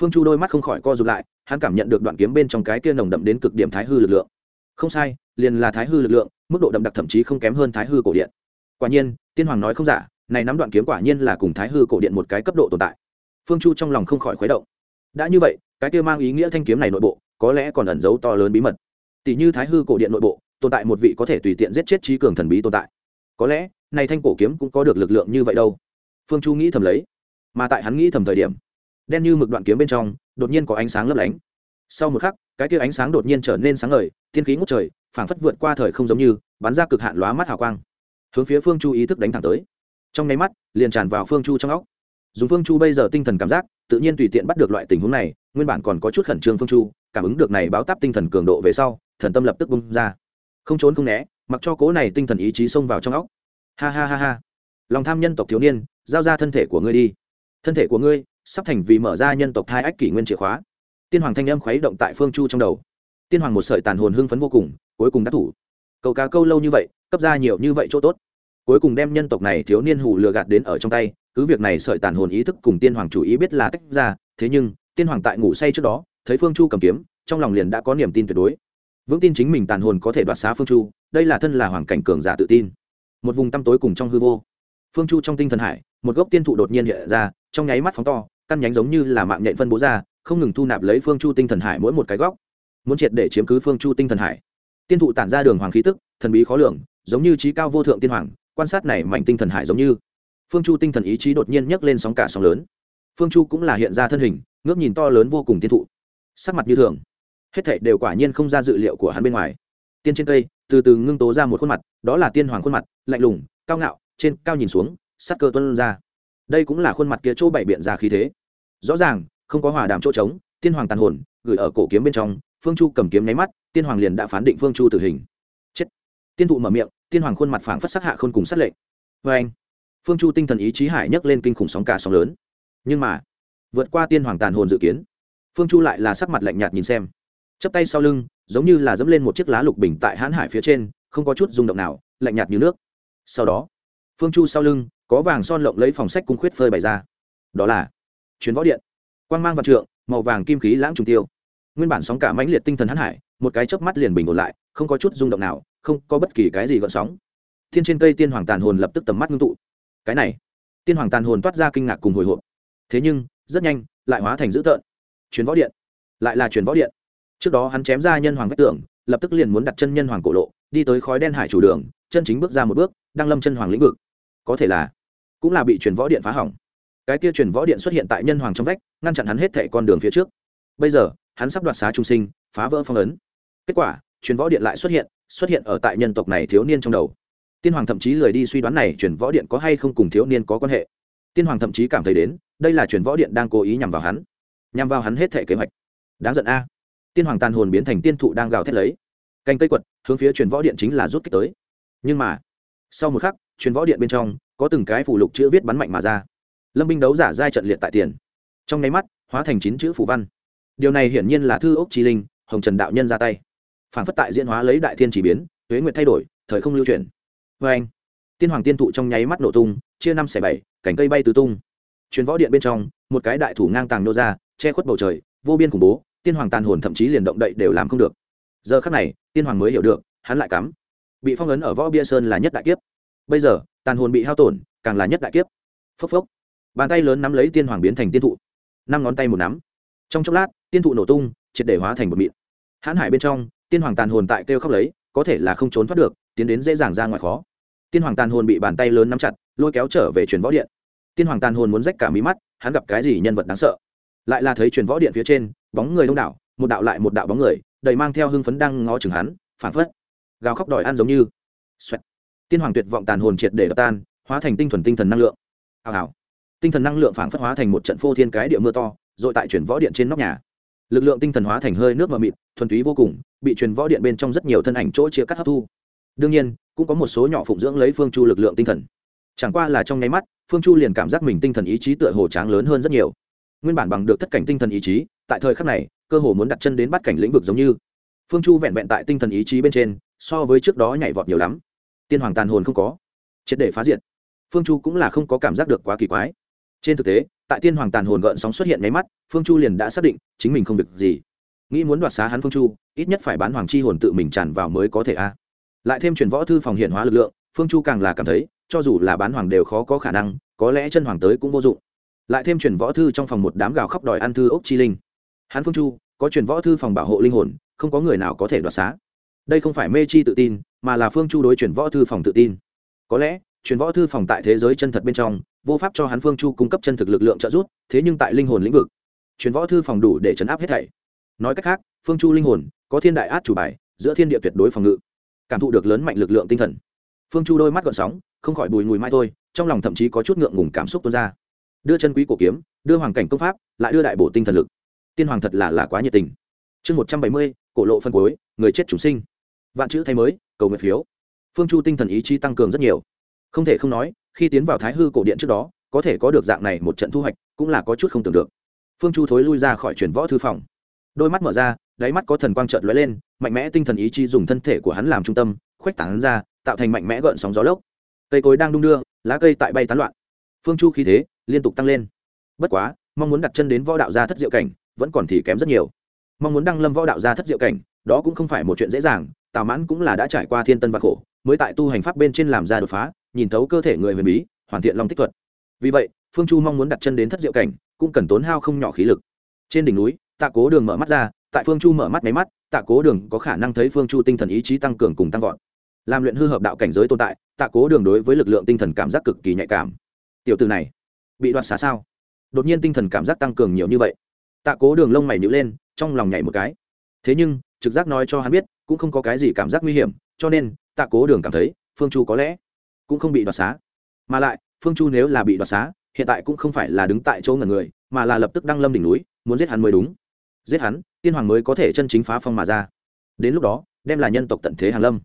phương chu đôi mắt không khỏi co rụt lại, hắn cảm nhận được đoạn kiếm bên trong cái kia nồng đậm đến cực điểm thái hư lực lượng. Không sai, liền là thái hư lực lượng, mức độ đậm đặc thậm chí không kém hơn thái hư cổ điện. Quả nhiên, tiên hoàng nói không giả, này nắm đoạn kiếm quả nhiên là cùng thái hư cổ điện một cái cấp độ tồn tại. Phương chu trong lòng không khỏi khuấy động. Đã như vậy, cái kia mang ý nghĩa thanh kiếm này nội bộ, có lẽ còn ẩn giấu to lớn bí mật. Tỷ như thái hư cổ điện nội bộ, tồn tại một vị có thể tùy tiện giết chết trí cường thần bí tồn tại. Có lẽ, này thanh cổ kiếm cũng có được lực lượng như vậy đâu. Phương chu nghĩ thầm lấy. Mà tại hắn nghĩ thầm thời điểm đen như mực đoạn kiếm bên trong, đột nhiên có ánh sáng lấp lánh. Sau một khắc, cái kia ánh sáng đột nhiên trở nên sáng ngời, tiên khí ngút trời, phảng phất vượt qua thời không giống như, bắn ra cực hạn lóa mắt hào quang. Hướng phía phương chu ý thức đánh thẳng tới. Trong nháy mắt, liền tràn vào phương chu trong óc. Dùng phương chu bây giờ tinh thần cảm giác, tự nhiên tùy tiện bắt được loại tình huống này, nguyên bản còn có chút khẩn trương phương chu, cảm ứng được này báo táp tinh thần cường độ về sau, thần tâm lập tức bung ra. Không trốn không né, mặc cho cố này tinh thần ý chí xông vào trong óc. Ha ha ha ha. Lòng tham nhân tộc thiếu niên, giao ra thân thể của ngươi đi. Thân thể của ngươi sắp thành vì mở ra nhân tộc hai ách kỷ nguyên chìa khóa. Tiên hoàng thanh âm khuấy động tại phương chu trong đầu. Tiên hoàng một sợi tàn hồn hưng phấn vô cùng, cuối cùng đắc thủ. Cầu cá câu lâu như vậy, cấp ra nhiều như vậy chỗ tốt. Cuối cùng đem nhân tộc này thiếu niên hủ lừa gạt đến ở trong tay, cứ việc này sợi tàn hồn ý thức cùng tiên hoàng chủ ý biết là tách ra, thế nhưng, tiên hoàng tại ngủ say trước đó, thấy phương chu cầm kiếm, trong lòng liền đã có niềm tin tuyệt đối. Vững tin chính mình tàn hồn có thể đoạt xá phương chu, đây là thân là hoàng cảnh cường giả tự tin. Một vùng tăm tối cùng trong hư vô. Phương chu trong tinh thần hải, một gốc tiên thụ đột nhiên hiện ra, trong nháy mắt phóng to căn nhánh giống như là mạng nhện phân bố ra, không ngừng thu nạp lấy phương chu tinh thần hải mỗi một cái góc. Muốn triệt để chiếm cứ phương chu tinh thần hải. Tiên thụ tản ra đường hoàng khí tức, thần bí khó lường, giống như trí cao vô thượng tiên hoàng, quan sát này mạnh tinh thần hải giống như. Phương chu tinh thần ý chí đột nhiên nhấc lên sóng cả sóng lớn. Phương chu cũng là hiện ra thân hình, ngước nhìn to lớn vô cùng tiên thụ. Sắc mặt như thường. Hết thảy đều quả nhiên không ra dự liệu của hắn bên ngoài. Tiên trên cây, từ từ ngưng tố ra một khuôn mặt, đó là tiên hoàng khuôn mặt, lạnh lùng, cao ngạo, trên cao nhìn xuống, sắc cơ tuân ra đây cũng là khuôn mặt kia chỗ bảy biện ra khí thế. Rõ ràng, không có hòa đàm chỗ trống, tiên hoàng tàn hồn, gửi ở cổ kiếm bên trong, phương chu cầm kiếm nháy mắt, tiên hoàng liền đã phán định phương chu tử hình. Chết. Tiên thụ mở miệng, tiên hoàng khuôn mặt phảng phất sắc hạ khôn cùng sát lệnh vê anh, phương chu tinh thần ý chí hải nhấc lên kinh khủng sóng cả sóng lớn. Nhưng mà, vượt qua tiên hoàng tàn hồn dự kiến, phương chu lại là sắc mặt lạnh nhạt nhìn xem. Chắp tay sau lưng, giống như là dẫm lên một chiếc lá lục bình tại hãn hải phía trên, không có chút rung động nào, lạnh nhạt như nước. Sau đó, phương chu sau lưng có vàng son lộng lấy phòng sách cung khuyết phơi bày ra. Đó là chuyến võ điện. Quan g mang vạn trượng, màu vàng kim khí lãng trùng tiêu. Nguyên bản sóng cả mãnh liệt tinh thần hãn hải, một cái chớp mắt liền bình ổn lại, không có chút rung động nào, không có bất kỳ cái gì gợn sóng. Thiên trên cây tiên hoàng tàn hồn lập tức tầm mắt ngưng tụ. Cái này, tiên hoàng tàn hồn toát ra kinh ngạc cùng hồi hộp. Thế nhưng, rất nhanh, lại hóa thành dữ tợn. Chuyến võ điện. Lại là chuyến võ điện. Trước đó hắn chém ra nhân hoàng vách tưởng lập tức liền muốn đặt chân nhân hoàng cổ lộ, đi tới khói đen hải chủ đường, chân chính bước ra một bước đang lâm chân hoàng lĩnh vực. Có thể là cũng là bị truyền võ điện phá hỏng. Cái kia truyền võ điện xuất hiện tại nhân hoàng trong vách, ngăn chặn hắn hết thệ con đường phía trước. Bây giờ, hắn sắp đoạt xá trung sinh, phá vỡ phong ấn. Kết quả, truyền võ điện lại xuất hiện xuất hiện ở tại nhân tộc này thiếu niên trong đầu. Tiên hoàng thậm chí lười đi suy đoán này truyền võ điện có hay không cùng thiếu niên có quan hệ. Tiên hoàng thậm chí cảm thấy đến, đây là truyền võ điện đang cố ý nhằm vào hắn, nhằm vào hắn hết thể kế hoạch. Đáng giận a. Tiên hoàng tàn hồn biến thành tiên thụ đang gào thét lấy. Cành cây quật, hướng phía truyền võ điện chính là rút kích tới. Nhưng mà, sau một khắc, truyền võ điện bên trong có từng cái phù lục chữ viết bắn mạnh mà ra. Lâm binh đấu giả giai trận liệt tại tiền. Trong nháy mắt, hóa thành chín chữ phù văn. Điều này hiển nhiên là thư ốc trí linh, hồng trần đạo nhân ra tay. Phản phất tại diễn hóa lấy đại thiên chỉ biến, tuế nguyện thay đổi, thời không lưu chuyển. Vê anh, tiên hoàng tiên thụ trong nháy mắt nổ tung, chia năm xẻ bảy, cành cây bay tứ tung. Chuyến võ điện bên trong, một cái đại thủ ngang tàng nô ra, che khuất bầu trời, vô biên khủng bố, tiên hoàng tàn hồn thậm chí liền động đậy đều làm không được. Giờ khắc này, tiên hoàng mới hiểu được, hắn lại cắm. Bị phong ấn ở võ bia sơn là nhất đại kiếp. Bây giờ tàn hồn bị hao tổn, càng là nhất đại kiếp. Phốc phốc. Bàn tay lớn nắm lấy tiên hoàng biến thành tiên thụ. Năm ngón tay một nắm. Trong chốc lát, tiên thụ nổ tung, triệt để hóa thành một mịn. Hãn hải bên trong, tiên hoàng tàn hồn tại kêu khóc lấy, có thể là không trốn thoát được, tiến đến dễ dàng ra ngoài khó. Tiên hoàng tàn hồn bị bàn tay lớn nắm chặt, lôi kéo trở về truyền võ điện. Tiên hoàng tàn hồn muốn rách cả mí mắt, hắn gặp cái gì nhân vật đáng sợ. Lại là thấy truyền võ điện phía trên, bóng người đông đảo, một đạo lại một đạo bóng người, đầy mang theo hưng phấn đang ngó chừng hắn phản phất. Gào khóc đòi ăn giống như. Xoẹt tiên hoàng tuyệt vọng tàn hồn triệt để đập tan, hóa thành tinh thuần tinh thần năng lượng. Hào hào. Tinh thần năng lượng phảng phất hóa thành một trận phô thiên cái địa mưa to, rồi tại chuyển võ điện trên nóc nhà. Lực lượng tinh thần hóa thành hơi nước mờ mịt, thuần túy vô cùng, bị truyền võ điện bên trong rất nhiều thân ảnh chỗ chia cắt hấp thu. Đương nhiên, cũng có một số nhỏ phụng dưỡng lấy phương chu lực lượng tinh thần. Chẳng qua là trong nháy mắt, phương chu liền cảm giác mình tinh thần ý chí tựa hồ tráng lớn hơn rất nhiều. Nguyên bản bằng được tất cảnh tinh thần ý chí, tại thời khắc này, cơ hồ muốn đặt chân đến bắt cảnh lĩnh vực giống như. Phương chu vẹn vẹn tại tinh thần ý chí bên trên, so với trước đó nhảy vọt nhiều lắm tiên hoàng tàn hồn không có, triệt để phá diệt. Phương chu cũng là không có cảm giác được quá kỳ quái. Trên thực tế, tại tiên hoàng tàn hồn gợn sóng xuất hiện nháy mắt, phương chu liền đã xác định chính mình không việc gì. Nghĩ muốn đoạt xá hắn phương chu, ít nhất phải bán hoàng chi hồn tự mình tràn vào mới có thể a. Lại thêm truyền võ thư phòng hiện hóa lực lượng, phương chu càng là cảm thấy, cho dù là bán hoàng đều khó có khả năng, có lẽ chân hoàng tới cũng vô dụng. Lại thêm truyền võ thư trong phòng một đám gào khóc đòi ăn thư ốc chi linh. Hắn phương chu, có truyền võ thư phòng bảo hộ linh hồn, không có người nào có thể đoạt xá. Đây không phải mê chi tự tin mà là phương chu đối truyền võ thư phòng tự tin. Có lẽ, truyền võ thư phòng tại thế giới chân thật bên trong, vô pháp cho hắn phương chu cung cấp chân thực lực lượng trợ giúp, thế nhưng tại linh hồn lĩnh vực, truyền võ thư phòng đủ để chấn áp hết thảy. Nói cách khác, phương chu linh hồn có thiên đại át chủ bài, giữa thiên địa tuyệt đối phòng ngự, cảm thụ được lớn mạnh lực lượng tinh thần. Phương chu đôi mắt gợn sóng, không khỏi bùi mùi mai thôi, trong lòng thậm chí có chút ngượng ngùng cảm xúc tuôn ra. Đưa chân quý cổ kiếm, đưa hoàng cảnh công pháp, lại đưa đại bổ tinh thần lực. Tiên hoàng thật là là quá nhiệt tình. Chương một trăm bảy mươi, cổ lộ phân cuối, người chết chủ sinh. Vạn chữ thay mới cầu nguyện phiếu. Phương chu tinh thần ý chí tăng cường rất nhiều. Không thể không nói, khi tiến vào thái hư cổ điện trước đó, có thể có được dạng này một trận thu hoạch, cũng là có chút không tưởng được. Phương chu thối lui ra khỏi chuyển võ thư phòng. Đôi mắt mở ra, đáy mắt có thần quang trợn lóe lên, mạnh mẽ tinh thần ý chí dùng thân thể của hắn làm trung tâm, khuếch tán ra, tạo thành mạnh mẽ gợn sóng gió lốc. Cây cối đang đung đưa, lá cây tại bay tán loạn. Phương chu khí thế liên tục tăng lên. Bất quá, mong muốn đặt chân đến võ đạo gia thất diệu cảnh, vẫn còn thì kém rất nhiều. Mong muốn đăng lâm võ đạo gia thất diệu cảnh, đó cũng không phải một chuyện dễ dàng tào mãn cũng là đã trải qua thiên tân và khổ, mới tại tu hành pháp bên trên làm ra đột phá, nhìn thấu cơ thể người huyền bí, hoàn thiện long tích thuật. Vì vậy, phương chu mong muốn đặt chân đến thất diệu cảnh, cũng cần tốn hao không nhỏ khí lực. Trên đỉnh núi, tạ cố đường mở mắt ra, tại phương chu mở mắt máy mắt, tạ cố đường có khả năng thấy phương chu tinh thần ý chí tăng cường cùng tăng vọt. Làm luyện hư hợp đạo cảnh giới tồn tại, tạ cố đường đối với lực lượng tinh thần cảm giác cực kỳ nhạy cảm. Tiểu từ này, bị đoạt xá sao? Đột nhiên tinh thần cảm giác tăng cường nhiều như vậy. Tạ cố đường lông mày nhữ lên, trong lòng nhảy một cái. Thế nhưng trực giác nói cho hắn biết, cũng không có cái gì cảm giác nguy hiểm, cho nên, tạ cố đường cảm thấy, phương chu có lẽ, cũng không bị đoạt xá. Mà lại, phương chu nếu là bị đoạt xá, hiện tại cũng không phải là đứng tại chỗ ngần người, mà là lập tức đăng lâm đỉnh núi, muốn giết hắn mới đúng. Giết hắn, tiên hoàng mới có thể chân chính phá phong mà ra. Đến lúc đó, đem là nhân tộc tận thế Hàn lâm.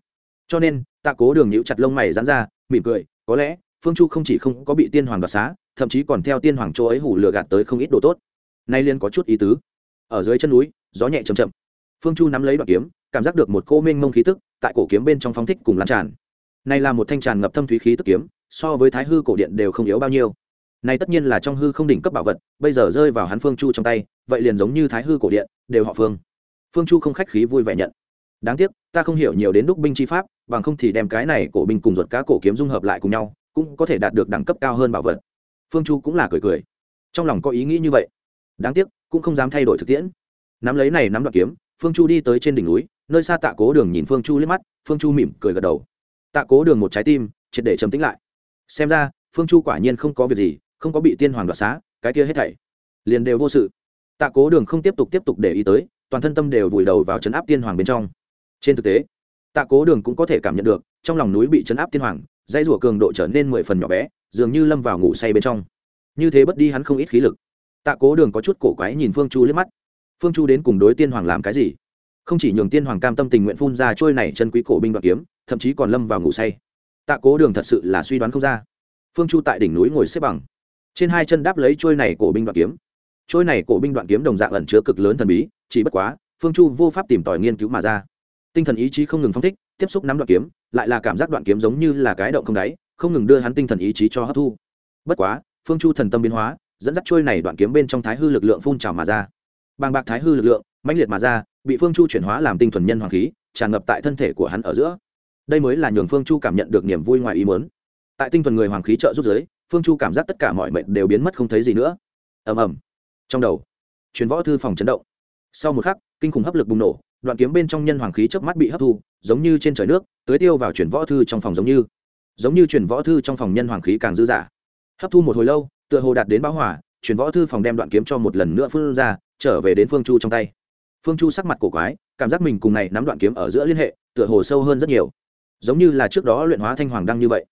Cho nên, tạ cố đường nhíu chặt lông mày dán ra, mỉm cười, có lẽ, phương chu không chỉ không có bị tiên hoàng đoạt xá, thậm chí còn theo tiên hoàng chỗ ấy hủ lừa gạt tới không ít đồ tốt. Nay liên có chút ý tứ. Ở dưới chân núi, gió nhẹ chầm chậm phương chu nắm lấy đoạn kiếm, cảm giác được một cô minh mông khí tức tại cổ kiếm bên trong phóng thích cùng lan tràn. Này là một thanh tràn ngập thâm thúy khí tức kiếm, so với thái hư cổ điện đều không yếu bao nhiêu. Này tất nhiên là trong hư không đỉnh cấp bảo vật, bây giờ rơi vào hắn phương chu trong tay, vậy liền giống như thái hư cổ điện, đều họ phương. Phương chu không khách khí vui vẻ nhận. Đáng tiếc, ta không hiểu nhiều đến đúc binh chi pháp, bằng không thì đem cái này cổ binh cùng ruột cá cổ kiếm dung hợp lại cùng nhau, cũng có thể đạt được đẳng cấp cao hơn bảo vật. Phương chu cũng là cười cười. Trong lòng có ý nghĩ như vậy. Đáng tiếc, cũng không dám thay đổi thực tiễn. Nắm lấy này nắm đoạn kiếm phương chu đi tới trên đỉnh núi, nơi xa tạ cố đường nhìn phương chu liếc mắt, phương chu mỉm cười gật đầu. Tạ cố đường một trái tim, triệt để trầm tĩnh lại. Xem ra, phương chu quả nhiên không có việc gì, không có bị tiên hoàng đoạt xá, cái kia hết thảy liền đều vô sự. Tạ cố đường không tiếp tục tiếp tục để ý tới, toàn thân tâm đều vùi đầu vào chấn áp tiên hoàng bên trong. Trên thực tế, tạ cố đường cũng có thể cảm nhận được, trong lòng núi bị chấn áp tiên hoàng dây rủa cường độ trở nên mười phần nhỏ bé, dường như lâm vào ngủ say bên trong. Như thế bất đi hắn không ít khí lực. Tạ cố đường có chút cổ quái nhìn phương chu liếc mắt phương chu đến cùng đối tiên hoàng làm cái gì? Không chỉ nhường tiên hoàng cam tâm tình nguyện phun ra trôi này chân quý cổ binh đoạn kiếm, thậm chí còn lâm vào ngủ say. Tạ cố đường thật sự là suy đoán không ra. Phương chu tại đỉnh núi ngồi xếp bằng, trên hai chân đáp lấy trôi này cổ binh đoạn kiếm. Trôi này cổ binh đoạn kiếm đồng dạng ẩn chứa cực lớn thần bí, chỉ bất quá, phương chu vô pháp tìm tòi nghiên cứu mà ra. Tinh thần ý chí không ngừng phong thích, tiếp xúc nắm đoạn kiếm, lại là cảm giác đoạn kiếm giống như là cái động không đáy, không ngừng đưa hắn tinh thần ý chí cho hấp thu. Bất quá, phương chu thần tâm biến hóa, dẫn dắt trôi này đoạn kiếm bên trong thái hư lực lượng phun trào mà ra bàng bạc thái hư lực lượng, mãnh liệt mà ra, bị phương chu chuyển hóa làm tinh thuần nhân hoàng khí, tràn ngập tại thân thể của hắn ở giữa. Đây mới là nhường phương chu cảm nhận được niềm vui ngoài ý muốn. Tại tinh thuần người hoàng khí trợ rút giới, phương chu cảm giác tất cả mọi mệnh đều biến mất không thấy gì nữa. Ầm ầm. Trong đầu chuyến võ thư phòng chấn động. Sau một khắc, kinh khủng hấp lực bùng nổ, đoạn kiếm bên trong nhân hoàng khí chớp mắt bị hấp thu, giống như trên trời nước, tưới tiêu vào chuyển võ thư trong phòng giống như. Giống như chuyển võ thư trong phòng nhân hoàng khí càng dư dả. Hấp thu một hồi lâu, tựa hồ đạt đến báo hỏa chuyển võ thư phòng đem đoạn kiếm cho một lần nữa phương ra trở về đến phương chu trong tay. Phương chu sắc mặt cổ quái, cảm giác mình cùng này nắm đoạn kiếm ở giữa liên hệ, tựa hồ sâu hơn rất nhiều. Giống như là trước đó luyện hóa thanh hoàng đăng như vậy.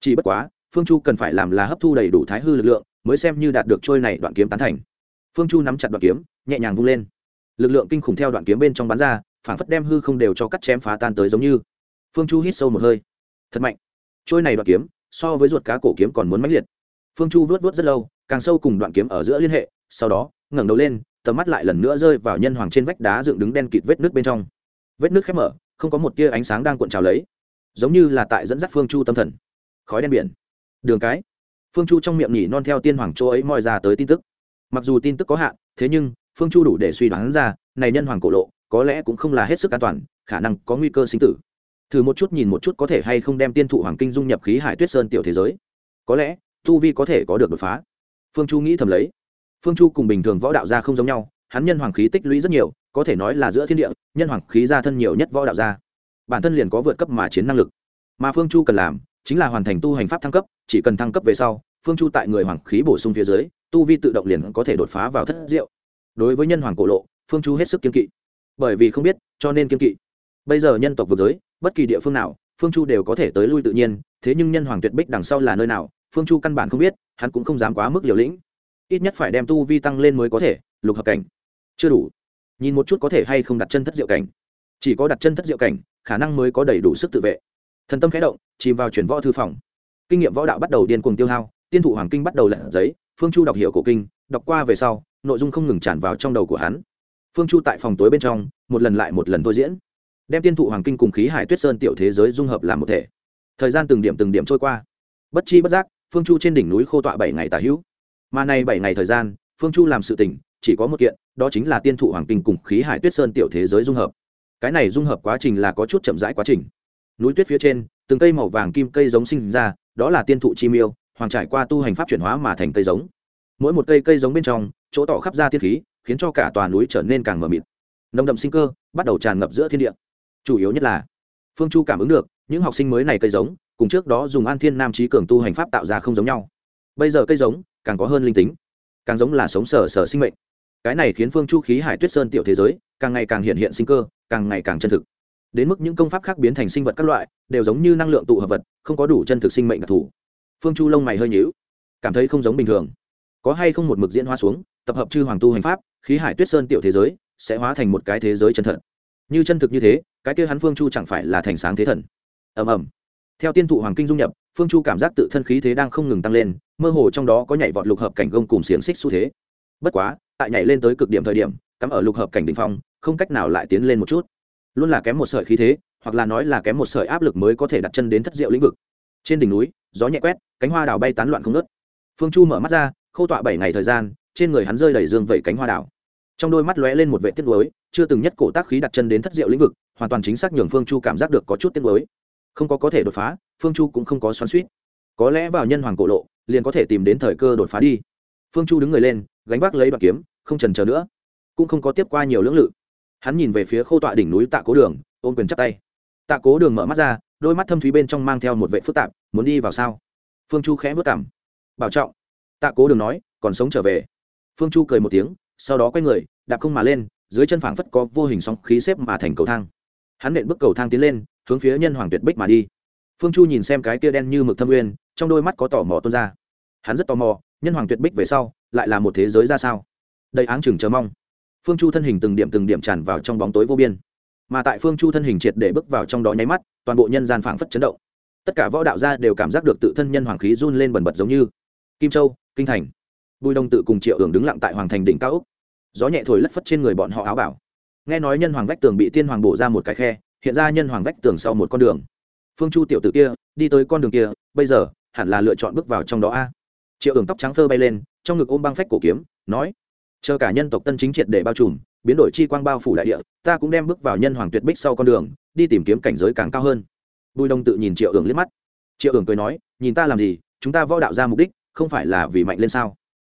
Chỉ bất quá, phương chu cần phải làm là hấp thu đầy đủ thái hư lực lượng, mới xem như đạt được trôi này đoạn kiếm tán thành. Phương chu nắm chặt đoạn kiếm, nhẹ nhàng vung lên. Lực lượng kinh khủng theo đoạn kiếm bên trong bán ra, phản phất đem hư không đều cho cắt chém phá tan tới giống như. Phương chu hít sâu một hơi. Thật mạnh. Trôi này đoạn kiếm, so với ruột cá cổ kiếm còn muốn mãnh liệt. Phương chu vớt vớt rất lâu, càng sâu cùng đoạn kiếm ở giữa liên hệ, sau đó, ngẩng đầu lên tầm mắt lại lần nữa rơi vào nhân hoàng trên vách đá dựng đứng đen kịt vết nước bên trong. Vết nước khép mở, không có một tia ánh sáng đang cuộn trào lấy. Giống như là tại dẫn dắt phương chu tâm thần. Khói đen biển. Đường cái. Phương chu trong miệng nhỉ non theo tiên hoàng chỗ ấy moi ra tới tin tức. Mặc dù tin tức có hạn, thế nhưng, phương chu đủ để suy đoán ra, này nhân hoàng cổ lộ, có lẽ cũng không là hết sức an toàn, khả năng có nguy cơ sinh tử. Thử một chút nhìn một chút có thể hay không đem tiên thụ hoàng kinh dung nhập khí hải tuyết sơn tiểu thế giới. Có lẽ, tu vi có thể có được đột phá. Phương chu nghĩ thầm lấy phương chu cùng bình thường võ đạo gia không giống nhau, hắn nhân hoàng khí tích lũy rất nhiều, có thể nói là giữa thiên địa, nhân hoàng khí gia thân nhiều nhất võ đạo gia. Bản thân liền có vượt cấp mà chiến năng lực. Mà phương chu cần làm chính là hoàn thành tu hành pháp thăng cấp, chỉ cần thăng cấp về sau, phương chu tại người hoàng khí bổ sung phía dưới, tu vi tự động liền có thể đột phá vào thất diệu. Đối với nhân hoàng cổ lộ, phương chu hết sức kiên kỵ. Bởi vì không biết, cho nên kiên kỵ. Bây giờ nhân tộc vượt giới, bất kỳ địa phương nào, phương chu đều có thể tới lui tự nhiên, thế nhưng nhân hoàng tuyệt bích đằng sau là nơi nào, phương chu căn bản không biết, hắn cũng không dám quá mức liều lĩnh ít nhất phải đem tu vi tăng lên mới có thể, lục hợp cảnh. Chưa đủ. Nhìn một chút có thể hay không đặt chân thất diệu cảnh. Chỉ có đặt chân thất diệu cảnh, khả năng mới có đầy đủ sức tự vệ. Thần tâm khẽ động, chìm vào chuyển võ thư phòng. Kinh nghiệm võ đạo bắt đầu điên cuồng tiêu hao, tiên thụ hoàng kinh bắt đầu lận giấy, phương chu đọc hiểu cổ kinh, đọc qua về sau, nội dung không ngừng tràn vào trong đầu của hắn. Phương chu tại phòng tối bên trong, một lần lại một lần thôi diễn. Đem tiên thụ hoàng kinh cùng khí hải tuyết sơn tiểu thế giới dung hợp làm một thể. Thời gian từng điểm từng điểm trôi qua. Bất chi bất giác, phương chu trên đỉnh núi khô tọa bảy ngày tả hữu mà này bảy ngày thời gian, phương chu làm sự tỉnh chỉ có một kiện, đó chính là tiên thụ hoàng kinh cùng khí hải tuyết sơn tiểu thế giới dung hợp. Cái này dung hợp quá trình là có chút chậm rãi quá trình. Núi tuyết phía trên, từng cây màu vàng kim cây giống sinh ra, đó là tiên thụ chi miêu, hoàng trải qua tu hành pháp chuyển hóa mà thành cây giống. Mỗi một cây cây giống bên trong, chỗ tỏ khắp ra tiên khí, khiến cho cả tòa núi trở nên càng mờ mịt. Nồng đậm sinh cơ, bắt đầu tràn ngập giữa thiên địa. Chủ yếu nhất là, phương chu cảm ứng được, những học sinh mới này cây giống, cùng trước đó dùng an thiên nam trí cường tu hành pháp tạo ra không giống nhau. Bây giờ cây giống càng có hơn linh tính, càng giống là sống sở sở sinh mệnh. Cái này khiến phương chu khí hải tuyết sơn tiểu thế giới càng ngày càng hiện hiện sinh cơ, càng ngày càng chân thực. Đến mức những công pháp khác biến thành sinh vật các loại, đều giống như năng lượng tụ hợp vật, không có đủ chân thực sinh mệnh đặc thù. Phương chu lông mày hơi nhíu, cảm thấy không giống bình thường. Có hay không một mực diễn hóa xuống, tập hợp chư hoàng tu hành pháp, khí hải tuyết sơn tiểu thế giới sẽ hóa thành một cái thế giới chân thật. Như chân thực như thế, cái kia hắn phương chu chẳng phải là thành sáng thế thần. Ầm ầm theo tiên thụ hoàng kinh dung nhập, phương chu cảm giác tự thân khí thế đang không ngừng tăng lên, mơ hồ trong đó có nhảy vọt lục hợp cảnh gông cùng xiềng xích xu thế. Bất quá, tại nhảy lên tới cực điểm thời điểm, cắm ở lục hợp cảnh đ ỉ n h phong, không cách nào lại tiến lên một chút. Luôn là kém một sợi khí thế, hoặc là nói là kém một sợi áp lực mới có thể đặt chân đến thất diệu lĩnh vực. Trên đỉnh núi, gió nhẹ quét, cánh hoa đào bay tán loạn không nớt phương chu mở mắt ra khâu tọa bảy ngày thời gian, trên người hắn rơi đầy dương vẩy cánh hoa đào. Trong đôi mắt lóe lên một vệ tiết lối chưa từng nhất cổ tác khí đặt chân đến thất diệu lĩnh vực, hoàn toàn chính xác nhường phương chu cảm giác được có chút tiết lối không có có thể đột phá, phương chu cũng không có xoắn suýt có lẽ vào nhân hoàng cổ lộ, liền có thể tìm đến thời cơ đột phá đi. Phương chu đứng người lên, gánh vác lấy đoạn kiếm, không trần chờ nữa. Cũng không có tiếp qua nhiều lưỡng lự. Hắn nhìn về phía khâu tọa đỉnh núi tạ cố đường, ôm quyền chắp tay. Tạ cố đường mở mắt ra, đôi mắt thâm thúy bên trong mang theo một vệ phức tạp, muốn đi vào sao? Phương chu khẽ vất cảm bảo trọng. Tạ cố đường nói, còn sống trở về. Phương chu cười một tiếng, sau đó quay người, đạp không mà lên, dưới chân phảng phất có vô hình sóng khí xếp mà thành cầu thang. Hắn nện bước cầu thang tiến lên hướng phía nhân hoàng tuyệt bích mà đi. Phương chu nhìn xem cái tia đen như mực thâm uyên trong đôi mắt có tò mò tuôn ra. Hắn rất tò mò, nhân hoàng tuyệt bích về sau, lại là một thế giới ra sao? Đầy áng chừng chờ mong. Phương chu thân hình từng điểm từng điểm tràn vào trong bóng tối vô biên. Mà tại phương chu thân hình triệt để bước vào trong đó nháy mắt, toàn bộ nhân gian phảng phất chấn động. Tất cả võ đạo gia đều cảm giác được tự thân nhân hoàng khí run lên bần bật giống như. Kim châu, kinh thành. Bùi đông tự cùng triệu hưởng đứng lặng tại hoàng thành đỉnh cao úc gió nhẹ thổi lất phất trên người bọn họ áo bảo. Nghe nói nhân hoàng vách tường bị tiên hoàng bổ ra một cái khe hiện ra nhân hoàng vách tường sau một con đường. Phương chu tiểu tử kia, đi tới con đường kia, bây giờ, hẳn là lựa chọn bước vào trong đó a. Triệu hưởng tóc trắng phơ bay lên, trong ngực ôm băng phách cổ kiếm, nói, chờ cả nhân tộc tân chính triệt để bao trùm, biến đổi chi quang bao phủ đại địa, ta cũng đem bước vào nhân hoàng tuyệt bích sau con đường, đi tìm kiếm cảnh giới càng cao hơn. Bùi đông tự nhìn triệu hưởng liếc mắt. Triệu hưởng cười nói, nhìn ta làm gì, chúng ta võ đạo ra mục đích, không phải là vì mạnh lên sao?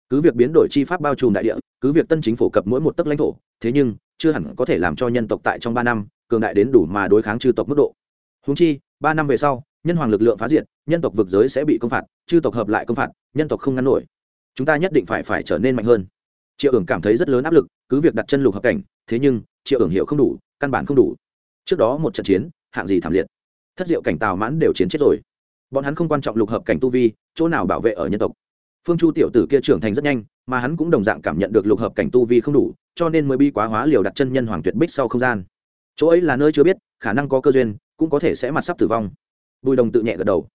Cứ việc biến đổi chi pháp bao trùm đại địa, cứ việc tân chính phổ cập mỗi một tấc lãnh thổ, thế nhưng, chưa hẳn có thể làm cho nhân tộc tại trong ba năm cường đại đến đủ mà đối kháng chư tộc mức độ. Húng chi, ba năm về sau, nhân hoàng lực lượng phá diệt, nhân tộc vực giới sẽ bị công phạt, chư tộc hợp lại công phạt, nhân tộc không ngăn nổi. Chúng ta nhất định phải phải trở nên mạnh hơn. Triệu ưởng cảm thấy rất lớn áp lực, cứ việc đặt chân lục hợp cảnh, thế nhưng, triệu ưởng hiểu không đủ, căn bản không đủ. Trước đó một trận chiến, hạng gì thảm liệt. Thất diệu cảnh tào mãn đều chiến chết rồi. Bọn hắn không quan trọng lục hợp cảnh tu vi, chỗ nào bảo vệ ở nhân tộc. Phương chu tiểu tử kia trưởng thành rất nhanh, mà hắn cũng đồng dạng cảm nhận được lục hợp cảnh tu vi không đủ, cho nên mới bi quá hóa liều đặt chân nhân hoàng tuyệt bích sau không gian chỗ ấy là nơi chưa biết, khả năng có cơ duyên, cũng có thể sẽ mặt sắp tử vong. Bùi đồng tự nhẹ gật đầu.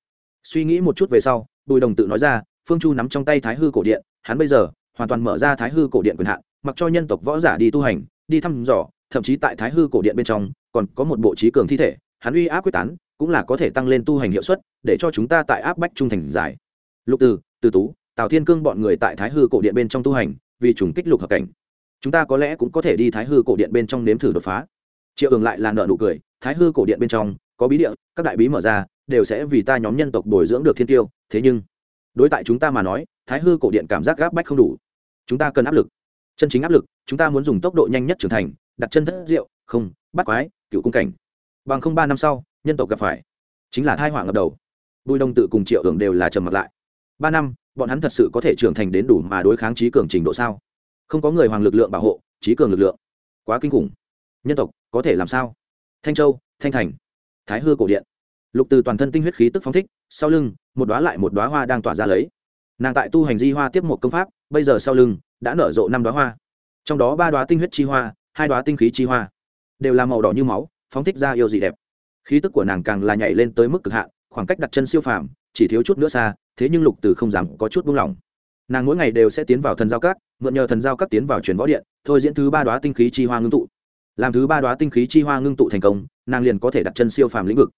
Suy nghĩ một chút về sau, bùi đồng tự nói ra, phương chu nắm trong tay thái hư cổ điện, hắn bây giờ hoàn toàn mở ra thái hư cổ điện quyền hạn, mặc cho nhân tộc võ giả đi tu hành, đi thăm dò, thậm chí tại thái hư cổ điện bên trong, còn có một bộ trí cường thi thể, hắn uy áp quyết tán, cũng là có thể tăng lên tu hành hiệu suất, để cho chúng ta tại áp bách trung thành giải. Lục từ từ tú, tào thiên cương bọn người tại thái hư cổ điện bên trong tu hành, vì trùng kích lục hợp cảnh. Chúng ta có lẽ cũng có thể đi thái hư cổ điện bên trong nếm thử đột phá triệu ường lại là nợ nụ cười, thái hư cổ điện bên trong, có bí địa, các đại bí mở ra, đều sẽ vì ta nhóm nhân tộc bồi dưỡng được thiên tiêu, thế nhưng, đối tại chúng ta mà nói, thái hư cổ điện cảm giác gáp bách không đủ. Chúng ta cần áp lực, chân chính áp lực, chúng ta muốn dùng tốc độ nhanh nhất trưởng thành, đặt chân thất rượu không, bắt quái, cựu cung cảnh. Bằng không ba năm sau, nhân tộc gặp phải, chính là thai họa ngập đầu. Bùi đông tự cùng triệu hưởng đều là trầm mặt lại. Ba năm, bọn hắn thật sự có thể trưởng thành đến đủ mà đối kháng trí cường trình độ sao? Không có người hoàng lực lượng bảo hộ, trí cường lực lượng. Quá kinh khủng. Nhân tộc có thể làm sao? Thanh châu, thanh thành, thái hư cổ điện. Lục từ toàn thân tinh huyết khí tức phóng thích, sau lưng, một đoá lại một đoá hoa đang tỏa ra lấy. Nàng tại tu hành di hoa tiếp một công pháp, bây giờ sau lưng, đã nở rộ năm đoá hoa. Trong đó ba đoá tinh huyết chi hoa, hai đoá tinh khí chi hoa, đều là màu đỏ như máu, phóng thích ra yêu dị đẹp. Khí tức của nàng càng là nhảy lên tới mức cực hạn, khoảng cách đặt chân siêu phàm, chỉ thiếu chút nữa xa, thế nhưng lục từ không dám có chút buông lỏng. Nàng mỗi ngày đều sẽ tiến vào thần giao cát mượn nhờ thần giao cát tiến vào truyền võ điện, thôi diễn thứ ba đoá tinh khí chi hoa ngưng tụ làm thứ ba đoá tinh khí chi hoa ngưng tụ thành công, nàng liền có thể đặt chân siêu phàm lĩnh vực.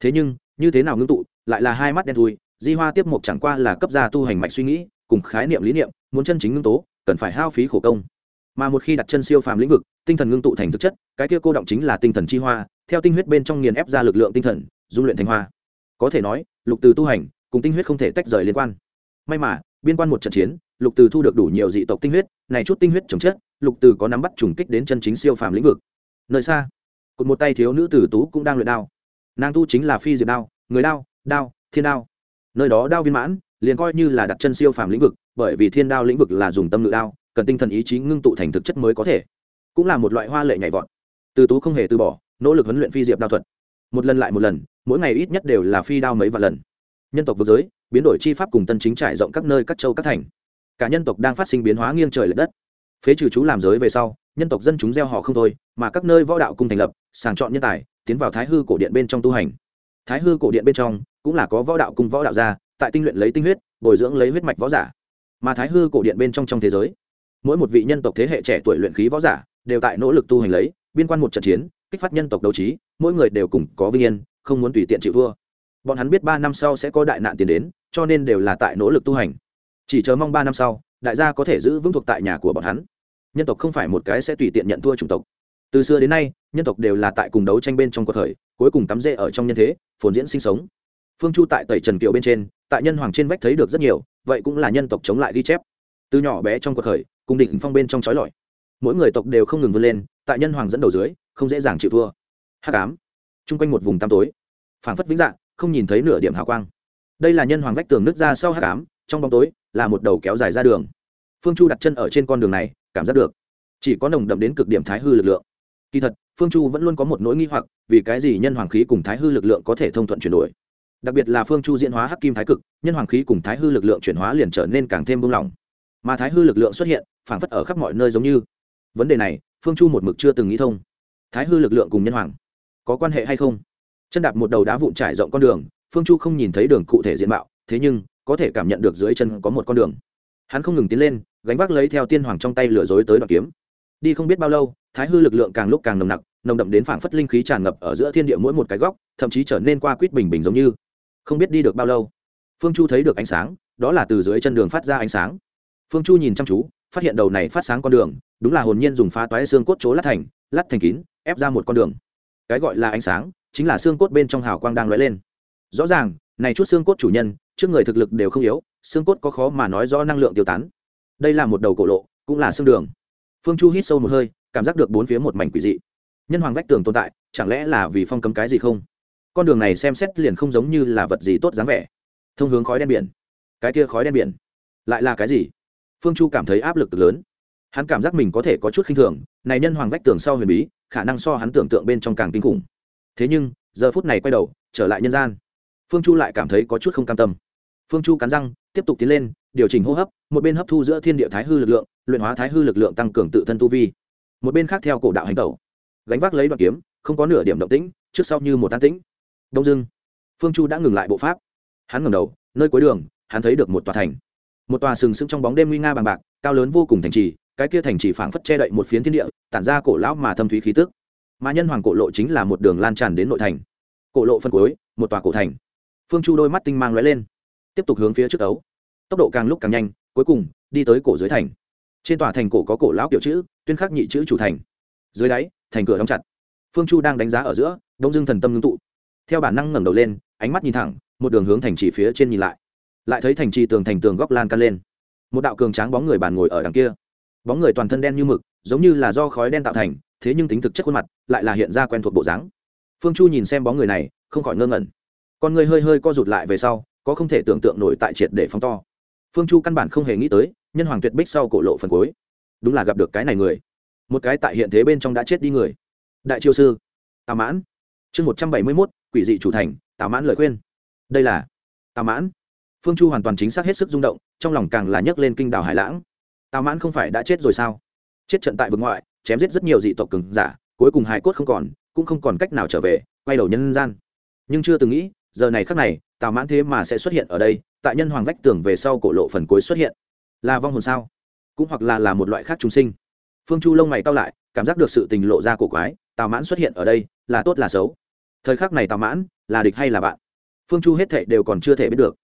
Thế nhưng, như thế nào ngưng tụ, lại là hai mắt đen thui, di hoa tiếp mục chẳng qua là cấp gia tu hành mạch suy nghĩ, cùng khái niệm lý niệm, muốn chân chính ngưng tố, cần phải hao phí khổ công. Mà một khi đặt chân siêu phàm lĩnh vực, tinh thần ngưng tụ thành thực chất, cái kia cô động chính là tinh thần chi hoa, theo tinh huyết bên trong nghiền ép ra lực lượng tinh thần, dung luyện thành hoa. Có thể nói, lục từ tu hành, cùng tinh huyết không thể tách rời liên quan. May mà, biên quan một trận chiến lục từ thu được đủ nhiều dị tộc tinh huyết, này chút tinh huyết trồng chết, lục từ có nắm bắt trùng kích đến chân chính siêu phàm lĩnh vực. Nơi xa, cột một tay thiếu nữ tử tú cũng đang luyện đao. Nàng tu chính là phi diệp đao, người đao đao, thiên đao. Nơi đó đao viên mãn, liền coi như là đặt chân siêu phàm lĩnh vực, bởi vì thiên đao lĩnh vực là dùng tâm ngự đao, cần tinh thần ý chí ngưng tụ thành thực chất mới có thể. Cũng là một loại hoa lệ nhảy vọt. Từ tú không hề từ bỏ, nỗ lực huấn luyện phi diệp đao thuật. Một lần lại một lần, mỗi ngày ít nhất đều là phi đao mấy vạn lần. Nhân tộc vực giới, biến đổi chi pháp cùng tân chính trải rộng các nơi, các châu, các thành cả nhân tộc đang phát sinh biến hóa nghiêng trời l ệ đất. Phế trừ chú làm giới về sau, nhân tộc dân chúng gieo họ không thôi, mà các nơi võ đạo cung thành lập, sàng chọn nhân tài, tiến vào thái hư cổ điện bên trong tu hành. Thái hư cổ điện bên trong, cũng là có võ đạo cung võ đạo gia, tại tinh luyện lấy tinh huyết, bồi dưỡng lấy huyết mạch võ giả. Mà thái hư cổ điện bên trong trong thế giới, mỗi một vị nhân tộc thế hệ trẻ tuổi luyện khí võ giả, đều tại nỗ lực tu hành lấy, biên quan một trận chiến, kích phát nhân tộc đấu trí, mỗi người đều cùng có vinh yên, không muốn tùy tiện chịu vua bọn hắn biết ba năm sau sẽ có đại nạn tiền đến, cho nên đều là tại nỗ lực tu hành chỉ chờ mong ba năm sau, đại gia có thể giữ vững thuộc tại nhà của bọn hắn. Nhân tộc không phải một cái sẽ tùy tiện nhận thua chủng tộc. Từ xưa đến nay, nhân tộc đều là tại cùng đấu tranh bên trong cuộc khởi cuối cùng cắm rễ ở trong nhân thế, phồn diễn sinh sống. Phương chu tại tẩy trần kiều bên trên, tại nhân hoàng trên vách thấy được rất nhiều, vậy cũng là nhân tộc chống lại ghi chép. Từ nhỏ bé trong cuộc khởi cùng đỉnh phong bên trong trói lọi. Mỗi người tộc đều không ngừng vươn lên, tại nhân hoàng dẫn đầu dưới, không dễ dàng chịu thua. Hắc ám. Chung quanh một vùng tăm tối. Phảng phất vĩnh dạng, không nhìn thấy nửa điểm hào quang. Đây là nhân hoàng vách tường nứt ra sau hắc ám trong bóng tối là một đầu kéo dài ra đường. Phương chu đặt chân ở trên con đường này, cảm giác được chỉ có nồng đậm đến cực điểm thái hư lực lượng. Kỳ thật, phương chu vẫn luôn có một nỗi nghi hoặc, vì cái gì nhân hoàng khí cùng thái hư lực lượng có thể thông thuận chuyển đổi? Đặc biệt là phương chu diễn hóa hắc kim thái cực, nhân hoàng khí cùng thái hư lực lượng chuyển hóa liền trở nên càng thêm buông lỏng. Mà thái hư lực lượng xuất hiện, phảng phất ở khắp mọi nơi giống như. Vấn đề này, phương chu một mực chưa từng nghĩ thông. Thái hư lực lượng cùng nhân hoàng, có quan hệ hay không? Chân đạp một đầu đá vụn trải rộng con đường, phương chu không nhìn thấy đường cụ thể diện mạo, thế nhưng có thể cảm nhận được dưới chân có một con đường. Hắn không ngừng tiến lên, gánh vác lấy theo tiên hoàng trong tay lừa dối tới đoạn kiếm. Đi không biết bao lâu, thái hư lực lượng càng lúc càng nồng nặc, nồng đậm đến phảng phất linh khí tràn ngập ở giữa thiên địa mỗi một cái góc, thậm chí trở nên qua quýt bình bình giống như. Không biết đi được bao lâu. Phương chu thấy được ánh sáng, đó là từ dưới chân đường phát ra ánh sáng. Phương chu nhìn chăm chú, phát hiện đầu này phát sáng con đường, đúng là hồn nhiên dùng phá toái xương cốt chỗ lát thành lát thành kín, ép ra một con đường. Cái gọi là ánh sáng, chính là xương cốt bên trong hào quang đang lóe lên. Rõ ràng, này chút xương cốt chủ nhân trước người thực lực đều không yếu, xương cốt có khó mà nói rõ năng lượng tiêu tán. Đây là một đầu cổ lộ, cũng là xương đường. Phương chu hít sâu một hơi, cảm giác được bốn phía một mảnh quỷ dị. Nhân hoàng vách tường tồn tại, chẳng lẽ là vì phong cấm cái gì không? Con đường này xem xét liền không giống như là vật gì tốt dáng vẻ. Thông hướng khói đen biển. Cái kia khói đen biển, lại là cái gì? Phương chu cảm thấy áp lực lớn. Hắn cảm giác mình có thể có chút khinh thường, này nhân hoàng vách tường sau huyền bí, khả năng so hắn tưởng tượng bên trong càng kinh khủng. Thế nhưng, giờ phút này quay đầu, trở lại nhân gian. Phương chu lại cảm thấy có chút không cam tâm phương chu cắn răng, tiếp tục tiến lên, điều chỉnh hô hấp, một bên hấp thu giữa thiên địa thái hư lực lượng, luyện hóa thái hư lực lượng tăng cường tự thân tu vi. Một bên khác theo cổ đạo hành tẩu, gánh vác lấy đoạn kiếm, không có nửa điểm động tĩnh, trước sau như một tan tĩnh. Đông dưng phương chu đã ngừng lại bộ pháp. Hắn ngẩng đầu, nơi cuối đường, hắn thấy được một tòa thành. Một tòa sừng sững trong bóng đêm nguy nga bằng bạc, cao lớn vô cùng thành trì, cái kia thành trì phảng phất che đậy một phiến thiên địa, tản ra cổ lão mà thâm thúy khí tức. Mà nhân hoàng cổ lộ chính là một đường lan tràn đến nội thành. Cổ lộ phân cuối, một tòa cổ thành. Phương chu đôi mắt tinh mang lóe lên tiếp tục hướng phía trước ấu. Tốc độ càng lúc càng nhanh, cuối cùng, đi tới cổ dưới thành. Trên tòa thành cổ có cổ lão kiểu chữ, tuyên khắc nhị chữ chủ thành. Dưới đáy, thành cửa đóng chặt. Phương chu đang đánh giá ở giữa, đông dương thần tâm ngưng tụ. Theo bản năng ngẩng đầu lên, ánh mắt nhìn thẳng, một đường hướng thành trì phía trên nhìn lại. Lại thấy thành trì tường thành tường góc lan căn lên. Một đạo cường tráng bóng người bàn ngồi ở đằng kia. Bóng người toàn thân đen như mực, giống như là do khói đen tạo thành, thế nhưng tính thực chất khuôn mặt, lại là hiện ra quen thuộc bộ dáng. Phương chu nhìn xem bóng người này, không khỏi ngơ ngẩn. Con người hơi hơi co rụt lại về sau có không thể tưởng tượng nổi tại triệt để phóng to. Phương chu căn bản không hề nghĩ tới, nhân hoàng tuyệt bích sau cổ lộ phần cuối. Đúng là gặp được cái này người. Một cái tại hiện thế bên trong đã chết đi người. Đại triều sư, tào mãn. Chương một trăm bảy mươi mốt, quỷ dị chủ thành, tào mãn lời khuyên. Đây là tào mãn. Phương chu hoàn toàn chính xác hết sức rung động, trong lòng càng là nhấc lên kinh đảo hải lãng. Tào mãn không phải đã chết rồi sao? Chết trận tại vực ngoại, chém giết rất nhiều dị tộc cừng giả, cuối cùng hải cốt không còn, cũng không còn cách nào trở về, quay đầu nhân gian. Nhưng chưa từng nghĩ, giờ này khắc này tào mãn thế mà sẽ xuất hiện ở đây, tại nhân hoàng vách tường về sau cổ lộ phần cuối xuất hiện. Là vong hồn sao? Cũng hoặc là là một loại khác chúng sinh. Phương chu lông mày cao lại, cảm giác được sự tình lộ ra cổ quái, tào mãn xuất hiện ở đây, là tốt là xấu. Thời khắc này tào mãn, là địch hay là bạn? Phương chu hết thệ đều còn chưa thể biết được.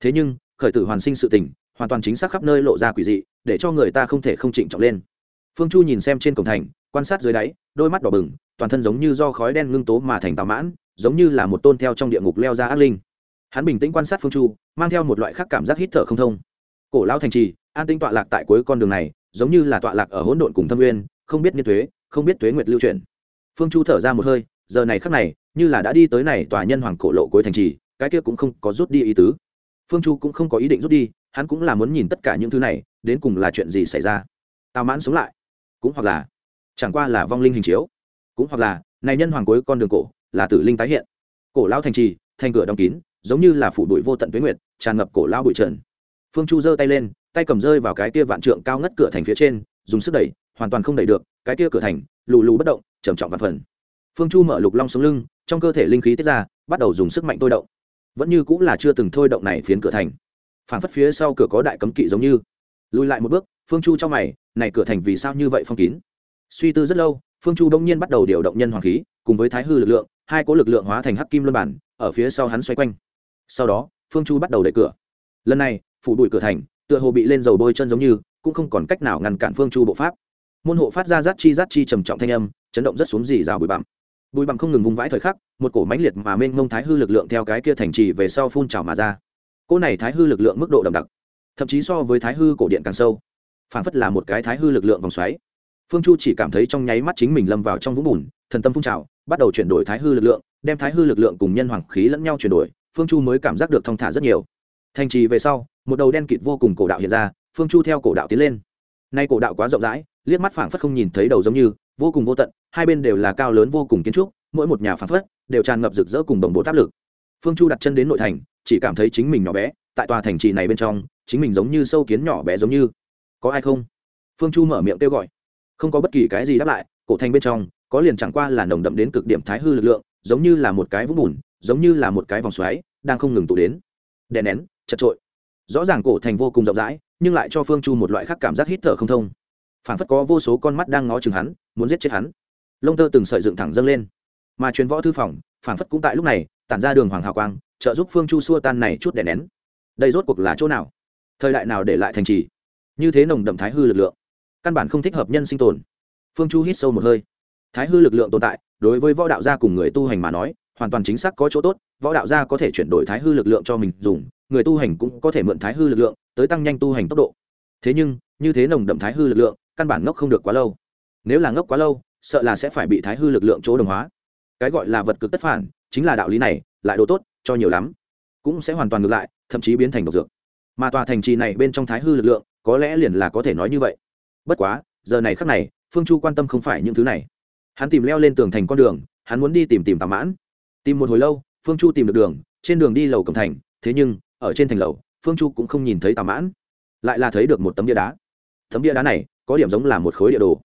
Thế nhưng, khởi tử hoàn sinh sự tình, hoàn toàn chính xác khắp nơi lộ ra quỷ dị, để cho người ta không thể không trịnh trọng lên. Phương chu nhìn xem trên cổng thành, quan sát dưới đáy, đôi mắt đỏ bừng, toàn thân giống như do khói đen ngưng tố mà thành tào mãn, giống như là một tôn theo trong địa ngục leo ra ác linh hắn bình tĩnh quan sát phương chu, mang theo một loại khác cảm giác hít thở không thông. Cổ lao thành trì, an tinh tọa lạc tại cuối con đường này, giống như là tọa lạc ở hỗn độn cùng thâm nguyên, không biết niên thuế không biết thuế nguyệt lưu chuyển. Phương chu thở ra một hơi, giờ này khắc này, như là đã đi tới này tòa nhân hoàng cổ lộ cuối thành trì, cái kia cũng không có rút đi ý tứ. Phương chu cũng không có ý định rút đi, hắn cũng là muốn nhìn tất cả những thứ này, đến cùng là chuyện gì xảy ra. Tào mãn sống lại. Cũng hoặc là, chẳng qua là vong linh hình chiếu. Cũng hoặc là, này nhân hoàng cuối con đường cổ, là tử linh tái hiện. Cổ lao thành trì, thành cửa đóng kín giống như là phủ bụi vô tận tuyến nguyệt, tràn ngập cổ lao bụi trần. Phương chu giơ tay lên, tay cầm rơi vào cái kia vạn trượng cao ngất cửa thành phía trên, dùng sức đẩy, hoàn toàn không đẩy được, cái kia cửa thành, lù lù bất động, trầm trọng và phần. Phương chu mở lục long sống lưng, trong cơ thể linh khí tiết ra, bắt đầu dùng sức mạnh thôi động. Vẫn như cũng là chưa từng thôi động này phiến cửa thành. Phản phất phía sau cửa có đại cấm kỵ giống như. Lùi lại một bước, phương chu trong mày, này cửa thành vì sao như vậy phong kín? Suy tư rất lâu, phương chu đông nhiên bắt đầu điều động nhân hoàng khí, cùng với thái hư lực lượng, hai có lực lượng hóa thành hắc kim luân bản, ở phía sau hắn xoay quanh sau đó, phương chu bắt đầu đẩy cửa. Lần này, phủ đuổi cửa thành, tựa hồ bị lên dầu bôi chân giống như, cũng không còn cách nào ngăn cản phương chu bộ pháp. Môn hộ phát ra rát chi rát chi trầm trọng thanh âm, chấn động rất xuống dì rào bụi bặm. Bụi bặm không ngừng vung vãi thời khắc, một cổ mãnh liệt mà mênh mông thái hư lực lượng theo cái kia thành trì về sau phun trào mà ra. Cỗ này thái hư lực lượng mức độ đậm đặc, thậm chí so với thái hư cổ điện càng sâu. Phản phất là một cái thái hư lực lượng vòng xoáy. Phương chu chỉ cảm thấy trong nháy mắt chính mình lâm vào trong vũng bùn, thần tâm phun trào, bắt đầu chuyển đổi thái hư lực lượng, đem thái hư lực lượng cùng nhân hoàng khí lẫn nhau chuyển đổi phương chu mới cảm giác được thong thả rất nhiều. Thành trì về sau, một đầu đen kịt vô cùng cổ đạo hiện ra, phương chu theo cổ đạo tiến lên. Nay cổ đạo quá rộng rãi, liếc mắt phảng phất không nhìn thấy đầu giống như, vô cùng vô tận, hai bên đều là cao lớn vô cùng kiến trúc, mỗi một nhà phảng phất đều tràn ngập rực rỡ cùng đồng bộ áp lực. Phương chu đặt chân đến nội thành, chỉ cảm thấy chính mình nhỏ bé, tại tòa thành trì này bên trong, chính mình giống như sâu kiến nhỏ bé giống như. Có ai không? Phương chu mở miệng kêu gọi. Không có bất kỳ cái gì đáp lại, cổ thành bên trong, có liền chẳng qua là nồng đậm đến cực điểm thái hư lực lượng, giống như là một cái vũng bùn giống như là một cái vòng xoáy, đang không ngừng tụ đến. Đè nén, chật trội. Rõ ràng cổ thành vô cùng rộng rãi, nhưng lại cho phương chu một loại khác cảm giác hít thở không thông. Phản phất có vô số con mắt đang ngó chừng hắn, muốn giết chết hắn. Lông tơ từng sợi dựng thẳng dâng lên. Mà truyền võ thư phòng phản phất cũng tại lúc này, tản ra đường hoàng hào quang, trợ giúp phương chu xua tan này chút đè nén. Đây rốt cuộc là chỗ nào? Thời đại nào để lại thành trì? Như thế nồng đậm thái hư lực lượng, căn bản không thích hợp nhân sinh tồn. Phương chu hít sâu một hơi. Thái hư lực lượng tồn tại, đối với võ đạo gia cùng người tu hành mà nói hoàn toàn chính xác có chỗ tốt, võ đạo gia có thể chuyển đổi thái hư lực lượng cho mình dùng, người tu hành cũng có thể mượn thái hư lực lượng tới tăng nhanh tu hành tốc độ. Thế nhưng, như thế nồng đậm thái hư lực lượng, căn bản ngốc không được quá lâu. Nếu là ngốc quá lâu, sợ là sẽ phải bị thái hư lực lượng chỗ đồng hóa. Cái gọi là vật cực tất phản, chính là đạo lý này, lại đồ tốt, cho nhiều lắm. Cũng sẽ hoàn toàn ngược lại, thậm chí biến thành độc dược. Mà tòa thành trì này bên trong thái hư lực lượng, có lẽ liền là có thể nói như vậy. Bất quá, giờ này khắc này, phương chu quan tâm không phải những thứ này. Hắn tìm leo lên tường thành con đường, hắn muốn đi tìm tìm tà mãn tìm một hồi lâu, phương chu tìm được đường, trên đường đi lầu cổng thành, thế nhưng, ở trên thành lầu, phương chu cũng không nhìn thấy tà mãn. Lại là thấy được một tấm bia đá. Tấm bia đá này, có điểm giống là một khối địa đồ.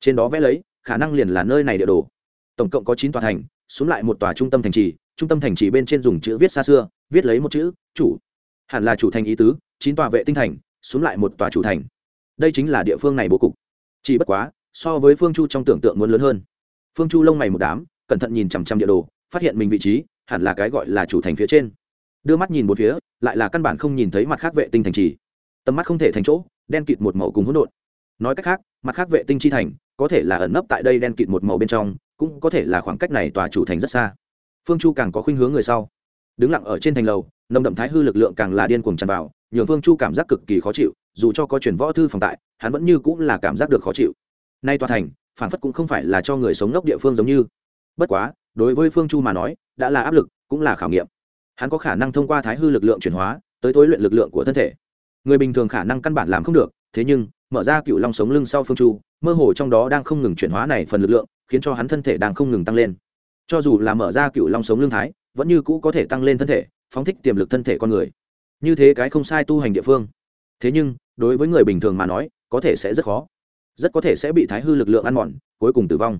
Trên đó vẽ lấy, khả năng liền là nơi này địa đồ. Tổng cộng có chín tòa thành, xuống lại một tòa trung tâm thành trì, trung tâm thành trì bên trên dùng chữ viết xa xưa, viết lấy một chữ, chủ. Hẳn là chủ thành ý tứ, chín tòa vệ tinh thành, xuống lại một tòa chủ thành. Đây chính là địa phương này bố cục. Chỉ bất quá, so với phương chu trong tưởng tượng muốn lớn hơn. Phương chu lông mày một đám, cẩn thận nhìn chằm chằm địa đồ phát hiện mình vị trí, hẳn là cái gọi là chủ thành phía trên. Đưa mắt nhìn một phía, lại là căn bản không nhìn thấy mặt khác vệ tinh thành trì. Tầm mắt không thể thành chỗ, đen kịt một màu cùng hỗn độn. Nói cách khác, mặt khác vệ tinh chi thành, có thể là ẩn nấp tại đây đen kịt một màu bên trong, cũng có thể là khoảng cách này tòa chủ thành rất xa. Phương chu càng có khuynh hướng người sau. Đứng lặng ở trên thành lầu, nồng đậm thái hư lực lượng càng là điên cuồng tràn vào, nhường phương chu cảm giác cực kỳ khó chịu, dù cho có chuyển võ thư phòng tại, hắn vẫn như cũng là cảm giác được khó chịu. Nay tòa thành phản phất cũng không phải là cho người sống ngốc địa phương giống như. Bất quá đối với phương chu mà nói, đã là áp lực, cũng là khảo nghiệm. Hắn có khả năng thông qua thái hư lực lượng chuyển hóa, tới tối luyện lực lượng của thân thể. Người bình thường khả năng căn bản làm không được, thế nhưng, mở ra cựu long sống lưng sau phương chu, mơ hồ trong đó đang không ngừng chuyển hóa này phần lực lượng, khiến cho hắn thân thể đang không ngừng tăng lên. Cho dù là mở ra cựu long sống lưng thái, vẫn như cũ có thể tăng lên thân thể, phóng thích tiềm lực thân thể con người. Như thế cái không sai tu hành địa phương. Thế nhưng, đối với người bình thường mà nói, có thể sẽ rất khó. Rất có thể sẽ bị thái hư lực lượng ăn mòn, cuối cùng tử vong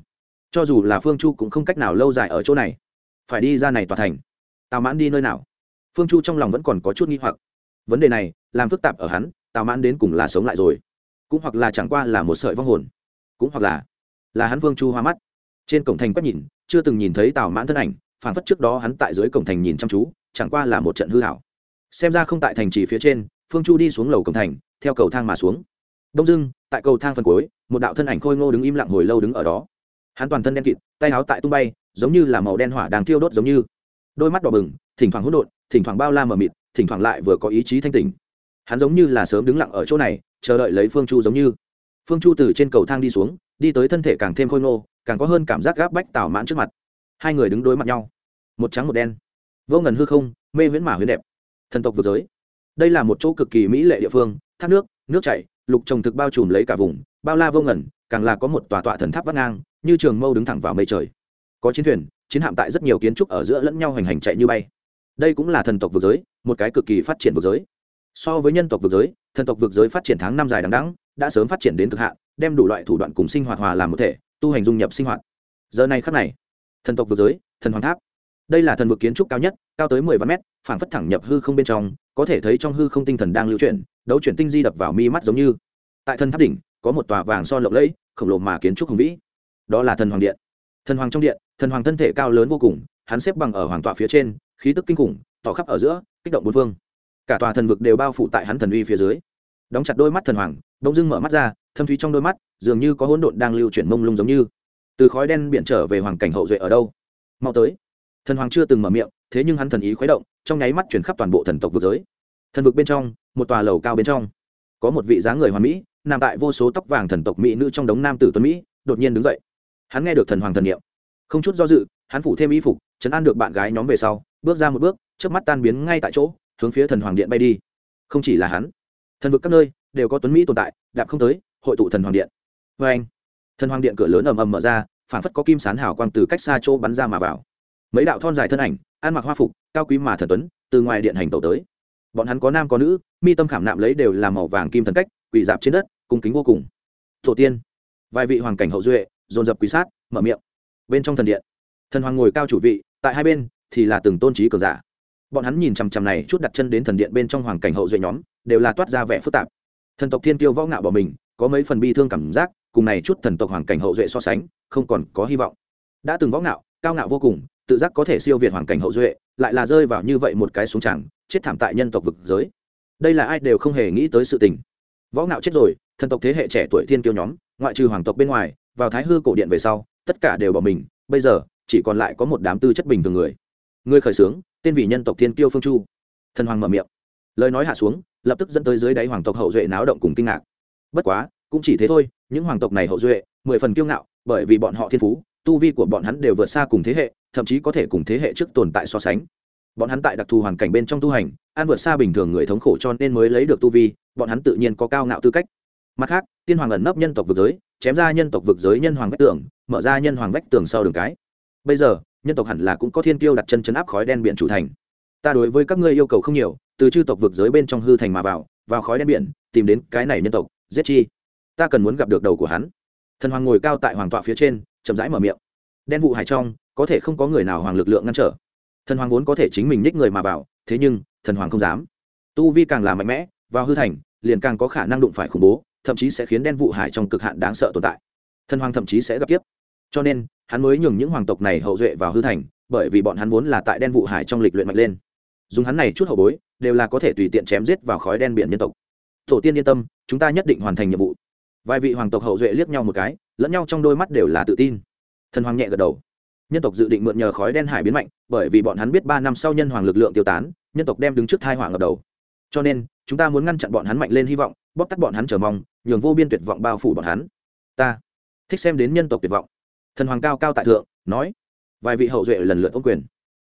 cho dù là phương chu cũng không cách nào lâu dài ở chỗ này. Phải đi ra này tòa thành. Tào mãn đi nơi nào? Phương chu trong lòng vẫn còn có chút nghi hoặc. Vấn đề này, làm phức tạp ở hắn, tào mãn đến cùng là sống lại rồi. Cũng hoặc là chẳng qua là một sợi vong hồn. Cũng hoặc là là hắn phương chu hoa mắt. Trên cổng thành quét nhìn, chưa từng nhìn thấy tào mãn thân ảnh phản phất trước đó hắn tại dưới cổng thành nhìn chăm chú, chẳng qua là một trận hư hảo xem ra không tại thành trì phía trên, phương chu đi xuống lầu cổng thành, theo cầu thang mà xuống. Đông dưng tại cầu thang phần cuối, một đạo thân ảnh khôi ngô đứng im lặng hồi lâu đứng ở đó hắn toàn thân đen kịt, tay áo tại tung bay, giống như là màu đen hỏa đang thiêu đốt giống như. Đôi mắt đỏ bừng, thỉnh thoảng hỗn độn, thỉnh thoảng bao la mờ mịt, thỉnh thoảng lại vừa có ý chí thanh tình hắn giống như là sớm đứng lặng ở chỗ này, chờ đợi lấy phương chu giống như. Phương chu từ trên cầu thang đi xuống, đi tới thân thể càng thêm khôi ngô, càng có hơn cảm giác gáp bách tảo mãn trước mặt. Hai người đứng đối mặt nhau. Một trắng một đen. Vô ngần hư không, mê viễn mã huyễn đẹp. Thần tộc vượt giới. Đây là một chỗ cực kỳ mỹ lệ địa phương, thác nước nước chảy, lục trồng thực bao trùm lấy cả vùng, bao la vô ngần, càng là có một tòa tọa thần tháp vắt ngang như trường mâu đứng thẳng vào mây trời. Có chiến thuyền, chiến hạm tại rất nhiều kiến trúc ở giữa lẫn nhau hành hành chạy như bay. Đây cũng là thần tộc vượt giới, một cái cực kỳ phát triển vượt giới. So với nhân tộc vượt giới, thần tộc vượt giới phát triển tháng năm dài đằng đẵng, đã sớm phát triển đến cực hạn, đem đủ loại thủ đoạn cùng sinh hoạt hòa làm một thể, tu hành dung nhập sinh hoạt. Giờ này khắc này, thần tộc vượt giới, thần hoàng tháp. Đây là thần vực kiến trúc cao nhất, cao tới mười vạn mét, phảng phất thẳng nhập hư không bên trong, có thể thấy trong hư không tinh thần đang lưu chuyển, đấu chuyển tinh di đập vào mi mắt giống như. Tại thần tháp đỉnh, có một tòa vàng son lộng lẫy, khổng lồ mà kiến trúc hùng vĩ đó là thần hoàng điện. Thần hoàng trong điện, thần hoàng thân thể cao lớn vô cùng, hắn xếp bằng ở hoàng tọa phía trên, khí tức kinh khủng, tỏ khắp ở giữa, kích động bốn phương. Cả tòa thần vực đều bao phủ tại hắn thần uy phía dưới. Đóng chặt đôi mắt thần hoàng đông dưng mở mắt ra, thâm thúy trong đôi mắt, dường như có hỗn độn đang lưu chuyển mông lung giống như. Từ khói đen biển trở về hoàng cảnh hậu duệ ở đâu? Mau tới. Thần hoàng chưa từng mở miệng, thế nhưng hắn thần ý khuấy động, trong nháy mắt chuyển khắp toàn bộ thần tộc vực giới. Thần vực bên trong, một tòa lầu cao bên trong, có một vị dáng người hoàn mỹ, nằm tại vô số tóc vàng thần tộc mỹ nữ trong đống nam tử tuấn mỹ, đột nhiên đứng dậy hắn nghe được thần hoàng thần niệm, không chút do dự, hắn phủ thêm y phục chấn an được bạn gái nhóm về sau, bước ra một bước trước mắt tan biến ngay tại chỗ, hướng phía thần hoàng điện bay đi. Không chỉ là hắn, thần vực các nơi đều có tuấn mỹ tồn tại, đạp không tới, hội tụ thần hoàng điện. Vê anh, thần hoàng điện cửa lớn ầm ầm mở ra phản phất có kim sán hào quang từ cách xa chỗ bắn ra mà vào. Mấy đạo thon dài thân ảnh, ăn mặc hoa phục, cao quý mà thần tuấn, từ ngoài điện hành tẩu tới. Bọn hắn có nam có nữ, mi tâm khảm nạm lấy đều là màu vàng kim thần cách quỷ dạp trên đất, cung kính vô cùng. Tổ tiên, vài vị hoàng cảnh hậu duệ dồn dập quý sát, mở miệng. Bên trong thần điện, thần hoàng ngồi cao chủ vị, tại hai bên thì là từng tôn trí cờ giả. Bọn hắn nhìn chằm chằm này chút đặt chân đến thần điện bên trong hoàng cảnh hậu duệ nhóm, đều là toát ra vẻ phức tạp. Thần tộc thiên tiêu võ ngạo bỏ mình, có mấy phần bi thương cảm giác, cùng này chút thần tộc hoàng cảnh hậu duệ so sánh, không còn có hy vọng. Đã từng võ ngạo, cao ngạo vô cùng, tự giác có thể siêu việt hoàng cảnh hậu duệ, lại là rơi vào như vậy một cái xuống chẳng chết thảm tại nhân tộc vực giới. Đây là ai đều không hề nghĩ tới sự tình. Võ ngạo chết rồi, thần tộc thế hệ trẻ tuổi thiên tiêu nhóm, ngoại trừ hoàng tộc bên ngoài vào thái hư cổ điện về sau, tất cả đều bỏ mình, bây giờ, chỉ còn lại có một đám tư chất bình thường người. Người khởi xướng, tên vị nhân tộc thiên kiêu phương chu. Thần hoàng mở miệng. Lời nói hạ xuống, lập tức dẫn tới dưới đáy hoàng tộc hậu duệ náo động cùng kinh ngạc. Bất quá, cũng chỉ thế thôi, những hoàng tộc này hậu duệ, mười phần kiêu ngạo, bởi vì bọn họ thiên phú, tu vi của bọn hắn đều vượt xa cùng thế hệ, thậm chí có thể cùng thế hệ trước tồn tại so sánh. Bọn hắn tại đặc thù hoàn cảnh bên trong tu hành an vượt xa bình thường người thống khổ cho nên mới lấy được tu vi, bọn hắn tự nhiên có cao ngạo tư cách. Mặt khác, tiên hoàng ẩn nấp nhân tộc vực giới chém ra nhân tộc vực giới nhân hoàng vách tường, mở ra nhân hoàng vách tường sau đường cái. Bây giờ, nhân tộc hẳn là cũng có thiên tiêu đặt chân chấn áp khói đen biển chủ thành. Ta đối với các ngươi yêu cầu không nhiều, từ chư tộc vực giới bên trong hư thành mà vào vào khói đen biển, tìm đến cái này nhân tộc, giết chi. Ta cần muốn gặp được đầu của hắn. Thần hoàng ngồi cao tại hoàng tọa phía trên, chậm rãi mở miệng. Đen vụ hải trong, có thể không có người nào hoàng lực lượng ngăn trở. Thần hoàng vốn có thể chính mình ních người mà vào, thế nhưng, thần hoàng không dám. Tu vi càng là mạnh mẽ, vào hư thành, liền càng có khả năng đụng phải khủng bố thậm chí sẽ khiến đen vụ hải trong cực hạn đáng sợ tồn tại. Thần hoàng thậm chí sẽ gặp tiếp cho nên, hắn mới nhường những hoàng tộc này hậu duệ vào hư thành, bởi vì bọn hắn vốn là tại đen vụ hải trong lịch luyện mạnh lên. Dùng hắn này chút hậu bối, đều là có thể tùy tiện chém giết vào khói đen biển nhân tộc. Tổ tiên yên tâm, chúng ta nhất định hoàn thành nhiệm vụ. Vài vị hoàng tộc hậu duệ liếc nhau một cái, lẫn nhau trong đôi mắt đều là tự tin. Thần hoàng nhẹ gật đầu. Nhân tộc dự định mượn nhờ khói đen hải biến mạnh, bởi vì bọn hắn biết ba năm sau nhân hoàng lực lượng tiêu tán, nhân tộc đem đứng trước thai hoàng ngập đầu. Cho nên chúng ta muốn ngăn chặn bọn hắn mạnh lên hy vọng, bóp tắt bọn hắn chờ mong, nhường vô biên tuyệt vọng bao phủ bọn hắn. Ta thích xem đến nhân tộc tuyệt vọng. Thần hoàng cao cao tại thượng, nói, vài vị hậu duệ lần lượt ô quyền.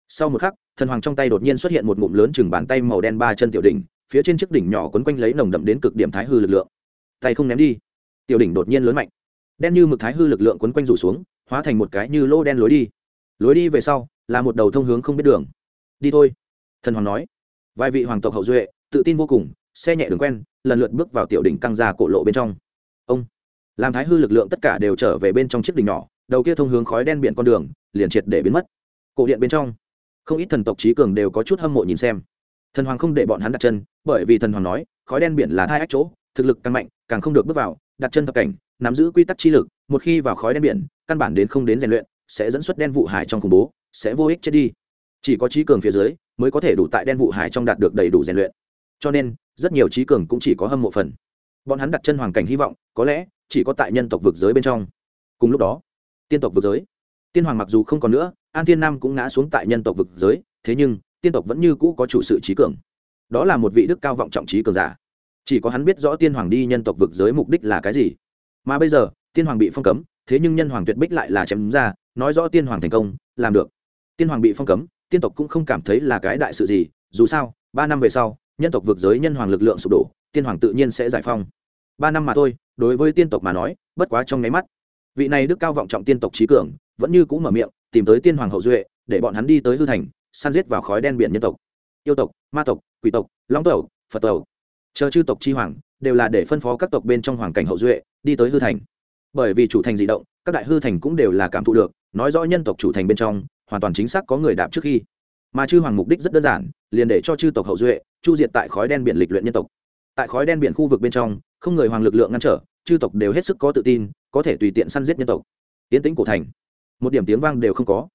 Sau một khắc, thần hoàng trong tay đột nhiên xuất hiện một ngụm lớn chừng bàn tay màu đen ba chân tiểu đỉnh, phía trên chiếc đỉnh nhỏ quấn quanh lấy nồng đậm đến cực điểm thái hư lực lượng. Tay không ném đi. Tiểu đỉnh đột nhiên lớn mạnh. Đen như mực thái hư lực lượng quấn quanh rủ xuống, hóa thành một cái như lô đen lối đi. Lối đi về sau, là một đầu thông hướng không biết đường. Đi thôi, thần hoàng nói. Vài vị hoàng tộc hậu duệ tự tin vô cùng, xe nhẹ đường quen, lần lượt bước vào tiểu đỉnh căng ra cổ lộ bên trong. Ông, làm thái hư lực lượng tất cả đều trở về bên trong chiếc đỉnh nhỏ, đầu kia thông hướng khói đen biển con đường, liền triệt để biến mất. Cổ điện bên trong, không ít thần tộc trí cường đều có chút hâm mộ nhìn xem. Thần hoàng không để bọn hắn đặt chân, bởi vì thần hoàng nói, khói đen biển là thai ách chỗ, thực lực càng mạnh, càng không được bước vào, đặt chân thập cảnh, nắm giữ quy tắc chi lực, một khi vào khói đen biển, căn bản đến không đến rèn luyện, sẽ dẫn xuất đen vụ hải trong khủng bố, sẽ vô ích chết đi. Chỉ có trí cường phía dưới, mới có thể đủ tại đen vụ hải trong đạt được đầy đủ rèn luyện cho nên rất nhiều trí cường cũng chỉ có hâm mộ phần. Bọn hắn đặt chân hoàng cảnh hy vọng, có lẽ chỉ có tại nhân tộc vực giới bên trong. Cùng lúc đó, tiên tộc vực giới. Tiên hoàng mặc dù không còn nữa, an thiên nam cũng ngã xuống tại nhân tộc vực giới, thế nhưng tiên tộc vẫn như cũ có chủ sự trí cường. Đó là một vị đức cao vọng trọng trí cường giả. Chỉ có hắn biết rõ tiên hoàng đi nhân tộc vực giới mục đích là cái gì. Mà bây giờ, tiên hoàng bị phong cấm, thế nhưng nhân hoàng tuyệt bích lại là chém ra, nói rõ tiên hoàng thành công, làm được. Tiên hoàng bị phong cấm, tiên tộc cũng không cảm thấy là cái đại sự gì, dù sao, ba năm về sau nhân tộc vượt giới nhân hoàng lực lượng sụp đổ, tiên hoàng tự nhiên sẽ giải phong. Ba năm mà thôi, đối với tiên tộc mà nói, bất quá trong nháy mắt. Vị này đức cao vọng trọng tiên tộc trí cường, vẫn như cũng mở miệng, tìm tới tiên hoàng hậu duệ, để bọn hắn đi tới hư thành san giết vào khói đen biển nhân tộc. Yêu tộc, ma tộc, quỷ tộc, long tộc, phật tộc. Chờ chư tộc chi hoàng, đều là để phân phó các tộc bên trong hoàng cảnh hậu duệ, đi tới hư thành. Bởi vì chủ thành di động, các đại hư thành cũng đều là cảm thụ được, nói rõ nhân tộc chủ thành bên trong, hoàn toàn chính xác có người đạp trước khi mà chư hoàng mục đích rất đơn giản, liền để cho chư tộc hậu duệ chu diệt tại khói đen biển lịch luyện nhân tộc. Tại khói đen biển khu vực bên trong, không người hoàng lực lượng ngăn trở, chư tộc đều hết sức có tự tin, có thể tùy tiện săn giết nhân tộc. Tiến tĩnh cổ thành, một điểm tiếng vang đều không có.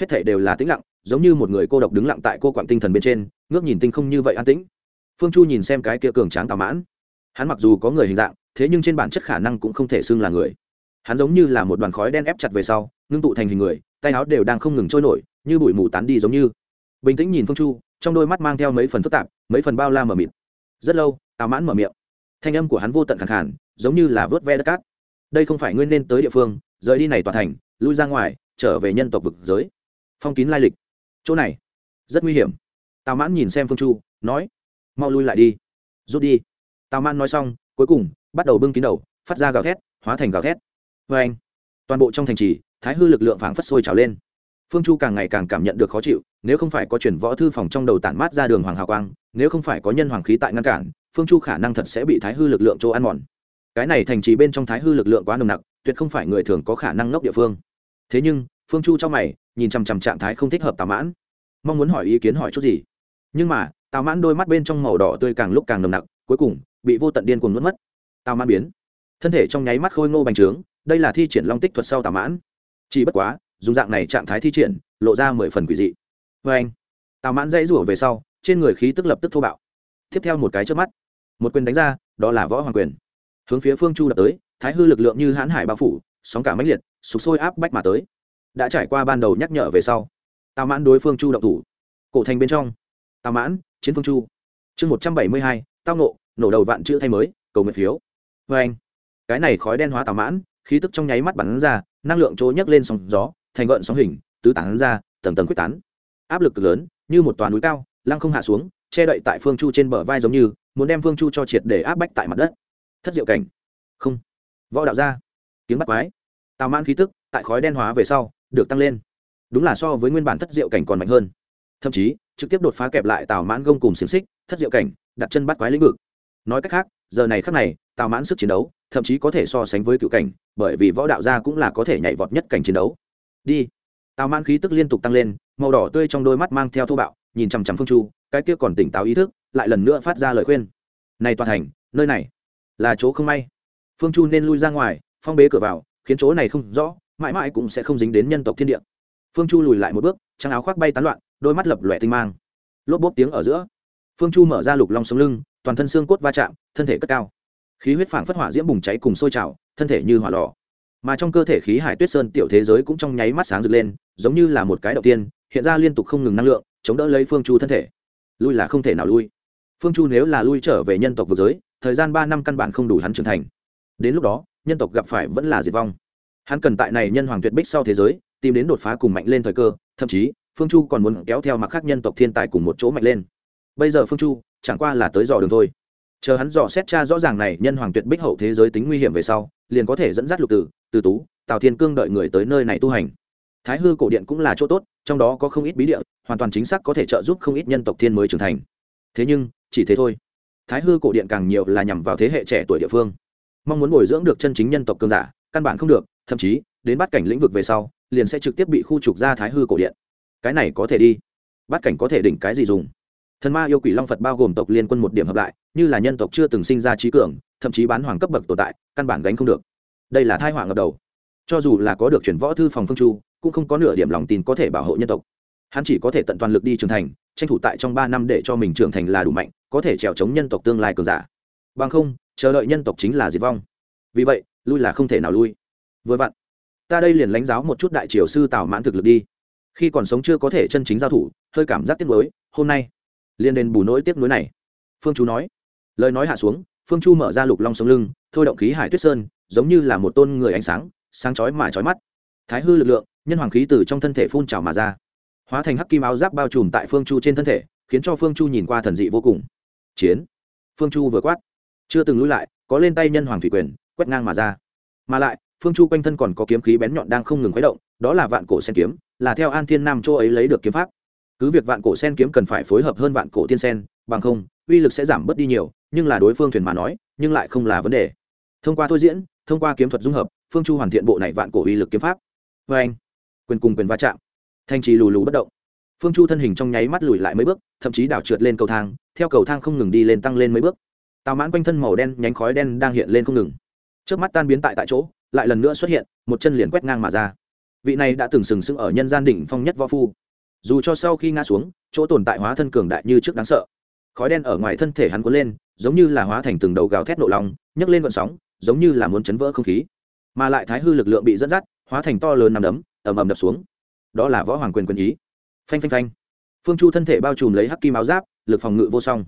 Hết thể đều là tĩnh lặng, giống như một người cô độc đứng lặng tại cô quặng tinh thần bên trên, ngước nhìn tinh không như vậy an tĩnh. Phương chu nhìn xem cái kia cường tráng tào mãn. Hắn mặc dù có người hình dạng, thế nhưng trên bản chất khả năng cũng không thể xưng là người. Hắn giống như là một đoàn khói đen ép chặt về sau, ngưng tụ thành hình người, tay áo đều đang không ngừng trôi nổi, như bụi mù tán đi giống như bình tĩnh nhìn phương chu, trong đôi mắt mang theo mấy phần phức tạp, mấy phần bao la mờ mịt. Rất lâu tào mãn mở miệng. Thanh âm của hắn vô tận khẳng khản giống như là vớt ve đất cát. Đây không phải nguyên nên tới địa phương, rời đi này tòa thành, lui ra ngoài, trở về nhân tộc vực giới. Phong kín lai lịch. Chỗ này, rất nguy hiểm. Tào mãn nhìn xem phương chu, nói, mau lui lại đi. Rút đi. Tào mãn nói xong, cuối cùng, bắt đầu bưng kín đầu, phát ra gào thét, hóa thành gào thét. Vê anh, toàn bộ trong thành trì, thái hư lực lượng phảng phất sôi trào lên phương chu càng ngày càng cảm nhận được khó chịu, nếu không phải có chuyển võ thư phòng trong đầu tản mát ra đường hoàng hào quang, nếu không phải có nhân hoàng khí tại ngăn cản, phương chu khả năng thật sẽ bị thái hư lực lượng chỗ ăn mòn. Cái này thành trì bên trong thái hư lực lượng quá nồng nặc, tuyệt không phải người thường có khả năng ngốc địa phương. Thế nhưng, phương chu trong mày, nhìn chằm chằm trạng thái không thích hợp tào mãn, mong muốn hỏi ý kiến hỏi chút gì. Nhưng mà, tào mãn đôi mắt bên trong màu đỏ tươi càng lúc càng nồng nặc, cuối cùng, bị vô tận điên cuồng nuốt mất. Tào mãn biến. Thân thể trong nháy mắt khôi ngô bành trướng, đây là thi triển long tích thuật sau tào mãn. Chỉ bất quá dùng dạng này trạng thái thi triển, lộ ra mười phần quỷ dị. Vê anh, tào mãn dãy rủa về sau, trên người khí tức lập tức thô bạo. Tiếp theo một cái trước mắt, một quyền đánh ra, đó là võ hoàng quyền. Hướng phía phương chu đập tới, thái hư lực lượng như hãn hải bao phủ, sóng cả mãnh liệt sụp sôi áp bách mà tới. Đã trải qua ban đầu nhắc nhở về sau, tào mãn đối phương chu động thủ. Cổ thành bên trong, tào mãn, chiến phương chu. Chương một trăm bảy mươi hai, tao nộ nổ đầu vạn chữ thay mới, cầu nguyện phiếu. Vê anh, cái này khói đen hóa tào mãn, khí tức trong nháy mắt bắn ra, năng lượng chỗ nhấc lên sóng gió thành gợn sóng hình, tứ tán ra, tầng tầng quyết tán. Áp lực lớn, như một toàn núi cao, lăng không hạ xuống, che đậy tại phương chu trên bờ vai giống như, muốn đem phương chu cho triệt để áp bách tại mặt đất. Thất diệu cảnh. Không. Võ đạo ra tiếng bắt quái. Tào mãn khí tức, tại khói đen hóa về sau, được tăng lên. Đúng là so với nguyên bản thất diệu cảnh còn mạnh hơn. Thậm chí, trực tiếp đột phá kẹp lại tào mãn gông cùng xiềng xích, thất diệu cảnh, đặt chân bắt quái lĩnh vực. Nói cách khác, giờ này khác này, tào mãn sức chiến đấu, thậm chí có thể so sánh với cựu cảnh, bởi vì võ đạo gia cũng là có thể nhảy vọt nhất cảnh chiến đấu đi. Tào mãn khí tức liên tục tăng lên, màu đỏ tươi trong đôi mắt mang theo thô bạo, nhìn chằm chằm phương chu, cái kia còn tỉnh táo ý thức, lại lần nữa phát ra lời khuyên. Này toàn thành, nơi này là chỗ không may. Phương chu nên lui ra ngoài, phong bế cửa vào, khiến chỗ này không rõ, mãi mãi cũng sẽ không dính đến nhân tộc thiên địa. Phương chu lùi lại một bước, trắng áo khoác bay tán loạn, đôi mắt lập lòe tinh mang. Lốp bốp tiếng ở giữa. Phương chu mở ra lục long sống lưng, toàn thân xương cốt va chạm, thân thể cất cao. Khí huyết phảng phất hỏa diễm bùng cháy cùng sôi trào, thân thể như hỏa lò mà trong cơ thể khí hải tuyết sơn tiểu thế giới cũng trong nháy mắt sáng rực lên, giống như là một cái đầu tiên, hiện ra liên tục không ngừng năng lượng, chống đỡ lấy phương chu thân thể. Lui là không thể nào lui. Phương chu nếu là lui trở về nhân tộc vực giới, thời gian ba năm căn bản không đủ hắn trưởng thành. Đến lúc đó, nhân tộc gặp phải vẫn là diệt vong. Hắn cần tại này nhân hoàng tuyệt bích sau thế giới, tìm đến đột phá cùng mạnh lên thời cơ, thậm chí, phương chu còn muốn kéo theo mặc khác nhân tộc thiên tài cùng một chỗ mạnh lên. Bây giờ phương chu, chẳng qua là tới dò đường thôi. Chờ hắn dò xét cha rõ ràng này nhân hoàng tuyệt bích hậu thế giới tính nguy hiểm về sau liền có thể dẫn dắt lục tử, từ tú, tào thiên cương đợi người tới nơi này tu hành. Thái hư cổ điện cũng là chỗ tốt, trong đó có không ít bí địa, hoàn toàn chính xác có thể trợ giúp không ít nhân tộc thiên mới trưởng thành. Thế nhưng, chỉ thế thôi. Thái hư cổ điện càng nhiều là nhằm vào thế hệ trẻ tuổi địa phương. Mong muốn bồi dưỡng được chân chính nhân tộc cương giả, căn bản không được, thậm chí, đến bắt cảnh lĩnh vực về sau, liền sẽ trực tiếp bị khu trục ra thái hư cổ điện. Cái này có thể đi. Bắt cảnh có thể đỉnh cái gì dùng? Thần ma yêu quỷ long phật bao gồm tộc liên quân một điểm hợp lại, như là nhân tộc chưa từng sinh ra trí cường, thậm chí bán hoàng cấp bậc tồn tại, căn bản gánh không được. Đây là thai hoàng ngập đầu. Cho dù là có được chuyển võ thư phòng phương chu, cũng không có nửa điểm lòng tin có thể bảo hộ nhân tộc. Hắn chỉ có thể tận toàn lực đi trưởng thành, tranh thủ tại trong ba năm để cho mình trưởng thành là đủ mạnh, có thể trèo chống nhân tộc tương lai cường giả. Bằng không, chờ đợi nhân tộc chính là diệt vong. Vì vậy, lui là không thể nào lui. Vừa vặn, ta đây liền lãnh giáo một chút đại triều sư tào mãn thực lực đi. Khi còn sống chưa có thể chân chính giao thủ, hơi cảm giác tiếc nuối, hôm nay liên đền bù nỗi tiếc nuối này. Phương chú nói. Lời nói hạ xuống, phương chu mở ra lục long sống lưng, thôi động khí hải tuyết sơn, giống như là một tôn người ánh sáng sáng chói mà chói mắt. Thái hư lực lượng, nhân hoàng khí từ trong thân thể phun trào mà ra. Hóa thành hắc kim áo giáp bao trùm tại phương chu trên thân thể, khiến cho phương chu nhìn qua thần dị vô cùng. Chiến. Phương chu vừa quát. Chưa từng lui lại, có lên tay nhân hoàng thủy quyền, quét ngang mà ra. Mà lại, phương chu quanh thân còn có kiếm khí bén nhọn đang không ngừng khuấy động, đó là vạn cổ sen kiếm, là theo an thiên nam châu ấy lấy được kiếm pháp cứ việc vạn cổ sen kiếm cần phải phối hợp hơn vạn cổ tiên sen, bằng không, uy lực sẽ giảm bớt đi nhiều, nhưng là đối phương thuyền mà nói, nhưng lại không là vấn đề. Thông qua thôi diễn, thông qua kiếm thuật dung hợp, phương chu hoàn thiện bộ này vạn cổ uy lực kiếm pháp. Vê anh, quyền cùng quyền va chạm. Thanh trì lù lù bất động. Phương chu thân hình trong nháy mắt lùi lại mấy bước, thậm chí đảo trượt lên cầu thang, theo cầu thang không ngừng đi lên tăng lên mấy bước. Tào mãn quanh thân màu đen nhánh khói đen đang hiện lên không ngừng. Trước mắt tan biến tại tại chỗ, lại lần nữa xuất hiện, một chân liền quét ngang mà ra. Vị này đã từng sừng sững ở nhân gian đỉnh phong nhất võ phu dù cho sau khi ngã xuống, chỗ tồn tại hóa thân cường đại như trước đáng sợ. Khói đen ở ngoài thân thể hắn cuốn lên, giống như là hóa thành từng đầu gào thét nộ lòng, nhấc lên vận sóng, giống như là muốn chấn vỡ không khí. Mà lại thái hư lực lượng bị dẫn dắt, hóa thành to lớn nằm đấm, ầm ầm đập xuống. Đó là võ hoàng quyền quyền ý. Phanh phanh phanh. Phương chu thân thể bao trùm lấy hắc kim áo giáp, lực phòng ngự vô song.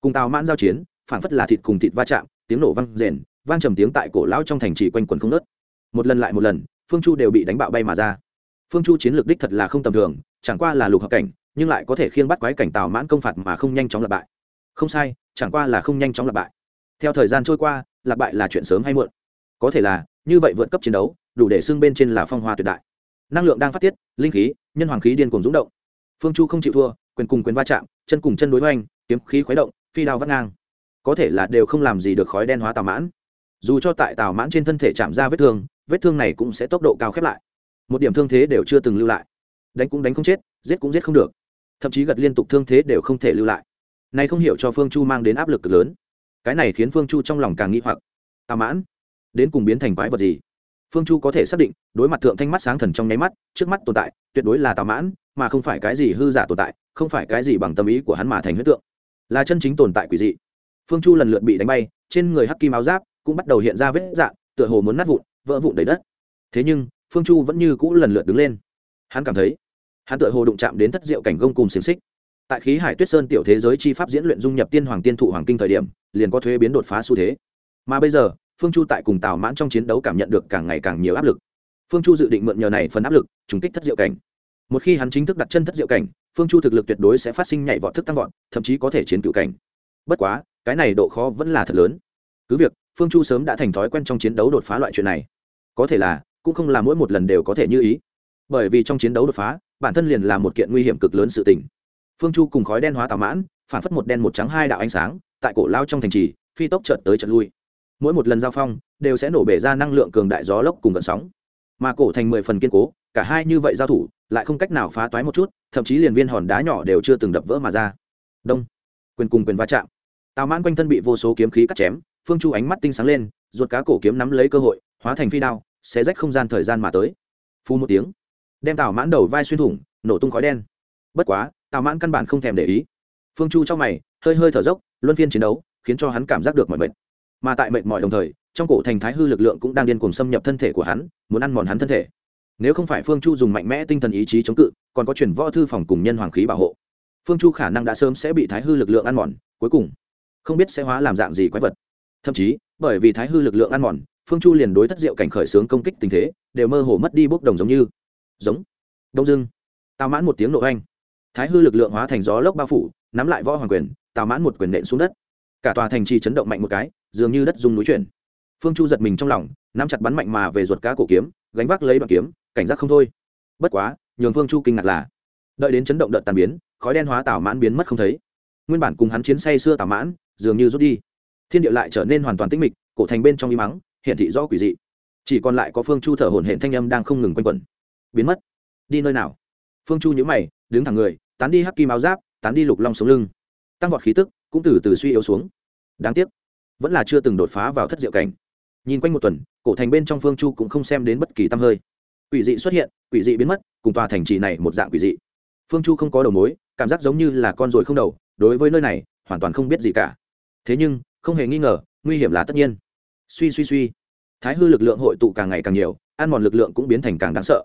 Cùng tào mãn giao chiến phản phất là thịt cùng thịt va chạm, tiếng nổ vang rền, vang trầm tiếng tại cổ lão trong thành trì quanh quần không nớt một lần lại một lần, phương chu đều bị đánh bạo bay mà ra phương chu chiến lược đích thật là không tầm thường, chẳng qua là lục hợp cảnh, nhưng lại có thể khiêng bắt quái cảnh tào mãn công phạt mà không nhanh chóng lặp bại. Không sai, chẳng qua là không nhanh chóng lặp bại. Theo thời gian trôi qua, lặp bại là chuyện sớm hay muộn. Có thể là, như vậy vượt cấp chiến đấu, đủ để xưng bên trên là phong hoa tuyệt đại. Năng lượng đang phát tiết, linh khí, nhân hoàng khí điên cuồng rúng động. Phương chu không chịu thua, quyền cùng quyền va chạm, chân cùng chân đối hoành, kiếm khí khuấy động, phi đao vắt ngang. Có thể là đều không làm gì được khói đen hóa tào mãn. Dù cho tại tào mãn trên thân thể chạm ra vết thương vết thương này cũng sẽ tốc độ cao khép lại một điểm thương thế đều chưa từng lưu lại. Đánh cũng đánh không chết, giết cũng giết không được. Thậm chí gật liên tục thương thế đều không thể lưu lại. Này không hiểu cho phương chu mang đến áp lực cực lớn. Cái này khiến phương chu trong lòng càng nghĩ hoặc. Tà mãn, đến cùng biến thành quái vật gì? Phương chu có thể xác định, đối mặt thượng thanh mắt sáng thần trong nháy mắt, trước mắt tồn tại, tuyệt đối là tà mãn, mà không phải cái gì hư giả tồn tại, không phải cái gì bằng tâm ý của hắn mà thành huyết tượng. Là chân chính tồn tại quỷ dị. Phương chu lần lượt bị đánh bay, trên người hắc kim áo giáp cũng bắt đầu hiện ra vết dạng, tựa hồ muốn nát vụn, vỡ vụn đầy đất. Thế nhưng phương chu vẫn như cũ lần lượt đứng lên. Hắn cảm thấy, hắn tựa hồ đụng chạm đến thất diệu cảnh gông cùng xiềng xích. Tại khí hải tuyết sơn tiểu thế giới chi pháp diễn luyện dung nhập tiên hoàng tiên thụ hoàng kinh thời điểm, liền có thuế biến đột phá xu thế. Mà bây giờ, phương chu tại cùng tào mãn trong chiến đấu cảm nhận được càng ngày càng nhiều áp lực. Phương chu dự định mượn nhờ này phần áp lực, trùng kích thất diệu cảnh. Một khi hắn chính thức đặt chân thất diệu cảnh, phương chu thực lực tuyệt đối sẽ phát sinh nhảy vọt thức tăng vọt, thậm chí có thể chiến cựu cảnh. Bất quá, cái này độ khó vẫn là thật lớn. Cứ việc, phương chu sớm đã thành thói quen trong chiến đấu đột phá loại chuyện này. Có thể là cũng không là mỗi một lần đều có thể như ý. Bởi vì trong chiến đấu đột phá, bản thân liền là một kiện nguy hiểm cực lớn sự tình. Phương chu cùng khói đen hóa tào mãn, phản phất một đen một trắng hai đạo ánh sáng, tại cổ lao trong thành trì, phi tốc trợt tới trận lui. Mỗi một lần giao phong, đều sẽ nổ bể ra năng lượng cường đại gió lốc cùng gần sóng. Mà cổ thành mười phần kiên cố, cả hai như vậy giao thủ, lại không cách nào phá toái một chút, thậm chí liền viên hòn đá nhỏ đều chưa từng đập vỡ mà ra. Đông. Quyền cùng quyền va chạm. Tào mãn quanh thân bị vô số kiếm khí cắt chém, phương chu ánh mắt tinh sáng lên, ruột cá cổ kiếm nắm lấy cơ hội, hóa thành phi đao sẽ rách không gian thời gian mà tới. Phu một tiếng, đem tào mãn đầu vai xuyên thủng, nổ tung khói đen. Bất quá, tào mãn căn bản không thèm để ý. Phương chu trong mày, hơi hơi thở dốc, luân phiên chiến đấu, khiến cho hắn cảm giác được mọi mệt. Mà tại mệt mỏi đồng thời, trong cổ thành thái hư lực lượng cũng đang điên cuồng xâm nhập thân thể của hắn, muốn ăn mòn hắn thân thể. Nếu không phải phương chu dùng mạnh mẽ tinh thần ý chí chống cự, còn có chuyển võ thư phòng cùng nhân hoàng khí bảo hộ, phương chu khả năng đã sớm sẽ bị thái hư lực lượng ăn mòn. Cuối cùng, không biết sẽ hóa làm dạng gì quái vật. Thậm chí, bởi vì thái hư lực lượng ăn mòn phương chu liền đối thất diệu cảnh khởi xướng công kích tình thế, đều mơ hồ mất đi bốc đồng giống như. Giống. Đông dưng tào mãn một tiếng nổ anh thái hư lực lượng hóa thành gió lốc bao phủ, nắm lại võ hoàng quyền, tào mãn một quyền nện xuống đất. Cả tòa thành trì chấn động mạnh một cái, dường như đất dung núi chuyển. Phương chu giật mình trong lòng, nắm chặt bắn mạnh mà về ruột cá cổ kiếm, gánh vác lấy bằng kiếm, cảnh giác không thôi. Bất quá, nhường phương chu kinh ngạc là, đợi đến chấn động đợt tàn biến, khói đen hóa tào mãn biến mất không thấy. Nguyên bản cùng hắn chiến say xưa tào mãn, dường như rút đi. Thiên địa lại trở nên hoàn toàn tĩnh mịch, cổ thành bên trong im mắng hiện thị rõ quỷ dị. Chỉ còn lại có phương chu thở hổn hển thanh âm đang không ngừng quanh quẩn. Biến mất. Đi nơi nào? Phương chu nhữ mày, đứng thẳng người, tán đi hắc kim áo giáp, tán đi lục long sống lưng. Tăng vọt khí tức cũng từ từ suy yếu xuống. Đáng tiếc, vẫn là chưa từng đột phá vào thất diệu cảnh. Nhìn quanh một tuần, cổ thành bên trong phương chu cũng không xem đến bất kỳ tăm hơi. Quỷ dị xuất hiện, quỷ dị biến mất, cùng tòa thành trì này một dạng quỷ dị. Phương chu không có đầu mối, cảm giác giống như là con ruồi không đầu, đối với nơi này, hoàn toàn không biết gì cả. Thế nhưng, không hề nghi ngờ, nguy hiểm là tất nhiên suy suy suy. Thái hư lực lượng hội tụ càng ngày càng nhiều, ăn mòn lực lượng cũng biến thành càng đáng sợ.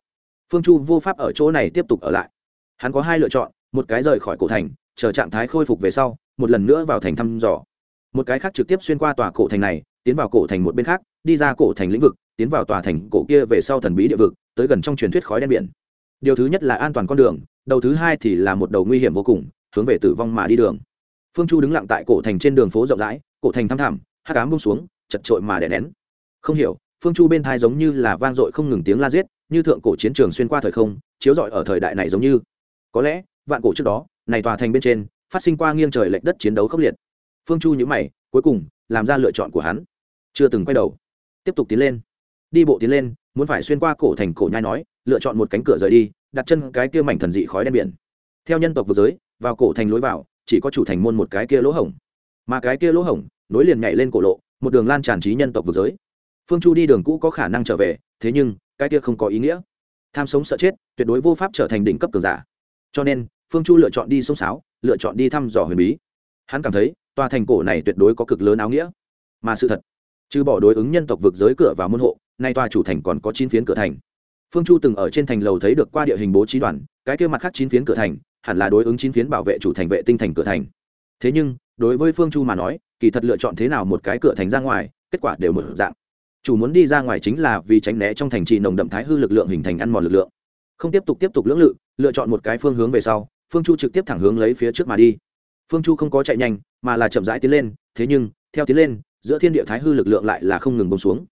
Phương chu vô pháp ở chỗ này tiếp tục ở lại. Hắn có hai lựa chọn, một cái rời khỏi cổ thành, chờ trạng thái khôi phục về sau, một lần nữa vào thành thăm dò. Một cái khác trực tiếp xuyên qua tòa cổ thành này, tiến vào cổ thành một bên khác, đi ra cổ thành lĩnh vực, tiến vào tòa thành cổ kia về sau thần bí địa vực, tới gần trong truyền thuyết khói đen biển. Điều thứ nhất là an toàn con đường, đầu thứ hai thì là một đầu nguy hiểm vô cùng, hướng về tử vong mà đi đường. Phương chu đứng lặng tại cổ thành trên đường phố rộng rãi, cổ thành thăm thẳm hát cám bông xuống chật trội mà đè nén. Không hiểu, phương chu bên thai giống như là vang dội không ngừng tiếng la giết, như thượng cổ chiến trường xuyên qua thời không, chiếu rọi ở thời đại này giống như. Có lẽ, vạn cổ trước đó, này tòa thành bên trên, phát sinh qua nghiêng trời lệch đất chiến đấu khốc liệt. Phương chu nhữ mày, cuối cùng, làm ra lựa chọn của hắn. Chưa từng quay đầu. Tiếp tục tiến lên. Đi bộ tiến lên, muốn phải xuyên qua cổ thành cổ nhai nói, lựa chọn một cánh cửa rời đi, đặt chân cái kia mảnh thần dị khói đen biển. Theo nhân tộc vực giới, vào cổ thành lối vào, chỉ có chủ thành môn một cái kia lỗ hổng. Mà cái kia lỗ hổng, nối liền nhảy lên cổ lộ một đường lan tràn trí nhân tộc vực giới. Phương chu đi đường cũ có khả năng trở về, thế nhưng, cái kia không có ý nghĩa. Tham sống sợ chết, tuyệt đối vô pháp trở thành đỉnh cấp cường giả. Cho nên, phương chu lựa chọn đi sông sáo, lựa chọn đi thăm dò huyền bí. Hắn cảm thấy, tòa thành cổ này tuyệt đối có cực lớn áo nghĩa. Mà sự thật, trừ bỏ đối ứng nhân tộc vực giới cửa vào môn hộ, nay tòa chủ thành còn có chín phiến cửa thành. Phương chu từng ở trên thành lầu thấy được qua địa hình bố trí đoàn, cái kia mặt khác chín phiến cửa thành, hẳn là đối ứng chín phiến bảo vệ chủ thành vệ tinh thành cửa thành. Thế nhưng, đối với phương chu mà nói kỳ thật lựa chọn thế nào một cái cửa thành ra ngoài, kết quả đều một dạng. Chủ muốn đi ra ngoài chính là vì tránh né trong thành trì nồng đậm thái hư lực lượng hình thành ăn mòn lực lượng. Không tiếp tục tiếp tục lưỡng lự, lựa chọn một cái phương hướng về sau, phương chu trực tiếp thẳng hướng lấy phía trước mà đi. Phương chu không có chạy nhanh, mà là chậm rãi tiến lên, thế nhưng, theo tiến lên, giữa thiên địa thái hư lực lượng lại là không ngừng bông xuống.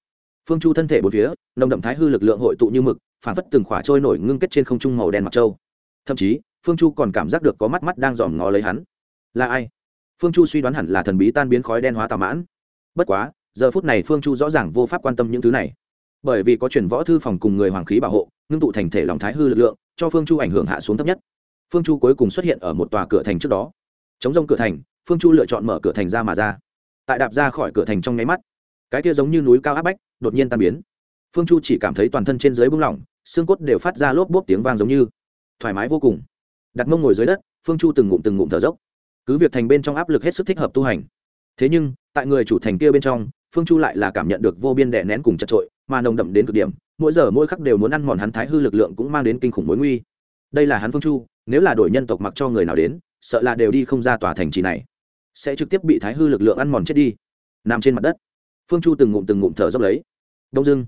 Phương chu thân thể bốn phía, nồng đậm thái hư lực lượng hội tụ như mực, phản phất từng khỏa trôi nổi ngưng kết trên không trung màu đen mặt trâu thậm chí, phương chu còn cảm giác được có mắt mắt đang dòm ngó lấy hắn. Là ai? Phương chu suy đoán hẳn là thần bí tan biến khói đen hóa tà mãn. Bất quá, giờ phút này phương chu rõ ràng vô pháp quan tâm những thứ này. Bởi vì có chuyển võ thư phòng cùng người hoàng khí bảo hộ, ngưng tụ thành thể lòng thái hư lực lượng, cho phương chu ảnh hưởng hạ xuống thấp nhất. Phương chu cuối cùng xuất hiện ở một tòa cửa thành trước đó. Chống rông cửa thành, phương chu lựa chọn mở cửa thành ra mà ra. Tại đạp ra khỏi cửa thành trong nháy mắt, cái kia giống như núi cao áp bách, đột nhiên tan biến. Phương chu chỉ cảm thấy toàn thân trên dưới bung lỏng, xương cốt đều phát ra lốp bốp tiếng vang giống như. Thoải mái vô cùng. Đặt mông ngồi dưới đất, phương chu từng ngụm từng ngụm thở dốc cứ việc thành bên trong áp lực hết sức thích hợp tu hành. Thế nhưng, tại người chủ thành kia bên trong, phương chu lại là cảm nhận được vô biên đè nén cùng chật trội, mà nồng đậm đến cực điểm, mỗi giờ mỗi khắc đều muốn ăn mòn hắn thái hư lực lượng cũng mang đến kinh khủng mối nguy. Đây là hắn phương chu, nếu là đổi nhân tộc mặc cho người nào đến, sợ là đều đi không ra tòa thành trì này. Sẽ trực tiếp bị thái hư lực lượng ăn mòn chết đi. Nằm trên mặt đất. Phương chu từng ngụm từng ngụm thở dốc lấy. Đông dưng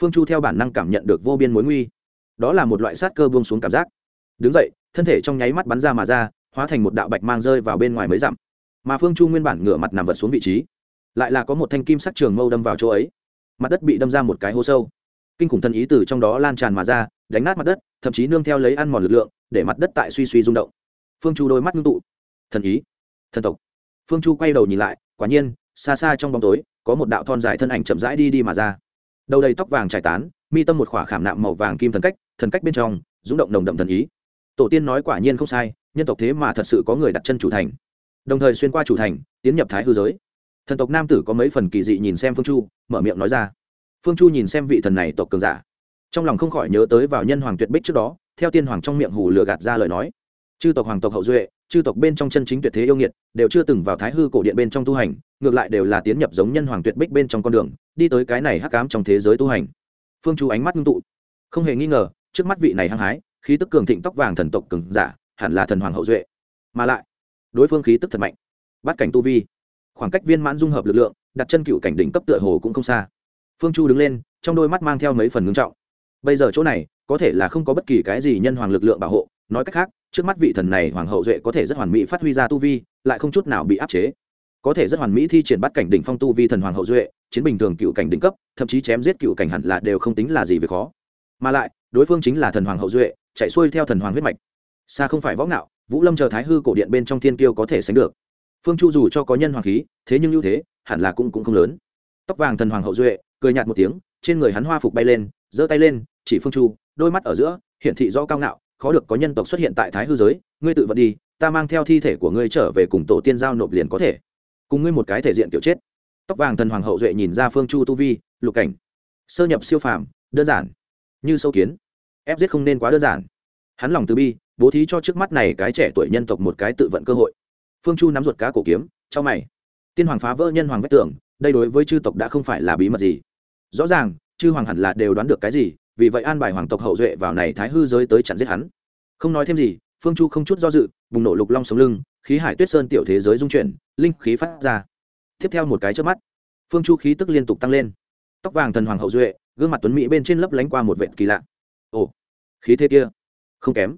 phương chu theo bản năng cảm nhận được vô biên mối nguy. Đó là một loại sát cơ buông xuống cảm giác. Đứng dậy, thân thể trong nháy mắt bắn ra mà ra hóa thành một đạo bạch mang rơi vào bên ngoài mấy dặm. Mà phương chu nguyên bản ngửa mặt nằm vật xuống vị trí, lại là có một thanh kim sắc trường mâu đâm vào chỗ ấy. Mặt đất bị đâm ra một cái hố sâu. Kinh khủng thân ý từ trong đó lan tràn mà ra, đánh nát mặt đất, thậm chí nương theo lấy ăn mòn lực lượng, để mặt đất tại suy suy rung động. Phương chu đôi mắt ngưng tụ. Thần ý. Thần tộc. Phương chu quay đầu nhìn lại, quả nhiên, xa xa trong bóng tối, có một đạo thon dài thân ảnh chậm rãi đi đi mà ra. Đầu đầy tóc vàng trải tán, mi tâm một khỏa khảm nạm màu vàng kim thần cách thần cách bên trong, rung động nồng đậm thần ý. Tổ tiên nói quả nhiên không sai nhân tộc thế mà thật sự có người đặt chân chủ thành. Đồng thời xuyên qua chủ thành, tiến nhập thái hư giới. Thần tộc nam tử có mấy phần kỳ dị nhìn xem phương chu, mở miệng nói ra. Phương chu nhìn xem vị thần này tộc cường giả. Trong lòng không khỏi nhớ tới vào nhân hoàng tuyệt bích trước đó, theo tiên hoàng trong miệng hù lừa gạt ra lời nói. Chư tộc hoàng tộc hậu duệ, chư tộc bên trong chân chính tuyệt thế yêu nghiệt, đều chưa từng vào thái hư cổ điện bên trong tu hành, ngược lại đều là tiến nhập giống nhân hoàng tuyệt bích bên trong con đường, đi tới cái này hắc cám trong thế giới tu hành. Phương chu ánh mắt ngưng tụ. Không hề nghi ngờ, trước mắt vị này hăng hái, khí tức cường thịnh tóc vàng thần tộc cường giả hẳn là thần hoàng hậu duệ. Mà lại, đối phương khí tức thật mạnh. Bắt cảnh tu vi, khoảng cách viên mãn dung hợp lực lượng, đặt chân cựu cảnh đỉnh cấp tựa hồ cũng không xa. Phương chu đứng lên, trong đôi mắt mang theo mấy phần ngưng trọng. Bây giờ chỗ này, có thể là không có bất kỳ cái gì nhân hoàng lực lượng bảo hộ, nói cách khác, trước mắt vị thần này hoàng hậu duệ có thể rất hoàn mỹ phát huy ra tu vi, lại không chút nào bị áp chế. Có thể rất hoàn mỹ thi triển bắt cảnh đỉnh phong tu vi thần hoàng hậu duệ, chiến bình thường cựu cảnh đỉnh cấp, thậm chí chém giết cựu cảnh hẳn là đều không tính là gì về khó. Mà lại, đối phương chính là thần hoàng hậu duệ, chạy xuôi theo thần hoàng huyết mạch xa không phải võ ngạo, vũ lâm chờ thái hư cổ điện bên trong thiên kiêu có thể sánh được. Phương chu dù cho có nhân hoàng khí, thế nhưng ưu thế, hẳn là cũng cũng không lớn. Tóc vàng thần hoàng hậu duệ, cười nhạt một tiếng, trên người hắn hoa phục bay lên, giơ tay lên, chỉ phương chu, đôi mắt ở giữa, hiển thị do cao ngạo, khó được có nhân tộc xuất hiện tại thái hư giới, ngươi tự vận đi, ta mang theo thi thể của ngươi trở về cùng tổ tiên giao nộp liền có thể. Cùng ngươi một cái thể diện kiểu chết. Tóc vàng thần hoàng hậu duệ nhìn ra phương chu tu vi, lục cảnh. Sơ nhập siêu phàm, đơn giản. Như sâu kiến. Ép giết không nên quá đơn giản. Hắn lòng từ bi bố thí cho trước mắt này cái trẻ tuổi nhân tộc một cái tự vận cơ hội. Phương chu nắm ruột cá cổ kiếm trong mày. Tiên hoàng phá vỡ nhân hoàng vách tưởng đây đối với chư tộc đã không phải là bí mật gì. Rõ ràng, chư hoàng hẳn là đều đoán được cái gì, vì vậy an bài hoàng tộc hậu duệ vào này thái hư giới tới chặn giết hắn. Không nói thêm gì, phương chu không chút do dự, bùng nổ lục long sống lưng, khí hải tuyết sơn tiểu thế giới dung chuyển, linh khí phát ra. Tiếp theo một cái trước mắt, phương chu khí tức liên tục tăng lên. Tóc vàng thần hoàng hậu duệ, gương mặt tuấn mỹ bên trên lấp lánh qua một vệ kỳ lạ. Ồ, khí thế kia, không kém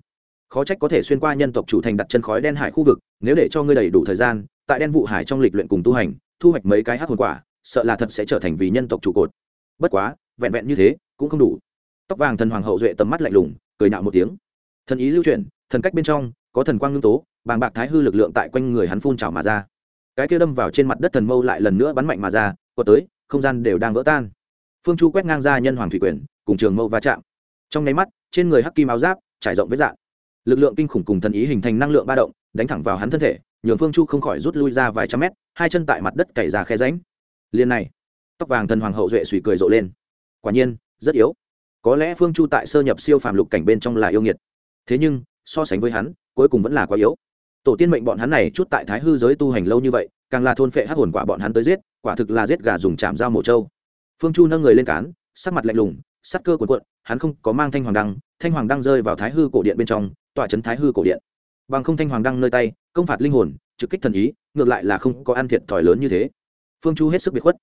khó trách có thể xuyên qua nhân tộc chủ thành đặt chân khói đen hải khu vực, nếu để cho ngươi đầy đủ thời gian, tại đen vụ hải trong lịch luyện cùng tu hành, thu hoạch mấy cái hát hồn quả, sợ là thật sẽ trở thành vì nhân tộc trụ cột. Bất quá, vẹn vẹn như thế, cũng không đủ. Tóc vàng thần hoàng hậu duệ tầm mắt lạnh lùng, cười nạo một tiếng. Thần ý lưu chuyển, thần cách bên trong, có thần quang ngưng tố, bàng bạc thái hư lực lượng tại quanh người hắn phun trào mà ra. Cái kia đâm vào trên mặt đất thần mâu lại lần nữa bắn mạnh mà ra có tới, không gian đều đang vỡ tan. Phương chu quét ngang ra nhân hoàng thủy quyền cùng trường mâu va chạm. Trong nháy mắt, trên người hắc kim áo giáp, trải rộng vết dạn lực lượng kinh khủng cùng thần ý hình thành năng lượng ba động, đánh thẳng vào hắn thân thể, nhường phương chu không khỏi rút lui ra vài trăm mét, hai chân tại mặt đất cày ra khe ránh liền này, tóc vàng thần hoàng hậu duệ suy cười rộ lên. Quả nhiên, rất yếu. Có lẽ phương chu tại sơ nhập siêu phàm lục cảnh bên trong là yêu nghiệt. Thế nhưng, so sánh với hắn, cuối cùng vẫn là quá yếu. Tổ tiên mệnh bọn hắn này chút tại thái hư giới tu hành lâu như vậy, càng là thôn phệ hắc hồn quả bọn hắn tới giết, quả thực là giết gà dùng chạm dao mổ trâu. Phương chu nâng người lên cán, sắc mặt lạnh lùng, sắc cơ cuộn cuộn, hắn không có mang thanh hoàng đăng, thanh hoàng đăng rơi vào thái hư cổ điện bên trong tọa trấn thái hư cổ điện. Bằng không thanh hoàng đăng nơi tay, công phạt linh hồn, trực kích thần ý, ngược lại là không có ăn thiệt thòi lớn như thế. Phương chu hết sức biệt khuất.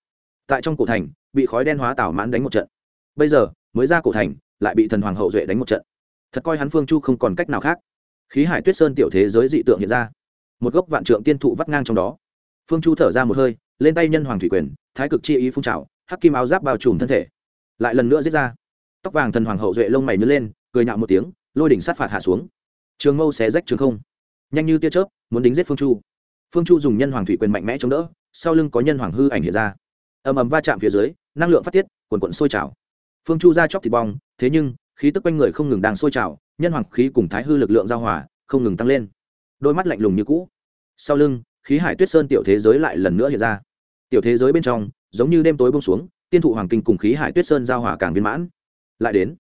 Tại trong cổ thành, bị khói đen hóa tảo mãn đánh một trận. Bây giờ, mới ra cổ thành, lại bị thần hoàng hậu duệ đánh một trận. Thật coi hắn phương chu không còn cách nào khác. Khí hải tuyết sơn tiểu thế giới dị tượng hiện ra. Một gốc vạn trượng tiên thụ vắt ngang trong đó. Phương chu thở ra một hơi, lên tay nhân hoàng thủy quyền, thái cực chi ý phun trào, hắc kim áo giáp bao trùm thân thể. Lại lần nữa giết ra. Tóc vàng thần hoàng hậu duệ lông mày nhớ lên, cười nhạo một tiếng, lôi đỉnh sát phạt hạ xuống trường mâu xé rách trường không. Nhanh như tia chớp, muốn đính giết phương chu. Phương chu dùng nhân hoàng thủy quyền mạnh mẽ chống đỡ, sau lưng có nhân hoàng hư ảnh hiện ra. Ầm ầm va chạm phía dưới, năng lượng phát tiết quần quận sôi trào. Phương chu ra chóc thịt bong, thế nhưng, khí tức quanh người không ngừng đang sôi trào, nhân hoàng khí cùng thái hư lực lượng giao hòa, không ngừng tăng lên. Đôi mắt lạnh lùng như cũ. Sau lưng, khí hải tuyết sơn tiểu thế giới lại lần nữa hiện ra. Tiểu thế giới bên trong, giống như đêm tối bông xuống, tiên thụ hoàng kinh cùng khí hải tuyết sơn giao hòa càng viên mãn. Lại đến,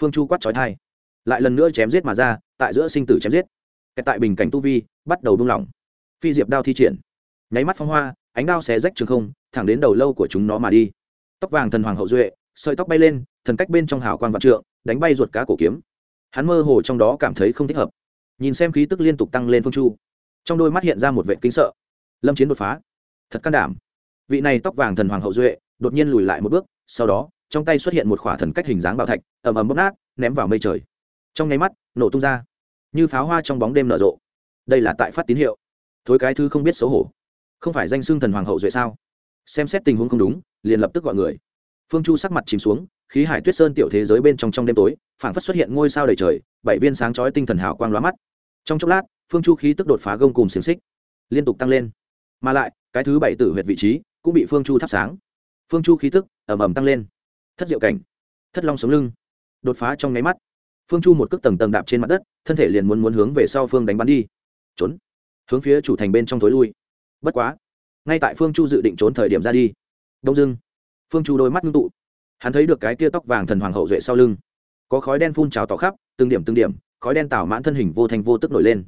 phương chu quát trói thai lại lần nữa chém giết mà ra tại giữa sinh tử chém giết. Kẹt tại bình cảnh tu vi, bắt đầu buông lỏng. Phi diệp đao thi triển. Nháy mắt phong hoa, ánh đao xé rách trường không, thẳng đến đầu lâu của chúng nó mà đi. Tóc vàng thần hoàng hậu duệ, sợi tóc bay lên, thần cách bên trong hào quan vạn trượng, đánh bay ruột cá cổ kiếm. Hắn mơ hồ trong đó cảm thấy không thích hợp. Nhìn xem khí tức liên tục tăng lên phương chu, trong đôi mắt hiện ra một vệ kính sợ. Lâm chiến đột phá. Thật can đảm. Vị này tóc vàng thần hoàng hậu duệ, đột nhiên lùi lại một bước, sau đó, trong tay xuất hiện một khỏa thần cách hình dáng bạo thạch, ầm ầm bốc nát, ném vào mây trời. Trong nháy mắt, nổ tung ra như pháo hoa trong bóng đêm nở rộ. Đây là tại phát tín hiệu. Thối cái thứ không biết xấu hổ. Không phải danh xưng thần hoàng hậu duệ sao? Xem xét tình huống không đúng, liền lập tức gọi người. Phương chu sắc mặt chìm xuống, khí hải tuyết sơn tiểu thế giới bên trong trong đêm tối, phảng phất xuất hiện ngôi sao đầy trời, bảy viên sáng chói tinh thần hào quang lóa mắt. Trong chốc lát, phương chu khí tức đột phá gông cùng xiềng xích, liên tục tăng lên. Mà lại, cái thứ bảy tử huyệt vị trí cũng bị phương chu thắp sáng. Phương chu khí tức ầm ầm tăng lên. Thất diệu cảnh, thất long sống lưng, đột phá trong nháy mắt phương chu một cước tầng tầng đạp trên mặt đất, thân thể liền muốn muốn hướng về sau phương đánh bắn đi. Trốn. Hướng phía chủ thành bên trong thối lui. Bất quá. Ngay tại phương chu dự định trốn thời điểm ra đi. Đông dưng phương chu đôi mắt ngưng tụ. Hắn thấy được cái tia tóc vàng thần hoàng hậu duệ sau lưng. Có khói đen phun trào tỏ khắp, từng điểm từng điểm, khói đen tảo mãn thân hình vô thành vô tức nổi lên.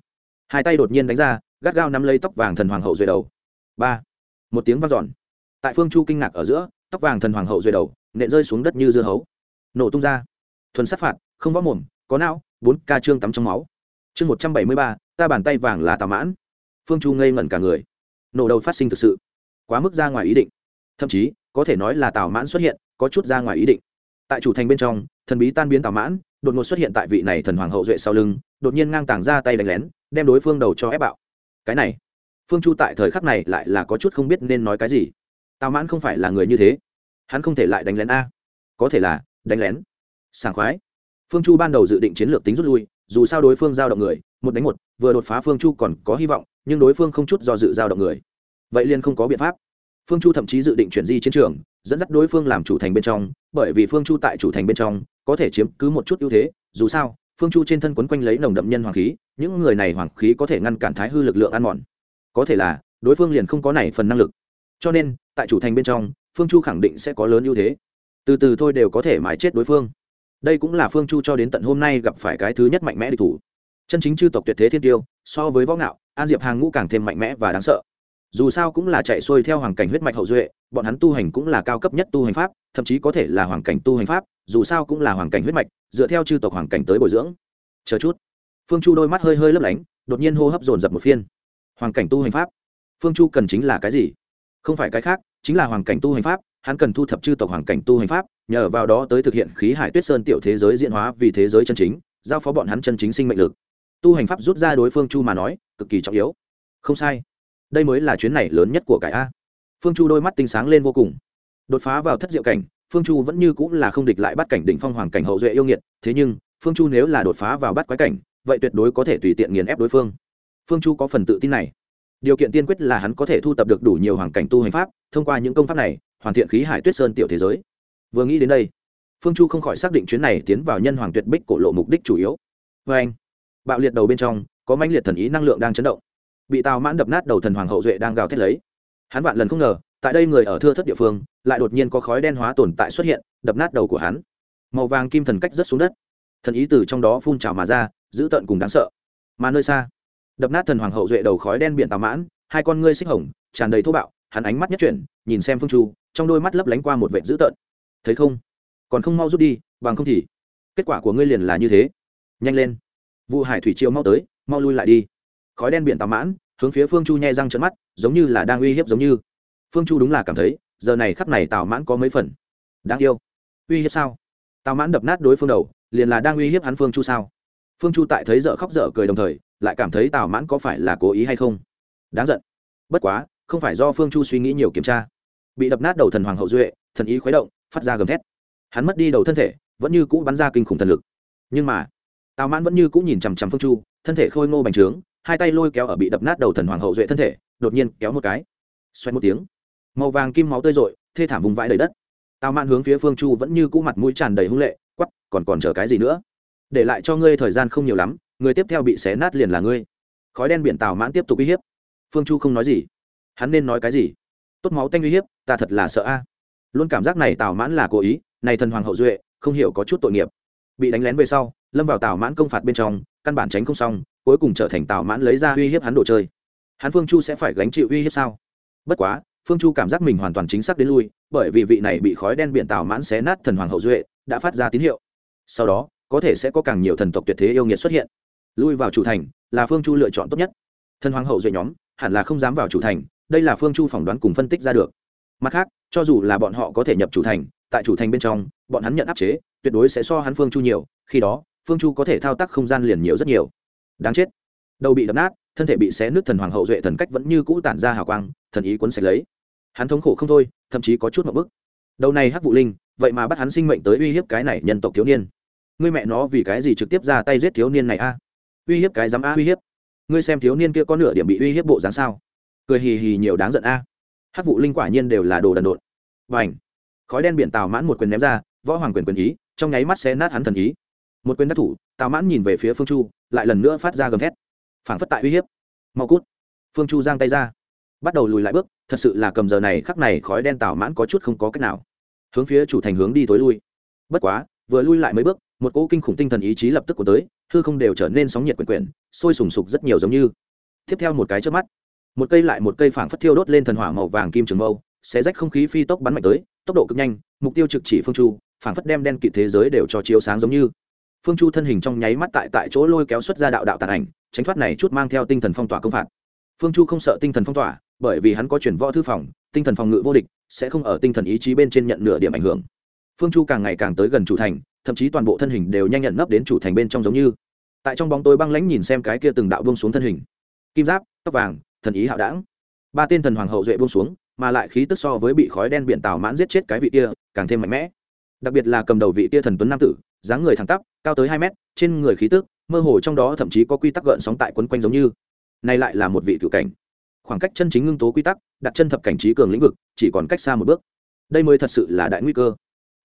Hai tay đột nhiên đánh ra, gắt gao nắm lấy tóc vàng thần hoàng hậu duệ đầu. Ba. Một tiếng vang dọn. Tại phương chu kinh ngạc ở giữa, tóc vàng thần hoàng hậu duệ đầu nện rơi xuống đất như dưa hấu. Nổ tung ra. Thuần sát phạt, không võ mồm có não, bốn ca trương tắm trong máu. Chương một trăm bảy mươi ba, ta bàn tay vàng là tà mãn. Phương chu ngây ngẩn cả người. Nổ đầu phát sinh thực sự. Quá mức ra ngoài ý định. Thậm chí, có thể nói là tào mãn xuất hiện, có chút ra ngoài ý định. Tại chủ thành bên trong, thần bí tan biến tào mãn, đột ngột xuất hiện tại vị này thần hoàng hậu duệ sau lưng, đột nhiên ngang tàng ra tay đánh lén, đem đối phương đầu cho ép bạo. Cái này, phương chu tại thời khắc này lại là có chút không biết nên nói cái gì. Tào mãn không phải là người như thế. Hắn không thể lại đánh lén a. Có thể là, đánh lén. Sảng khoái phương chu ban đầu dự định chiến lược tính rút lui, dù sao đối phương giao động người, một đánh một, vừa đột phá phương chu còn có hy vọng, nhưng đối phương không chút do dự giao động người. Vậy liền không có biện pháp. Phương chu thậm chí dự định chuyển di chiến trường, dẫn dắt đối phương làm chủ thành bên trong, bởi vì phương chu tại chủ thành bên trong, có thể chiếm cứ một chút ưu thế. Dù sao, phương chu trên thân quấn quanh lấy nồng đậm nhân hoàng khí, những người này hoàng khí có thể ngăn cản thái hư lực lượng ăn mòn. Có thể là, đối phương liền không có này phần năng lực. Cho nên, tại chủ thành bên trong, phương chu khẳng định sẽ có lớn ưu thế. Từ từ thôi đều có thể mãi chết đối phương đây cũng là phương chu cho đến tận hôm nay gặp phải cái thứ nhất mạnh mẽ địch thủ. Chân chính chư tộc tuyệt thế thiên tiêu, so với võ ngạo, an diệp hàng ngũ càng thêm mạnh mẽ và đáng sợ. Dù sao cũng là chạy xuôi theo hoàng cảnh huyết mạch hậu duệ, bọn hắn tu hành cũng là cao cấp nhất tu hành pháp, thậm chí có thể là hoàng cảnh tu hành pháp, dù sao cũng là hoàng cảnh huyết mạch, dựa theo chư tộc hoàng cảnh tới bồi dưỡng. Chờ chút. Phương chu đôi mắt hơi hơi lấp lánh, đột nhiên hô hấp dồn dập một phiên. Hoàng cảnh tu hành pháp? Phương chu cần chính là cái gì? Không phải cái khác, chính là hoàng cảnh tu hành pháp, hắn cần thu thập chư tộc hoàng cảnh tu hành pháp nhờ vào đó tới thực hiện khí hải tuyết sơn tiểu thế giới diễn hóa vì thế giới chân chính, giao phó bọn hắn chân chính sinh mệnh lực. Tu hành pháp rút ra đối phương chu mà nói, cực kỳ trọng yếu. Không sai. Đây mới là chuyến này lớn nhất của cải a. Phương chu đôi mắt tinh sáng lên vô cùng. Đột phá vào thất diệu cảnh, phương chu vẫn như cũng là không địch lại bắt cảnh đỉnh phong hoàng cảnh hậu duệ yêu nghiệt, thế nhưng, phương chu nếu là đột phá vào bắt quái cảnh, vậy tuyệt đối có thể tùy tiện nghiền ép đối phương. Phương chu có phần tự tin này. Điều kiện tiên quyết là hắn có thể thu tập được đủ nhiều hoàng cảnh tu hành pháp, thông qua những công pháp này, hoàn thiện khí hải tuyết sơn tiểu thế giới vừa nghĩ đến đây, phương chu không khỏi xác định chuyến này tiến vào nhân hoàng tuyệt bích cổ lộ mục đích chủ yếu. Vê anh, bạo liệt đầu bên trong, có mãnh liệt thần ý năng lượng đang chấn động. Bị tào mãn đập nát đầu thần hoàng hậu duệ đang gào thét lấy. Hắn vạn lần không ngờ, tại đây người ở thưa thất địa phương, lại đột nhiên có khói đen hóa tồn tại xuất hiện, đập nát đầu của hắn. Màu vàng kim thần cách rất xuống đất. Thần ý từ trong đó phun trào mà ra giữ tận cùng đáng sợ. Mà nơi xa, đập nát thần hoàng hậu duệ đầu khói đen biển tào mãn, hai con ngươi xích hồng, tràn đầy thô bạo, hắn ánh mắt nhất chuyển, nhìn xem phương chu, trong đôi mắt lấp lánh qua một vệ dữ tợn thấy không? Còn không mau rút đi, bằng không thì kết quả của ngươi liền là như thế. Nhanh lên. Vụ hải thủy triều mau tới, mau lui lại đi. Khói đen biển tào mãn, hướng phía phương chu nhai răng trận mắt, giống như là đang uy hiếp giống như. Phương chu đúng là cảm thấy, giờ này khắp này tào mãn có mấy phần. Đáng yêu. Uy hiếp sao? Tào mãn đập nát đối phương đầu, liền là đang uy hiếp hắn phương chu sao? Phương chu tại thấy dở khóc dở cười đồng thời, lại cảm thấy tào mãn có phải là cố ý hay không? Đáng giận. Bất quá, không phải do phương chu suy nghĩ nhiều kiểm tra. Bị đập nát đầu thần hoàng hậu duệ, thần ý khuấy động phát ra gầm thét. Hắn mất đi đầu thân thể, vẫn như cũ bắn ra kinh khủng thần lực. Nhưng mà, tào mãn vẫn như cũ nhìn chằm chằm phương chu, thân thể khôi ngô bành trướng, hai tay lôi kéo ở bị đập nát đầu thần hoàng hậu duệ thân thể, đột nhiên kéo một cái. Xoay một tiếng, màu vàng kim máu tơi rội, thê thảm vùng vãi đầy đất. Tào mãn hướng phía phương chu vẫn như cũ mặt mũi tràn đầy hung lệ quắp còn còn chờ cái gì nữa? Để lại cho ngươi thời gian không nhiều lắm, người tiếp theo bị xé nát liền là ngươi. Khói đen biển tào mãn tiếp tục uy hiếp. Phương chu không nói gì. Hắn nên nói cái gì? Tốt máu tanh uy hiếp, ta thật là sợ a luôn cảm giác này tào mãn là cố ý, này thần hoàng hậu duệ, không hiểu có chút tội nghiệp. Bị đánh lén về sau, lâm vào tào mãn công phạt bên trong, căn bản tránh không xong, cuối cùng trở thành tào mãn lấy ra uy hiếp hắn đồ chơi. Hắn phương chu sẽ phải gánh chịu uy hiếp sao? Bất quá, phương chu cảm giác mình hoàn toàn chính xác đến lui, bởi vì vị này bị khói đen biển tào mãn xé nát thần hoàng hậu duệ, đã phát ra tín hiệu. Sau đó, có thể sẽ có càng nhiều thần tộc tuyệt thế yêu nghiệt xuất hiện. Lui vào chủ thành là phương chu lựa chọn tốt nhất. Thần hoàng hậu duệ nhóm hẳn là không dám vào chủ thành, đây là phương chu phỏng đoán cùng phân tích ra được. Mặt khác cho dù là bọn họ có thể nhập chủ thành, tại chủ thành bên trong, bọn hắn nhận áp chế, tuyệt đối sẽ so hắn phương chu nhiều, khi đó, phương chu có thể thao tác không gian liền nhiều rất nhiều. Đáng chết. Đầu bị đập nát, thân thể bị xé nước thần hoàng hậu duệ thần cách vẫn như cũ tản ra hào quang, thần ý cuốn sạch lấy. Hắn thống khổ không thôi, thậm chí có chút một bức. Đầu này hắc vụ linh, vậy mà bắt hắn sinh mệnh tới uy hiếp cái này nhân tộc thiếu niên. Ngươi mẹ nó vì cái gì trực tiếp ra tay giết thiếu niên này a? Uy hiếp cái dám a, uy hiếp. Ngươi xem thiếu niên kia có nửa điểm bị uy hiếp bộ dáng sao? Cười hì hì nhiều đáng giận a. à hát vụ linh quả nhiên đều là đồ đần độn. Và ảnh khói đen biển tào mãn một quyền ném ra, võ hoàng quyền quyền ý, trong nháy mắt sẽ nát hắn thần ý. Một quyền đắc thủ, tào mãn nhìn về phía phương chu, lại lần nữa phát ra gầm thét. Phảng phất tại uy hiếp. Mau cút! Phương chu giang tay ra. Bắt đầu lùi lại bước, thật sự là cầm giờ này khắc này khói đen tào mãn có chút không có cách nào. Hướng phía chủ thành hướng đi tối lui. Bất quá, vừa lui lại mấy bước, một cỗ kinh khủng tinh thần ý chí lập tức của tới, hư không đều trở nên sóng nhiệt quyển quyển sôi sùng sục rất nhiều giống như. Tiếp theo một cái trước mắt một cây lại một cây phảng phất thiêu đốt lên thần hỏa màu vàng kim trường mâu, xé rách không khí phi tốc bắn mạnh tới, tốc độ cực nhanh, mục tiêu trực chỉ phương chu, phảng phất đem đen kịt thế giới đều cho chiếu sáng giống như. Phương chu thân hình trong nháy mắt tại tại chỗ lôi kéo xuất ra đạo đạo tàn ảnh, tránh thoát này chút mang theo tinh thần phong tỏa công phạt. Phương chu không sợ tinh thần phong tỏa, bởi vì hắn có chuyển võ thư phòng, tinh thần phòng ngự vô địch, sẽ không ở tinh thần ý chí bên trên nhận nửa điểm ảnh hưởng. Phương chu càng ngày càng tới gần chủ thành, thậm chí toàn bộ thân hình đều nhanh nhận nấp đến chủ thành bên trong giống như. Tại trong bóng tối băng lãnh nhìn xem cái kia từng đạo bông xuống thân hình. Kim giáp, tóc vàng thần ý hạo đảng. Ba tên thần hoàng hậu duệ buông xuống, mà lại khí tức so với bị khói đen biển tảo mãn giết chết cái vị kia, càng thêm mạnh mẽ. Đặc biệt là cầm đầu vị kia thần tuấn nam tử, dáng người thẳng tắp, cao tới hai mét, trên người khí tức, mơ hồ trong đó thậm chí có quy tắc gợn sóng tại quấn quanh giống như. Này lại là một vị cựu cảnh. Khoảng cách chân chính ngưng tố quy tắc, đặt chân thập cảnh trí cường lĩnh vực, chỉ còn cách xa một bước. Đây mới thật sự là đại nguy cơ.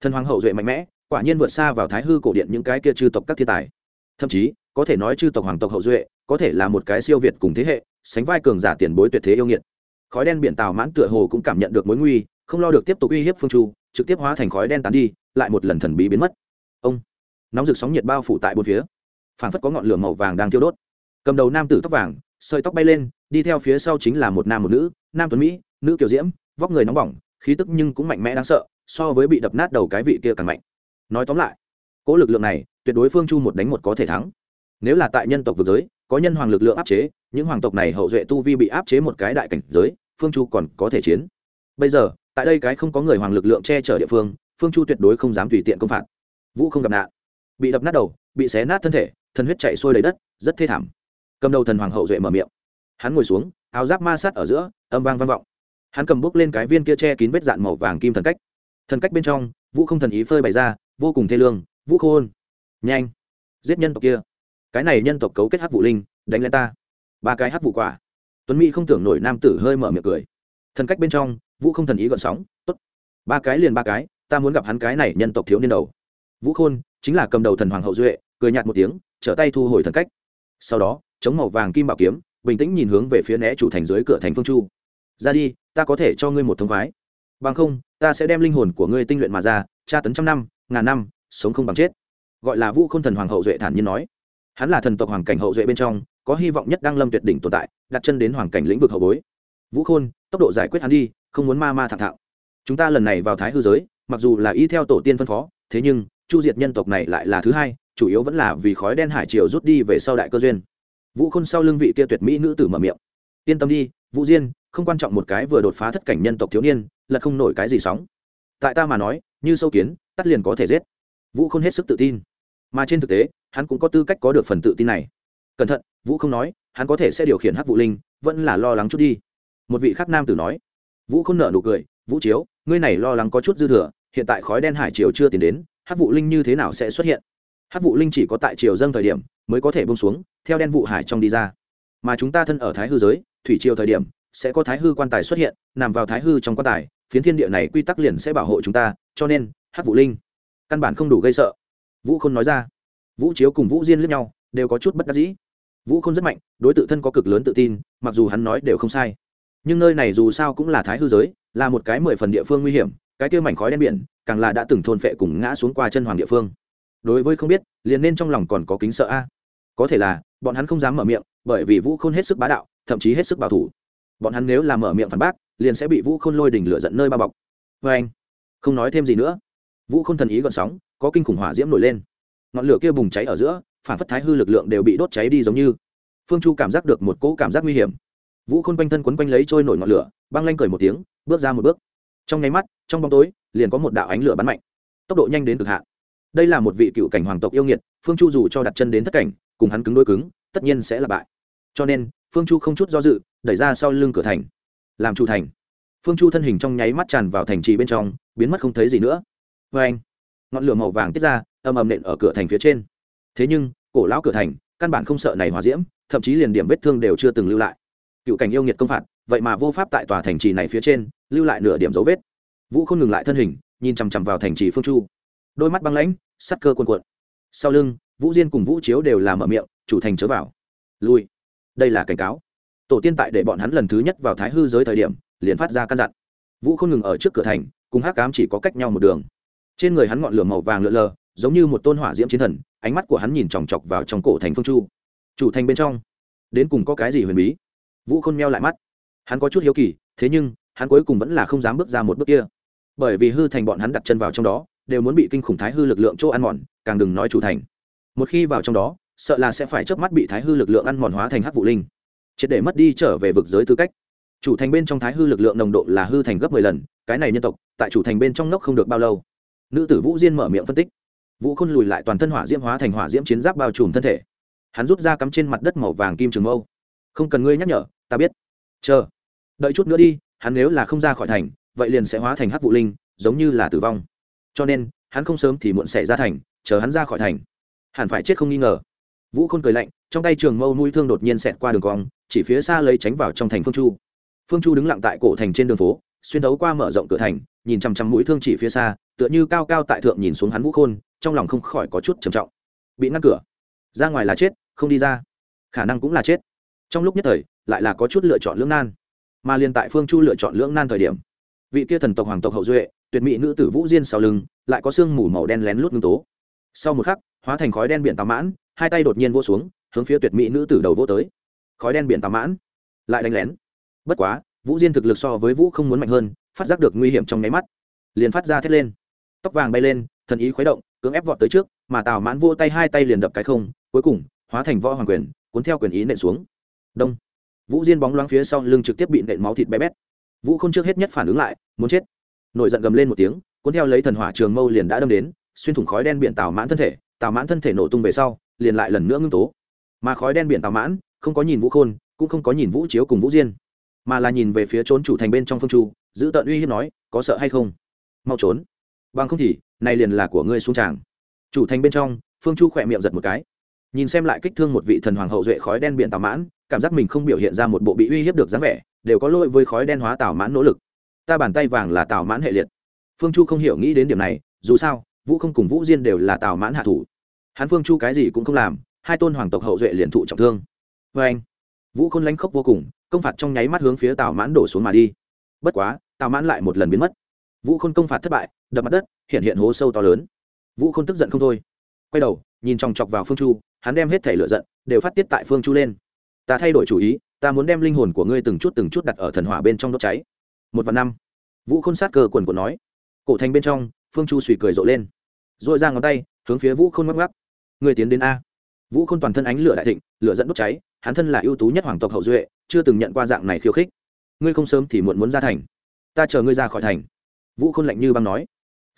Thần hoàng hậu duệ mạnh mẽ, quả nhiên vượt xa vào thái hư cổ điện những cái kia chư tộc các thiên tài. Thậm chí, có thể nói chư tộc hoàng tộc hậu duệ, có thể là một cái siêu việt cùng thế hệ sánh vai cường giả tiền bối tuyệt thế yêu nghiệt. Khói đen biển tàu mãn tựa hồ cũng cảm nhận được mối nguy, không lo được tiếp tục uy hiếp phương chu, trực tiếp hóa thành khói đen tán đi, lại một lần thần bí biến mất. Ông, nóng rực sóng nhiệt bao phủ tại bốn phía. Phảng phất có ngọn lửa màu vàng đang thiêu đốt. Cầm đầu nam tử tóc vàng, sợi tóc bay lên, đi theo phía sau chính là một nam một nữ, nam tuấn mỹ, nữ kiều diễm, vóc người nóng bỏng, khí tức nhưng cũng mạnh mẽ đáng sợ, so với bị đập nát đầu cái vị kia càng mạnh. Nói tóm lại cỗ lực lượng này, tuyệt đối phương chu một đánh một có thể thắng. Nếu là tại nhân tộc vực giới, có nhân hoàng lực lượng áp chế những hoàng tộc này hậu duệ tu vi bị áp chế một cái đại cảnh giới, phương chu còn có thể chiến. Bây giờ, tại đây cái không có người hoàng lực lượng che chở địa phương phương chu tuyệt đối không dám tùy tiện công phạt. Vũ không gặp nạn. Bị đập nát đầu, bị xé nát thân thể, thần huyết chạy xuôi đầy đất, rất thê thảm. Cầm đầu thần hoàng hậu duệ mở miệng. Hắn ngồi xuống, áo giáp ma sát ở giữa, âm vang vang vọng. Hắn cầm bút lên cái viên kia che kín vết dạn màu vàng kim thần cách. Thần cách bên trong, vũ không thần ý phơi bày ra, vô cùng thê lương, vũ khôn, nhanh, giết nhân tộc kia. Cái này nhân tộc cấu kết hắc vụ linh, đánh lên ta ba cái hát vụ quả. Tuấn mỹ không tưởng nổi nam tử hơi mở miệng cười. Thần cách bên trong, vũ không thần ý gọn sóng, tốt, ba cái liền ba cái, ta muốn gặp hắn cái này nhân tộc thiếu niên đầu. Vũ khôn chính là cầm đầu thần hoàng hậu duệ, cười nhạt một tiếng, trở tay thu hồi thần cách. Sau đó, chống màu vàng kim bảo kiếm, bình tĩnh nhìn hướng về phía né chủ thành dưới cửa thành phương chu. Ra đi, ta có thể cho ngươi một thông khoái. Bằng không, ta sẽ đem linh hồn của ngươi tinh luyện mà ra, tra tấn trăm năm, ngàn năm, sống không bằng chết. Gọi là vũ k h ô n thần hoàng hậu duệ thản nhiên nói. Hắn là thần tộc hoàng cảnh hậu duệ bên trong có hy vọng nhất đang lâm tuyệt đỉnh tồn tại, đặt chân đến hoàng cảnh lĩnh vực hậu bối. Vũ khôn, tốc độ giải quyết hắn đi, không muốn ma ma thẳng thạo. Chúng ta lần này vào thái hư giới, mặc dù là y theo tổ tiên phân phó, thế nhưng, chu diệt nhân tộc này lại là thứ hai, chủ yếu vẫn là vì khói đen hải triều rút đi về sau đại cơ duyên. Vũ khôn sau lưng vị kia tuyệt mỹ nữ tử mở miệng. Yên tâm đi, vũ diên, không quan trọng một cái vừa đột phá thất cảnh nhân tộc thiếu niên, là không nổi cái gì sóng. Tại ta mà nói, như sâu kiến, tắt liền có thể giết. Vũ Khôn hết sức tự tin. Mà trên thực tế, hắn cũng có tư cách có được phần tự tin này cẩn thận, vũ không nói, hắn có thể sẽ điều khiển hắc vũ linh, vẫn là lo lắng chút đi. Một vị khắc nam tử nói. Vũ không nợ nụ cười, vũ chiếu, ngươi này lo lắng có chút dư thừa, hiện tại khói đen hải triều chưa tiến đến, hắc vụ linh như thế nào sẽ xuất hiện? Hắc vụ linh chỉ có tại triều dâng thời điểm mới có thể bông xuống, theo đen vụ hải trong đi ra. Mà chúng ta thân ở thái hư giới, thủy triều thời điểm sẽ có thái hư quan tài xuất hiện, nằm vào thái hư trong quan tài, phiến thiên địa này quy tắc liền sẽ bảo hộ chúng ta, cho nên, hắc vụ linh căn bản không đủ gây sợ. Vũ khôn nói ra. Vũ chiếu cùng vũ diên lướt nhau, đều có chút bất đắc dĩ vũ khôn rất mạnh, đối t thân có cực lớn tự tin, mặc dù hắn nói đều không sai. Nhưng nơi này dù sao cũng là thái hư giới, là một cái mười phần địa phương nguy hiểm, cái kia mảnh khói đen biển, càng là đã từng thôn phệ cùng ngã xuống qua chân hoàng địa phương. Đối với không biết, liền nên trong lòng còn có kính sợ a. Có thể là, bọn hắn không dám mở miệng, bởi vì vũ khôn hết sức bá đạo, thậm chí hết sức bảo thủ. Bọn hắn nếu là mở miệng phản bác, liền sẽ bị vũ khôn lôi đỉnh lửa giận nơi bao bọc. Vê anh, không nói thêm gì nữa. Vũ k h ô n thần ý gọn sóng, có kinh khủng hỏa diễm nổi lên. Ngọn lửa kia bùng cháy ở giữa phản phất thái hư lực lượng đều bị đốt cháy đi giống như. Phương chu cảm giác được một cỗ cảm giác nguy hiểm. Vũ khôn quanh thân quấn quanh lấy trôi nổi ngọn lửa, băng lanh cười một tiếng, bước ra một bước. Trong nháy mắt, trong bóng tối, liền có một đạo ánh lửa bắn mạnh. Tốc độ nhanh đến cực hạn. Đây là một vị cựu cảnh hoàng tộc yêu nghiệt, phương chu dù cho đặt chân đến thất cảnh, cùng hắn cứng đôi cứng, tất nhiên sẽ là bại. Cho nên, phương chu không chút do dự, đẩy ra sau lưng cửa thành. Làm chủ thành. Phương chu thân hình trong nháy mắt tràn vào thành trì bên trong, biến mất không thấy gì nữa. Vê anh ngọn lửa màu vàng tiết ra ầm ầm nện ở cửa thành phía trên. Thế nhưng cổ lão cửa thành, căn bản không sợ này hòa diễm, thậm chí liền điểm vết thương đều chưa từng lưu lại. Cựu cảnh yêu nghiệt công phạt, vậy mà vô pháp tại tòa thành trì này phía trên, lưu lại nửa điểm dấu vết. Vũ không ngừng lại thân hình, nhìn chằm chằm vào thành trì phương chu. Đôi mắt băng lãnh sắt cơ cuồn cuộn. Sau lưng, vũ diên cùng vũ chiếu đều làm ở miệng, chủ thành chớ vào. Lui. Đây là cảnh cáo. Tổ tiên tại để bọn hắn lần thứ nhất vào thái hư giới thời điểm, liền phát ra căn dặn. Vũ không ngừng ở trước cửa thành, cùng hắc cám chỉ có cách nhau một đường. Trên người hắn ngọn lửa màu vàng lượn lờ, giống như một tôn hỏa diễm chiến thần ánh mắt của hắn nhìn chòng chọc vào trong cổ thành phương chu. Chủ thành bên trong, đến cùng có cái gì huyền bí? Vũ khôn meo lại mắt. Hắn có chút hiếu kỳ, thế nhưng, hắn cuối cùng vẫn là không dám bước ra một bước kia. Bởi vì hư thành bọn hắn đặt chân vào trong đó, đều muốn bị kinh khủng thái hư lực lượng chỗ ăn mòn, càng đừng nói chủ thành. Một khi vào trong đó, sợ là sẽ phải chớp mắt bị thái hư lực lượng ăn mòn hóa thành hắc vụ linh. Triệt để mất đi trở về vực giới tư cách. Chủ thành bên trong thái hư lực lượng nồng độ là hư thành gấp mười lần, cái này nhân tộc, tại chủ thành bên trong nốc không được bao lâu. Nữ tử vũ diên mở miệng phân tích vũ khôn lùi lại toàn thân hỏa diễm hóa thành hỏa diễm chiến giáp bao trùm thân thể. Hắn rút ra cắm trên mặt đất màu vàng kim trường mâu. Không cần ngươi nhắc nhở, ta biết. Chờ. Đợi chút nữa đi, hắn nếu là không ra khỏi thành, vậy liền sẽ hóa thành hắc vụ linh, giống như là tử vong. Cho nên, hắn không sớm thì muộn sẽ ra thành, chờ hắn ra khỏi thành. Hẳn phải chết không nghi ngờ. Vũ khôn cười lạnh, trong tay trường mâu nuôi thương đột nhiên xẹt qua đường cong, chỉ phía xa lấy tránh vào trong thành phương chu. Phương chu đứng lặng tại cổ thành trên đường phố, xuyên đấu qua mở rộng cửa thành, nhìn chằm chằm mũi thương chỉ phía xa, tựa như cao cao tại thượng nhìn xuống hắn vũ khôn trong lòng không khỏi có chút trầm trọng. Bị ngăn cửa. Ra ngoài là chết, không đi ra. Khả năng cũng là chết. Trong lúc nhất thời, lại là có chút lựa chọn lưỡng nan. Mà liền tại phương chu lựa chọn lưỡng nan thời điểm, vị kia thần tộc hoàng tộc hậu duệ, tuyệt mỹ nữ tử vũ diên sau lưng, lại có sương mù màu đen lén lút ngưng tố. Sau một khắc, hóa thành khói đen biển tào mãn, hai tay đột nhiên vô xuống, hướng phía tuyệt mỹ nữ tử đầu vô tới. Khói đen biển tào mãn, lại đánh lén. Bất quá, vũ diên thực lực so với vũ không muốn mạnh hơn, phát giác được nguy hiểm trong nháy mắt, liền phát ra thét lên. Tóc vàng bay lên, thần ý khuấy động cưỡng ép vọt tới trước, mà tào mãn vô tay hai tay liền đập cái không, cuối cùng, hóa thành võ hoàng quyền, cuốn theo quyền ý nện xuống. Đông. Vũ diên bóng loáng phía sau lưng trực tiếp bị nện máu thịt bé bét. Vũ không trước hết nhất phản ứng lại, muốn chết. Nổi giận gầm lên một tiếng, cuốn theo lấy thần hỏa trường mâu liền đã đâm đến, xuyên thủng khói đen biển tào mãn thân thể, tào mãn thân thể nổ tung về sau, liền lại lần nữa ngưng tố. Mà khói đen biển tào mãn, không có nhìn vũ khôn, cũng không có nhìn vũ chiếu cùng vũ diên, mà là nhìn về phía trốn chủ thành bên trong phương chu, giữ tận uy hiếp nói, có sợ hay không? Mau trốn bằng không thì này liền là của ngươi xuống tràng. Chủ thành bên trong, phương chu khỏe miệng giật một cái. Nhìn xem lại kích thương một vị thần hoàng hậu duệ khói đen biển tào mãn, cảm giác mình không biểu hiện ra một bộ bị uy hiếp được dáng vẻ, đều có lỗi với khói đen hóa tào mãn nỗ lực. Ta bàn tay vàng là tào mãn hệ liệt. Phương chu không hiểu nghĩ đến điểm này, dù sao, vũ không cùng vũ diên đều là tào mãn hạ thủ. Hắn phương chu cái gì cũng không làm, hai tôn hoàng tộc hậu duệ liền thụ trọng thương. Vê anh, vũ khôn lánh khốc vô cùng, công phạt trong nháy mắt hướng phía tào mãn đổ xuống mà đi. Bất quá tào mãn lại một lần biến mất. Vũ khôn công phạt thất bại đập mặt đất, hiện hiện hố sâu to lớn. Vũ khôn tức giận không thôi. Quay đầu, nhìn chòng chọc vào phương chu, hắn đem hết thể lựa giận đều phát tiết tại phương chu lên. Ta thay đổi chủ ý, ta muốn đem linh hồn của ngươi từng chút từng chút đặt ở thần hỏa bên trong đốt cháy. Một và năm. Vũ khôn sát cờ quần của nói. Cổ thành bên trong, phương chu suy cười rộ lên. R ồ i ra ngón tay, hướng phía vũ khôn ngắc ngắc người tiến đến a. Vũ khôn toàn thân ánh lửa đại thịnh, lửa dẫn đốt cháy, hắn thân là ưu tú nhất hoàng tộc hậu duệ, chưa từng nhận qua dạng này khiêu khích. Ngươi không sớm thì muộn muốn ra thành. Ta chờ ngươi ra khỏi thành. Vũ khôn lạnh như băng nói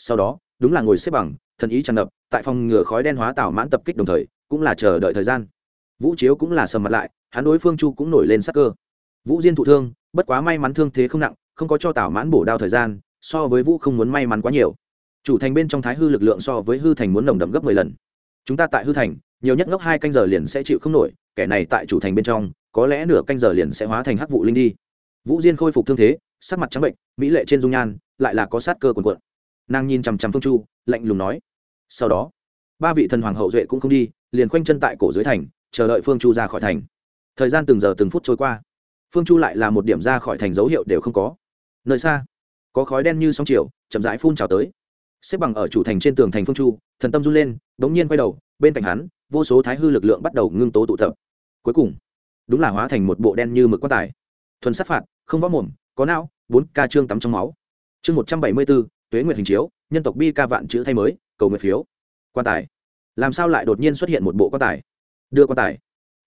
sau đó, đúng là ngồi xếp bằng, thần ý tràn ngập, tại phòng ngừa khói đen hóa tảo mãn tập kích đồng thời, cũng là chờ đợi thời gian. Vũ chiếu cũng là sầm mặt lại, hắn đối phương chu cũng nổi lên sắc cơ. Vũ diên thụ thương, bất quá may mắn thương thế không nặng, không có cho tảo mãn bổ đao thời gian, so với vũ không muốn may mắn quá nhiều. Chủ thành bên trong thái hư lực lượng so với hư thành muốn nồng đậm gấp mười lần. Chúng ta tại hư thành, nhiều nhất ngốc hai canh giờ liền sẽ chịu không nổi, kẻ này tại chủ thành bên trong, có lẽ nửa canh giờ liền sẽ hóa thành hắc vụ linh đi. Vũ diên khôi phục thương thế, sắc mặt trắng bệnh, mỹ lệ trên dung nhan, lại là có sát cơ quần quận nàng nhìn chằm chằm phương chu, lạnh lùng nói. Sau đó, ba vị thần hoàng hậu duệ cũng không đi, liền khoanh chân tại cổ dưới thành, chờ đợi phương chu ra khỏi thành. Thời gian từng giờ từng phút trôi qua, phương chu lại là một điểm ra khỏi thành dấu hiệu đều không có. Nơi xa, có khói đen như sóng chiều, chậm rãi phun trào tới. Xếp bằng ở chủ thành trên tường thành phương chu, thần tâm run lên đ ố n g nhiên quay đầu, bên cạnh hắn, vô số thái hư lực lượng bắt đầu ngưng tố tụ tập. Cuối cùng, đúng là hóa thành một bộ đen như mực quan tài. Thuần sát phạt, không võ mồm, có não, bốn ca trương tắm trong máu. Chương một trăm bảy mươi bốn tuế nguyệt hình chiếu, nhân tộc bi ca vạn chữ thay mới, cầu nguyện phiếu. Quan tài. Làm sao lại đột nhiên xuất hiện một bộ quan tài? Đưa quan tài.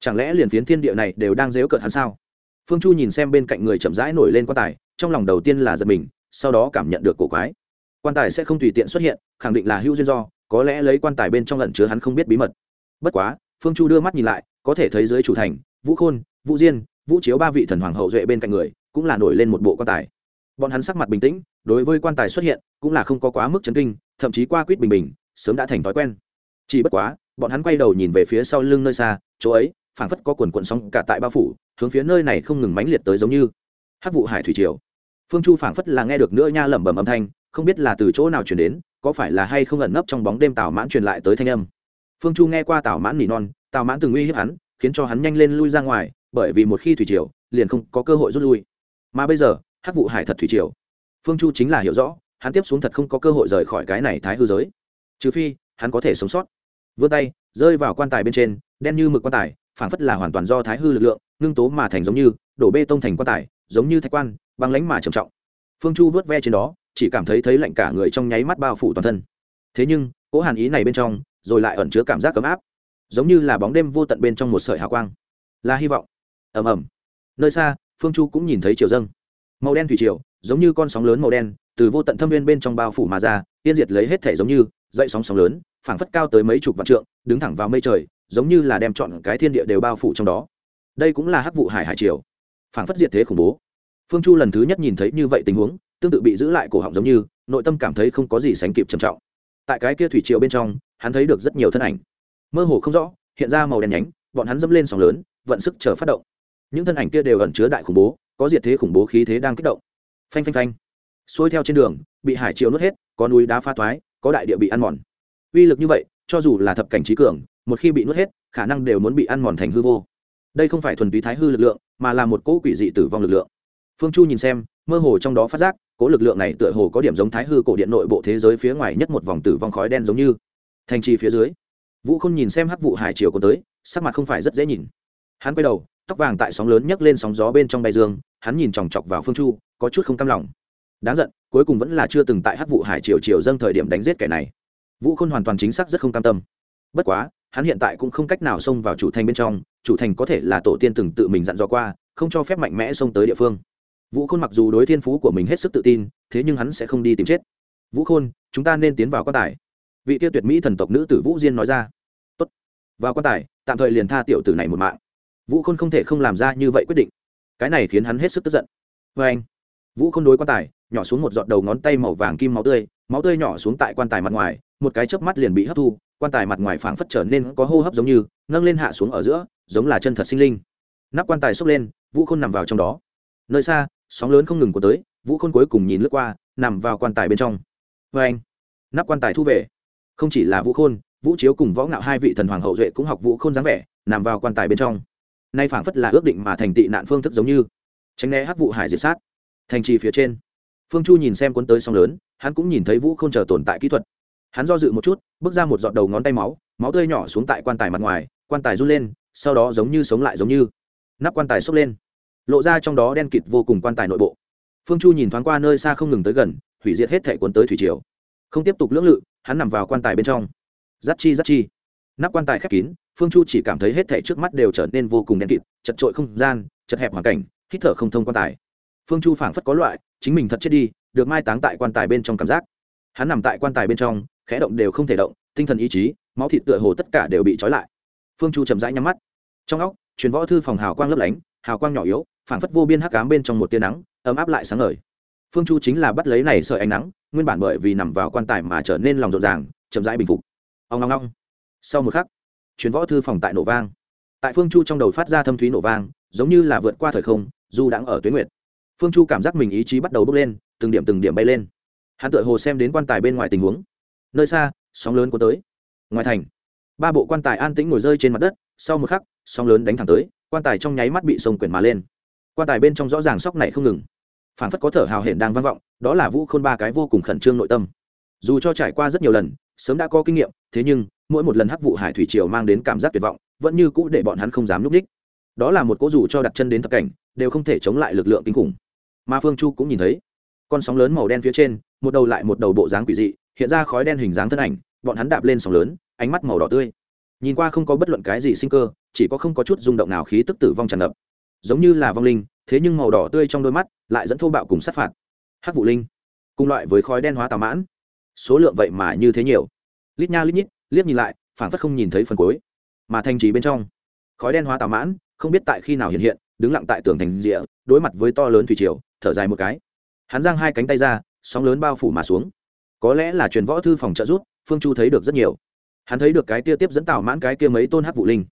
Chẳng lẽ liền phiến thiên địa này đều đang dếu cợt hắn sao? Phương chu nhìn xem bên cạnh người chậm rãi nổi lên quan tài, trong lòng đầu tiên là giật mình, sau đó cảm nhận được cổ quái. Quan tài sẽ không tùy tiện xuất hiện, khẳng định là hữu duyên do, có lẽ lấy quan tài bên trong lẩn chứa hắn không biết bí mật. Bất quá, phương chu đưa mắt nhìn lại, có thể thấy dưới chủ thành, vũ khôn, vũ diên, vũ chiếu ba vị thần hoàng hậu duệ bên cạnh người, cũng là nổi lên một bộ quan tài bọn hắn sắc mặt bình tĩnh, đối với quan tài xuất hiện, cũng là không có quá mức chấn kinh, thậm chí qua quýt bình bình, sớm đã thành thói quen. Chỉ bất quá, bọn hắn quay đầu nhìn về phía sau lưng nơi xa, chỗ ấy, phảng phất có quần quần sóng cả tại bao phủ, hướng phía nơi này không ngừng mãnh liệt tới giống như hát vụ hải thủy triều. Phương chu phảng phất là nghe được nữa nha lẩm bẩm âm thanh, không biết là từ chỗ nào chuyển đến, có phải là hay không ẩn nấp trong bóng đêm tào mãn truyền lại tới thanh âm. Phương chu nghe qua tào mãn nỉ non, tào mãn từng uy hiếp hắn, khiến cho hắn nhanh lên lui ra ngoài, bởi vì một khi thủy triều, liền không có cơ hội rút lui. Mà bây giờ hát vụ hải thật thủy triều. Phương chu chính là hiểu rõ, hắn tiếp xuống thật không có cơ hội rời khỏi cái này thái hư giới. Trừ phi, hắn có thể sống sót. Vươn tay, rơi vào quan tài bên trên, đen như mực quan tài, phảng phất là hoàn toàn do thái hư lực lượng, ngưng tố mà thành giống như, đổ bê tông thành quan tài, giống như thạch quan, băng lánh mà trầm trọng. Phương chu vớt ve trên đó, chỉ cảm thấy thấy lạnh cả người trong nháy mắt bao phủ toàn thân. Thế nhưng, cỗ hàn ý này bên trong, rồi lại ẩn chứa cảm giác ấm áp, giống như là bóng đêm vô tận bên trong một sợi hào quang. Là hy vọng. Ầm ầm. Nơi xa, phương chu cũng nhìn thấy chiều dâng màu đen thủy triều, giống như con sóng lớn màu đen, từ vô tận thâm viên bên trong bao phủ mà ra, tiên diệt lấy hết thể giống như dậy sóng sóng lớn, phảng phất cao tới mấy chục vạn trượng, đứng thẳng vào mây trời, giống như là đem chọn cái thiên địa đều bao phủ trong đó. Đây cũng là hắc vụ hải hải triều. Phảng phất diệt thế khủng bố. Phương chu lần thứ nhất nhìn thấy như vậy tình huống, tương tự bị giữ lại cổ họng giống như, nội tâm cảm thấy không có gì sánh kịp trầm trọng. Tại cái kia thủy triều bên trong, hắn thấy được rất nhiều thân ảnh. Mơ hồ không rõ, hiện ra màu đen nhánh, bọn hắn dâm lên sóng lớn, vận sức chờ phát động. Những thân ảnh kia đều ẩn chứa đại khủng bố có diệt thế khủng bố khí thế đang kích động. Phanh phanh phanh. Xuôi theo trên đường, bị hải triều nuốt hết, có núi đá pha toái có đại địa bị ăn mòn. Uy lực như vậy, cho dù là thập cảnh trí cường, một khi bị nuốt hết, khả năng đều muốn bị ăn mòn thành hư vô. Đây không phải thuần túy thái hư lực lượng, mà là một cỗ quỷ dị tử vong lực lượng. Phương chu nhìn xem, mơ hồ trong đó phát giác, cỗ lực lượng này tựa hồ có điểm giống thái hư cổ điện nội bộ thế giới phía ngoài nhất một vòng tử vong khói đen giống như. Thành trì phía dưới, vũ khôn nhìn xem hắc vụ hải triều có tới, sắc mặt không phải rất dễ nhìn. Hắn quay đầu tóc vàng tại sóng lớn nhấc lên sóng gió bên trong bay dương, hắn nhìn chòng chọc vào phương chu, có chút không cam lòng. Đáng giận, cuối cùng vẫn là chưa từng tại hắc vụ hải triều triều dâng thời điểm đánh giết kẻ này. Vũ khôn hoàn toàn chính xác rất không cam tâm. Bất quá, hắn hiện tại cũng không cách nào xông vào chủ thành bên trong, chủ thành có thể là tổ tiên từng tự mình dặn dò qua, không cho phép mạnh mẽ xông tới địa phương. Vũ khôn mặc dù đối thiên phú của mình hết sức tự tin, thế nhưng hắn sẽ không đi tìm chết. Vũ khôn, chúng ta nên tiến vào quan tài. Vị tiêu tuyệt mỹ thần tộc nữ tử vũ diên nói ra. Tốt. Vào quan tài, tạm thời liền tha tiểu tử này một mạng vũ khôn không thể không làm ra như vậy quyết định. Cái này khiến hắn hết sức tức giận. Vê anh, vũ khôn đối quan tài, nhỏ xuống một giọt đầu ngón tay màu vàng kim máu tươi máu tươi nhỏ xuống tại quan tài mặt ngoài, một cái chớp mắt liền bị hấp thu, quan tài mặt ngoài phảng phất trở nên có hô hấp giống như, nâng lên hạ xuống ở giữa, giống là chân thật sinh linh. Nắp quan tài xốc lên, vũ khôn nằm vào trong đó. Nơi xa, sóng lớn không ngừng của tới, vũ khôn cuối cùng nhìn lướt qua, nằm vào quan tài bên trong. Vê anh, nắp quan tài thu về. Không chỉ là vũ khôn, vũ chiếu cùng võ ngạo hai vị thần hoàng hậu duệ cũng học vũ khôn dáng vẻ, nằm vào quan tài bên trong nay phảng phất là ước định mà thành tị nạn phương thức giống như. Tránh né hắc vụ hải diệt sát. Thành trì phía trên. Phương chu nhìn xem cuốn tới sóng lớn, hắn cũng nhìn thấy vũ không chờ tồn tại kỹ thuật. Hắn do dự một chút, bước ra một giọt đầu ngón tay máu máu tươi nhỏ xuống tại quan tài mặt ngoài, quan tài run lên, sau đó giống như sống lại giống như. Nắp quan tài xốc lên. Lộ ra trong đó đen kịt vô cùng quan tài nội bộ. Phương chu nhìn thoáng qua nơi xa không ngừng tới gần, hủy diệt hết thể cuốn tới thủy triều. Không tiếp tục lưỡng lự, hắn nằm vào quan tài bên trong. Giắt chi giắt chi. Nắp quan tài khép kín phương chu chỉ cảm thấy hết thể trước mắt đều trở nên vô cùng đen kịt, chật trội không gian, chật hẹp hoàn cảnh, hít thở không thông quan tài. Phương chu phảng phất có loại, chính mình thật chết đi, được mai táng tại quan tài bên trong cảm giác. Hắn nằm tại quan tài bên trong, khẽ động đều không thể động, tinh thần ý chí, máu thịt tựa hồ tất cả đều bị trói lại. Phương chu chậm rãi nhắm mắt. Trong óc, truyền võ thư phòng hào quang lấp lánh, hào quang nhỏ yếu, phảng phất vô biên hắc cám bên trong một tia nắng, ấm áp lại sáng ngời. Phương chu chính là bắt lấy này sợi ánh nắng, nguyên bản bởi vì nằm vào quan tài mà trở nên lòng rộn ràng, chậm rãi bình phục. Ông ngong ngong sau một khắc chuyến võ thư phòng tại nổ vang. Tại phương chu trong đầu phát ra thâm thúy nổ vang, giống như là vượt qua thời không, dù đang ở tuyến nguyệt. Phương chu cảm giác mình ý chí bắt đầu bốc lên, từng điểm từng điểm bay lên. Hắn tự hồ xem đến quan tài bên ngoài tình huống. Nơi xa, sóng lớn có tới. Ngoài thành, ba bộ quan tài an tĩnh ngồi rơi trên mặt đất, sau một khắc, sóng lớn đánh thẳng tới, quan tài trong nháy mắt bị sông quyển mà lên. Quan tài bên trong rõ ràng sóc này không ngừng. Phản phất có thở hào hển đang vang vọng, đó là vũ khôn ba cái vô cùng khẩn trương nội tâm. Dù cho trải qua rất nhiều lần, sớm đã có kinh nghiệm, thế nhưng mỗi một lần hắc vụ hải thủy triều mang đến cảm giác tuyệt vọng, vẫn như cũ để bọn hắn không dám núp ních. Đó là một cố dù cho đặt chân đến thập cảnh, đều không thể chống lại lực lượng kinh khủng. Mà phương chu cũng nhìn thấy, con sóng lớn màu đen phía trên, một đầu lại một đầu bộ dáng quỷ dị, hiện ra khói đen hình dáng thân ảnh, bọn hắn đạp lên sóng lớn, ánh mắt màu đỏ tươi. Nhìn qua không có bất luận cái gì sinh cơ, chỉ có không có chút rung động nào khí tức tử vong tràn ngập. Giống như là vong linh, thế nhưng màu đỏ tươi trong đôi mắt lại dẫn thô bạo cùng sát phạt. Hắc vụ linh, cùng loại với khói đen hóa tà mãn. Số lượng vậy mà như thế nhiều. Lít nha lít nhít liếc nhìn lại phản phất không nhìn thấy phần cuối. Mà thành trì bên trong, khói đen hóa tào mãn, không biết tại khi nào hiện hiện, đứng lặng tại tường thành rịa đối mặt với to lớn thủy triều, thở dài một cái. Hắn giang hai cánh tay ra, sóng lớn bao phủ mà xuống. Có lẽ là truyền võ thư phòng trợ rút phương chu thấy được rất nhiều. Hắn thấy được cái kia tiếp dẫn tào mãn cái kia mấy tôn hắc vụ linh.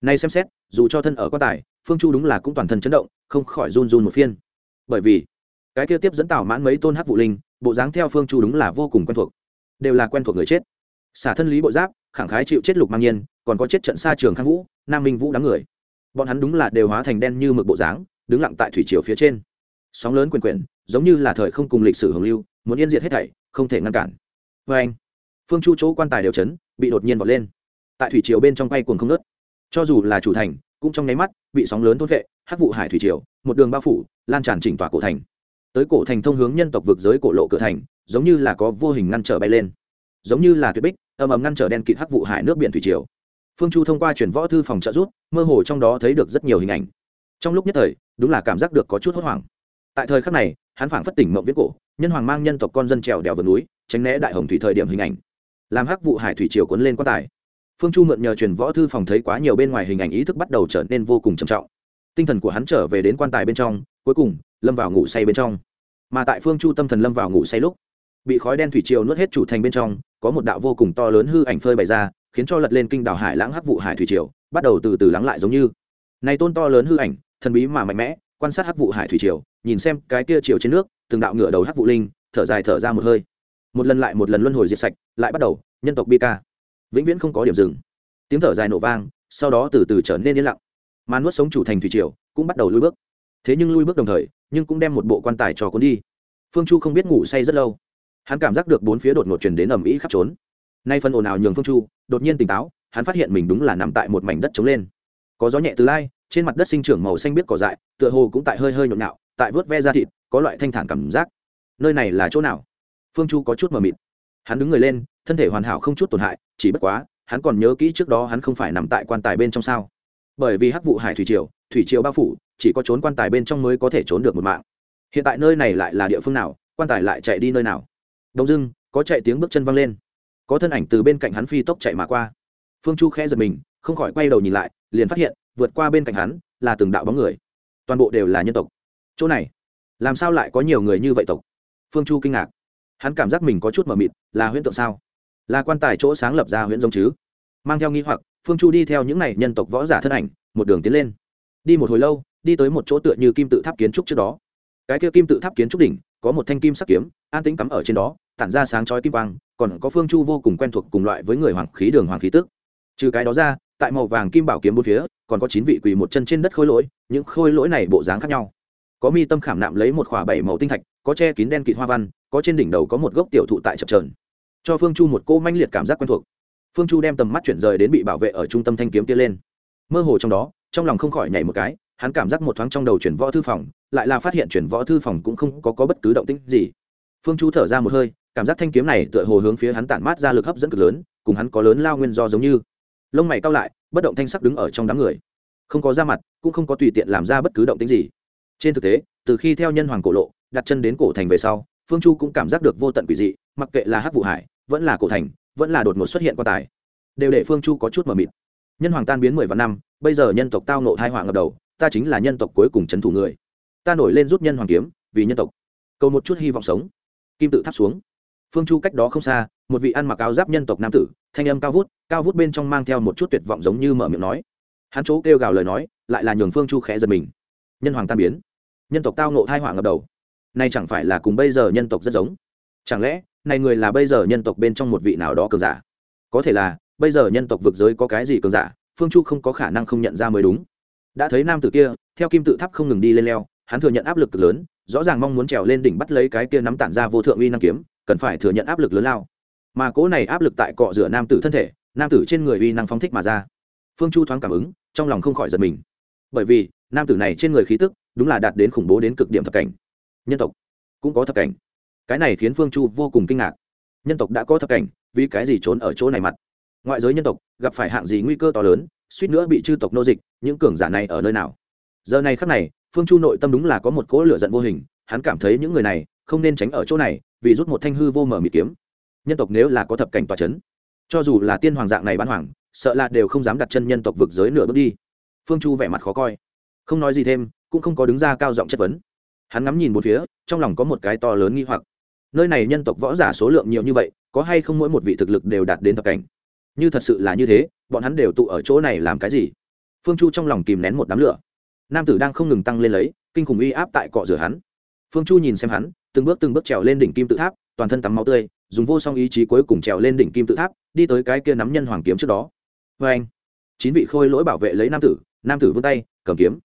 Nay xem xét, dù cho thân ở quan tài, phương chu đúng là cũng toàn thân chấn động, không khỏi run run một phiên. Bởi vì, cái kia tiếp dẫn tào mãn mấy tôn hắc vụ linh, bộ dáng theo phương chu đúng là vô cùng quen thuộc. Đều là quen thuộc người chết xả thân lý bộ giáp, khẳng khái chịu chết lục mang nhiên, còn có chết trận xa trường khang vũ, nam minh vũ đám người. Bọn hắn đúng là đều hóa thành đen như mực bộ dáng, đứng lặng tại thủy triều phía trên. Sóng lớn quyền quyền giống như là thời không cùng lịch sử hưởng lưu, muốn yên diệt hết thảy, không thể ngăn cản. Vê anh, phương chu chỗ quan tài đều chấn, bị đột nhiên vọt lên. Tại thủy triều bên trong quay cuồng không nớt cho dù là chủ thành, cũng trong nháy mắt, bị sóng lớn thôn vệ, hắc vụ hải thủy triều, một đường bao phủ, lan tràn chỉnh tỏa cổ thành. Tới cổ thành thông hướng nhân tộc vực giới cổ lộ cửa thành, giống như là có vô hình ngăn trở bay lên giống như là tuyệt bích, ầm ầm ngăn trở đen kịt hắc vụ hải nước biển thủy triều. Phương chu thông qua chuyển võ thư phòng trợ rút mơ hồ trong đó thấy được rất nhiều hình ảnh. Trong lúc nhất thời, đúng là cảm giác được có chút hốt hoảng. Tại thời khắc này, hắn phảng phất tỉnh mộng viết cổ, nhân hoàng mang nhân tộc con dân trèo đèo vượt núi, tránh né đại hồng thủy thời điểm hình ảnh. Làm hắc vụ hải thủy triều cuốn lên quá tài. Phương chu mượn nhờ truyền võ thư phòng thấy quá nhiều bên ngoài hình ảnh ý thức bắt đầu trở nên vô cùng trầm trọng. Tinh thần của hắn trở về đến quan tài bên trong, cuối cùng, lâm vào ngủ say bên trong. Mà tại phương chu tâm thần lâm vào ngủ say lúc, bị khói đen thủy triều nuốt hết chủ thành bên trong có một đạo vô cùng to lớn hư ảnh phơi bày ra, khiến cho lật lên kinh đảo hải lãng hắc vụ hải thủy triều, bắt đầu từ từ lắng lại giống như. Này tôn to lớn hư ảnh, thần bí mà mạnh mẽ, quan sát hắc vụ hải thủy triều, nhìn xem cái kia triều trên nước, từng đạo ngửa đầu hắc vụ linh, thở dài thở ra một hơi. Một lần lại một lần luân hồi diệt sạch, lại bắt đầu, nhân tộc bi ca. Vĩnh viễn không có điểm dừng. Tiếng thở dài nổ vang, sau đó từ từ trở nên yên lặng. Mà nuốt sống chủ thành thủy triều cũng bắt đầu lui bước. Thế nhưng lui bước đồng thời, nhưng cũng đem một bộ quan tài cho cuốn đi. Phương chu không biết ngủ say rất lâu hắn cảm giác được bốn phía đột ngột truyền đến ầm ĩ khắp trốn. Nay phân ồn ào nhường phương chu đột nhiên tỉnh táo, hắn phát hiện mình đúng là nằm tại một mảnh đất trống lên. Có gió nhẹ từ lai, trên mặt đất sinh trưởng màu xanh biết cỏ dại, tựa hồ cũng tại hơi hơi nhộn nhạo, tại vớt ve da thịt, có loại thanh thản cảm giác. Nơi này là chỗ nào? Phương chu có chút mờ mịt. Hắn đứng người lên, thân thể hoàn hảo không chút tổn hại, chỉ bất quá, hắn còn nhớ kỹ trước đó hắn không phải nằm tại quan tài bên trong sao. Bởi vì hắc vụ hải thủy triều thủy triều bao phủ, chỉ có trốn quan tài bên trong mới có thể trốn được một mạng. Hiện tại nơi này lại là địa phương nào, quan tài lại chạy đi nơi nào? Đông dưng có chạy tiếng bước chân văng lên. Có thân ảnh từ bên cạnh hắn phi tốc chạy mà qua. Phương chu khẽ giật mình, không khỏi quay đầu nhìn lại, liền phát hiện, vượt qua bên cạnh hắn, là từng đạo bóng người. Toàn bộ đều là nhân tộc. Chỗ này, làm sao lại có nhiều người như vậy tộc? Phương chu kinh ngạc. Hắn cảm giác mình có chút mờ mịt, là huyễn tượng sao? Là quan tài chỗ sáng lập ra huyễn giống chứ? Mang theo nghi hoặc, phương chu đi theo những n à y nhân tộc võ giả thân ảnh, một đường tiến lên. Đi một hồi lâu, đi tới một chỗ tựa như kim tự tháp kiến trúc trước đó. Cái kia kim tự tháp kiến trúc đỉnh, có một thanh kim sắc kiếm, an tính cắm ở trên đó tản ra sáng chói kim quang còn có phương chu vô cùng quen thuộc cùng loại với người hoàng khí đường hoàng khí tức. Trừ cái đó ra tại màu vàng kim bảo kiếm bốn phía còn có chín vị quỳ một chân trên đất khôi lỗi những khôi lỗi này bộ dáng khác nhau. Có mi tâm khảm nạm lấy một khỏa bảy màu tinh thạch có che kín đen kịt hoa văn có trên đỉnh đầu có một gốc tiểu thụ tại chập trờn cho phương chu một cô manh liệt cảm giác quen thuộc. Phương chu đem tầm mắt chuyển rời đến bị bảo vệ ở trung tâm thanh kiếm kia lên. Mơ hồ trong đó trong lòng không khỏi nhảy một cái hắn cảm giác một thoáng trong đầu chuyển võ thư phòng lại là phát hiện chuyển võ thư phòng cũng không có, có bất cứ động tĩnh gì. Phương chu thở ra một hơi cảm giác thanh kiếm này tựa hồ hướng phía hắn tản mát ra lực hấp dẫn cực lớn, cùng hắn có lớn lao nguyên do giống như. Lông mày cao lại, bất động thanh sắc đứng ở trong đám người. Không có ra mặt, cũng không có tùy tiện làm ra bất cứ động tĩnh gì. Trên thực tế, từ khi theo nhân hoàng cổ lộ, đặt chân đến cổ thành về sau, phương chu cũng cảm giác được vô tận quỷ dị, mặc kệ là hắc vụ hải, vẫn là cổ thành, vẫn là đột ngột xuất hiện quan tài, đều để phương chu có chút mờ mịt. Nhân hoàng tan biến mười vạn năm, bây giờ nhân tộc tao nộ thai họa ngập đầu, ta chính là nhân tộc cuối cùng c h ấ n thủ người. Ta nổi lên rút nhân hoàng kiếm, vì nhân tộc. Cầu một chút hy vọng sống. Kim tự tháp xuống phương chu cách đó không xa, một vị ăn mặc áo giáp nhân tộc nam tử, thanh âm cao vút cao vút bên trong mang theo một chút tuyệt vọng giống như mở miệng nói. Hắn chỗ kêu gào lời nói, lại là nhường phương chu khẽ giật mình. Nhân hoàng tan biến. Nhân tộc tao nộ thai hỏa ngập đầu. Nay chẳng phải là cùng bây giờ nhân tộc rất giống? Chẳng lẽ, này người là bây giờ nhân tộc bên trong một vị nào đó cường giả? Có thể là, bây giờ nhân tộc vực giới có cái gì cường giả, phương chu không có khả năng không nhận ra mới đúng. Đã thấy nam tử kia, theo kim tự tháp không ngừng đi lên leo, hắn thừa nhận áp lực cực lớn, rõ ràng mong muốn trèo lên đỉnh bắt lấy cái kia nắm tản ra vô thượng uy năng kiếm cần phải thừa nhận áp lực lớn lao. Mà cố này áp lực tại cọ rửa nam tử thân thể, nam tử trên người uy năng phóng thích mà ra. Phương chu thoáng cảm ứng, trong lòng không khỏi giật mình. Bởi vì, nam tử này trên người khí tức, đúng là đạt đến khủng bố đến cực điểm thập cảnh. Nhân tộc cũng có thập cảnh. Cái này khiến phương chu vô cùng kinh ngạc. Nhân tộc đã có thập cảnh, vì cái gì trốn ở chỗ này mặt? Ngoại giới nhân tộc, gặp phải hạng gì nguy cơ to lớn, suýt nữa bị chư tộc nô dịch, những cường giả này ở nơi nào? Giờ này khắc này, phương chu nội tâm đúng là có một cỗ lửa giận vô hình, hắn cảm thấy những người này không nên tránh ở chỗ này vì rút một thanh hư vô mở mịt kiếm. Nhân tộc nếu là có thập cảnh tòa c h ấ n cho dù là tiên hoàng dạng này bán hoàng, sợ là đều không dám đặt chân nhân tộc vực giới nửa bước đi. Phương chu vẻ mặt khó coi, không nói gì thêm, cũng không có đứng ra cao giọng chất vấn. Hắn ngắm nhìn một phía, trong lòng có một cái to lớn nghi hoặc. Nơi này nhân tộc võ giả số lượng nhiều như vậy, có hay không mỗi một vị thực lực đều đạt đến thập cảnh? Như thật sự là như thế, bọn hắn đều tụ ở chỗ này làm cái gì? Phương chu trong lòng kìm nén một đám lửa. Nam tử đang không ngừng tăng lên lấy, kinh khủng uy áp tại cọ rửa hắn phương chu nhìn xem hắn, từng bước từng bước trèo lên đỉnh kim tự tháp, toàn thân tắm máu tươi, dùng vô song ý chí cuối cùng trèo lên đỉnh kim tự tháp, đi tới cái kia nắm nhân hoàng kiếm trước đó. Vê anh, chín vị khôi lỗi bảo vệ lấy nam tử nam tử vươn tay, cầm kiếm.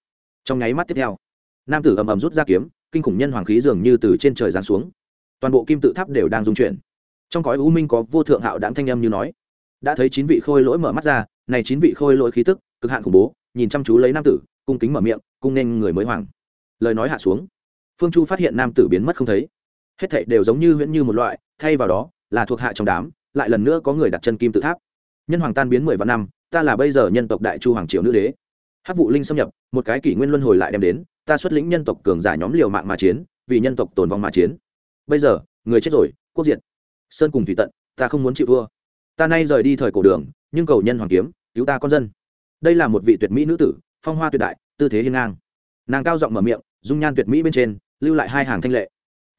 Trong nháy mắt tiếp theo, nam tử ầm ầm rút ra kiếm, kinh khủng nhân hoàng khí dường như từ trên trời giáng xuống. Toàn bộ kim tự tháp đều đang rung chuyển. Trong cõi u minh có vô thượng hạo đãng thanh âm như nói. Đã thấy chín vị khôi lỗi mở mắt ra, này chín vị khôi lỗi khí tức, cực hạn khủng bố, nhìn chăm chú lấy nam tử, cung kính mở miệng, cung nên người mới hoàng. Lời nói hạ xuống phương chu phát hiện nam tử biến mất không thấy. Hết thảy đều giống như huyễn như một loại, thay vào đó, là thuộc hạ trong đám, lại lần nữa có người đặt chân kim tự tháp. Nhân hoàng tan biến mười vạn năm, ta là bây giờ nhân tộc đại chu hoàng triều nữ đế. Hát vụ linh xâm nhập, một cái kỷ nguyên luân hồi lại đem đến, ta xuất lĩnh nhân tộc cường giả nhóm liều mạng mà chiến, vì nhân tộc tồn vong mà chiến. Bây giờ, người chết rồi, quốc diện sơn cùng thủy tận, ta không muốn chịu thua. Ta nay rời đi thời cổ đường, nhưng cầu nhân hoàng kiếm, cứu ta con dân. Đây là một vị tuyệt mỹ nữ tử, phong hoa tuyệt đại, tư thế hiên ngang. Nàng cao giọng mở miệng, dung nhan tuyệt mỹ bên trên lưu lại hai hàng thanh lệ.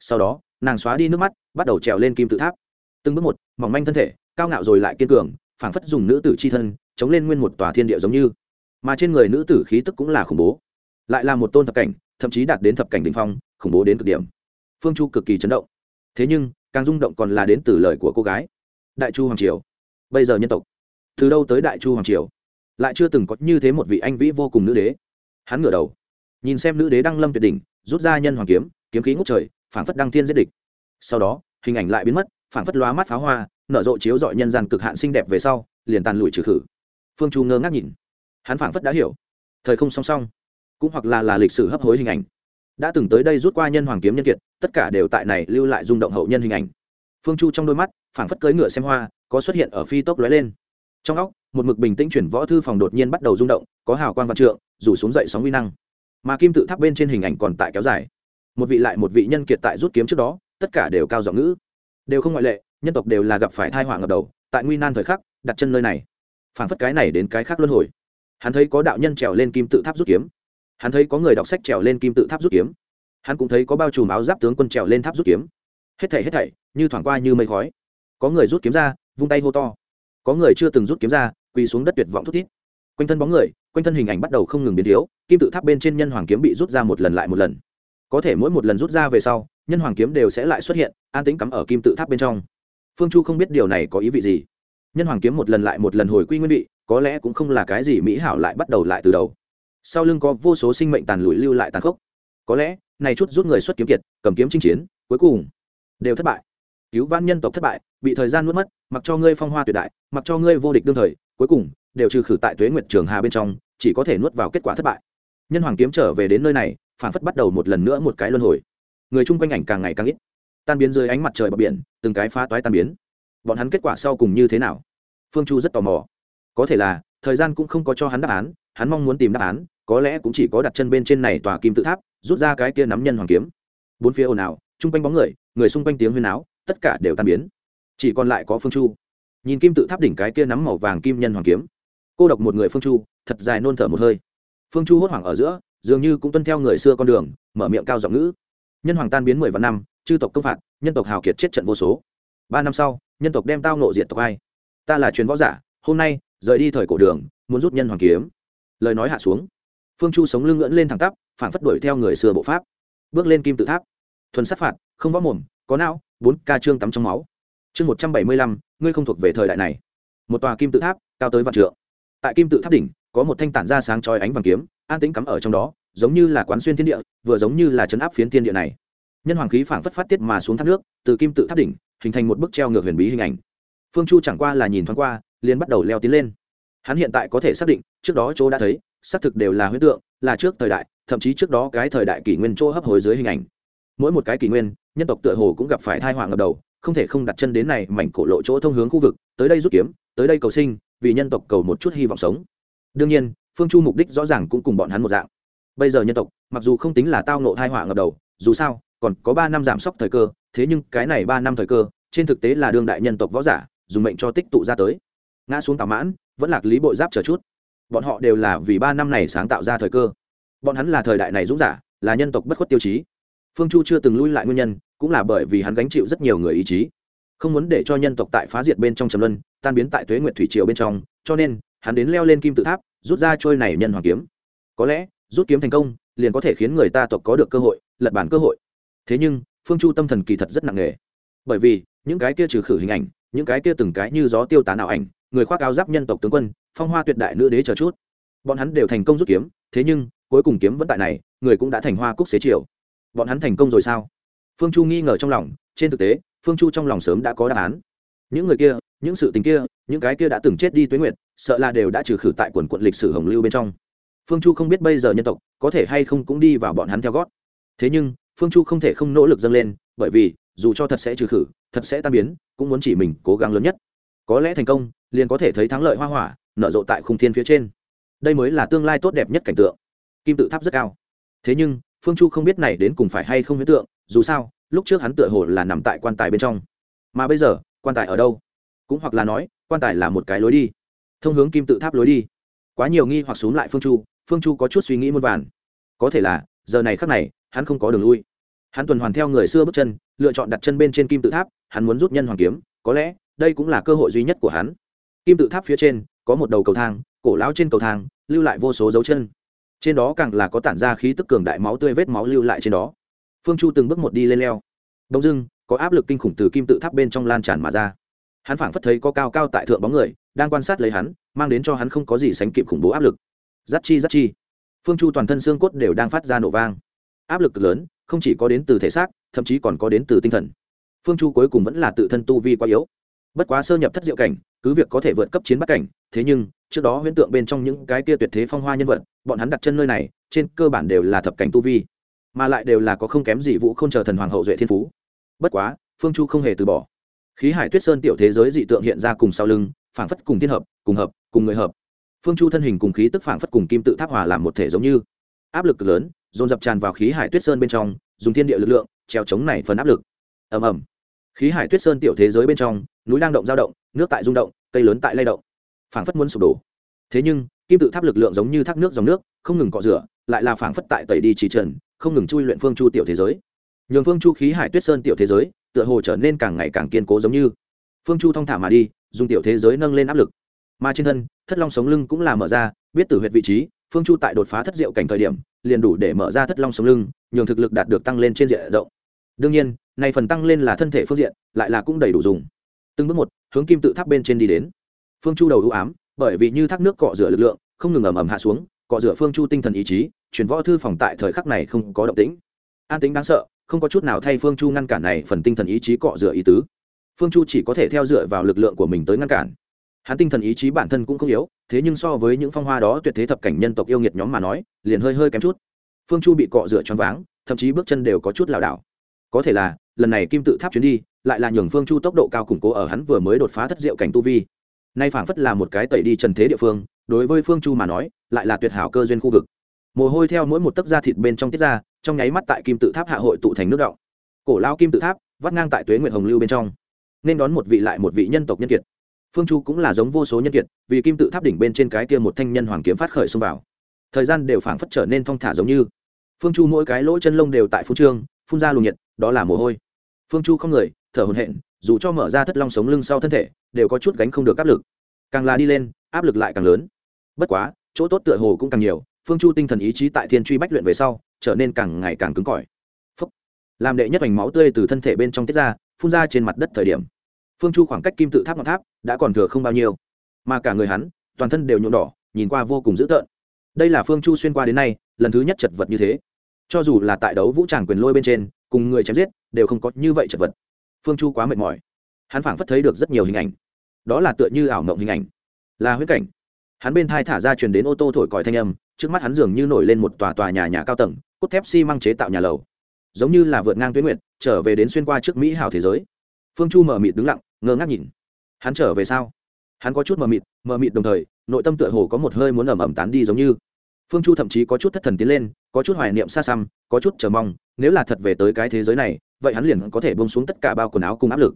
Sau đó, nàng xóa đi nước mắt, bắt đầu trèo lên kim tự tháp. Từng bước một, mỏng manh thân thể, cao ngạo rồi lại kiên cường, phảng phất dùng nữ tử c h i thân, chống lên nguyên một tòa thiên địa giống như. Mà trên người nữ tử khí tức cũng là khủng bố. Lại là một tôn thập cảnh, thậm chí đạt đến thập cảnh đình phong, khủng bố đến cực điểm. Phương chu cực kỳ chấn động. Thế nhưng, càng rung động còn là đến từ lời của cô gái. Đại chu hoàng triều. Bây giờ nhân tộc. Từ đâu tới đại chu hoàng triều? Lại chưa từng có như thế một vị anh vĩ vô cùng nữ đế. Hắn ngửa đầu, nhìn xem nữ đế đăng lâm tuyệt đỉnh rút ra nhân hoàng kiếm kiếm khí ngút trời, phảng phất đăng thiên giết địch. Sau đó, hình ảnh lại biến mất, phảng phất lóa mắt pháo hoa, nở rộ chiếu dọi nhân gian cực hạn xinh đẹp về sau, liền tàn lụi trừ khử. Phương chu ngơ ngác nhìn. Hắn phảng phất đã hiểu. Thời không song song, cũng hoặc là là lịch sử hấp hối hình ảnh. Đã từng tới đây rút qua nhân hoàng kiếm nhân kiệt, tất cả đều tại này lưu lại rung động hậu nhân hình ảnh. Phương chu trong đôi mắt, phảng phất cưỡi ngựa xem hoa, có xuất hiện ở phi tốc lóe lên. Trong óc, một mực bình tĩnh chuyển võ thư phòng đột nhiên bắt đầu rung động, có hào quang vạn trượng, rủ xuống dậy sóng uy năng mà kim tự tháp bên trên hình ảnh còn tại kéo dài. Một vị lại một vị nhân kiệt tại rút kiếm trước đó, tất cả đều cao giọng ngữ. Đều không ngoại lệ, nhân tộc đều là gặp phải thai họa ngập đầu, tại nguy nan thời khắc, đặt chân nơi này. Phản phất cái này đến cái khác luân hồi. Hắn thấy có đạo nhân trèo lên kim tự tháp rút kiếm. Hắn thấy có người đọc sách trèo lên kim tự tháp rút kiếm. Hắn cũng thấy có bao trùm áo giáp tướng quân trèo lên tháp rút kiếm. Hết thảy hết thảy, như thoảng qua như mây khói. Có người rút kiếm ra, vung tay hô to. Có người chưa từng rút kiếm ra, quỳ xuống đất tuyệt vọng thút thít quanh thân bóng người, quanh thân hình ảnh bắt đầu không ngừng biến thiếu, kim tự tháp bên trên nhân hoàng kiếm bị rút ra một lần lại một lần. Có thể mỗi một lần rút ra về sau, nhân hoàng kiếm đều sẽ lại xuất hiện, an tính cắm ở kim tự tháp bên trong. Phương chu không biết điều này có ý vị gì. Nhân hoàng kiếm một lần lại một lần hồi quy nguyên vị, có lẽ cũng không là cái gì mỹ hảo lại bắt đầu lại từ đầu. Sau lưng có vô số sinh mệnh tàn lùi lưu lại tàn khốc. Có lẽ, này chút rút người xuất kiếm kiệt, cầm kiếm chinh chiến, cuối cùng đều thất bại. Cứu vãn nhân tộc thất bại, bị thời gian nuốt mất, mặc cho ngươi phong hoa tuyệt đại, mặc cho ngươi vô địch đương thời, cuối cùng đều trừ khử tại tuế nguyệt trường hà bên trong, chỉ có thể nuốt vào kết quả thất bại. Nhân hoàng kiếm trở về đến nơi này phản phất bắt đầu một lần nữa một cái luân hồi. Người chung quanh ảnh càng ngày càng ít. Tan biến dưới ánh mặt trời bờ biển, từng cái phá toái tan biến. Bọn hắn kết quả sau cùng như thế nào? Phương chu rất tò mò. Có thể là, thời gian cũng không có cho hắn đáp án, hắn mong muốn tìm đáp án, có lẽ cũng chỉ có đặt chân bên trên này tòa kim tự tháp, rút ra cái kia nắm nhân hoàng kiếm. Bốn phía ồn ào, chung quanh bóng người người xung quanh tiếng huyên áo tất cả đều tan biến. Chỉ còn lại có phương chu. Nhìn kim tự tháp đỉnh cái kia nắm màu vàng kim nhân hoàng kiếm cô độc một người phương chu, thật dài nôn thở một hơi. Phương chu hốt hoảng ở giữa, dường như cũng tuân theo người xưa con đường, mở miệng cao giọng ngữ. Nhân hoàng tan biến mười vạn năm, chư tộc công phạt, nhân tộc hào kiệt chết trận vô số. Ba năm sau, nhân tộc đem tao nộ diện tộc ai? Ta là truyền võ giả, hôm nay, rời đi thời cổ đường, muốn rút nhân hoàng kiếm. Lời nói hạ xuống. Phương chu sống lưng ngưỡng lên thẳng tắp phản phất đuổi theo người xưa bộ pháp. Bước lên kim tự tháp. Thuần sát phạt, không võ mồm, có não, bốn ca trương tắm trong máu. Chương một trăm bảy mươi lăm, ngươi không thuộc về thời đại này. Một tòa kim tự tháp, cao tới vạn trượng tại kim tự tháp đỉnh, có một thanh tản ra sáng chói ánh vàng kiếm, an tĩnh cắm ở trong đó, giống như là quán xuyên thiên địa, vừa giống như là chấn áp phiến thiên địa này. Nhân hoàng khí phảng phất phát tiết mà xuống thác nước, từ kim tự tháp đỉnh, hình thành một bức treo ngược huyền bí hình ảnh. Phương chu chẳng qua là nhìn thoáng qua, liền bắt đầu leo tiến lên. Hắn hiện tại có thể xác định, trước đó chỗ đã thấy, xác thực đều là huyết tượng, là trước thời đại, thậm chí trước đó cái thời đại kỷ nguyên chỗ hấp hối dưới hình ảnh. Mỗi một cái kỷ nguyên, nhân tộc tựa hồ cũng gặp phải thai hoàng ngập đầu, không thể không đặt chân đến này mảnh cổ lộ chỗ thông hướng khu vực, tới đây rút kiếm, tới đây cầu sinh vì nhân tộc cầu một chút hy vọng sống. Đương nhiên, phương chu mục đích rõ ràng cũng cùng bọn hắn một dạng. Bây giờ nhân tộc, mặc dù không tính là tao nộ thai họa ngập đầu, dù sao, còn có ba năm giảm sốc thời cơ, thế nhưng cái này ba năm thời cơ, trên thực tế là đương đại nhân tộc võ giả, dùng mệnh cho tích tụ ra tới. Ngã xuống tào mãn, vẫn lạc lý bội giáp chờ chút. Bọn họ đều là vì ba năm này sáng tạo ra thời cơ. Bọn hắn là thời đại này dũng giả, là nhân tộc bất khuất tiêu chí. Phương chu chưa từng lui lại nguyên nhân, cũng là bởi vì hắn gánh chịu rất nhiều người ý chí không muốn để cho nhân tộc tại phá diệt bên trong trầm luân, tan biến tại tuế nguyệt thủy triều bên trong, cho nên, hắn đến leo lên kim tự tháp, rút ra trôi này nhân hoàng kiếm. Có lẽ, rút kiếm thành công, liền có thể khiến người ta tộc có được cơ hội, lật bản cơ hội. Thế nhưng, phương chu tâm thần kỳ thật rất nặng nề. Bởi vì, những cái kia trừ khử hình ảnh, những cái kia từng cái như gió tiêu tán ảo ảnh, người khoác áo giáp nhân tộc tướng quân, phong hoa tuyệt đại nữ đế chờ chút. Bọn hắn đều thành công rút kiếm, thế nhưng, cuối cùng kiếm vẫn tại này, người cũng đã thành hoa cúc xế chiều bọn hắn thành công rồi sao? Phương chu nghi ngờ trong lòng, trên thực tế phương chu trong lòng sớm đã có đáp án. Những người kia, những sự tình kia, những cái kia đã từng chết đi tuế nguyệt, sợ là đều đã trừ khử tại quần quận lịch sử hồng lưu bên trong. Phương chu không biết bây giờ nhân tộc có thể hay không cũng đi vào bọn hắn theo gót. Thế nhưng, phương chu không thể không nỗ lực dâng lên, bởi vì, dù cho thật sẽ trừ khử, thật sẽ tan biến, cũng muốn chỉ mình cố gắng lớn nhất. Có lẽ thành công, liền có thể thấy thắng lợi hoa hỏa, nở rộ tại khung thiên phía trên. Đây mới là tương lai tốt đẹp nhất cảnh tượng. Kim tự tháp rất cao. Thế nhưng, phương chu không biết này đến cùng phải hay không hiện tượng, dù sao lúc trước hắn tựa hồ là nằm tại quan tài bên trong. Mà bây giờ, quan tài ở đâu? Cũng hoặc là nói, quan tài là một cái lối đi. Thông hướng kim tự tháp lối đi. Quá nhiều nghi hoặc xuống lại phương chu phương chu có chút suy nghĩ muôn vàn. Có thể là, giờ này khác này, hắn không có đường lui. Hắn tuần hoàn theo người xưa bước chân, lựa chọn đặt chân bên trên kim tự tháp, hắn muốn rút nhân hoàng kiếm, có lẽ, đây cũng là cơ hội duy nhất của hắn. Kim tự tháp phía trên, có một đầu cầu thang, cổ lão trên cầu thang, lưu lại vô số dấu chân. Trên đó càng là có tản ra khí tức cường đại máu tươi vết máu lưu lại trên đó phương chu từng bước một đi lên leo. Đông dưng có áp lực kinh khủng từ kim tự tháp bên trong lan tràn mà ra. Hắn phảng phất thấy có cao cao tại thượng bóng người, đang quan sát lấy hắn, mang đến cho hắn không có gì sánh kịp khủng bố áp lực. Giắt chi giắt chi. Phương chu toàn thân xương cốt đều đang phát ra nổ vang. Áp lực lớn, không chỉ có đến từ thể xác, thậm chí còn có đến từ tinh thần. Phương chu cuối cùng vẫn là tự thân tu vi quá yếu. Bất quá sơ nhập thất diệu cảnh, cứ việc có thể vượt cấp chiến bắt cảnh, thế nhưng, trước đó huyễn tượng bên trong những cái kia tuyệt thế phong hoa nhân vật, bọn hắn đặt chân nơi này, trên cơ bản đều là thập cảnh tu vi mà lại đều là có không kém gì vũ không chờ thần hoàng hậu duệ thiên phú. Bất quá, phương chu không hề từ bỏ. Khí hải tuyết sơn tiểu thế giới dị tượng hiện ra cùng sau lưng, phảng phất cùng thiên hợp, cùng hợp, cùng người hợp. Phương chu thân hình cùng khí tức phảng phất cùng kim tự tháp hòa làm một thể giống như. Áp lực cực lớn, dồn dập tràn vào khí hải tuyết sơn bên trong, dùng thiên địa lực lượng, treo chống này phần áp lực. Ầm ầm. Khí hải tuyết sơn tiểu thế giới bên trong, núi đang động dao động, nước tại rung động, cây lớn tại lay động. Phảng phất muốn sụp đổ. Thế nhưng, kim tự tháp lực lượng giống như thác nước dòng nước, không ngừng cọ rửa, lại là phảng phất tại tẩy đi trì trần không ngừng chui luyện phương chu tiểu thế giới. Nhường phương chu khí hải tuyết sơn tiểu thế giới tựa hồ trở nên càng ngày càng kiên cố giống như. Phương chu thong thả mà đi, dùng tiểu thế giới nâng lên áp lực. Mà trên thân, thất long sống lưng cũng là mở ra, biết tử huyệt vị trí, phương chu tại đột phá thất diệu cảnh thời điểm, liền đủ để mở ra thất long sống lưng, nhường thực lực đạt được tăng lên trên diện rộng. Đương nhiên này phần tăng lên là thân thể phương diện, lại là cũng đầy đủ dùng. Từng bước một, hướng kim tự tháp bên trên đi đến. Phương chu đầu ưu ám, bởi vì như thác nước cọ rửa lực lượng, không ngừng ầm ầm hạ xuống cọ rửa phương chu tinh thần ý chí chuyển võ thư phòng tại thời khắc này không có động tĩnh. An tính đáng sợ, không có chút nào thay phương chu ngăn cản này phần tinh thần ý chí cọ rửa ý tứ. Phương chu chỉ có thể theo dựa vào lực lượng của mình tới ngăn cản. Hắn tinh thần ý chí bản thân cũng không yếu, thế nhưng so với những phong hoa đó tuyệt thế thập cảnh nhân tộc yêu nghiệt nhóm mà nói, liền hơi hơi kém chút. Phương chu bị cọ rửa choáng váng, thậm chí bước chân đều có chút lảo đảo. Có thể là, lần này kim tự tháp chuyến đi, lại là nhường phương chu tốc độ cao củng cố ở hắn vừa mới đột phá thất diệu cảnh tu vi nay phảng phất là một cái tẩy đi trần thế địa phương, đối với phương chu mà nói, lại là tuyệt hảo cơ duyên khu vực. Mồ hôi theo mỗi một tấc da thịt bên trong tiết ra, trong nháy mắt tại kim tự tháp hạ hội tụ thành nước động cổ lao kim tự tháp, vắt ngang tại tuế nguyệt hồng lưu bên trong. Nên đón một vị lại một vị nhân tộc nhân kiệt. Phương chu cũng là giống vô số nhân kiệt, vì kim tự tháp đỉnh bên trên cái kia một thanh nhân hoàng kiếm phát khởi xông vào. Thời gian đều phảng phất trở nên thong thả giống như. Phương chu mỗi cái lỗ chân lông đều tại phú trương, phun ra luồng nhiệt, đó là mồ hôi. Phương chu không người, thở hồn hện dù cho mở ra thất long sống lưng sau thân thể, đều có chút gánh không được áp lực. Càng là đi lên, áp lực lại càng lớn. Bất quá, chỗ tốt tựa hồ cũng càng nhiều, phương chu tinh thần ý chí tại thiên truy bách luyện về sau, trở nên càng ngày càng cứng cỏi. Phúc. làm đệ nhất vành máu tươi từ thân thể bên trong tiết ra, phun ra trên mặt đất thời điểm. Phương chu khoảng cách kim tự tháp ngọn tháp đã còn thừa không bao nhiêu. Mà cả người hắn, toàn thân đều nhuộm đỏ, nhìn qua vô cùng dữ tợn. Đây là phương chu xuyên qua đến nay, lần thứ nhất chật vật như thế. Cho dù là tại đấu vũ tràng quyền lôi bên trên, cùng người chém giết, đều không có như vậy chật vật phương chu quá mệt mỏi. Hắn phảng phất thấy được rất nhiều hình ảnh. Đó là tựa như ảo mộng hình ảnh. Là huyết cảnh. Hắn bên thai thả ra truyền đến ô tô thổi còi thanh âm, trước mắt hắn dường như nổi lên một tòa tòa nhà nhà cao tầng, cốt thép xi、si、măng chế tạo nhà lầu. Giống như là vượt ngang tuyến nguyện trở về đến xuyên qua trước mỹ hảo thế giới. Phương chu mờ mịt đứng lặng, ngơ ngác nhìn. Hắn trở về sao? Hắn có chút mờ mịt mờ mịt đồng thời, nội tâm tựa hồ có một hơi muốn ẩm ẩm tán đi giống như phương chu thậm chí có chút thất thần tiến lên, có chút hoài niệm xa xăm, có chút chờ mong, nếu là thật về tới cái thế giới này, vậy hắn liền có thể bông xuống tất cả bao quần áo cùng áp lực.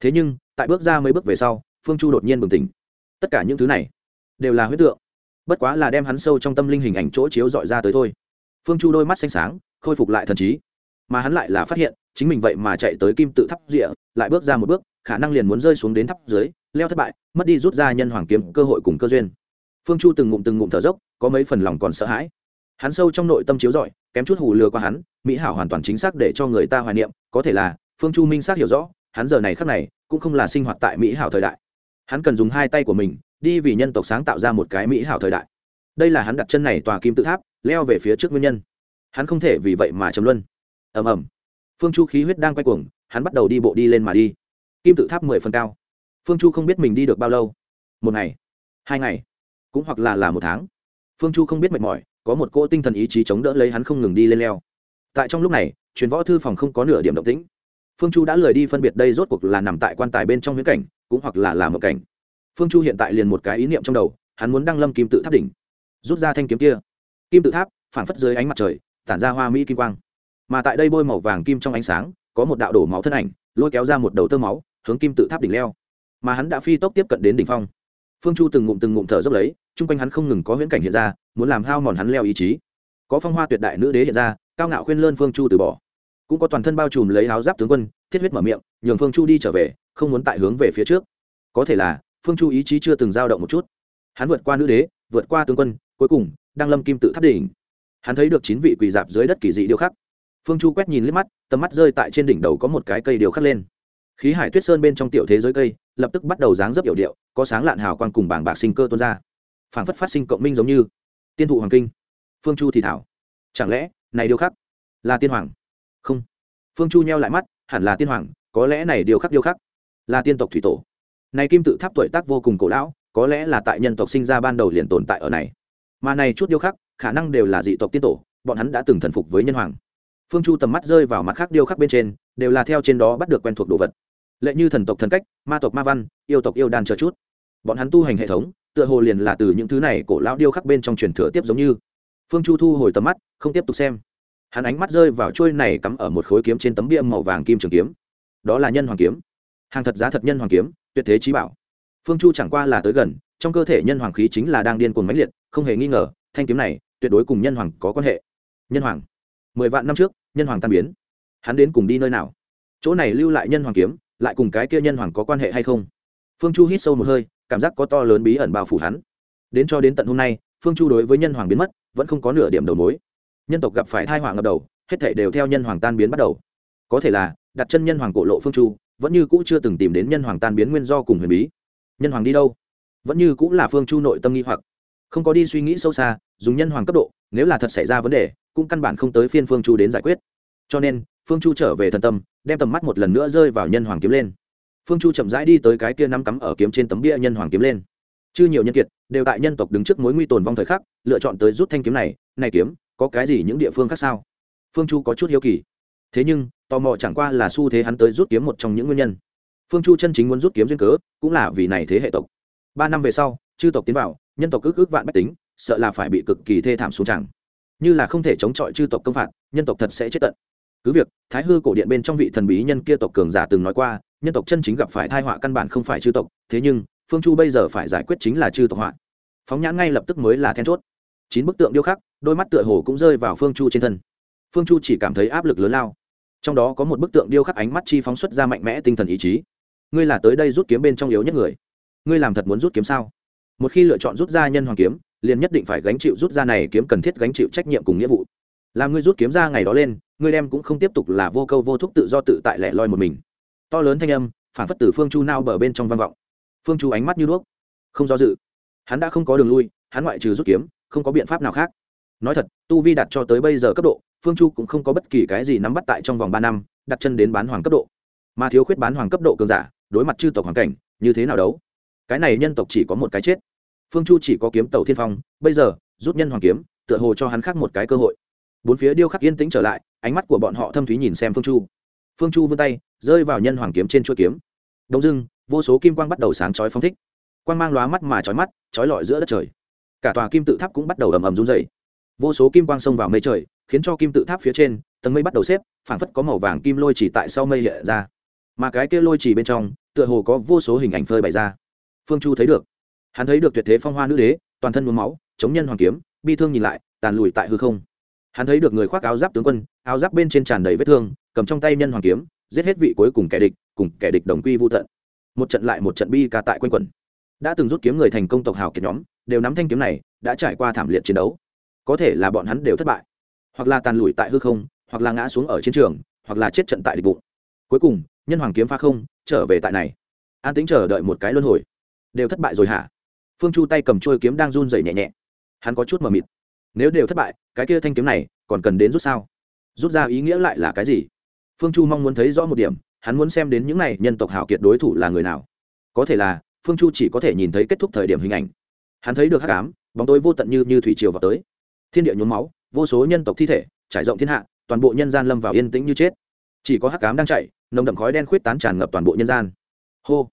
Thế nhưng, tại bước ra mấy bước về sau, phương chu đột nhiên bừng tỉnh. Tất cả những thứ này đều là huyết tượng. Bất quá là đem hắn sâu trong tâm linh hình ảnh chỗ chiếu dọi ra tới thôi. Phương chu đôi mắt xanh sáng, khôi phục lại thần trí. Mà hắn lại là phát hiện, chính mình vậy mà chạy tới kim tự tháp rịa lại bước ra một bước, khả năng liền muốn rơi xuống đến tháp dưới, leo thất bại, mất đi rút ra nhân hoàng kiếm cơ hội cùng cơ duyên phương chu từng ngụm từng ngụm thở dốc, có mấy phần lòng còn sợ hãi. Hắn sâu trong nội tâm chiếu rọi, kém chút hù lừa qua hắn, mỹ hảo hoàn toàn chính xác để cho người ta hoài niệm, có thể là, phương chu minh xác hiểu rõ, hắn giờ này khác này, cũng không là sinh hoạt tại mỹ hảo thời đại. Hắn cần dùng hai tay của mình, đi vì nhân tộc sáng tạo ra một cái mỹ hảo thời đại. Đây là hắn đặt chân này tòa kim tự tháp, leo về phía trước nguyên nhân. Hắn không thể vì vậy mà chấm luân. Ầm ầm. Phương chu khí huyết đang quay cuồng, hắn bắt đầu đi bộ đi lên mà đi. Kim tự tháp mười phần cao. Phương chu không biết mình đi được bao lâu. Một ngày. Hai ngày cũng hoặc là là một tháng. Phương chu không biết mệt mỏi, có một cô tinh thần ý chí chống đỡ lấy hắn không ngừng đi lên leo. Tại trong lúc này, truyền võ thư phòng không có nửa điểm động tĩnh. Phương chu đã lười đi phân biệt đây rốt cuộc là nằm tại quan tài bên trong huyễn cảnh, cũng hoặc là làm một cảnh. Phương chu hiện tại liền một cái ý niệm trong đầu, hắn muốn đăng lâm kim tự tháp đỉnh. Rút ra thanh kiếm kia. Kim tự tháp phản phất dưới ánh mặt trời, tản ra hoa mỹ kim quang. Mà tại đây bôi màu vàng kim trong ánh sáng, có một đạo đổ máu thân ảnh, lôi kéo ra một đầu tơ máu, hướng kim tự tháp đỉnh leo. Mà hắn đã phi tốc tiếp cận đến đỉnh phong phương chu từng ngụm từng ngụm thở dốc lấy, chung quanh hắn không ngừng có huyễn cảnh hiện ra, muốn làm hao mòn hắn leo ý chí. Có phong hoa tuyệt đại nữ đế hiện ra, cao ngạo khuyên lơn phương chu từ bỏ. Cũng có toàn thân bao trùm lấy áo giáp tướng quân, thiết huyết mở miệng, nhường phương chu đi trở về, không muốn tại hướng về phía trước. Có thể là, phương chu ý chí chưa từng dao động một chút. Hắn vượt qua nữ đế, vượt qua tướng quân, cuối cùng, đang lâm kim tự tháp đỉnh. Hắn thấy được chín vị quỳ dạp dưới đất kỳ dị điêu khắc. Phương chu quét nhìn liếc mắt, tầm mắt rơi tại trên đỉnh đầu có một cái cây điêu khắc lên khí hải tuyết sơn bên trong tiểu thế giới cây, lập tức bắt đầu dáng dấp hiệu điệu, có sáng lạn hào quang cùng bảng bạc sinh cơ tuôn ra. Phảng phất phát sinh cộng minh giống như tiên thụ hoàng kinh. Phương chu thì thảo. Chẳng lẽ, này điêu khắc là tiên hoàng? Không. Phương chu nheo lại mắt, hẳn là tiên hoàng, có lẽ này điêu khắc điêu khắc là tiên tộc thủy tổ. Này kim tự tháp tuổi tác vô cùng cổ lão, có lẽ là tại nhân tộc sinh ra ban đầu liền tồn tại ở này. Mà này chút điêu khắc, khả năng đều là dị tộc tiên tổ, bọn hắn đã từng thần phục với nhân hoàng. Phương chu tầm mắt rơi vào mặt khác điêu khắc bên trên, đều là theo trên đó bắt được quen thuộc đồ vật lệ như thần tộc thần cách, ma tộc ma văn, yêu tộc yêu đan chờ chút. Bọn hắn tu hành hệ thống, tựa hồ liền là từ những thứ này cổ lão điêu khắc bên trong truyền thừa tiếp giống như. Phương chu thu hồi tầm mắt, không tiếp tục xem. Hắn ánh mắt rơi vào trôi này cắm ở một khối kiếm trên tấm bia màu vàng kim trường kiếm. Đó là nhân hoàng kiếm. Hàng thật giá thật nhân hoàng kiếm, tuyệt thế trí bảo. Phương chu chẳng qua là tới gần, trong cơ thể nhân hoàng khí chính là đang điên cuồng mãnh liệt, không hề nghi ngờ, thanh kiếm này, tuyệt đối cùng nhân hoàng có quan hệ. Nhân hoàng. Mười vạn năm trước, nhân hoàng tan biến. Hắn đến cùng đi nơi nào? Chỗ này lưu lại nhân hoàng kiếm lại cùng cái kia nhân hoàng có quan hệ hay không? Phương chu hít sâu một hơi, cảm giác có to lớn bí ẩn bao phủ hắn. Đến cho đến tận hôm nay, phương chu đối với nhân hoàng biến mất, vẫn không có nửa điểm đầu mối. Nhân tộc gặp phải thai hoàng ngập đầu, hết thể đều theo nhân hoàng tan biến bắt đầu. Có thể là, đặt chân nhân hoàng cổ lộ phương chu, vẫn như cũ chưa từng tìm đến nhân hoàng tan biến nguyên do cùng huyền bí. Nhân hoàng đi đâu? Vẫn như cũng là phương chu nội tâm nghi hoặc. Không có đi suy nghĩ sâu xa, dùng nhân hoàng cấp độ, nếu là thật xảy ra vấn đề, cũng căn bản không tới phiên phương chu đến giải quyết. Cho nên, phương chu trở về thần tâm đem tầm mắt một lần nữa rơi vào nhân hoàng kiếm lên. Phương chu chậm rãi đi tới cái kia nắm cắm ở kiếm trên tấm bia nhân hoàng kiếm lên. Chư nhiều nhân kiệt đều tại nhân tộc đứng trước mối nguy tồn vong thời khắc, lựa chọn tới rút thanh kiếm này này kiếm, có cái gì những địa phương khác sao? Phương chu có chút hiếu kỳ. Thế nhưng, tò mò chẳng qua là xu thế hắn tới rút kiếm một trong những nguyên nhân. Phương chu chân chính muốn rút kiếm duyên cớ, cũng là vì này thế hệ tộc. Ba năm về sau, chư tộc tiến vào, nhân tộc ước ước vạn bách tính, sợ là phải bị cực kỳ thê thảm xuống chẳng như là không thể chống chọi chư tộc công phạt, nhân tộc thật sẽ chết tận cứ việc, thái hư cổ điện bên trong vị thần bí nhân kia tộc cường giả từng nói qua, nhân tộc chân chính gặp phải thai họa căn bản không phải chư tộc, thế nhưng, phương chu bây giờ phải giải quyết chính là chư tộc họa. Phóng nhãn ngay lập tức mới là then chốt. Chín bức tượng điêu khắc, đôi mắt tựa hồ cũng rơi vào phương chu trên thân. Phương chu chỉ cảm thấy áp lực lớn lao. Trong đó có một bức tượng điêu khắc ánh mắt chi phóng xuất ra mạnh mẽ tinh thần ý chí. Ngươi là tới đây rút kiếm bên trong yếu nhất người. Ngươi làm thật muốn rút kiếm sao? Một khi lựa chọn rút ra nhân hoàng kiếm, liền nhất định phải gánh chịu rút ra này kiếm cần thiết gánh chịu trách nhiệm cùng nghĩa vụ làm ngươi rút kiếm ra ngày đó lên, ngươi đem cũng không tiếp tục là vô câu vô thúc tự do tự tại lẻ loi một mình. To lớn thanh âm, phản phất từ phương chu nao bờ bên trong vang vọng. Phương chu ánh mắt như đuốc, không do dự. Hắn đã không có đường lui, hắn ngoại trừ rút kiếm, không có biện pháp nào khác. Nói thật, tu vi đặt cho tới bây giờ cấp độ, phương chu cũng không có bất kỳ cái gì nắm bắt tại trong vòng ba năm, đặt chân đến bán hoàng cấp độ. Mà thiếu khuyết bán hoàng cấp độ cường giả, đối mặt chư tộc hoàn cảnh, như thế nào đấu? Cái này nhân tộc chỉ có một cái chết. Phương chu chỉ có kiếm tàu thiên phong, bây giờ, rút nhân hoàng kiếm, tựa hồ cho hắn khác một cái cơ hội bốn phía điêu khắc yên tĩnh trở lại, ánh mắt của bọn họ thâm thúy nhìn xem phương chu. Phương chu vươn tay, rơi vào nhân hoàng kiếm trên chuỗi kiếm. Đông dưng vô số kim quang bắt đầu sáng chói phong thích. Quang mang lóa mắt mà chói mắt, chói lọi giữa đất trời. Cả tòa kim tự tháp cũng bắt đầu ầm ầm run dày vô số kim quang xông vào mây trời, khiến cho kim tự tháp phía trên, tầng mây bắt đầu xếp, phảng phất có màu vàng kim lôi chỉ tại sau mây hiện ra. Mà cái kia lôi chỉ bên trong, tựa hồ có vô số hình ảnh phơi bày ra. Phương chu thấy được. Hắn thấy được tuyệt thế phong hoa nữ đế, toàn thân nhuốm máu, chống nhân hoàng kiếm, bi thương nhìn lại, tàn lùi tại hư không hắn thấy được người khoác áo giáp tướng quân, áo giáp bên trên tràn đầy vết thương, cầm trong tay nhân hoàng kiếm, giết hết vị cuối cùng kẻ địch, cùng kẻ địch đồng quy vô tận. Một trận lại một trận bi ca tại quanh quẩn. Đã từng rút kiếm người thành công tộc hào kiệt nhóm, đều nắm thanh kiếm này, đã trải qua thảm liệt chiến đấu. Có thể là bọn hắn đều thất bại. Hoặc là tàn lùi tại hư không, hoặc là ngã xuống ở chiến trường, hoặc là chết trận tại địch bụng. Cuối cùng, nhân hoàng kiếm pha không, trở về tại này. An tính chờ đợi một cái luân hồi. Đều thất bại rồi hả? Phương chu tay cầm trôi kiếm đang run dày nhẹ nhẹ. Hắn có chút mờ mịt nếu đều thất bại, cái kia thanh kiếm này còn cần đến rút sao? Rút ra ý nghĩa lại là cái gì? Phương chu mong muốn thấy rõ một điểm, hắn muốn xem đến những n à y nhân tộc hảo kiệt đối thủ là người nào. Có thể là, phương chu chỉ có thể nhìn thấy kết thúc thời điểm hình ảnh. Hắn thấy được hắc ám, bóng tối vô tận như như thủy triều vào tới. Thiên địa nhuốm máu, vô số nhân tộc thi thể, trải rộng thiên hạ, toàn bộ nhân gian lâm vào yên tĩnh như chết. Chỉ có hắc ám đang chạy, nồng đậm khói đen khuyết tán tràn ngập toàn bộ nhân gian. Hô!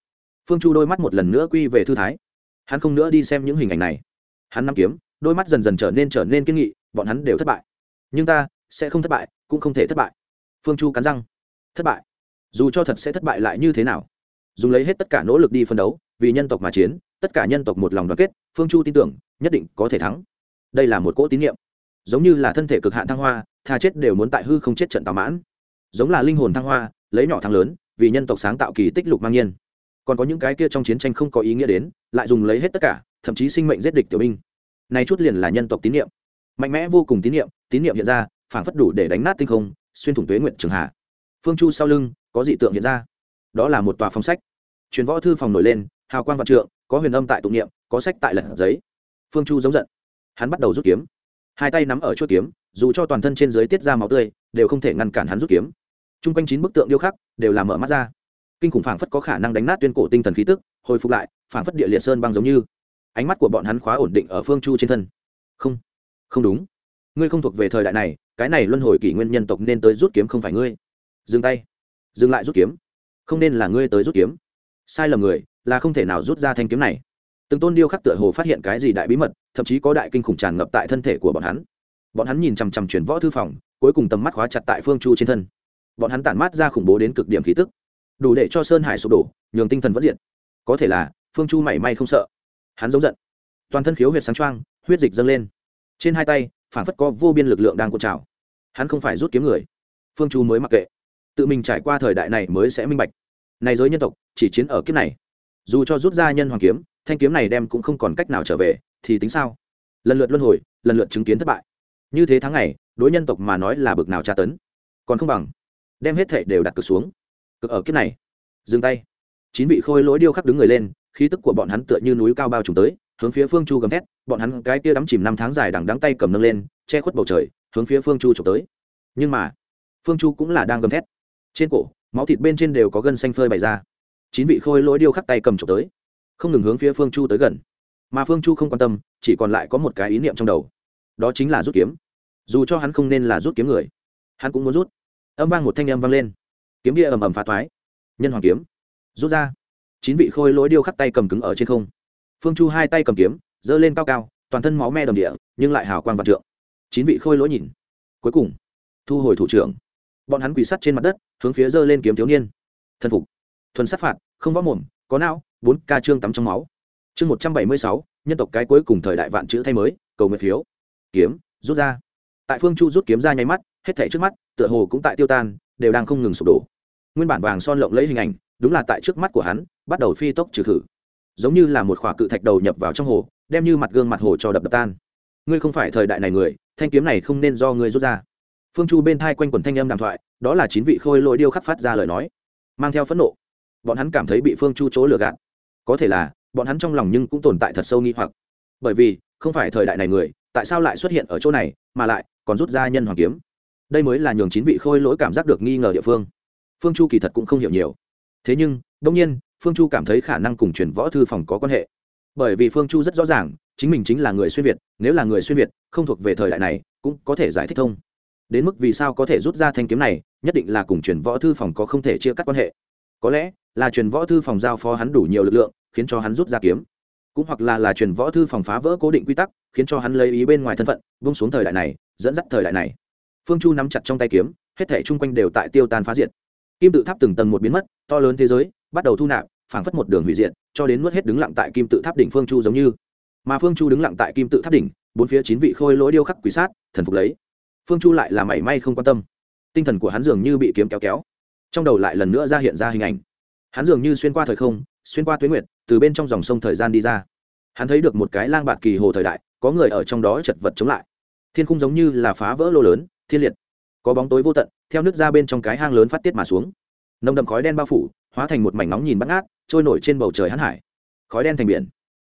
Phương chu đôi mắt một lần nữa quy về thư thái. Hắn không nữa đi xem những hình ảnh này. Hắn nắm kiếm đôi mắt dần dần trở nên trở nên kiên nghị, bọn hắn đều thất bại. Nhưng ta sẽ không thất bại, cũng không thể thất bại. Phương chu cắn răng. Thất bại? Dù cho thật sẽ thất bại lại như thế nào? Dùng lấy hết tất cả nỗ lực đi phân đấu, vì nhân tộc mà chiến, tất cả nhân tộc một lòng đoàn kết, phương chu tin tưởng, nhất định có thể thắng. Đây là một cỗ tín nhiệm giống như là thân thể cực hạn thăng hoa, tha chết đều muốn tại hư không chết trận tào mãn. Giống là linh hồn thăng hoa, lấy nhỏ thăng lớn, vì nhân tộc sáng tạo kỳ tích lục mang nhiên. Còn có những cái kia trong chiến tranh không có ý nghĩa đến, lại dùng lấy hết tất cả, thậm chí sinh mệnh giết địch tiểu binh này chút liền là nhân tộc tín niệm, mạnh mẽ vô cùng tín niệm, tín niệm hiện ra phản phất đủ để đánh nát tinh không xuyên thủng tuế nguyện trường hạ. Phương chu sau lưng có dị tượng hiện ra. Đó là một tòa phòng sách. Truyền võ thư phòng nổi lên hào quang vạn trượng có huyền âm tại tụng niệm có sách tại lật giấy. Phương chu giống giận. Hắn bắt đầu rút kiếm. Hai tay nắm ở chuỗi kiếm dù cho toàn thân trên dưới tiết ra máu tươi đều không thể ngăn cản hắn rút kiếm. T r u n g quanh chín bức tượng điêu khắc đều làm mở mắt ra. Kinh khủng phảng phất có khả năng đánh nát tuyên cổ tinh thần khí tức hồi phục lại phảng phất địa liệt sơn băng giống như ánh mắt của bọn hắn khóa ổn định ở phương chu trên thân. Không không đúng. Ngươi không thuộc về thời đại này, cái này luân hồi kỷ nguyên nhân tộc nên tới rút kiếm không phải ngươi. Dừng tay. Dừng lại rút kiếm. Không nên là ngươi tới rút kiếm. Sai lầm người, là không thể nào rút ra thanh kiếm này. Từng tôn điêu khắc tựa hồ phát hiện cái gì đại bí mật, thậm chí có đại kinh khủng tràn ngập tại thân thể của bọn hắn. Bọn hắn nhìn chằm chằm chuyển võ thư phòng, cuối cùng tầm mắt khóa chặt tại phương chu trên thân. Bọn hắn tản mát ra khủng bố đến cực điểm khí tức. Đủ để cho sơn hải sụp đổ, nhường tinh thần vẫn diện có thể là, phương chu mảy may không sợ hắn giống giận. Toàn thân khiếu huyệt sáng choang, huyết dịch dâng lên. Trên hai tay phản phất có vô biên lực lượng đang cuộn trào. Hắn không phải rút kiếm người. Phương chu mới mặc kệ. Tự mình trải qua thời đại này mới sẽ minh bạch. Này giới nhân tộc, chỉ chiến ở kiếp này. Dù cho rút ra nhân hoàng kiếm, thanh kiếm này đem cũng không còn cách nào trở về, thì tính sao? Lần lượt luân hồi, lần lượt chứng kiến thất bại. Như thế tháng ngày, đối nhân tộc mà nói là bực nào tra tấn. Còn không bằng, đem hết thệ đều đặt cực xuống. Cực ở kiếp này. Dừng tay. Chín vị khôi lỗi điêu khắc đứng người lên khí tức của bọn hắn tựa như núi cao bao trùm tới, hướng phía phương chu gầm thét, bọn hắn cái kia đắm chìm năm tháng dài đằng đắng tay cầm nâng lên, che khuất bầu trời, hướng phía phương chu trộm tới. Nhưng mà, phương chu cũng là đang gầm thét. Trên cổ, máu thịt bên trên đều có gân xanh phơi bày ra. Chín vị khôi lỗi điêu khắc tay cầm trộm tới, không ngừng hướng phía phương chu tới gần. Mà phương chu không quan tâm, chỉ còn lại có một cái ý niệm trong đầu. Đó chính là rút kiếm. Dù cho hắn không nên là rút kiếm người, hắn cũng muốn rút. Âm vang một thanh âm vang lên. Kiếm bia ầm ầm phá thoái. Nhân hoàng kiếm. Rút ra chín vị khôi lỗi điêu khắc tay cầm cứng ở trên không. Phương chu hai tay cầm kiếm, giơ lên cao cao, toàn thân máu me đầm địa, nhưng lại hào quang vạn trượng. Chín vị khôi lỗi nhìn. Cuối cùng, thu hồi thủ trưởng. Bọn hắn quỳ sắt trên mặt đất, hướng phía giơ lên kiếm thiếu niên. Thân phục. Thuần sát phạt, không võ mồm, có não, bốn ca trương tắm trong máu. Chương một trăm bảy mươi sáu, nhân tộc cái cuối cùng thời đại vạn chữ thay mới, cầu nguyện phiếu. Kiếm, rút ra. Tại phương chu rút kiếm ra nháy mắt, hết thảy trước mắt, tựa hồ cũng tại tiêu tan, đều đang không ngừng sụp đổ. Nguyên bản vàng son lộng lấy hình ảnh, đúng là tại trước mắt của hắn bắt đầu phi tốc trừ khử. Giống như là một khỏa cự thạch đầu nhập vào trong hồ, đem như mặt gương mặt hồ cho đập đập tan. Ngươi không phải thời đại này người, thanh kiếm này không nên do ngươi rút ra. Phương chu bên thai quanh quần thanh âm đàm thoại, đó là chín vị khôi lỗi điêu khắc phát ra lời nói. Mang theo phẫn nộ. Bọn hắn cảm thấy bị phương chu chỗ lừa gạt. Có thể là, bọn hắn trong lòng nhưng cũng tồn tại thật sâu nghi hoặc. Bởi vì, không phải thời đại này người, tại sao lại xuất hiện ở chỗ này, mà lại còn rút ra nhân hoàng kiếm? Đây mới là nhường chín vị khôi lỗi cảm giác được nghi ngờ địa phương. Phương chu kỳ thật cũng không hiểu nhiều. Thế nhưng đông nhiên phương chu cảm thấy khả năng cùng truyền võ thư phòng có quan hệ. Bởi vì phương chu rất rõ ràng, chính mình chính là người xuyên việt, nếu là người xuyên việt, không thuộc về thời đại này, cũng có thể giải thích thông. Đến mức vì sao có thể rút ra thanh kiếm này, nhất định là cùng truyền võ thư phòng có không thể chia cắt quan hệ. Có lẽ là truyền võ thư phòng giao phó hắn đủ nhiều lực lượng, khiến cho hắn rút ra kiếm. Cũng hoặc là là truyền võ thư phòng phá vỡ cố định quy tắc, khiến cho hắn lấy ý bên ngoài thân phận bung xuống thời đại này, dẫn dắt thời đại này. Phương chu nắm chặt trong tay kiếm, hết thể chung quanh đều tại tiêu tan phá diệt. Kim tự tháp từng tầng một biến mất, to lớn thế giới bắt đầu thu nạp phảng phất một đường hủy diệt, cho đến nuốt hết đứng lặng tại kim tự tháp đỉnh phương chu giống như. Mà phương chu đứng lặng tại kim tự tháp đỉnh, bốn phía chín vị khôi lỗi điêu khắc quỷ sát, thần phục lấy. Phương chu lại là mảy may không quan tâm. Tinh thần của hắn dường như bị kiếm kéo kéo. Trong đầu lại lần nữa ra hiện ra hình ảnh. Hắn dường như xuyên qua thời không, xuyên qua tuyến nguyệt, từ bên trong dòng sông thời gian đi ra. Hắn thấy được một cái lang bạt kỳ hồ thời đại, có người ở trong đó chật vật chống lại. Thiên khung giống như là phá vỡ lô lớn, thiên liệt. Có bóng tối vô tận, theo nước ra bên trong cái hang lớn phát tiết mà xuống nồng đậm khói đen bao phủ, hóa thành một mảnh nóng nhìn bắt ngát, trôi nổi trên bầu trời hắn hải. Khói đen thành biển.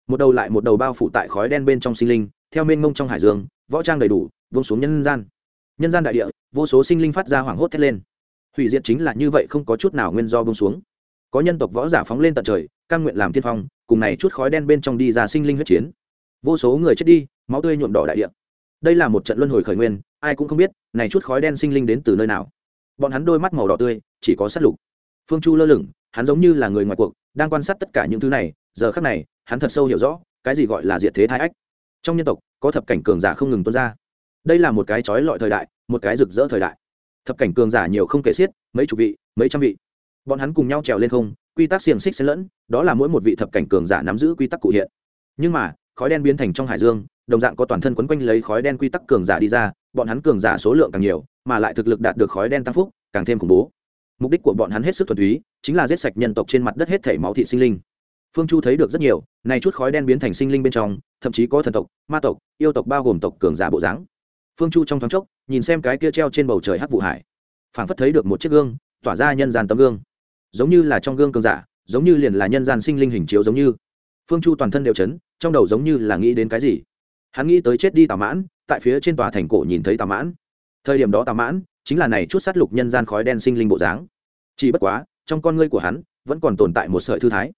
Một đầu lại một đầu bao phủ tại khói đen bên trong sinh linh, theo mênh mông trong hải dương, võ trang đầy đủ vông xuống nhân gian. Nhân gian đại địa, vô số sinh linh phát ra hoảng hốt thét lên. Hủy diệt chính là như vậy không có chút nào nguyên do bông xuống. Có nhân tộc võ giả phóng lên tận trời căn nguyện làm tiên phong, cùng này chút khói đen bên trong đi ra sinh linh huyết chiến. Vô số người chết đi, máu tươi nhuộm đỏ đại địa. Đây là một trận luân hồi khởi nguyên, ai cũng không biết, này chút khói đen sinh linh đến từ nơi nào. Bọn hắn đôi mắt màu đỏ tươi chỉ có sát lục. Phương chu lơ lửng, hắn giống như là người ngoài cuộc, đang quan sát tất cả những thứ này, giờ khác này, hắn thật sâu hiểu rõ, cái gì gọi là diệt thế thái ách. Trong nhân tộc, có thập cảnh cường giả không ngừng tuôn ra. Đây là một cái trói lọi thời đại, một cái rực rỡ thời đại. Thập cảnh cường giả nhiều không kể xiết, mấy chục vị, mấy trăm vị. Bọn hắn cùng nhau trèo lên không, quy tắc xiềng xích xen lẫn, đó là mỗi một vị thập cảnh cường giả nắm giữ quy tắc cụ hiện. Nhưng mà, khói đen biến thành trong hải dương, đồng dạng có toàn thân quấn quanh lấy khói đen quy tắc cường giả đi ra, bọn hắn cường giả số lượng càng nhiều, mà lại thực lực đạt được khói đen tăng phúc, càng thêm khủng bố mục đích của bọn hắn hết sức thuần túy, chính là giết sạch nhân tộc trên mặt đất hết thể máu thị sinh linh. Phương chu thấy được rất nhiều, này chút khói đen biến thành sinh linh bên trong, thậm chí có thần tộc, ma tộc, yêu tộc bao gồm tộc cường giả bộ dáng. Phương chu trong thoáng chốc, nhìn xem cái kia treo trên bầu trời hát vụ hải, phảng phất thấy được một chiếc gương, tỏa ra nhân gian tấm gương. Giống như là trong gương cường giả, giống như liền là nhân gian sinh linh hình chiếu giống như. Phương chu toàn thân đều chấn, trong đầu giống như là nghĩ đến cái gì. Hắn nghĩ tới chết đi tào mãn, tại phía trên tòa thành cổ nhìn thấy tào mãn. Thời điểm đó tào mãn, chính là này chút sát lục nhân gian khói đen sinh linh bộ dáng chỉ bất quá, trong con ngươi của hắn, vẫn còn tồn tại một sợi thư thái.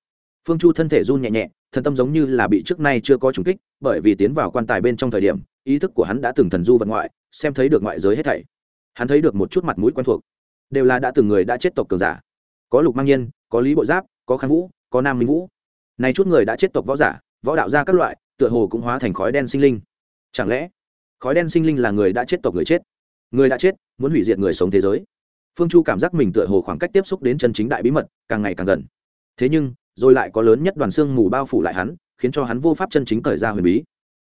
Phương chu thân thể run nhẹ nhẹ, thần tâm giống như là bị trước nay chưa có trùng kích, bởi vì tiến vào quan tài bên trong thời điểm, ý thức của hắn đã từng thần du vật ngoại, xem thấy được ngoại giới hết thảy. Hắn thấy được một chút mặt mũi quen thuộc. Đều là đã từng người đã chết tộc cường giả. Có lục mang nhiên, có lý bộ giáp, có khang vũ, có nam minh vũ. Này chút người đã chết tộc võ giả, võ đạo ra các loại, tựa hồ cũng hóa thành khói đen sinh linh. Chẳng lẽ, khói đen sinh linh là người đã chết tộc người chết? Người đã chết, muốn hủy diệt người sống thế giới phương chu cảm giác mình tựa hồ khoảng cách tiếp xúc đến chân chính đại bí mật, càng ngày càng gần. Thế nhưng, rồi lại có lớn nhất đoàn xương mù bao phủ lại hắn, khiến cho hắn vô pháp chân chính thời ra huyền bí.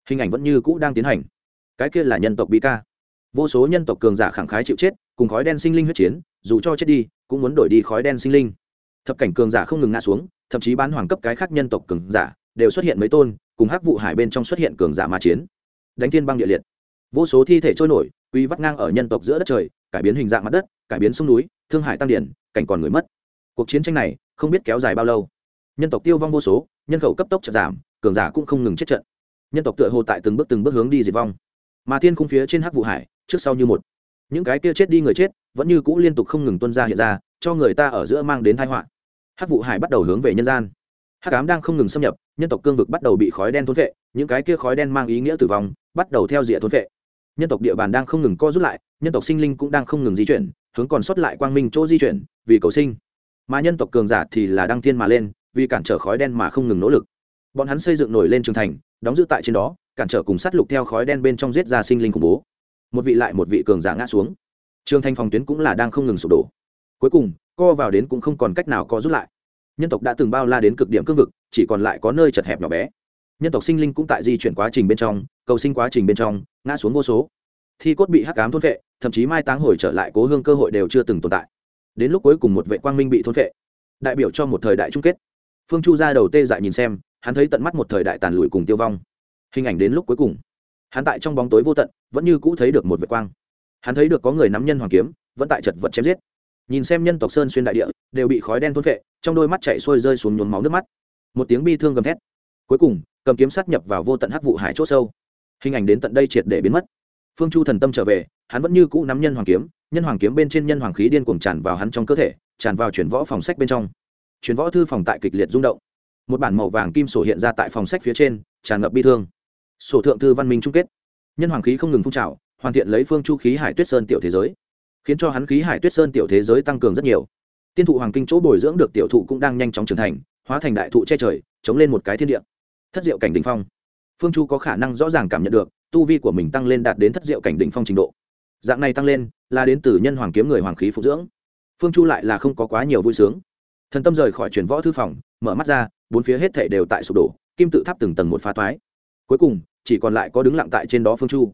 Hình ảnh vẫn như cũ đang tiến hành. Cái kia là nhân tộc bi ca. Vô số nhân tộc cường giả khẳng khái chịu chết, cùng khói đen sinh linh huyết chiến, dù cho chết đi, cũng muốn đổi đi khói đen sinh linh. Thập cảnh cường giả không ngừng ngã xuống, thậm chí bán hoàng cấp cái khác nhân tộc cường giả đều xuất hiện mấy tôn, cùng hắc vụ hải bên trong xuất hiện cường giả ma chiến. Đánh thiên băng địa liệt. Vô số thi thể trôi nổi, quy vắt ngang ở nhân tộc giữa đất trời cải biến hình dạng mặt đất, cải biến sông núi, thương hải tăng điển, cảnh còn người mất. Cuộc chiến tranh này không biết kéo dài bao lâu. Nhân tộc tiêu vong vô số, nhân khẩu cấp tốc chậm giảm, cường giả cũng không ngừng chết trận. Nhân tộc tựa hồ tại từng bước từng bước hướng đi diệt vong. Mà thiên khung phía trên hắc vụ hải, trước sau như một. Những cái kia chết đi người chết, vẫn như cũ liên tục không ngừng tuân ra hiện ra, cho người ta ở giữa mang đến tai họa. Hắc vụ hải bắt đầu hướng về nhân gian. Hắc ám đang không ngừng xâm nhập, nhân tộc cương vực bắt đầu bị khói đen thôn vệ những cái kia khói đen mang ý nghĩa tử vong, bắt đầu theo dịa thôn vệ nhân tộc địa bàn đang không ngừng co rút lại, nhân tộc sinh linh cũng đang không ngừng di chuyển, hướng còn sót lại quang minh chỗ di chuyển, vì cầu sinh. Mà nhân tộc cường giả thì là đăng thiên mà lên, vì cản trở khói đen mà không ngừng nỗ lực. Bọn hắn xây dựng nổi lên trường thành, đóng giữ tại trên đó, cản trở cùng sát lục theo khói đen bên trong giết ra sinh linh khủng bố. Một vị lại một vị cường giả ngã xuống. Trường thành phòng tuyến cũng là đang không ngừng sụp đổ. Cuối cùng, co vào đến cũng không còn cách nào co rút lại. Nhân tộc đã từng bao la đến cực điểm cương vực, chỉ còn lại có nơi chật hẹp nhỏ bé nhân tộc sinh linh cũng tại di chuyển quá trình bên trong, cầu sinh quá trình bên trong, ngã xuống vô số. Thi cốt bị hắc cám thôn vệ thậm chí mai táng hồi trở lại cố hương cơ hội đều chưa từng tồn tại. Đến lúc cuối cùng một vệ quang minh bị thôn vệ đại biểu cho một thời đại chung kết. Phương chu ra đầu tê dại nhìn xem, hắn thấy tận mắt một thời đại tàn lụi cùng tiêu vong. Hình ảnh đến lúc cuối cùng. Hắn tại trong bóng tối vô tận, vẫn như cũ thấy được một vệ quang. Hắn thấy được có người nắm nhân hoàng kiếm, vẫn tại chật vật chém giết. Nhìn xem nhân tộc sơn xuyên đại địa, đều bị khói đen thôn vệ trong đôi mắt chạy xuôi rơi xuống nhuốm máu nước mắt. Một tiếng bi thương gầm thét. Cuối cùng cầm kiếm sát nhập vào vô tận hắc vụ hải c h ỗ sâu. Hình ảnh đến tận đây triệt để biến mất. Phương chu thần tâm trở về, hắn vẫn như cũ nắm nhân hoàng kiếm, nhân hoàng kiếm bên trên nhân hoàng khí điên cuồng tràn vào hắn trong cơ thể, tràn vào chuyển võ phòng sách bên trong. Chuyển võ thư phòng tại kịch liệt rung động. Một bản màu vàng kim sổ hiện ra tại phòng sách phía trên, tràn ngập bi thương. Sổ thượng thư văn minh chung kết. Nhân hoàng khí không ngừng phun trào, hoàn thiện lấy phương chu khí hải tuyết sơn tiểu thế giới, khiến cho hắn khí hải tuyết sơn tiểu thế giới tăng cường rất nhiều. Tiên thụ hoàng kinh chỗ bồi dưỡng được tiểu thụ cũng đang nhanh chóng trưởng thành, hóa thành đại thụ che trời, chống lên một cái thiên địa thất diệu cảnh đ ỉ n h phong. Phương chu có khả năng rõ ràng cảm nhận được, tu vi của mình tăng lên đạt đến thất diệu cảnh đ ỉ n h phong trình độ. Dạng này tăng lên, là đến từ nhân hoàng kiếm người hoàng khí phục dưỡng. Phương chu lại là không có quá nhiều vui sướng. Thần tâm rời khỏi chuyển võ thư phòng, mở mắt ra, bốn phía hết thể đều tại sụp đổ, kim tự tháp từng tầng một phá toái. Cuối cùng, chỉ còn lại có đứng lặng tại trên đó phương chu.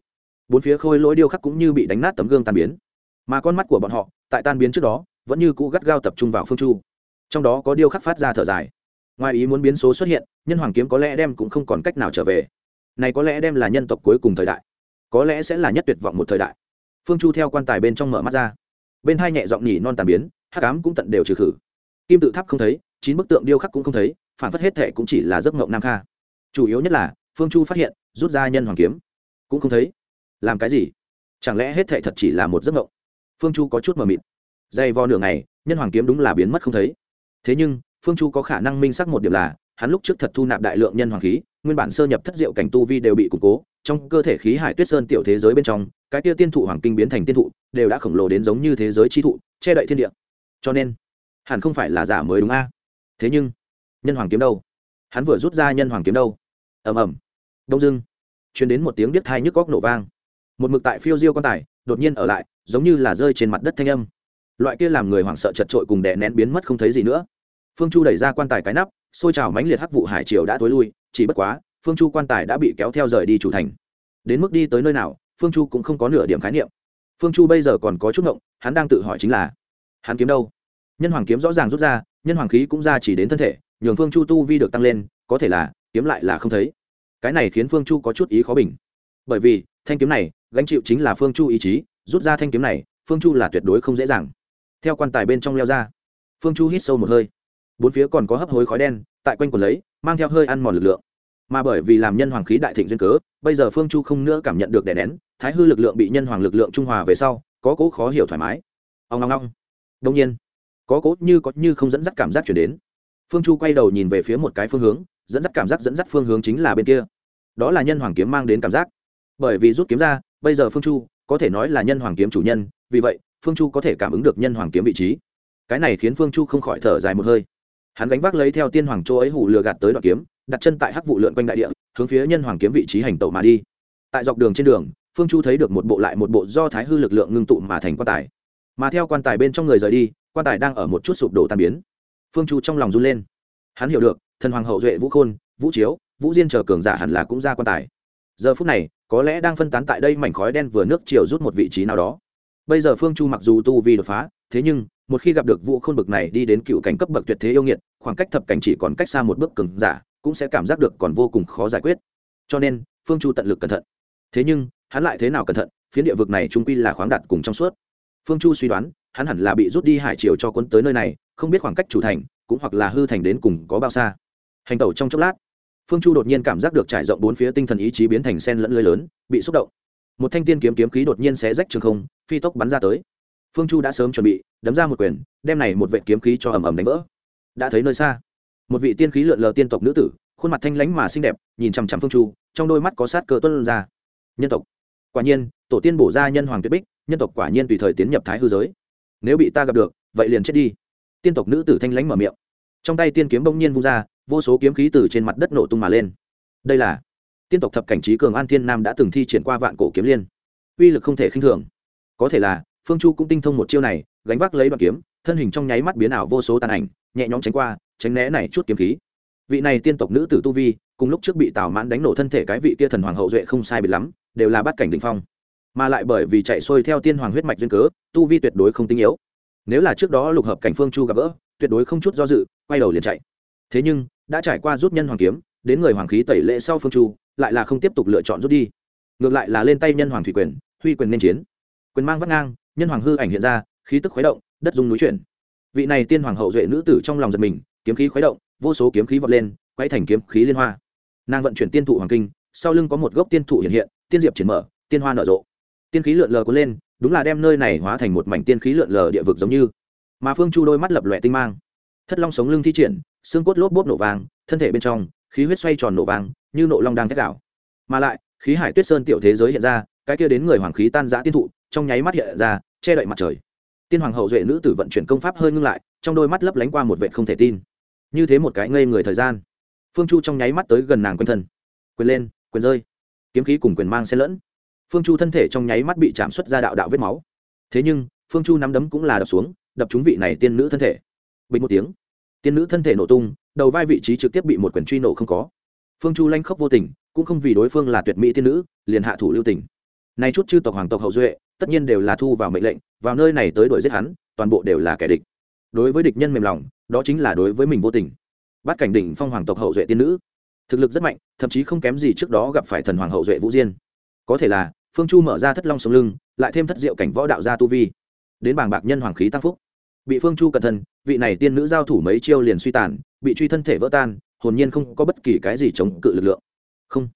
Bốn phía khôi lỗi điêu khắc cũng như bị đánh nát tấm gương tan biến. Mà con mắt của bọn họ, tại tan biến trước đó, vẫn như cũ gắt gao tập trung vào phương chu. Trong đó có điêu khắc phát ra thở dài ngoài ý muốn biến số xuất hiện, nhân hoàng kiếm có lẽ đem cũng không còn cách nào trở về. Này có lẽ đem là nhân tộc cuối cùng thời đại. Có lẽ sẽ là nhất tuyệt vọng một thời đại. Phương chu theo quan tài bên trong mở mắt ra. Bên hai nhẹ giọng nhỉ non tàn biến hát cám cũng tận đều trừ khử. Kim tự tháp không thấy, chín bức tượng điêu khắc cũng không thấy, phản phất hết thệ cũng chỉ là giấc mộng nam kha. Chủ yếu nhất là, phương chu phát hiện, rút ra nhân hoàng kiếm, cũng không thấy. Làm cái gì? Chẳng lẽ hết thệ thật chỉ là một giấc mộng? Phương chu có chút mờ mịt. Dày vò nửa ngày, nhân hoàng kiếm đúng là biến mất không thấy. Thế nhưng phương chu có khả năng minh xác một điểm là, hắn lúc trước thật thu nạp đại lượng nhân hoàng khí, nguyên bản sơ nhập thất diệu cảnh tu vi đều bị củng cố, trong cơ thể khí hải tuyết sơn tiểu thế giới bên trong, cái kia tiên thụ hoàng kinh biến thành tiên thụ, đều đã khổng lồ đến giống như thế giới chi thụ, che đậy thiên địa. Cho nên, hẳn không phải là giả mới đúng a. Thế nhưng, nhân hoàng kiếm đâu? Hắn vừa rút ra nhân hoàng kiếm đâu? Ầm ầm. Đông dưng chuyển đến một tiếng biết thai nhức góc nổ vang. Một mực tại phiêu diêu quan tài, đột nhiên ở lại, giống như là rơi trên mặt đất thanh âm. Loại kia làm người hoảng sợ chật trội cùng đè nén biến mất không thấy gì nữa phương chu đẩy ra quan tài cái nắp, xôi trào mãnh liệt hắc vụ hải triều đã tối lui, chỉ bất quá, phương chu quan tài đã bị kéo theo rời đi chủ thành. Đến mức đi tới nơi nào, phương chu cũng không có nửa điểm khái niệm. Phương chu bây giờ còn có chút ngộng, hắn đang tự hỏi chính là, hắn kiếm đâu? Nhân hoàng kiếm rõ ràng rút ra, nhân hoàng khí cũng ra chỉ đến thân thể, nhường phương chu tu vi được tăng lên, có thể là, kiếm lại là không thấy. Cái này khiến phương chu có chút ý khó bình. Bởi vì, thanh kiếm này, gánh chịu chính là phương chu ý chí, rút ra thanh kiếm này, phương chu là tuyệt đối không dễ dàng. Theo quan tài bên trong leo ra, phương chu hít sâu một hơi bốn phía còn có hấp hối khói đen, tại quanh quần lấy, mang theo hơi ăn mòn lực lượng. Mà bởi vì làm nhân hoàng khí đại thịnh duyên cớ, bây giờ phương chu không nữa cảm nhận được đè nén, thái hư lực lượng bị nhân hoàng lực lượng trung hòa về sau, có cố khó hiểu thoải mái. Ông ngong ngong đông nhiên, có cố như có như không dẫn dắt cảm giác chuyển đến. Phương chu quay đầu nhìn về phía một cái phương hướng, dẫn dắt cảm giác dẫn dắt phương hướng chính là bên kia. Đó là nhân hoàng kiếm mang đến cảm giác. Bởi vì rút kiếm ra, bây giờ phương chu, có thể nói là nhân hoàng kiếm chủ nhân, vì vậy, phương chu có thể cảm ứng được nhân hoàng kiếm vị trí. Cái này khiến phương chu không khỏi thở dài một hơi hắn gánh vác lấy theo tiên hoàng châu ấy hủ lừa gạt tới đoạn kiếm, đặt chân tại hắc vụ lượn quanh đại địa, hướng phía nhân hoàng kiếm vị trí hành tẩu mà đi. Tại dọc đường trên đường, phương chu thấy được một bộ lại một bộ do thái hư lực lượng ngưng tụ mà thành quan tài. Mà theo quan tài bên trong người rời đi, quan tài đang ở một chút sụp đổ tan biến. Phương chu trong lòng run lên. Hắn hiểu được, thần hoàng hậu duệ vũ khôn, vũ chiếu, vũ diên chờ cường giả hẳn là cũng ra quan tài. Giờ phút này, có lẽ đang phân tán tại đây mảnh khói đen vừa nước chiều rút một vị trí nào đó. Bây giờ phương chu mặc dù tu vi đột phá, thế nhưng một khi gặp được vũ khôn bực này đi đến cựu cảnh cấp bậc tuyệt thế yêu nghiệt, khoảng cách thập cảnh chỉ còn cách xa một bước cường giả, cũng sẽ cảm giác được còn vô cùng khó giải quyết. Cho nên, phương chu tận lực cẩn thận. Thế nhưng, hắn lại thế nào cẩn thận, phiến địa vực này trung quy là khoáng đạt cùng trong suốt. Phương chu suy đoán, hắn hẳn là bị rút đi hải triều cho quân tới nơi này, không biết khoảng cách chủ thành, cũng hoặc là hư thành đến cùng có bao xa. Hành tẩu trong chốc lát, phương chu đột nhiên cảm giác được trải rộng bốn phía tinh thần ý chí biến thành sen lẫn lưới lớn, bị xúc động. Một thanh tiên kiếm kiếm khí đột nhiên xé rách trường không, phi tốc bắn ra tới phương chu đã sớm chuẩn bị, đấm ra một quyền, đem này một vệ kiếm khí cho ầm ầm đánh vỡ. Đã thấy nơi xa, một vị tiên khí lượn lờ tiên tộc nữ tử, khuôn mặt thanh lãnh mà xinh đẹp, nhìn chằm chằm phương chu, trong đôi mắt có sát cơ tuân ra. Nhân tộc. Quả nhiên, tổ tiên bổ ra nhân hoàng tuyết bích, nhân tộc quả nhiên tùy thời tiến nhập thái hư giới. Nếu bị ta gặp được, vậy liền chết đi. Tiên tộc nữ tử thanh lãnh mở miệng. Trong tay tiên kiếm bỗng nhiên vung ra, vô số kiếm khí từ trên mặt đất nổ tung mà lên. Đây là tiên tộc thập cảnh trí cường an thiên nam đã từng thi triển qua vạn cổ kiếm liên. Uy lực không thể khinh thường. Có thể là phương chu cũng tinh thông một chiêu này, gánh vác lấy đoạn kiếm, thân hình trong nháy mắt biến ảo vô số tàn ảnh, nhẹ nhõm tránh qua, tránh né này chút kiếm khí. Vị này tiên tộc nữ tử tu vi, cùng lúc trước bị tào mãn đánh nổ thân thể cái vị kia thần hoàng hậu duệ không sai biệt lắm, đều là bắt cảnh đ ỉ n h phong. Mà lại bởi vì chạy xuôi theo tiên hoàng huyết mạch duyên cớ, tu vi tuyệt đối không tinh yếu. Nếu là trước đó lục hợp cảnh phương chu gặp gỡ, tuyệt đối không chút do dự, quay đầu liền chạy. Thế nhưng, đã trải qua rút nhân hoàng kiếm, đến người hoàng khí tẩy lệ sau phương chu, lại là không tiếp tục lựa chọn rút đi. Ngược lại là lên tay nhân hoàng thủy quyền, huy quyền nên chiến. Quyền mang vắt ngang nhân hoàng hư ảnh hiện ra, khí tức khuấy động, đất dung núi chuyển. Vị này tiên hoàng hậu duệ nữ tử trong lòng giật mình, kiếm khí khuấy động, vô số kiếm khí vọt lên, quay thành kiếm khí liên hoa. Nàng vận chuyển tiên thụ hoàng kinh, sau lưng có một gốc tiên thụ hiện hiện, tiên diệp triển mở, tiên hoa nở rộ. Tiên khí lượn lờ cuốn lên, đúng là đem nơi này hóa thành một mảnh tiên khí lượn lờ địa vực giống như. Mà phương chu đôi mắt lập lòe tinh mang. Thất long sống lưng thi triển, xương cốt lốp bốp nổ vàng, thân thể bên trong, khí huyết xoay tròn nổ vàng, như nộ long đang thét đảo. Mà lại, khí hải tuyết sơn tiểu thế giới hiện ra, cái kia đến người hoàng khí tan giã tiên thụ trong nháy mắt hiện ra, che đậy mặt trời. Tiên hoàng hậu duệ nữ tử vận chuyển công pháp hơi ngưng lại, trong đôi mắt lấp lánh qua một vệ không thể tin. Như thế một cái ngây người thời gian. Phương chu trong nháy mắt tới gần nàng quanh thân. Quyền lên, quyền rơi. Kiếm khí cùng quyền mang xen lẫn. Phương chu thân thể trong nháy mắt bị chạm xuất ra đạo đạo vết máu. Thế nhưng, phương chu nắm đấm cũng là đập xuống, đập trúng vị này tiên nữ thân thể. Bình một tiếng. Tiên nữ thân thể nổ tung, đầu vai vị trí trực tiếp bị một quyền truy nổ không có. Phương chu lanh khóc vô tình, cũng không vì đối phương là tuyệt mỹ tiên nữ, liền hạ thủ lưu tình. Nay chút chư tộc hoàng tộc hậu duệ tất nhiên đều là thu vào mệnh lệnh, vào nơi này tới đuổi giết hắn, toàn bộ đều là kẻ địch. Đối với địch nhân mềm lòng, đó chính là đối với mình vô tình. Bát cảnh đỉnh phong hoàng tộc hậu duệ tiên nữ. Thực lực rất mạnh, thậm chí không kém gì trước đó gặp phải thần hoàng hậu duệ vũ diên. Có thể là, phương chu mở ra thất long sống lưng, lại thêm thất diệu cảnh võ đạo gia tu vi. Đến bảng bạc nhân hoàng khí tăng phúc. Bị phương chu cẩn thân vị này tiên nữ giao thủ mấy chiêu liền suy tàn, bị truy thân thể vỡ tan, hồn nhiên không có bất kỳ cái gì chống cự lực lượng. Không.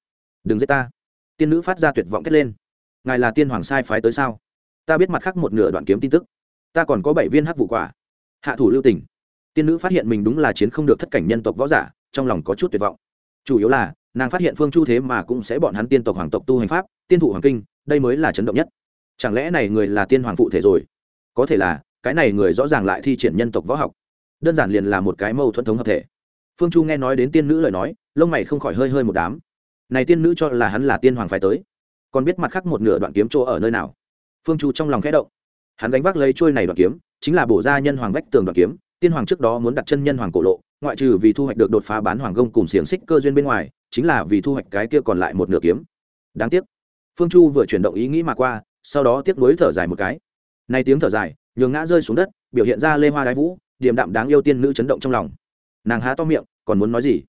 Đừng giết ta. Tiên nữ phát ra tuyệt vọng thét lên ngài là tiên hoàng sai phái tới sao? Ta biết mặt khác một nửa đoạn kiếm tin tức. Ta còn có bảy viên hắc vụ quả. Hạ thủ lưu tỉnh tiên nữ phát hiện mình đúng là chiến không được thất cảnh nhân tộc võ giả, trong lòng có chút tuyệt vọng. Chủ yếu là, nàng phát hiện phương chu thế mà cũng sẽ bọn hắn tiên tộc hoàng tộc tu hành pháp, tiên thụ hoàng kinh, đây mới là chấn động nhất. Chẳng lẽ này người là tiên hoàng phụ thể rồi? Có thể là, cái này người rõ ràng lại thi triển nhân tộc võ học. Đơn giản liền là một cái mâu thuẫn thống hợp thể. Phương chu nghe nói đến tiên nữ lời nói, lông mày không khỏi hơi hơi một đám. Này tiên nữ cho là hắn là tiên hoàng phải tới còn biết mặt khác một nửa đoạn kiếm chỗ ở nơi nào. Phương chu trong lòng khẽ động. Hắn đánh vác lấy trôi này đoạn kiếm, chính là bổ ra nhân hoàng vách tường đoạn kiếm, tiên hoàng trước đó muốn đặt chân nhân hoàng cổ lộ, ngoại trừ vì thu hoạch được đột phá bán hoàng gông cùng xiềng xích cơ duyên bên ngoài, chính là vì thu hoạch cái kia còn lại một nửa kiếm. Đáng tiếc. Phương chu vừa chuyển động ý nghĩ mà qua, sau đó tiếc nuối thở dài một cái. Nay tiếng thở dài, nhường ngã rơi xuống đất, biểu hiện ra lê hoa đái vũ, điềm đạm đáng yêu tiên nữ chấn động trong lòng. Nàng há to miệng, còn muốn nói gì?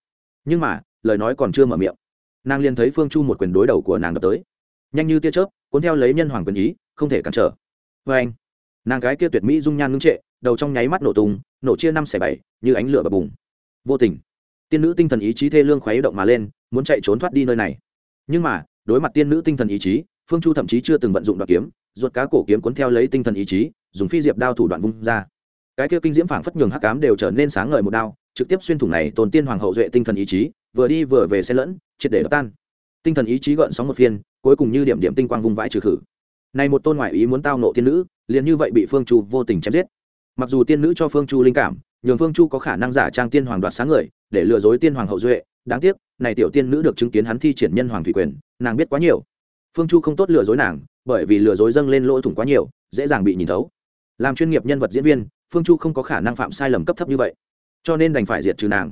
Nhưng mà, lời nói còn chưa mở miệng. Nàng liền thấy phương chu một quyền đối đầu của nàng đập tới nhanh như tia chớp, cuốn theo lấy nhân hoàng quyền ý, không thể cản trở. Vê anh, nàng gái kia tuyệt mỹ dung nhan ngưng trệ, đầu trong nháy mắt nổ tung, nổ chia năm xẻ bảy, như ánh lửa bập bùng. Vô tình, tiên nữ tinh thần ý chí thê lương khuấy động mà lên, muốn chạy trốn thoát đi nơi này. Nhưng mà, đối mặt tiên nữ tinh thần ý chí, phương chu thậm chí chưa từng vận dụng đoạn kiếm, ruột cá cổ kiếm cuốn theo lấy tinh thần ý chí, dùng phi diệp đao thủ đoạn vung ra. Cái kia kinh diễm phảng phất nhường hắc cám đều trở nên sáng ngời một đao, trực tiếp xuyên thủng này tồn tiên hoàng hậu duệ tinh thần ý chí, vừa đi vừa về xe lẫn, triệt để đập tan tinh thần ý chí gợn sóng một phiên, cuối cùng như điểm điểm tinh quang vung vãi trừ khử. Này một tôn ngoại ý muốn tao nộ tiên nữ, liền như vậy bị phương chu vô tình chém giết. Mặc dù tiên nữ cho phương chu linh cảm, nhường phương chu có khả năng giả trang tiên hoàng đoạt sáng người, để lừa dối tiên hoàng hậu duệ, đáng tiếc, này tiểu tiên nữ được chứng kiến hắn thi triển nhân hoàng thủy quyền, nàng biết quá nhiều. Phương chu không tốt lừa dối nàng, bởi vì lừa dối dâng lên lỗ thủng quá nhiều, dễ dàng bị nhìn thấu. Làm chuyên nghiệp nhân vật diễn viên, phương chu không có khả năng phạm sai lầm cấp thấp như vậy. Cho nên đành phải diệt trừ nàng.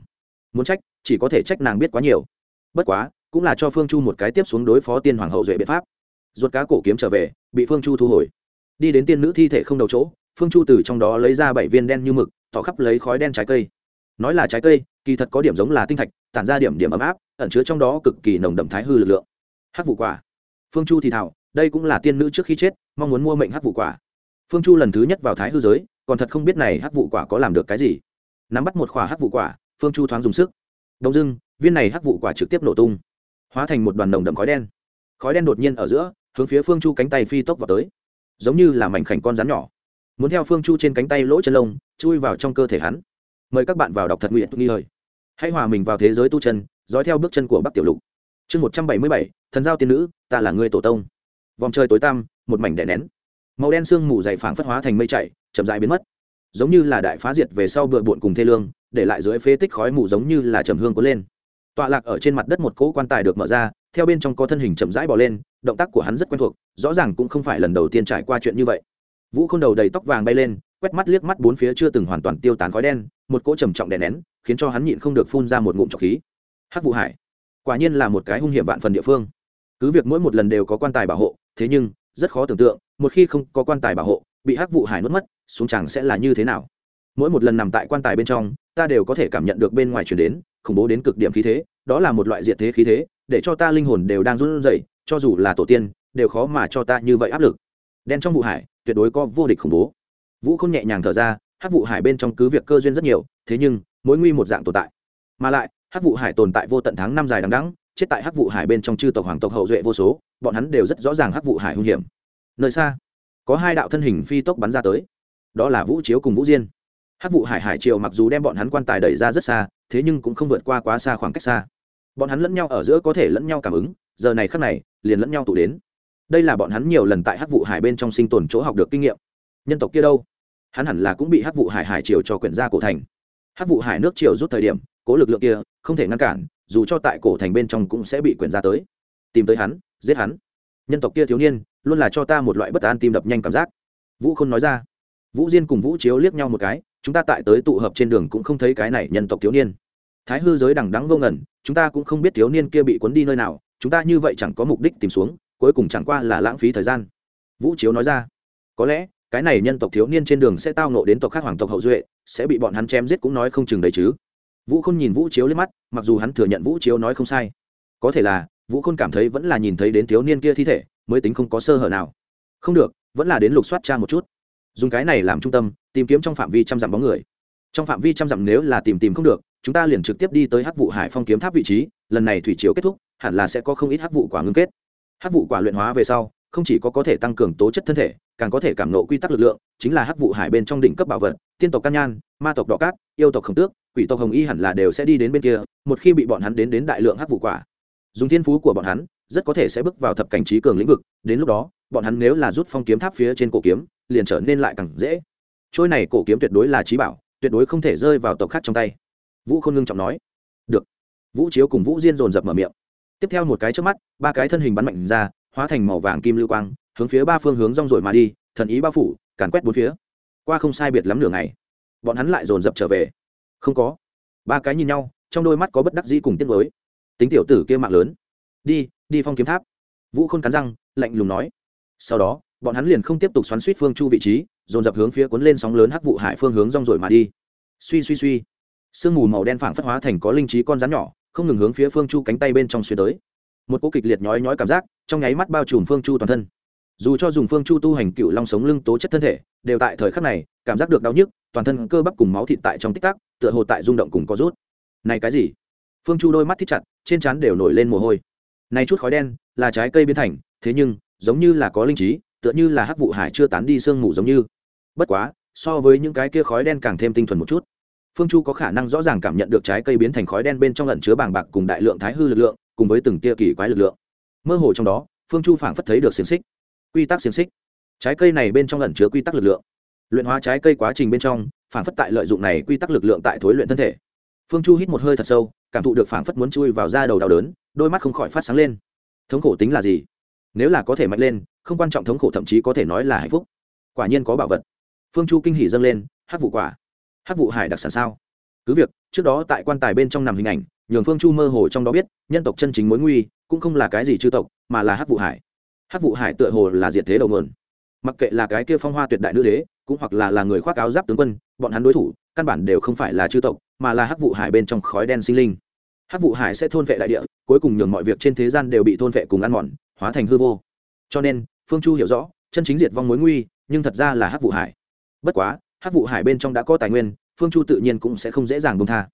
Muốn trách, chỉ có thể trách nàng biết quá nhiều. Bất quá cũng là cho phương chu một cái tiếp xuống đối phó tiên hoàng hậu duệ biện pháp. Ruột cá cổ kiếm trở về, bị phương chu thu hồi. Đi đến tiên nữ thi thể không đầu chỗ, phương chu từ trong đó lấy ra bảy viên đen như mực tỏ khắp lấy khói đen trái cây. Nói là trái cây, kỳ thật có điểm giống là tinh thạch, tản ra điểm điểm ấm áp, ẩn chứa trong đó cực kỳ nồng đậm thái hư lực lượng. Hát vụ quả. Phương chu thì thảo, đây cũng là tiên nữ trước khi chết, mong muốn mua mệnh hát vụ quả. Phương chu lần thứ nhất vào thái hư giới, còn thật không biết này hát vụ quả có làm được cái gì. Nắm bắt một khỏa hát vụ quả, phương chu thoáng dùng sức. Đông dưng viên này hát vụ quả trực tiếp nổ tung hóa thành một đoàn nồng đậm khói đen. Khói đen đột nhiên ở giữa, hướng phía phương chu cánh tay phi tốc vào tới. Giống như là mảnh khảnh con rắn nhỏ. Muốn theo phương chu trên cánh tay lỗ chân lông, chui vào trong cơ thể hắn. Mời các bạn vào đọc thật nguyện, nghi hơi hãy hòa mình vào thế giới tu chân, dõi theo bước chân của bắc tiểu lục. Chương một trăm bảy mươi bảy, thần giao tiên nữ, ta là người tổ tông. Vòng trời tối tăm, một mảnh đè nén. Màu đen sương mù dày phảng phất hóa thành mây chạy chậm dại biến mất. Giống như là đại phá diệt về sau bựa bộn cùng thê lương, để lại dưới phế tích khói mù giống như là trầm hương cuốn lên tọa lạc ở trên mặt đất một cỗ quan tài được mở ra, theo bên trong có thân hình chậm rãi bỏ lên, động tác của hắn rất quen thuộc, rõ ràng cũng không phải lần đầu tiên trải qua chuyện như vậy. Vũ k h ô n đầu đầy tóc vàng bay lên, quét mắt liếc mắt bốn phía chưa từng hoàn toàn tiêu tán khói đen, một cỗ trầm trọng đè nén, khiến cho hắn nhịn không được phun ra một ngụm trọc khí. Hắc vụ hải, quả nhiên là một cái hung hiểm vạn phần địa phương. Cứ việc mỗi một lần đều có quan tài bảo hộ, thế nhưng, rất khó tưởng tượng, một khi không có quan tài bảo hộ, bị hắc vụ hải nuốt mất, xuống chẳng sẽ là như thế nào? Mỗi một lần nằm tại quan tài bên trong, ta đều có thể cảm nhận được bên ngoài chuyển đến khủng bố đến cực điểm khí thế, đó là một loại diệt thế khí thế, để cho ta linh hồn đều đang run rẩy, cho dù là tổ tiên, đều khó mà cho ta như vậy áp lực. Đen trong vụ hải, tuyệt đối có vô địch khủng bố. Vũ không nhẹ nhàng thở ra hát vụ hải bên trong cứ việc cơ duyên rất nhiều, thế nhưng mỗi nguy một dạng tồn tại. Mà lại hát vụ hải tồn tại vô tận tháng năm dài đằng đẵng, chết tại hát vụ hải bên trong chư tộc hoàng tộc hậu duệ vô số, bọn hắn đều rất rõ ràng hát vụ hải hung hiểm. Nơi xa, có hai đạo thân hình phi tốc bắn ra tới. Đó là vũ chiếu cùng vũ diên. Hát vụ hải hải triều mặc dù đem bọn hắn quan tài đẩy ra rất xa thế nhưng cũng không vượt qua quá xa khoảng cách xa. Bọn hắn lẫn nhau ở giữa có thể lẫn nhau cảm ứng, giờ này khắc này, liền lẫn nhau tụ đến. Đây là bọn hắn nhiều lần tại hát vụ hải bên trong sinh tồn chỗ học được kinh nghiệm. Nhân tộc kia đâu? Hắn hẳn là cũng bị hát vụ hải hải triều cho quyển ra cổ thành. Hát vụ hải nước triều rút thời điểm, cố lực lượng kia không thể ngăn cản, dù cho tại cổ thành bên trong cũng sẽ bị quyển ra tới. Tìm tới hắn, giết hắn. Nhân tộc kia thiếu niên, luôn là cho ta một loại bất an tim đập nhanh cảm giác. Vũ k h ô n nói ra vũ diên cùng vũ chiếu liếc nhau một cái, chúng ta tại tới tụ hợp trên đường cũng không thấy cái này nhân tộc thiếu niên. Thái hư giới đằng đắng vô ngẩn chúng ta cũng không biết thiếu niên kia bị cuốn đi nơi nào, chúng ta như vậy chẳng có mục đích tìm xuống, cuối cùng chẳng qua là lãng phí thời gian. Vũ chiếu nói ra. Có lẽ, cái này nhân tộc thiếu niên trên đường sẽ tao nộ đến tộc khác hoàng tộc hậu duệ, sẽ bị bọn hắn chém giết cũng nói không chừng đấy chứ. Vũ khôn nhìn vũ chiếu lên mắt, mặc dù hắn thừa nhận vũ chiếu nói không sai. Có thể là, vũ khôn cảm thấy vẫn là nhìn thấy đến thiếu niên kia thi thể, mới tính không có sơ hở nào. Không được, vẫn là đến lục soát cha một chút dùng cái này làm trung tâm, tìm kiếm trong phạm vi trăm dặm bóng người. Trong phạm vi trăm dặm nếu là tìm tìm không được, chúng ta liền trực tiếp đi tới hắc vụ hải phong kiếm tháp vị trí, lần này thủy chiều kết thúc, hẳn là sẽ có không ít hắc vụ quả ngưng kết. Hắc vụ quả luyện hóa về sau, không chỉ có có thể tăng cường tố chất thân thể, càng có thể cảm nộ quy tắc lực lượng, chính là hắc vụ hải bên trong đỉnh cấp bảo vật, tiên tộc can nhan, ma tộc đỏ cát, yêu tộc khổng tước, quỷ tộc hồng y hẳn là đều sẽ đi đến bên kia, một khi bị bọn hắn đến đến đại lượng hắc vụ quả. Dùng thiên phú của bọn hắn, rất có thể sẽ bước vào thập cảnh trí cường lĩnh vực, đến lúc đó bọn hắn nếu là rút phong kiếm tháp phía trên cổ kiếm, liền trở nên lại càng dễ. Trôi này cổ kiếm tuyệt đối là trí bảo, tuyệt đối không thể rơi vào tộc khác trong tay. Vũ không ngưng trọng nói. Được. Vũ chiếu cùng vũ diên dồn dập mở miệng. Tiếp theo một cái trước mắt, ba cái thân hình bắn mạnh ra, hóa thành màu vàng kim lưu quang, hướng phía ba phương hướng rong rồi mà đi, thần ý bao phủ, càn quét bốn phía. Qua không sai biệt lắm nửa ngày, bọn hắn lại dồn dập trở về. Không có. Ba cái nhìn nhau, trong đôi mắt có bất đắc dĩ cùng tiếc mới tính tiểu tử kia mạng lớn. Đi đi phong kiếm tháp. Vũ khôn cắn răng, lạnh lùng nói sau đó, bọn hắn liền không tiếp tục xoắn suýt phương chu vị trí, dồn dập hướng phía cuốn lên sóng lớn hắc vụ hải phương hướng rong rồi mà đi. Suy suy suy. Sương mù màu đen phảng phất hóa thành có linh trí con rắn nhỏ, không ngừng hướng phía phương chu cánh tay bên trong xuyên tới. Một cỗ kịch liệt nhói nhói cảm giác trong nháy mắt bao trùm phương chu toàn thân. Dù cho dùng phương chu tu hành cựu long sống lưng tố chất thân thể, đều tại thời khắc này, cảm giác được đau nhức, toàn thân cơ bắp cùng máu thịt tại trong tích tắc, tựa hồ tại rung động cùng có rút. Này cái gì? Phương chu đôi mắt thích chặt, trên trán đều nổi lên mồ hôi. Này chút khói đen là trái cây biến thành, thế nhưng giống như là có linh trí, tựa như là hắc vụ hải chưa tán đi sương mù giống như. Bất quá, so với những cái kia khói đen càng thêm tinh thuần một chút. Phương chu có khả năng rõ ràng cảm nhận được trái cây biến thành khói đen bên trong lẩn chứa bàng bạc cùng đại lượng thái hư lực lượng, cùng với từng tia kỳ quái lực lượng. Mơ hồ trong đó, phương chu phảng phất thấy được xiềng xích, quy tắc xiềng xích. Trái cây này bên trong lẩn chứa quy tắc lực lượng. Luyện hóa trái cây quá trình bên trong, phảng phất tại lợi dụng này quy tắc lực lượng tại thối luyện thân thể. Phương chu hít một hơi thật sâu, cảm thụ được phảng phất muốn chui vào da đầu đau đớn, đôi mắt không khỏi phát sáng lên. Thống khổ tính là gì? Nếu là có thể mạnh lên, không quan trọng thống khổ thậm chí có thể nói là hạnh phúc. Quả nhiên có bảo vật. Phương chu kinh hỉ dâng lên hát vụ quả. Hát vụ hải đặc sản sao? Cứ việc, trước đó tại quan tài bên trong nằm hình ảnh, nhường phương chu mơ hồ trong đó biết, nhân tộc chân chính mối nguy, cũng không là cái gì chư tộc, mà là hát vụ hải. Hát vụ hải tựa hồ là diệt thế đầu mượn mặc kệ là cái kia phong hoa tuyệt đại nữ đế, cũng hoặc là là người khoác áo giáp tướng quân, bọn hắn đối thủ, căn bản đều không phải là chư tộc, mà là hắc vụ hải bên trong khói đen sinh linh hắc vụ hải sẽ thôn vệ đại địa, cuối cùng nhường mọi việc trên thế gian đều bị thôn vệ cùng ăn mòn, hóa thành hư vô. Cho nên, phương chu hiểu rõ, chân chính diệt vong mối nguy, nhưng thật ra là hắc vụ hải. Bất quá, hắc vụ hải bên trong đã có tài nguyên, phương chu tự nhiên cũng sẽ không dễ dàng bông tha.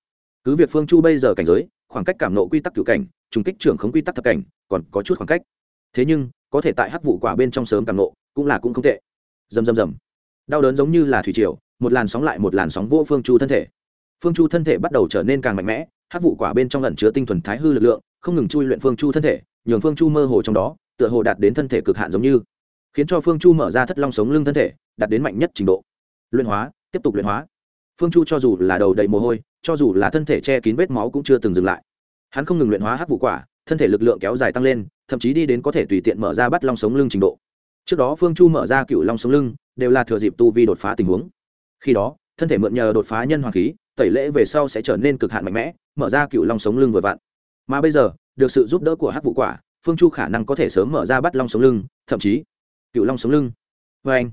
Cứ việc phương chu bây giờ cảnh giới, khoảng cách cảm nộ quy tắc cựu cảnh, trùng kích trưởng không quy tắc thập cảnh, còn có chút khoảng cách. Thế nhưng, có thể tại hắc vụ quả bên trong sớm cảm nộ, cũng là cũng không tệ. Dầm dầm dầm đau đớn giống như là thủy triều, một làn sóng lại một làn sóng vô phương chu thân thể. Phương chu thân thể bắt đầu trở nên càng mạnh mẽ hát vụ quả bên trong lẩn chứa tinh thuần thái hư lực lượng, không ngừng chui luyện phương chu thân thể, nhường phương chu mơ hồ trong đó, tựa hồ đạt đến thân thể cực hạn giống như, khiến cho phương chu mở ra thất long sống lưng thân thể, đạt đến mạnh nhất trình độ. Luyện hóa, tiếp tục luyện hóa. Phương chu cho dù là đầu đầy mồ hôi, cho dù là thân thể che kín vết máu cũng chưa từng dừng lại. Hắn không ngừng luyện hóa hát vụ quả, thân thể lực lượng kéo dài tăng lên, thậm chí đi đến có thể tùy tiện mở ra bắt long sống lưng trình độ. Trước đó phương chu mở ra cựu long sống lưng, đều là thừa dịp tu vi đột phá tình huống. Khi đó thân thể mượn nhờ đột phá nhân hoàng khí, tẩy lễ về sau sẽ trở nên cực hạn mạnh mẽ, mở ra cựu long sống lưng vừa vặn. Mà bây giờ, được sự giúp đỡ của hát vụ quả, phương chu khả năng có thể sớm mở ra bắt long sống lưng, thậm chí cựu long sống lưng. Vê anh,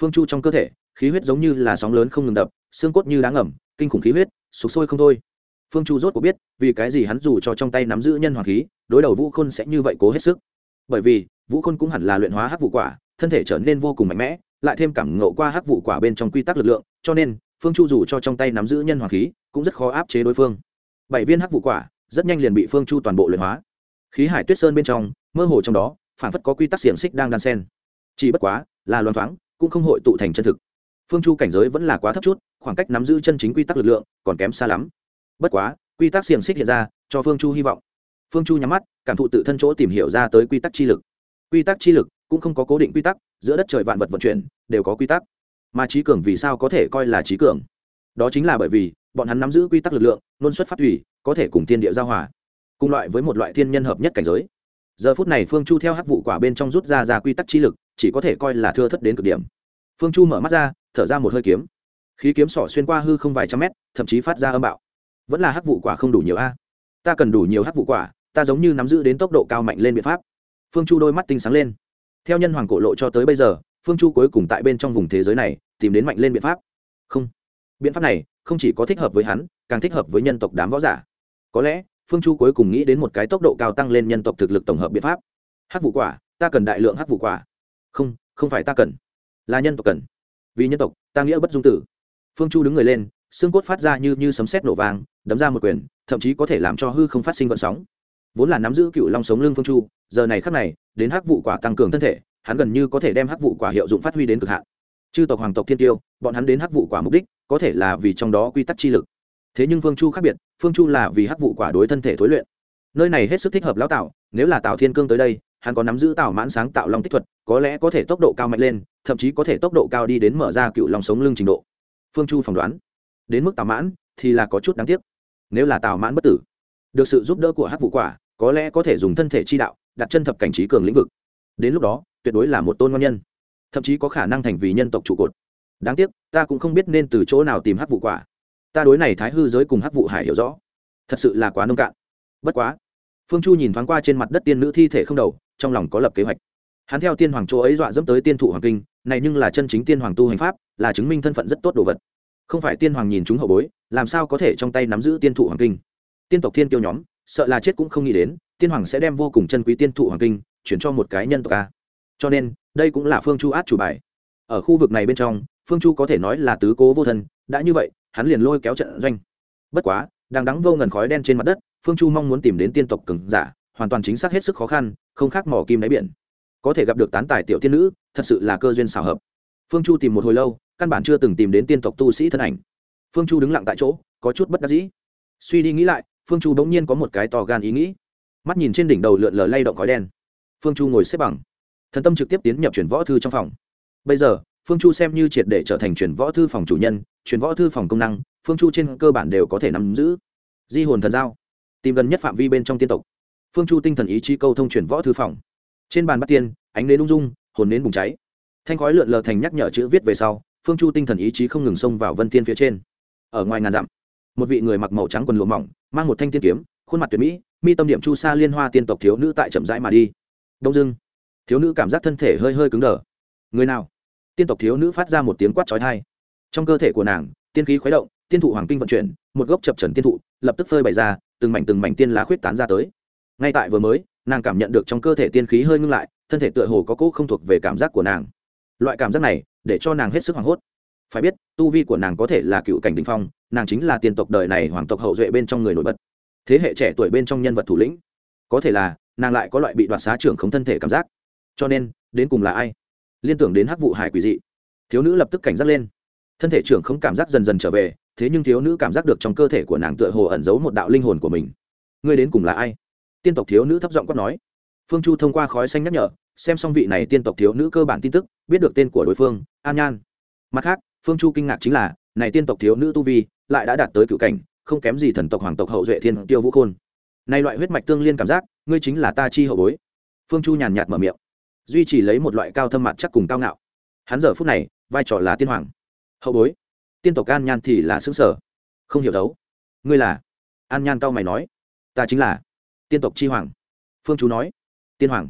phương chu trong cơ thể, khí huyết giống như là sóng lớn không ngừng đập, xương cốt như đá ngầm, kinh khủng khí huyết sụp sôi không thôi. Phương chu rốt cuộc biết, vì cái gì hắn dù cho trong tay nắm giữ nhân hoàng khí, đối đầu vũ khôn sẽ như vậy cố hết sức. Bởi vì, vũ khôn cũng hẳn là luyện hóa hắc vụ quả, thân thể trở nên vô cùng mạnh mẽ lại thêm cảm ngộ qua hắc vụ quả bên trong quy tắc lực lượng, cho nên, phương chu dù cho trong tay nắm giữ nhân hoàng khí, cũng rất khó áp chế đối phương. Bảy viên hắc vụ quả, rất nhanh liền bị phương chu toàn bộ luyện hóa. Khí hải tuyết sơn bên trong, mơ hồ trong đó, phản phất có quy tắc xiềng xích đang đan sen chỉ bất quá, là loan thoáng, cũng không hội tụ thành chân thực. Phương chu cảnh giới vẫn là quá thấp chút, khoảng cách nắm giữ chân chính quy tắc lực lượng, còn kém xa lắm. Bất quá, quy tắc xiềng xích hiện ra, cho phương chu hy vọng. Phương chu nhắm mắt, cảm thụ tự thân chỗ tìm hiểu ra tới quy tắc chi lực. Quy tắc chi lực cũng không có cố định quy tắc, giữa đất trời vạn vật vận chuyển, đều có quy tắc. Mà trí cường vì sao có thể coi là trí cường? Đó chính là bởi vì, bọn hắn nắm giữ quy tắc lực lượng, luôn xuất phát thủy, có thể cùng thiên địa giao hòa, cùng loại với một loại thiên nhân hợp nhất cảnh giới. Giờ phút này phương chu theo hắc vụ quả bên trong rút ra ra quy tắc chi lực, chỉ có thể coi là thưa thất đến cực điểm. Phương chu mở mắt ra, thở ra một hơi kiếm. Khí kiếm sỏ xuyên qua hư không vài trăm mét, thậm chí phát ra âm bạo. Vẫn là hắc vụ quả không đủ nhiều a. Ta cần đủ nhiều hắc vụ quả, ta giống như nắm giữ đến tốc độ cao mạnh lên biện pháp. Phương chu đôi mắt tinh sáng lên theo nhân hoàng cổ lộ cho tới bây giờ, phương chu cuối cùng tại bên trong vùng thế giới này, tìm đến mạnh lên biện pháp. Không. Biện pháp này không chỉ có thích hợp với hắn, càng thích hợp với nhân tộc đám võ giả. Có lẽ, phương chu cuối cùng nghĩ đến một cái tốc độ cao tăng lên nhân tộc thực lực tổng hợp biện pháp. Hát vụ quả, ta cần đại lượng hát vụ quả. Không không phải ta cần. Là nhân tộc cần. Vì nhân tộc, ta nghĩa bất dung tử. Phương chu đứng người lên, xương cốt phát ra như như sấm sét nổ vàng đấm ra một quyền, thậm chí có thể làm cho hư không phát sinh vận sóng. Vốn là nắm giữ cựu long sống lưng phương chu, giờ này khắc này đến hắc vụ quả tăng cường thân thể, hắn gần như có thể đem hắc vụ quả hiệu dụng phát huy đến cực hạn. Chư tộc hoàng tộc thiên tiêu, bọn hắn đến hắc vụ quả mục đích, có thể là vì trong đó quy tắc chi lực. Thế nhưng phương chu khác biệt, phương chu là vì hắc vụ quả đối thân thể thối luyện. Nơi này hết sức thích hợp lão tạo nếu là tạo thiên cương tới đây, hắn có nắm giữ tạo mãn sáng tạo long tích thuật, có lẽ có thể tốc độ cao mạnh lên, thậm chí có thể tốc độ cao đi đến mở ra cựu lòng sống lưng trình độ. Phương chu phỏng đoán, đến mức tạo mãn thì là có chút đáng tiếc. Nếu là tạo mãn bất tử, được sự giúp đỡ của hắc vụ quả, có lẽ có thể dùng thân thể chi đạo đặt chân thập cảnh trí cường lĩnh vực. Đến lúc đó, tuyệt đối là một tôn ngon nhân. Thậm chí có khả năng thành vì nhân tộc trụ cột. Đáng tiếc, ta cũng không biết nên từ chỗ nào tìm hát vụ quả. Ta đối này thái hư giới cùng hát vụ hải hiểu rõ. Thật sự là quá nông cạn. Bất quá, phương chu nhìn thoáng qua trên mặt đất tiên nữ thi thể không đầu, trong lòng có lập kế hoạch. Hắn theo tiên hoàng chỗ ấy dọa dẫm tới tiên thụ hoàng kinh, này nhưng là chân chính tiên hoàng tu hành pháp, là chứng minh thân phận rất tốt đồ vật. Không phải tiên hoàng nhìn chúng hậu bối, làm sao có thể trong tay nắm giữ tiên thụ hoàng kinh? Tiên tộc thiên tiêu nhóm, sợ là chết cũng không nghĩ đến tiên hoàng sẽ đem vô cùng chân quý tiên thụ hoàng kinh chuyển cho một cái nhân tộc a. Cho nên, đây cũng là phương chu át chủ bài. Ở khu vực này bên trong, phương chu có thể nói là tứ cố vô thân, đã như vậy, hắn liền lôi kéo trận doanh. Bất quá, đang đắng vô ngần khói đen trên mặt đất, phương chu mong muốn tìm đến tiên tộc cừng giả, hoàn toàn chính xác hết sức khó khăn, không khác mỏ kim đáy biển. Có thể gặp được tán tài tiểu tiên nữ, thật sự là cơ duyên xảo hợp. Phương chu tìm một hồi lâu, căn bản chưa từng tìm đến tiên tộc tu sĩ thân ảnh. Phương chu đứng lặng tại chỗ, có chút bất đắc dĩ. Suy đi nghĩ lại, phương chu bỗng nhiên có một cái to gan ý nghĩ mắt nhìn trên đỉnh đầu lượn lờ lay động khói đen. Phương chu ngồi xếp bằng. Thần tâm trực tiếp tiến nhập chuyển võ thư trong phòng. Bây giờ, phương chu xem như triệt để trở thành chuyển võ thư phòng chủ nhân chuyển võ thư phòng công năng, phương chu trên cơ bản đều có thể nắm giữ. Di hồn thần giao. Tìm gần nhất phạm vi bên trong tiên tộc. Phương chu tinh thần ý chí câu thông chuyển võ thư phòng. Trên bàn bắt tiên, ánh nến ung dung, hồn nến bùng cháy. Thanh khói lượn lờ thành nhắc nhở chữ viết về sau, phương chu tinh thần ý chí không ngừng xông vào vân tiên phía trên. Ở ngoài ngàn dặm, một vị người mặc màu trắng quần lụa mỏng, mang một thanh tiên kiếm, khuôn mặt tuyệt mỹ mi tâm điểm chu sa liên hoa tiên tộc thiếu nữ tại chậm rãi mà đi. Đông dưng thiếu nữ cảm giác thân thể hơi hơi cứng đờ. Người nào? Tiên tộc thiếu nữ phát ra một tiếng quát trói thai trong cơ thể của nàng, tiên khí khuấy động, tiên thụ hoàng kinh vận chuyển, một gốc chập trần tiên thụ, lập tức phơi bày ra, từng mảnh từng mảnh tiên lá khuyết tán ra tới. Ngay tại vừa mới, nàng cảm nhận được trong cơ thể tiên khí hơi ngưng lại, thân thể tựa hồ có cỗ không thuộc về cảm giác của nàng. Loại cảm giác này, để cho nàng hết sức hoảng hốt. Phải biết, tu vi của nàng có thể là cựu cảnh đình phong, nàng chính là tiên tộc đời này hoàng tộc hậu duệ bên trong người nổi bật thế hệ trẻ tuổi bên trong nhân vật thủ lĩnh. Có thể là, nàng lại có loại bị đoạt xá trưởng không thân thể cảm giác. Cho nên, đến cùng là ai? Liên tưởng đến hắc vụ hải quỷ dị. Thiếu nữ lập tức cảnh giác lên. Thân thể trưởng không cảm giác dần dần trở về, thế nhưng thiếu nữ cảm giác được trong cơ thể của nàng tựa hồ ẩn giấu một đạo linh hồn của mình. Ngươi đến cùng là ai? Tiên tộc thiếu nữ thấp giọng quát nói. Phương chu thông qua khói xanh nhắc nhở, xem xong vị này tiên tộc thiếu nữ cơ bản tin tức, biết được tên của đối phương, an nhan. Mặt khác, phương chu kinh ngạc chính là, này tiên tộc thiếu nữ tu vi, lại đã đạt tới cựu cảnh không kém gì thần tộc hoàng tộc hậu duệ thiên tiêu vũ khôn. Này loại huyết mạch tương liên cảm giác, ngươi chính là ta chi hậu bối. Phương chu nhàn nhạt mở miệng. Duy trì lấy một loại cao thâm mặt chắc cùng cao ngạo. Hắn giờ phút này, vai trò là tiên hoàng. Hậu bối? Tiên tộc an nhan thì là xứng sở. Không hiểu đấu. Ngươi là? An nhan cao mày nói. Ta chính là tiên tộc chi hoàng. Phương chú nói. Tiên hoàng.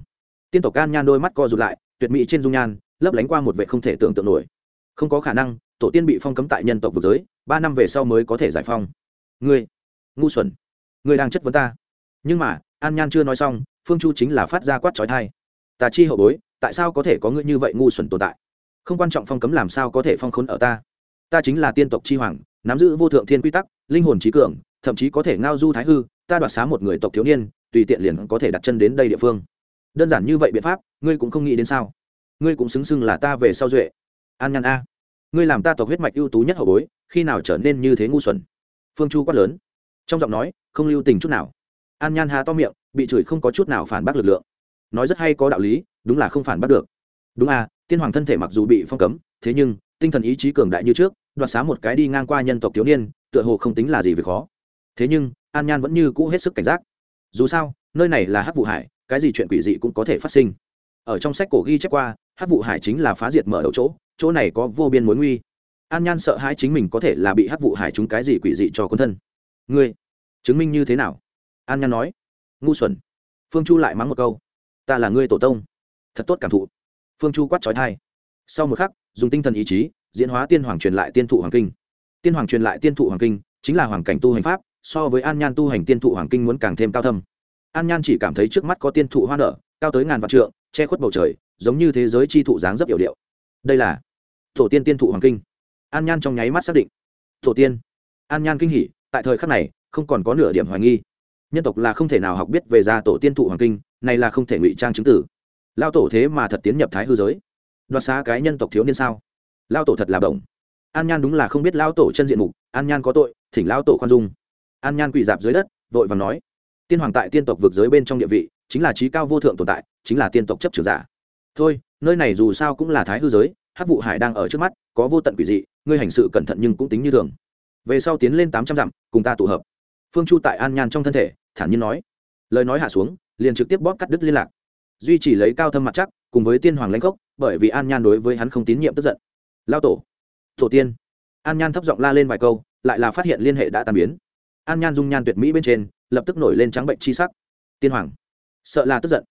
Tiên tộc an nhan đôi mắt co rụt lại, tuyệt mỹ trên dung nhan, lấp lánh qua một vệ không thể tưởng tượng nổi. Không có khả năng, tổ tiên bị phong cấm tại nhân tộc vực giới, ba năm về sau mới có thể giải phong ngươi, ngu xuẩn, ngươi đang chất vấn ta. Nhưng mà, an nhan chưa nói xong, phương chu chính là phát ra quát trói thai ta chi hậu bối, tại sao có thể có ngươi như vậy ngu xuẩn tồn tại? Không quan trọng phong cấm làm sao có thể phong khốn ở ta. Ta chính là tiên tộc chi hoàng, nắm giữ vô thượng thiên quy tắc, linh hồn trí cường, thậm chí có thể ngao du thái hư, ta đoạt xá một người tộc thiếu niên, tùy tiện liền có thể đặt chân đến đây địa phương. Đơn giản như vậy biện pháp, ngươi cũng không nghĩ đến sao? Ngươi cũng xứng xưng là ta về sau duệ. An nhăn a, ngươi làm ta tộc huyết mạch ưu tú nhất hậu bối, khi nào trở nên như thế ngu xuẩn? Phương chu quát lớn. Trong giọng nói, không lưu tình chút nào. An nhan hà to miệng, bị chửi không có chút nào phản bác lực lượng. Nói rất hay có đạo lý, đúng là không phản bác được. Đúng à tiên hoàng thân thể mặc dù bị phong cấm, thế nhưng, tinh thần ý chí cường đại như trước, đoạt xá một cái đi ngang qua nhân tộc thiếu niên, tựa hồ không tính là gì về khó. Thế nhưng, an nhan vẫn như cũ hết sức cảnh giác. Dù sao, nơi này là hắc vụ hải, cái gì chuyện quỷ dị cũng có thể phát sinh. Ở trong sách cổ ghi chép qua, hắc vụ hải chính là phá diệt mở đầu chỗ chỗ này có vô biên mối nguy an nhan sợ hãi chính mình có thể là bị hắc vụ hải chúng cái gì quỷ dị cho quân thân. Ngươi, chứng minh như thế nào? An nhan nói. Ngu xuẩn. Phương chu lại mắng một câu. Ta là ngươi tổ tông. Thật tốt cảm thụ. Phương chu quát trói thai sau một khắc, dùng tinh thần ý chí, diễn hóa tiên hoàng truyền lại tiên thụ hoàng kinh. Tiên hoàng truyền lại tiên thụ hoàng kinh, chính là hoàng cảnh tu hành pháp, so với an nhan tu hành tiên thụ hoàng kinh muốn càng thêm cao thâm. An nhan chỉ cảm thấy trước mắt có tiên thụ hoa nở, cao tới ngàn vạn trượng, che khuất bầu trời, giống như thế giới chi thụ dáng dấp hiệu điệu. Đây là tổ tiên tiên thụ hoàng kinh an nhan trong nháy mắt xác định. Tổ tiên. An nhan kinh hỉ, tại thời khắc này, không còn có nửa điểm hoài nghi. Nhân tộc là không thể nào học biết về gia tổ tiên thụ hoàng kinh, này là không thể ngụy trang chứng tử. Lao tổ thế mà thật tiến nhập thái hư giới. Đoạt xá cái nhân tộc thiếu niên sao? Lao tổ thật là bổng. An nhan đúng là không biết lao tổ chân diện mục, an nhan có tội, thỉnh lao tổ khoan dung. An nhan quỳ dạp dưới đất, vội và nói, tiên hoàng tại tiên tộc vực giới bên trong địa vị, chính là trí cao vô thượng tồn tại, chính là tiên tộc chấp trừ giả. Thôi, nơi này dù sao cũng là thái hư giới hát vụ hải đang ở trước mắt, có vô tận quỷ dị, ngươi hành sự cẩn thận nhưng cũng tính như thường. Về sau tiến lên tám trăm dặm, cùng ta tụ hợp. Phương chu tại an nhan trong thân thể, thản nhiên nói. Lời nói hạ xuống, liền trực tiếp bóp cắt đứt liên lạc. Duy chỉ lấy cao thâm mặt chắc, cùng với tiên hoàng lãnh gốc bởi vì an nhan đối với hắn không tín nhiệm tức giận. Lao tổ. Tổ tiên. An nhan thấp giọng la lên vài câu, lại là phát hiện liên hệ đã tàn biến. An nhan dung nhan tuyệt mỹ bên trên, lập tức nổi lên trắng bệnh chi sắc. Tiên hoàng. Sợ là tức giận.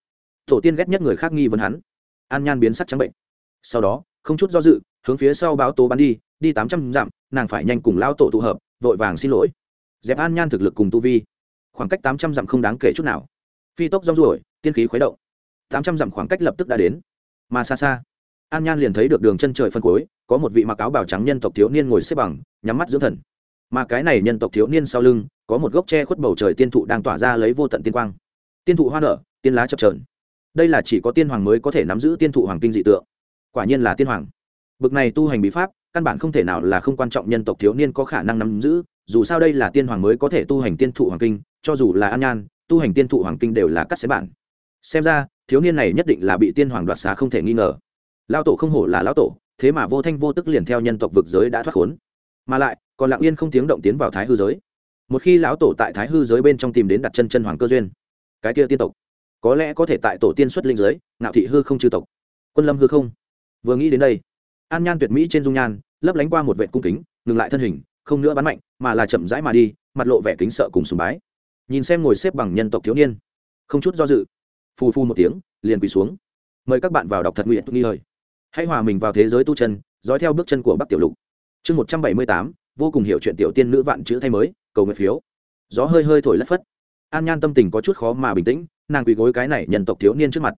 Tổ tiên ghét nhất người khác nghi vấn hắn. An nhan biến sắc trắng bệnh. Sau đó không chút do dự, hướng phía sau báo tố bắn đi đi tám trăm dặm, nàng phải nhanh cùng lao tổ tụ hợp, vội vàng xin lỗi. Dẹp an nhan thực lực cùng tu vi, khoảng cách tám trăm dặm không đáng kể chút nào. Phi tốc rong ruổi, tiên khí khuấy động. Tám trăm dặm khoảng cách lập tức đã đến. Mà xa xa, an nhan liền thấy được đường chân trời phân cuối, có một vị mặc áo bào trắng nhân tộc thiếu niên ngồi xếp bằng, nhắm mắt dưỡng thần. Mà cái này nhân tộc thiếu niên sau lưng, có một gốc tre khuất bầu trời tiên thụ đang tỏa ra lấy vô tận tiên quang. Tiên thụ hoa nở, tiên lá chập trờn đây là chỉ có tiên hoàng mới có thể nắm giữ tiên thụ hoàng kinh dị tượng quả nhiên là tiên hoàng. Bực này tu hành bí pháp, căn bản không thể nào là không quan trọng nhân tộc thiếu niên có khả năng nắm giữ, dù sao đây là tiên hoàng mới có thể tu hành tiên thụ hoàng kinh, cho dù là an nhan, tu hành tiên thụ hoàng kinh đều là cắt xé bản. Xem ra, thiếu niên này nhất định là bị tiên hoàng đoạt xá không thể nghi ngờ. Lao tổ không hổ là lão tổ, thế mà vô thanh vô tức liền theo nhân tộc vực giới đã thoát khốn. Mà lại, còn lặng yên không tiếng động tiến vào thái hư giới. Một khi lão tổ tại thái hư giới bên trong tìm đến đặt chân chân hoàng cơ duyên, cái kia tiên tộc, có lẽ có thể tại tổ tiên xuất linh giới, ngạo thị hư không chư tộc. Quân lâm hư không? Vừa nghĩ đến đây, an nhan tuyệt mỹ trên dung nhan, lấp lánh qua một vệ cung kính, ngừng lại thân hình, không nữa bắn mạnh, mà là chậm rãi mà đi, mặt lộ vẻ kính sợ cùng sùng bái. Nhìn xem ngồi xếp bằng nhân tộc thiếu niên, không chút do dự, phù phu một tiếng, liền quỳ xuống. Mời các bạn vào đọc thật nguyện nghi hời hãy hòa mình vào thế giới tu chân, dõi theo bước chân của bắc tiểu lục. Chương một trăm bảy mươi tám, vô cùng hiểu chuyện tiểu tiên nữ vạn chữ thay mới, cầu nguyện phiếu. Gió hơi hơi thổi lất phất. An nhan tâm tình có chút khó mà bình tĩnh, nàng quỳ gối cái này nhân tộc thiếu niên trước mặt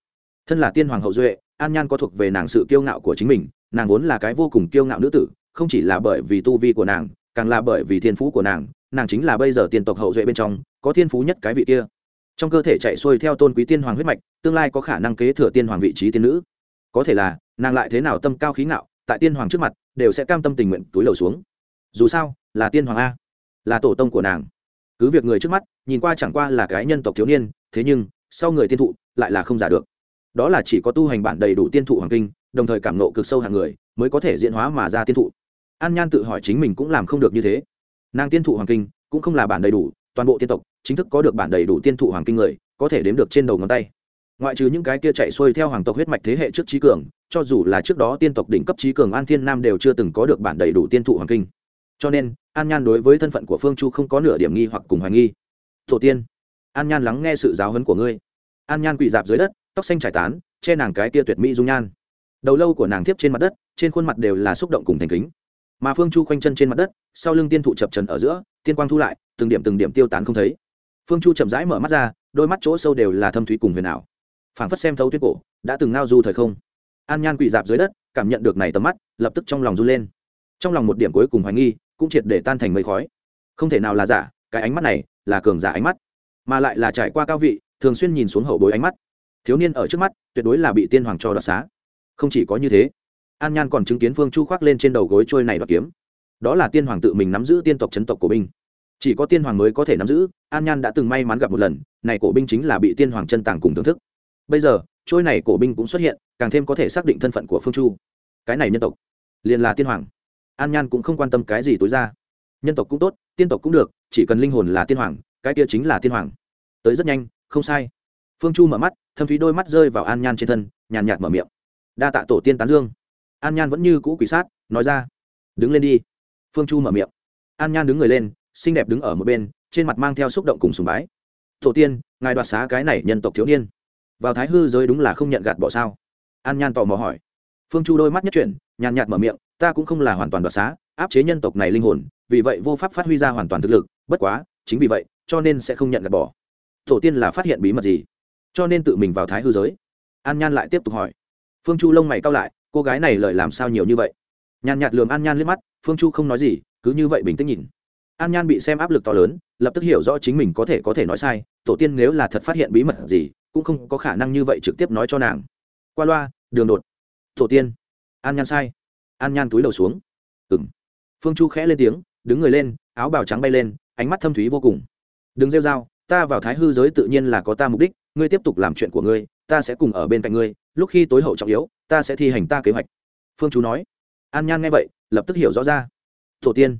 thân là tiên hoàng hậu duệ, an nhan có thuộc về nàng sự kiêu ngạo của chính mình, nàng vốn là cái vô cùng kiêu ngạo nữ tử, không chỉ là bởi vì tu vi của nàng, càng là bởi vì thiên phú của nàng nàng chính là bây giờ tiên tộc hậu duệ bên trong, có thiên phú nhất cái vị kia. Trong cơ thể chạy xuôi theo tôn quý tiên hoàng huyết mạch, tương lai có khả năng kế thừa tiên hoàng vị trí tiên nữ. Có thể là, nàng lại thế nào tâm cao khí ngạo, tại tiên hoàng trước mặt, đều sẽ cam tâm tình nguyện túi lầu xuống. Dù sao, là tiên hoàng a, là tổ tông của nàng. Cứ việc người trước mắt, nhìn qua chẳng qua là cái nhân tộc thiếu niên, thế nhưng, sau người tiên thụ, lại là không giả được đó là chỉ có tu hành bản đầy đủ tiên thụ hoàng kinh, đồng thời cảm nộ cực sâu hàng người, mới có thể diễn hóa mà ra tiên thụ. An nhan tự hỏi chính mình cũng làm không được như thế. Nàng tiên thụ hoàng kinh, cũng không là bản đầy đủ, toàn bộ tiên tộc, chính thức có được bản đầy đủ tiên thụ hoàng kinh người, có thể đếm được trên đầu ngón tay. Ngoại trừ những cái kia chạy xuôi theo hoàng tộc huyết mạch thế hệ trước trí cường, cho dù là trước đó tiên tộc đỉnh cấp trí cường an thiên nam đều chưa từng có được bản đầy đủ tiên thụ hoàng kinh. Cho nên, an nhan đối với thân phận của phương chu không có nửa điểm nghi hoặc cùng hoài nghi. Tổ tiên, an nhan lắng nghe sự giáo hấn của ngươi an nhan quỳ dạp dưới đất, tóc xanh trải tán, che nàng cái kia tuyệt mỹ dung nhan. Đầu lâu của nàng tiếp trên mặt đất, trên khuôn mặt đều là xúc động cùng thành kính. Mà phương chu khoanh chân trên mặt đất, sau lưng tiên thụ chập trần ở giữa, tiên quang thu lại, từng điểm từng điểm tiêu tán không thấy. Phương chu chậm rãi mở mắt ra, đôi mắt chỗ sâu đều là thâm thúy cùng huyền ảo. Phảng phất xem thấu tuyết cổ, đã từng ngao du thời không. An nhan quỳ dạp dưới đất, cảm nhận được này tầm mắt, lập tức trong lòng run lên. Trong lòng một điểm cuối cùng hoài nghi, cũng triệt để tan thành mây khói. Không thể nào là giả, cái ánh mắt này là cường giả ánh mắt, mà lại là trải qua cao vị thường xuyên nhìn xuống hậu bối ánh mắt. Thiếu niên ở trước mắt, tuyệt đối là bị tiên hoàng cho đoạt xá. Không chỉ có như thế, an nhan còn chứng kiến phương chu khoác lên trên đầu gối trôi này đoạt kiếm. Đó là tiên hoàng tự mình nắm giữ tiên tộc chấn tộc của binh. Chỉ có tiên hoàng mới có thể nắm giữ, an nhan đã từng may mắn gặp một lần, này cổ binh chính là bị tiên hoàng chân tàng cùng thưởng thức. Bây giờ, trôi này cổ binh cũng xuất hiện, càng thêm có thể xác định thân phận của phương chu. Cái này nhân tộc, liền là tiên hoàng. An nhan cũng không quan tâm cái gì tối ra. Nhân tộc cũng tốt, tiên tộc cũng được, chỉ cần linh hồn là tiên hoàng, cái kia chính là tiên hoàng. Tới rất nhanh không sai. Phương chu mở mắt, thâm thúy đôi mắt rơi vào an nhan trên thân, nhàn nhạt mở miệng. Đa tạ tổ tiên tán dương. An nhan vẫn như cũ quỷ sát, nói ra. Đứng lên đi. Phương chu mở miệng. An nhan đứng người lên, xinh đẹp đứng ở một bên, trên mặt mang theo xúc động cùng sùng bái. Tổ tiên, ngài đoạt xá cái này nhân tộc thiếu niên. Vào thái hư giới đúng là không nhận gạt bỏ sao? An nhan tò mò hỏi. Phương chu đôi mắt nhất chuyển, nhàn nhạt mở miệng, ta cũng không là hoàn toàn đoạt xá, áp chế nhân tộc này linh hồn, vì vậy vô pháp phát huy ra hoàn toàn thực lực, bất quá, chính vì vậy, cho nên sẽ không nhận gạt bỏ tổ tiên là phát hiện bí mật gì? Cho nên tự mình vào thái hư giới. An nhan lại tiếp tục hỏi. Phương chu lông mày cao lại, cô gái này lợi làm sao nhiều như vậy? Nhàn nhạt lường an nhan liếc mắt, phương chu không nói gì, cứ như vậy bình tĩnh nhìn. An nhan bị xem áp lực to lớn, lập tức hiểu rõ chính mình có thể có thể nói sai, tổ tiên nếu là thật phát hiện bí mật gì, cũng không có khả năng như vậy trực tiếp nói cho nàng. Qua loa, đường đột. Tổ tiên. An nhan sai. An nhan túi đầu xuống. Ừng phương chu khẽ lên tiếng, đứng người lên, áo bào trắng bay lên, ánh mắt thâm thúy vô cùng. Đừng rêu dao ta vào thái hư giới tự nhiên là có ta mục đích, ngươi tiếp tục làm chuyện của ngươi, ta sẽ cùng ở bên cạnh ngươi, lúc khi tối hậu trọng yếu, ta sẽ thi hành ta kế hoạch. Phương chú nói. An nhan nghe vậy, lập tức hiểu rõ ra. Tổ tiên,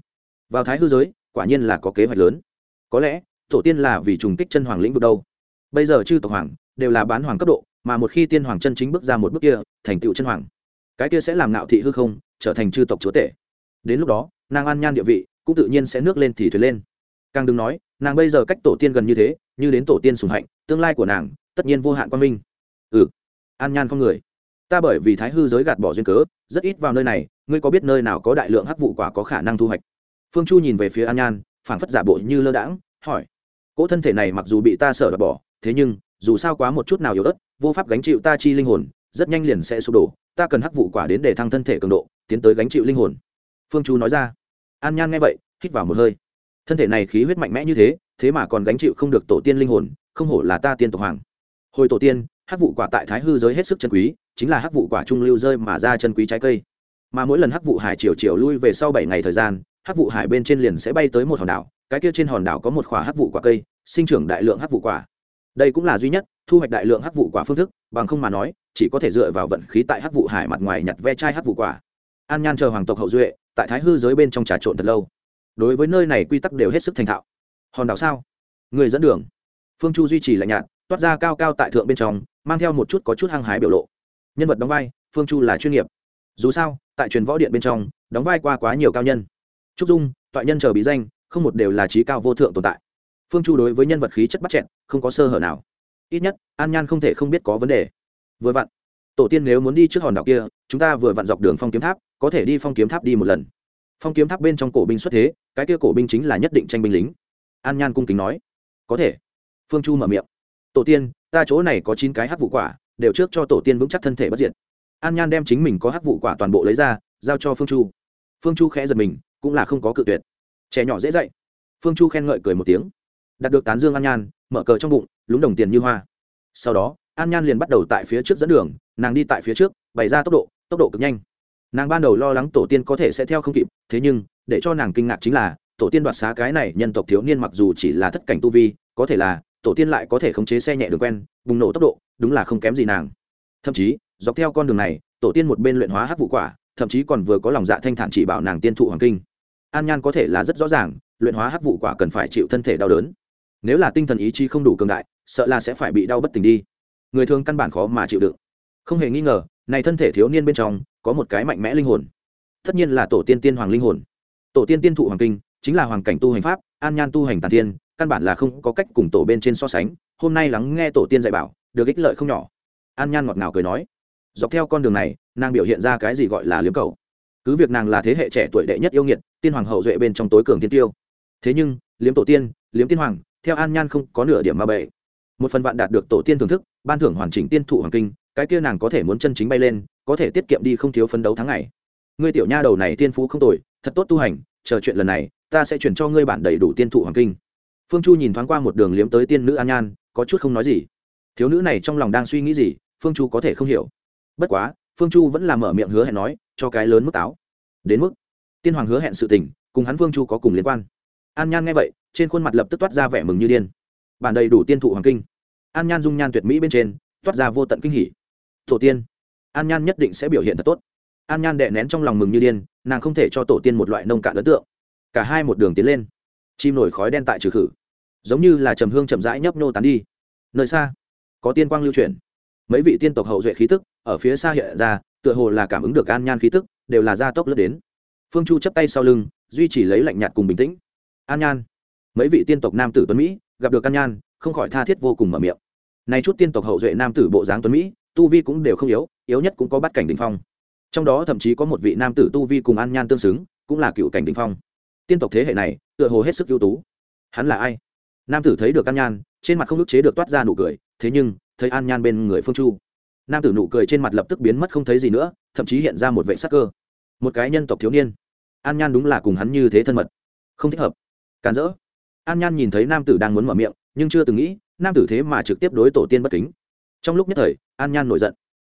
vào thái hư giới, quả nhiên là có kế hoạch lớn. Có lẽ, tổ tiên là vì trùng kích chân hoàng lĩnh vực đâu. Bây giờ chư tộc hoàng đều là bán hoàng cấp độ, mà một khi tiên hoàng chân chính bước ra một bước kia, thành tựu chân hoàng, cái kia sẽ làm nạo thị hư không, trở thành chư tộc chúa tể. Đến lúc đó, nàng an nhan địa vị cũng tự nhiên sẽ nước lên thì thuyền lên. Càng đừng nói nàng bây giờ cách tổ tiên gần như thế, như đến tổ tiên sùng hạnh, tương lai của nàng, tất nhiên vô hạn quan minh. Ừ. An nhan con người. Ta bởi vì thái hư giới gạt bỏ duyên cớ, rất ít vào nơi này, ngươi có biết nơi nào có đại lượng hắc vụ quả có khả năng thu hoạch? Phương chu nhìn về phía an nhan, phảng phất giả bộ như lơ đãng, hỏi. Cỗ thân thể này mặc dù bị ta sở đoạt bỏ, thế nhưng, dù sao quá một chút nào yếu ớt, vô pháp gánh chịu ta chi linh hồn, rất nhanh liền sẽ sụp đổ, ta cần hắc vụ quả đến để thăng thân thể cường độ, tiến tới gánh chịu linh hồn. Phương chu nói ra. An nhan nghe vậy, hít vào một hơi thân thể này khí huyết mạnh mẽ như thế thế mà còn gánh chịu không được tổ tiên linh hồn, không hổ là ta tiên tộc hoàng. Hồi tổ tiên, hắc vụ quả tại thái hư giới hết sức chân quý, chính là hắc vụ quả trung lưu rơi mà ra chân quý trái cây. Mà mỗi lần hắc vụ hải chiều chiều lui về sau bảy ngày thời gian, hắc vụ hải bên trên liền sẽ bay tới một hòn đảo, cái kia trên hòn đảo có một khoả hắc vụ quả cây, sinh trưởng đại lượng hắc vụ quả. Đây cũng là duy nhất, thu hoạch đại lượng hắc vụ quả phương thức, bằng không mà nói, chỉ có thể dựa vào vận khí tại hắc vụ hải mặt ngoài nhặt ve chai hắc vụ quả. An nhan chờ hoàng tộc hậu duệ, tại thái hư giới bên trong trà trộn thật lâu đối với nơi này quy tắc đều hết sức thành thạo. Hòn đảo sao? Người dẫn đường. Phương chu duy trì lạnh nhạt, toát ra cao cao tại thượng bên trong, mang theo một chút có chút hăng hái biểu lộ. Nhân vật đóng vai, phương chu là chuyên nghiệp. Dù sao, tại truyền võ điện bên trong, đóng vai qua quá nhiều cao nhân. Trúc dung, toại nhân chờ bí danh, không một đều là trí cao vô thượng tồn tại. Phương chu đối với nhân vật khí chất bắt chẹn không có sơ hở nào. Ít nhất, an nhan không thể không biết có vấn đề. Vừa vặn, tổ tiên nếu muốn đi trước hòn đảo kia, chúng ta vừa vặn dọc đường phong kiếm tháp, có thể đi phong kiếm tháp đi một lần phong kiếm tháp bên trong cổ binh xuất thế, cái kia cổ binh chính là nhất định tranh binh lính. An nhan cung kính nói, có thể. Phương chu mở miệng, tổ tiên, ta chỗ này có chín cái hắc vụ quả, đều trước cho tổ tiên vững chắc thân thể bất diệt. An nhan đem chính mình có hắc vụ quả toàn bộ lấy ra, giao cho phương chu. Phương chu khẽ giật mình, cũng là không có cự tuyệt. Trẻ nhỏ dễ dạy. Phương chu khen ngợi cười một tiếng. Đạt được tán dương an nhan, mở cờ trong bụng, lúng đồng tiền như hoa. Sau đó, an nhan liền bắt đầu tại phía trước dẫn đường, nàng đi tại phía trước, bày ra tốc độ tốc độ cực nhanh nàng ban đầu lo lắng tổ tiên có thể sẽ theo không kịp, thế nhưng, để cho nàng kinh ngạc chính là, tổ tiên đoạt xá cái này nhân tộc thiếu niên mặc dù chỉ là thất cảnh tu vi, có thể là, tổ tiên lại có thể khống chế xe nhẹ đường quen, bùng nổ tốc độ, đúng là không kém gì nàng. Thậm chí, dọc theo con đường này, tổ tiên một bên luyện hóa hát vụ quả, thậm chí còn vừa có lòng dạ thanh thản chỉ bảo nàng tiên thụ hoàng kinh. An nhan có thể là rất rõ ràng, luyện hóa hắc vụ quả cần phải chịu thân thể đau đớn. Nếu là tinh thần ý chí không đủ cường đại, sợ là sẽ phải bị đau bất tỉnh đi. Người thường căn bản khó mà chịu đựng. Không hề nghi ngờ, này thân thể thiếu niên bên trong có một cái mạnh mẽ linh hồn. Tất nhiên là tổ tiên tiên hoàng linh hồn. Tổ tiên tiên thụ hoàng kinh, chính là hoàng cảnh tu hành pháp, an nhan tu hành tàn tiên, căn bản là không có cách cùng tổ bên trên so sánh. Hôm nay lắng nghe tổ tiên dạy bảo, được ích lợi không nhỏ. An nhan ngọt ngào cười nói, dọc theo con đường này, nàng biểu hiện ra cái gì gọi là liếm cầu. Cứ việc nàng là thế hệ trẻ tuổi đệ nhất yêu nghiệt, tiên hoàng hậu duệ bên trong tối cường tiên tiêu. Thế nhưng, liếm tổ tiên, liếm tiên hoàng, theo an nhan không có nửa điểm mà bệ. Một phần vạn đạt được tổ tiên thưởng thức, ban thưởng hoàn chỉnh tiên thụ hoàng kinh, cái kia nàng có thể muốn chân chính bay lên có thể tiết kiệm đi không thiếu phấn đấu tháng ngày. Ngươi tiểu nha đầu này tiên phú không tồi, thật tốt tu hành, chờ chuyện lần này, ta sẽ chuyển cho ngươi bản đầy đủ tiên thụ hoàng kinh. Phương chu nhìn thoáng qua một đường liếm tới tiên nữ an nhan, có chút không nói gì. Thiếu nữ này trong lòng đang suy nghĩ gì, phương chu có thể không hiểu. Bất quá, phương chu vẫn làm mở miệng hứa hẹn nói, cho cái lớn mức táo. Đến mức, tiên hoàng hứa hẹn sự tình, cùng hắn phương chu có cùng liên quan. An nhan nghe vậy, trên khuôn mặt lập tức toát ra vẻ mừng như điên. Bản đầy đủ tiên thụ hoàng kinh. An nhan dung nhan tuyệt mỹ bên trên, toát ra vô tận kinh hỉ. Tổ tiên an nhan nhất định sẽ biểu hiện thật tốt. An nhan đệ nén trong lòng mừng như điên, nàng không thể cho tổ tiên một loại nông cạn ấn tượng. Cả hai một đường tiến lên. Chim nổi khói đen tại trừ khử. Giống như là trầm hương chậm rãi nhấp nô tán đi. Nơi xa, có tiên quang lưu chuyển. Mấy vị tiên tộc hậu duệ khí tức, ở phía xa hiện ra, tựa hồ là cảm ứng được an nhan khí tức, đều là gia tốc lướt đến. Phương chu chấp tay sau lưng, duy trì lấy lạnh nhạt cùng bình tĩnh. An nhan. Mấy vị tiên tộc nam tử tuấn mỹ, gặp được an nhan, không khỏi tha thiết vô cùng mở miệng. Này chút tiên tộc hậu duệ nam tử bộ dáng tuấn mỹ, tu vi cũng đều không yếu yếu nhất cũng có bắt cảnh đỉnh phong. Trong đó thậm chí có một vị nam tử tu vi cùng an nhan tương xứng, cũng là cựu cảnh đỉnh phong. Tiên tộc thế hệ này, tựa hồ hết sức ưu tú. Hắn là ai? Nam tử thấy được an nhan, trên mặt không ức chế được toát ra nụ cười, thế nhưng, thấy an nhan bên người phương chu. Nam tử nụ cười trên mặt lập tức biến mất không thấy gì nữa, thậm chí hiện ra một vệ sắc cơ. Một cái nhân tộc thiếu niên. An nhan đúng là cùng hắn như thế thân mật. Không thích hợp. Càn rỡ. An nhan nhìn thấy nam tử đang muốn mở miệng, nhưng chưa từng nghĩ, nam tử thế mà trực tiếp đối tổ tiên bất kính. Trong lúc nhất thời, an nhan nổi giận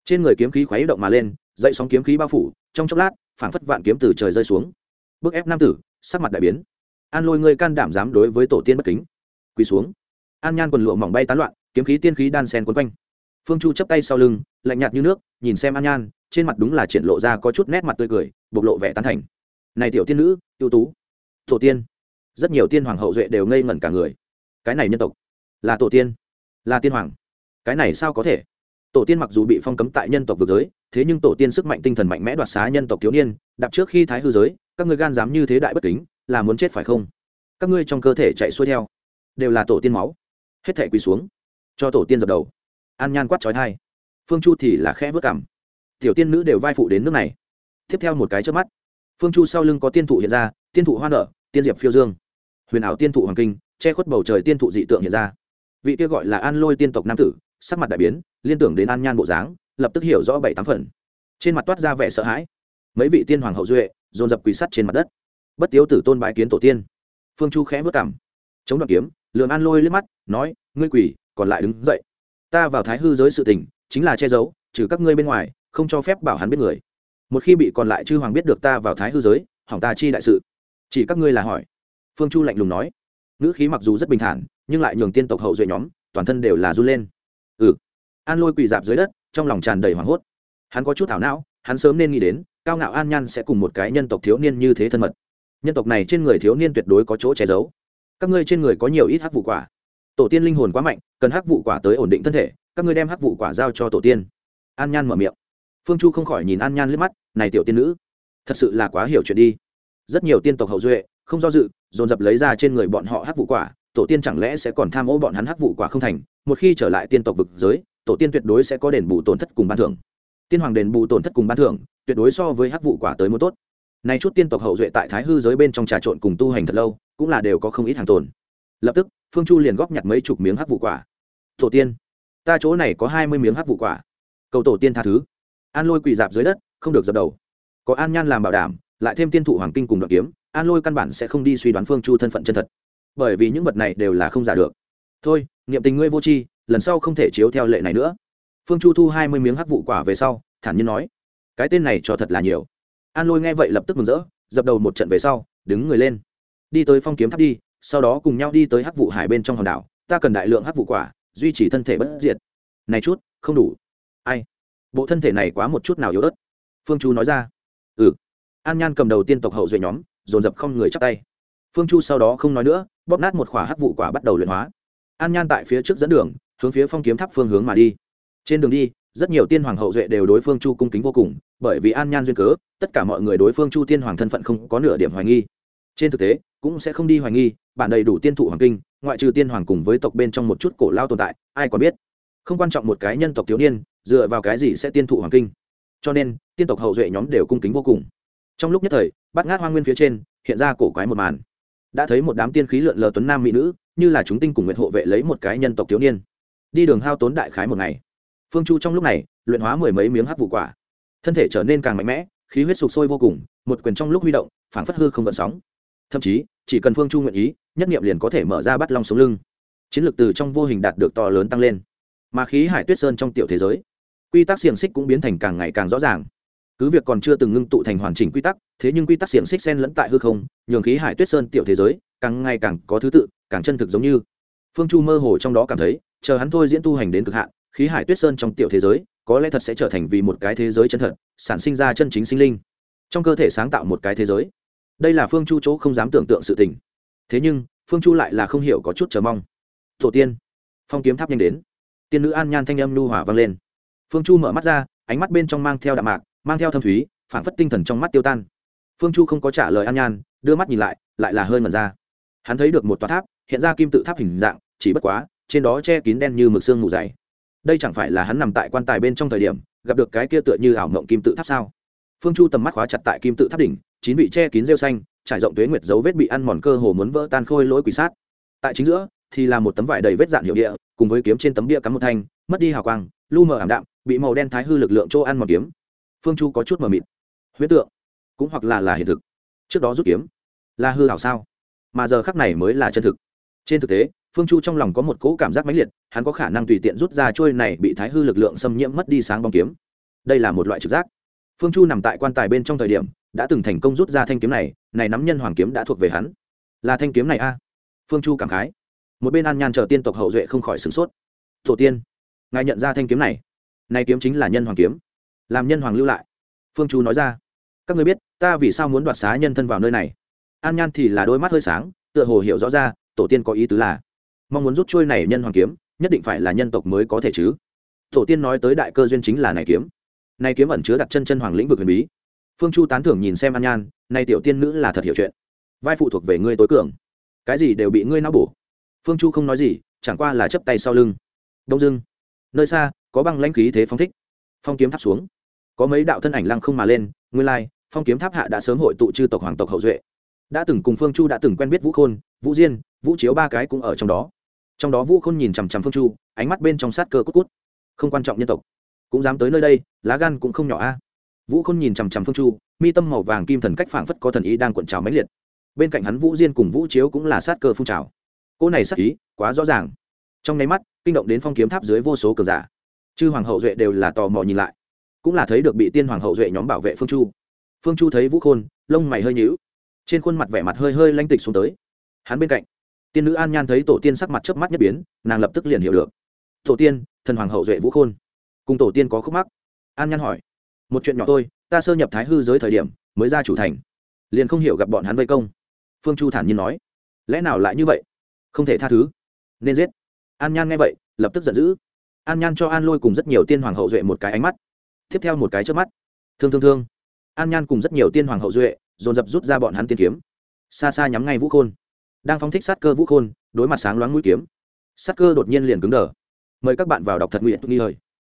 trên người kiếm khí khuấy động mà lên, dậy sóng kiếm khí bao phủ, trong chốc lát, phảng phất vạn kiếm từ trời rơi xuống. Bức ép nam tử, sắc mặt đại biến. An lôi ngươi can đảm dám đối với tổ tiên bất kính. Quỳ xuống. An nhan quần lụa mỏng bay tán loạn, kiếm khí tiên khí đan sen quấn quanh. Phương chu chấp tay sau lưng, lạnh nhạt như nước, nhìn xem an nhan, trên mặt đúng là triển lộ ra có chút nét mặt tươi cười, bộc lộ vẻ tán thành. Này tiểu tiên nữ, ưu tú. Tổ tiên. Rất nhiều tiên hoàng hậu duệ đều ngây ngẩn cả người. Cái này nhân tộc. Là tổ tiên. Là tiên hoàng. Cái này sao có thể? Tổ tiên mặc dù bị phong cấm tại nhân tộc vực giới, thế nhưng tổ tiên sức mạnh tinh thần mạnh mẽ đoạt xá nhân tộc thiếu niên, đạp trước khi thái hư giới, các ngươi gan dám như thế đại bất kính, là muốn chết phải không? Các ngươi trong cơ thể chạy xuôi theo, đều là tổ tiên máu. Hết thể quỳ xuống, cho tổ tiên dập đầu. An nhan quát trói thai phương chu thì là khẽ vớt cảm. Tiểu tiên nữ đều vai phụ đến nước này. Tiếp theo một cái trước mắt, phương chu sau lưng có tiên thụ hiện ra, tiên thụ hoa nở, tiên diệp phiêu dương. Huyền ảo tiên thụ hoàng kinh, che khuất bầu trời tiên thụ dị tượng hiện ra vị kia gọi là an lôi tiên tộc nam tử, sắc mặt đại biến, liên tưởng đến an nhan bộ dáng, lập tức hiểu rõ bảy tám phần. Trên mặt toát ra vẻ sợ hãi. Mấy vị tiên hoàng hậu duệ, dồn dập quỳ sắt trên mặt đất. Bất tiếu tử tôn bái kiến tổ tiên. Phương chu khẽ vất cảm chống đoạn kiếm lường an lôi liếc mắt, nói, ngươi quỳ, còn lại đứng dậy. Ta vào thái hư giới sự tình, chính là che giấu, trừ các ngươi bên ngoài, không cho phép bảo hắn biết người. Một khi bị còn lại chư hoàng biết được ta vào thái hư giới, hỏng ta chi đại sự. Chỉ các ngươi là hỏi. Phương chu lạnh lùng nói ngữ khí mặc dù rất bình thản, nhưng lại nhường tiên tộc hậu duệ nhóm, toàn thân đều là run lên. Ừ. An lôi quỳ dạp dưới đất, trong lòng tràn đầy hoảng hốt. Hắn có chút thảo não, hắn sớm nên nghĩ đến, cao ngạo an nhan sẽ cùng một cái nhân tộc thiếu niên như thế thân mật. Nhân tộc này trên người thiếu niên tuyệt đối có chỗ che giấu. Các ngươi trên người có nhiều ít hắc vụ quả. Tổ tiên linh hồn quá mạnh, cần hắc vụ quả tới ổn định thân thể, các ngươi đem hắc vụ quả giao cho tổ tiên. An nhan mở miệng. Phương chu không khỏi nhìn an nhan liếc mắt, này tiểu tiên nữ, thật sự là quá hiểu chuyện đi. Rất nhiều tiên tộc hậu duệ không do dự, dồn dập lấy ra trên người bọn họ hắc vụ quả, tổ tiên chẳng lẽ sẽ còn tham ô bọn hắn hắc vụ quả không thành, một khi trở lại tiên tộc vực giới, tổ tiên tuyệt đối sẽ có đền bù tổn thất cùng ban thưởng. Tiên hoàng đền bù tổn thất cùng ban thưởng, tuyệt đối so với hắc vụ quả tới muốn tốt. Này chút tiên tộc hậu duệ tại thái hư giới bên trong trà trộn cùng tu hành thật lâu, cũng là đều có không ít hàng tồn. Lập tức, phương chu liền góp nhặt mấy chục miếng hắc vụ quả. Tổ tiên, ta chỗ này có hai mươi miếng hắc vụ quả. Cầu tổ tiên tha thứ. An lôi quỳ dạp dưới đất, không được dập đầu. Có an nhan làm bảo đảm, lại thêm tiên thụ hoàng kinh cùng đoạn kiếm an lôi căn bản sẽ không đi suy đoán phương chu thân phận chân thật bởi vì những vật này đều là không giả được thôi niệm tình ngươi vô tri, lần sau không thể chiếu theo lệ này nữa phương chu thu hai mươi miếng hắc vụ quả về sau, thản nhiên nói, cái tên này cho thật là nhiều. an lôi nghe vậy lập tức mừng rỡ, dập đầu một trận về sau, đứng người lên, đi tới phong kiếm tháp đi, sau đó cùng nhau đi tới hắc vụ hải bên trong hòn đảo, ta cần đại lượng hắc vụ quả, duy trì thân thể bất diệt. này chút, không đủ. ai? bộ thân thể này quá một chút nào yếu ớt. phương chu nói ra ừ. an nhan cầm đầu tiên tộc hậu duệ nhóm dồn dập không người chắc tay. Phương chu sau đó không nói nữa, bóp nát một khỏa hắc vụ quả bắt đầu luyện hóa. An nhan tại phía trước dẫn đường, hướng phía phong kiếm tháp phương hướng mà đi. Trên đường đi, rất nhiều tiên hoàng hậu duệ đều đối phương chu cung kính vô cùng, bởi vì an nhan duyên cớ, tất cả mọi người đối phương chu tiên hoàng thân phận không có nửa điểm hoài nghi. Trên thực tế, cũng sẽ không đi hoài nghi, bản đầy đủ tiên thụ hoàng kinh, ngoại trừ tiên hoàng cùng với tộc bên trong một chút cổ lao tồn tại, ai còn biết. Không quan trọng một cái nhân tộc thiếu niên, dựa vào cái gì sẽ tiên thụ hoàng kinh. Cho nên, tiên tộc hậu duệ nhóm đều cung kính vô cùng trong lúc nhất thời bắt ngát hoang nguyên phía trên, hiện ra cổ quái một màn. Đã thấy một đám tiên khí lượn lờ tuấn nam mỹ nữ, như là chúng tinh cùng nguyện hộ vệ lấy một cái nhân tộc thiếu niên. Đi đường hao tốn đại khái một ngày. Phương chu trong lúc này, luyện hóa mười mấy miếng hát vụ quả. Thân thể trở nên càng mạnh mẽ, khí huyết sụp sôi vô cùng, một quyền trong lúc huy động phản phất hư không gợn sóng. Thậm chí, chỉ cần phương chu nguyện ý, nhất nghiệm liền có thể mở ra bắt long sống lưng. Chiến lược từ trong vô hình đạt được to lớn tăng lên. Mà khí hải tuyết sơn trong tiểu thế giới, quy tắc xiềng xích cũng biến thành càng ngày càng rõ ràng cứ việc còn chưa từng ngưng tụ thành hoàn chỉnh quy tắc, thế nhưng quy tắc xiềng xích sen lẫn tại hư không, nhường khí hải tuyết sơn tiểu thế giới càng ngày càng có thứ tự, càng chân thực giống như. Phương chu mơ hồ trong đó cảm thấy, chờ hắn thôi diễn tu hành đến cực hạn, khí hải tuyết sơn trong tiểu thế giới, có lẽ thật sẽ trở thành vì một cái thế giới chân thật, sản sinh ra chân chính sinh linh. Trong cơ thể sáng tạo một cái thế giới. Đây là phương chu chỗ không dám tưởng tượng sự tình. Thế nhưng, phương chu lại là không hiểu có chút chờ mong. Tổ tiên, phong kiếm tháp nhanh đến. Tiên nữ an nhan thanh âm lưu hỏa vang lên. Phương chu mở mắt ra, ánh mắt bên trong mang theo đạm mạc mang theo thâm thúy phản phất tinh thần trong mắt tiêu tan. Phương chu không có trả lời an nhan, đưa mắt nhìn lại lại là hơi mật ra. Hắn thấy được một tòa tháp, hiện ra kim tự tháp hình dạng, chỉ bất quá, trên đó che kín đen như mực xương mù dày. Đây chẳng phải là hắn nằm tại quan tài bên trong thời điểm, gặp được cái kia tựa như ảo mộng kim tự tháp sao? Phương chu tầm mắt khóa chặt tại kim tự tháp đỉnh, chín vị che kín rêu xanh, trải rộng tuế nguyệt dấu vết bị ăn mòn cơ hồ muốn vỡ tan khôi lỗi quỷ sát. Tại chính giữa, thì là một tấm vải đầy vết dạn hiệu địa, cùng với kiếm trên tấm bia cắm một thanh, mất đi hào quang, lu mờ ảm đạm, bị màu đen thái hư lực lượng chỗ ăn mòn kiếm phương chu có chút mờ mịt. Huyễn tượng, cũng hoặc là là hiện thực. Trước đó rút kiếm, là hư hảo sao? Mà giờ khắc này mới là chân thực. Trên thực tế, phương chu trong lòng có một cỗ cảm giác mãnh liệt, hắn có khả năng tùy tiện rút ra trôi này bị thái hư lực lượng xâm nhiễm mất đi sáng bóng kiếm. Đây là một loại trực giác. Phương chu nằm tại quan tài bên trong thời điểm, đã từng thành công rút ra thanh kiếm này này nắm nhân hoàng kiếm đã thuộc về hắn. Là thanh kiếm này a. Phương chu cảm khái. Một bên an nhan chờ tiên tộc hậu duệ không khỏi sửng sốt. Tổ tiên, ngài nhận ra thanh kiếm này. Này kiếm chính là nhân hoàng kiếm làm nhân hoàng lưu lại. Phương chu nói ra, các người biết, ta vì sao muốn đoạt xá nhân thân vào nơi này? An nhan thì là đôi mắt hơi sáng, tựa hồ hiểu rõ ra, tổ tiên có ý tứ là, mong muốn rút trôi này nhân hoàng kiếm, nhất định phải là nhân tộc mới có thể chứ. Tổ tiên nói tới đại cơ duyên chính là này kiếm. Này kiếm ẩn chứa đặt chân chân hoàng lĩnh vực huyền bí. Phương chu tán thưởng nhìn xem an nhan nay tiểu tiên nữ là thật hiểu chuyện. Vai phụ thuộc về ngươi tối cường. Cái gì đều bị ngươi não bổ. Phương chu không nói gì, chẳng qua là chấp tay sau lưng. Đông dưng nơi xa, có băng lãnh khí thế phong thích. Phong kiếm thắp xuống có mấy đạo thân ảnh lăng không mà lên, nguyên lai, phong kiếm tháp hạ đã sớm hội tụ chư tộc hoàng tộc hậu duệ. Đã từng cùng phương chu đã từng quen biết vũ khôn, vũ diên, vũ chiếu ba cái cũng ở trong đó. Trong đó vũ khôn nhìn chằm chằm phương chu, ánh mắt bên trong sát cơ cút cút. Không quan trọng nhân tộc, cũng dám tới nơi đây, lá gan cũng không nhỏ a. Vũ khôn nhìn chằm chằm phương chu, mi tâm màu vàng kim thần cách phảng phất có thần ý đang cuộn trào mãnh liệt. Bên cạnh hắn vũ diên cùng vũ chiếu cũng là sát cơ phun trào. Cô này sát ý, quá rõ ràng. Trong nháy mắt, kinh động đến phong kiếm tháp dưới vô số cờ giả. Chư hoàng hậu duệ đều là tò mò nhìn lại cũng là thấy được bị tiên hoàng hậu duệ nhóm bảo vệ phương chu. Phương chu thấy vũ khôn, lông mày hơi nhíu, trên khuôn mặt vẻ mặt hơi hơi lanh tịch xuống tới. Hắn bên cạnh, tiên nữ an nhan thấy tổ tiên sắc mặt chớp mắt nhất biến, nàng lập tức liền hiểu được. Tổ tiên, thần hoàng hậu duệ vũ khôn. Cùng tổ tiên có khúc mắc. An nhan hỏi, một chuyện nhỏ thôi, ta sơ nhập thái hư giới thời điểm, mới ra chủ thành, liền không hiểu gặp bọn hắn vây công. Phương chu thản nhiên nói, lẽ nào lại như vậy? Không thể tha thứ. Nên giết. An nhan nghe vậy, lập tức giận dữ. An nhan cho an lôi cùng rất nhiều tiên hoàng hậu duệ một cái ánh mắt tiếp theo một cái trước mắt. Thương thương thương. An nhan cùng rất nhiều tiên hoàng hậu duệ, dồn dập rút ra bọn hắn tiên kiếm. Xa xa nhắm ngay vũ khôn. Đang phóng thích sát cơ vũ khôn, đối mặt sáng loáng mũi kiếm. Sát cơ đột nhiên liền cứng đờ. Mời các bạn vào đọc thật nguyện, nghi hời.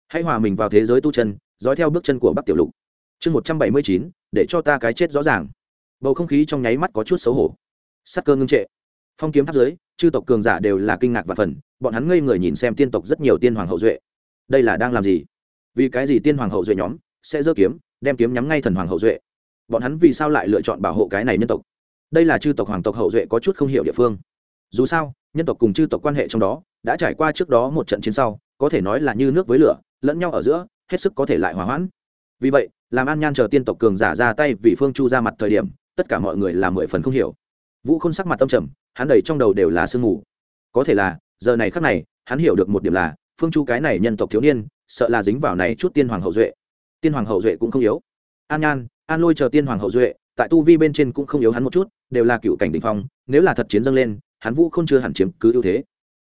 Hãy hòa mình vào thế giới tu chân, dõi theo bước chân của bắc tiểu lục. Chương một trăm bảy mươi chín, để cho ta cái chết rõ ràng. Bầu không khí trong nháy mắt có chút xấu hổ. Sắc cơ ngưng trệ. Phong kiếm tháp giới chư tộc cường giả đều là kinh ngạc và phần bọn hắn ngây người nhìn xem tiên tộc rất nhiều tiên hoàng hậu duệ. Đây là đang làm gì? Vì cái gì tiên hoàng hậu duệ nhóm sẽ giơ kiếm, đem kiếm nhắm ngay thần hoàng hậu duệ? Bọn hắn vì sao lại lựa chọn bảo hộ cái này nhân tộc? Đây là chư tộc hoàng tộc hậu duệ có chút không hiểu địa phương. Dù sao, nhân tộc cùng chư tộc quan hệ trong đó đã trải qua trước đó một trận chiến sau, có thể nói là như nước với lửa, lẫn nhau ở giữa, hết sức có thể lại hòa hoãn. Vì vậy, làm an nhan chờ tiên tộc cường giả ra tay vì phương chu ra mặt thời điểm, tất cả mọi người là mười phần không hiểu. Vũ khôn sắc mặt tâm trầm, hắn đầy trong đầu đều là sương mù. Có thể là, giờ này khắc này, hắn hiểu được một điểm là, phương chu cái này nhân tộc thiếu niên sợ là dính vào này chút tiên hoàng hậu duệ. Tiên hoàng hậu duệ cũng không yếu. An nhan, an lôi chờ tiên hoàng hậu duệ, tại tu vi bên trên cũng không yếu hắn một chút, đều là cựu cảnh đình phong, nếu là thật chiến dâng lên, hắn vũ không chưa hẳn chiếm cứ ưu thế.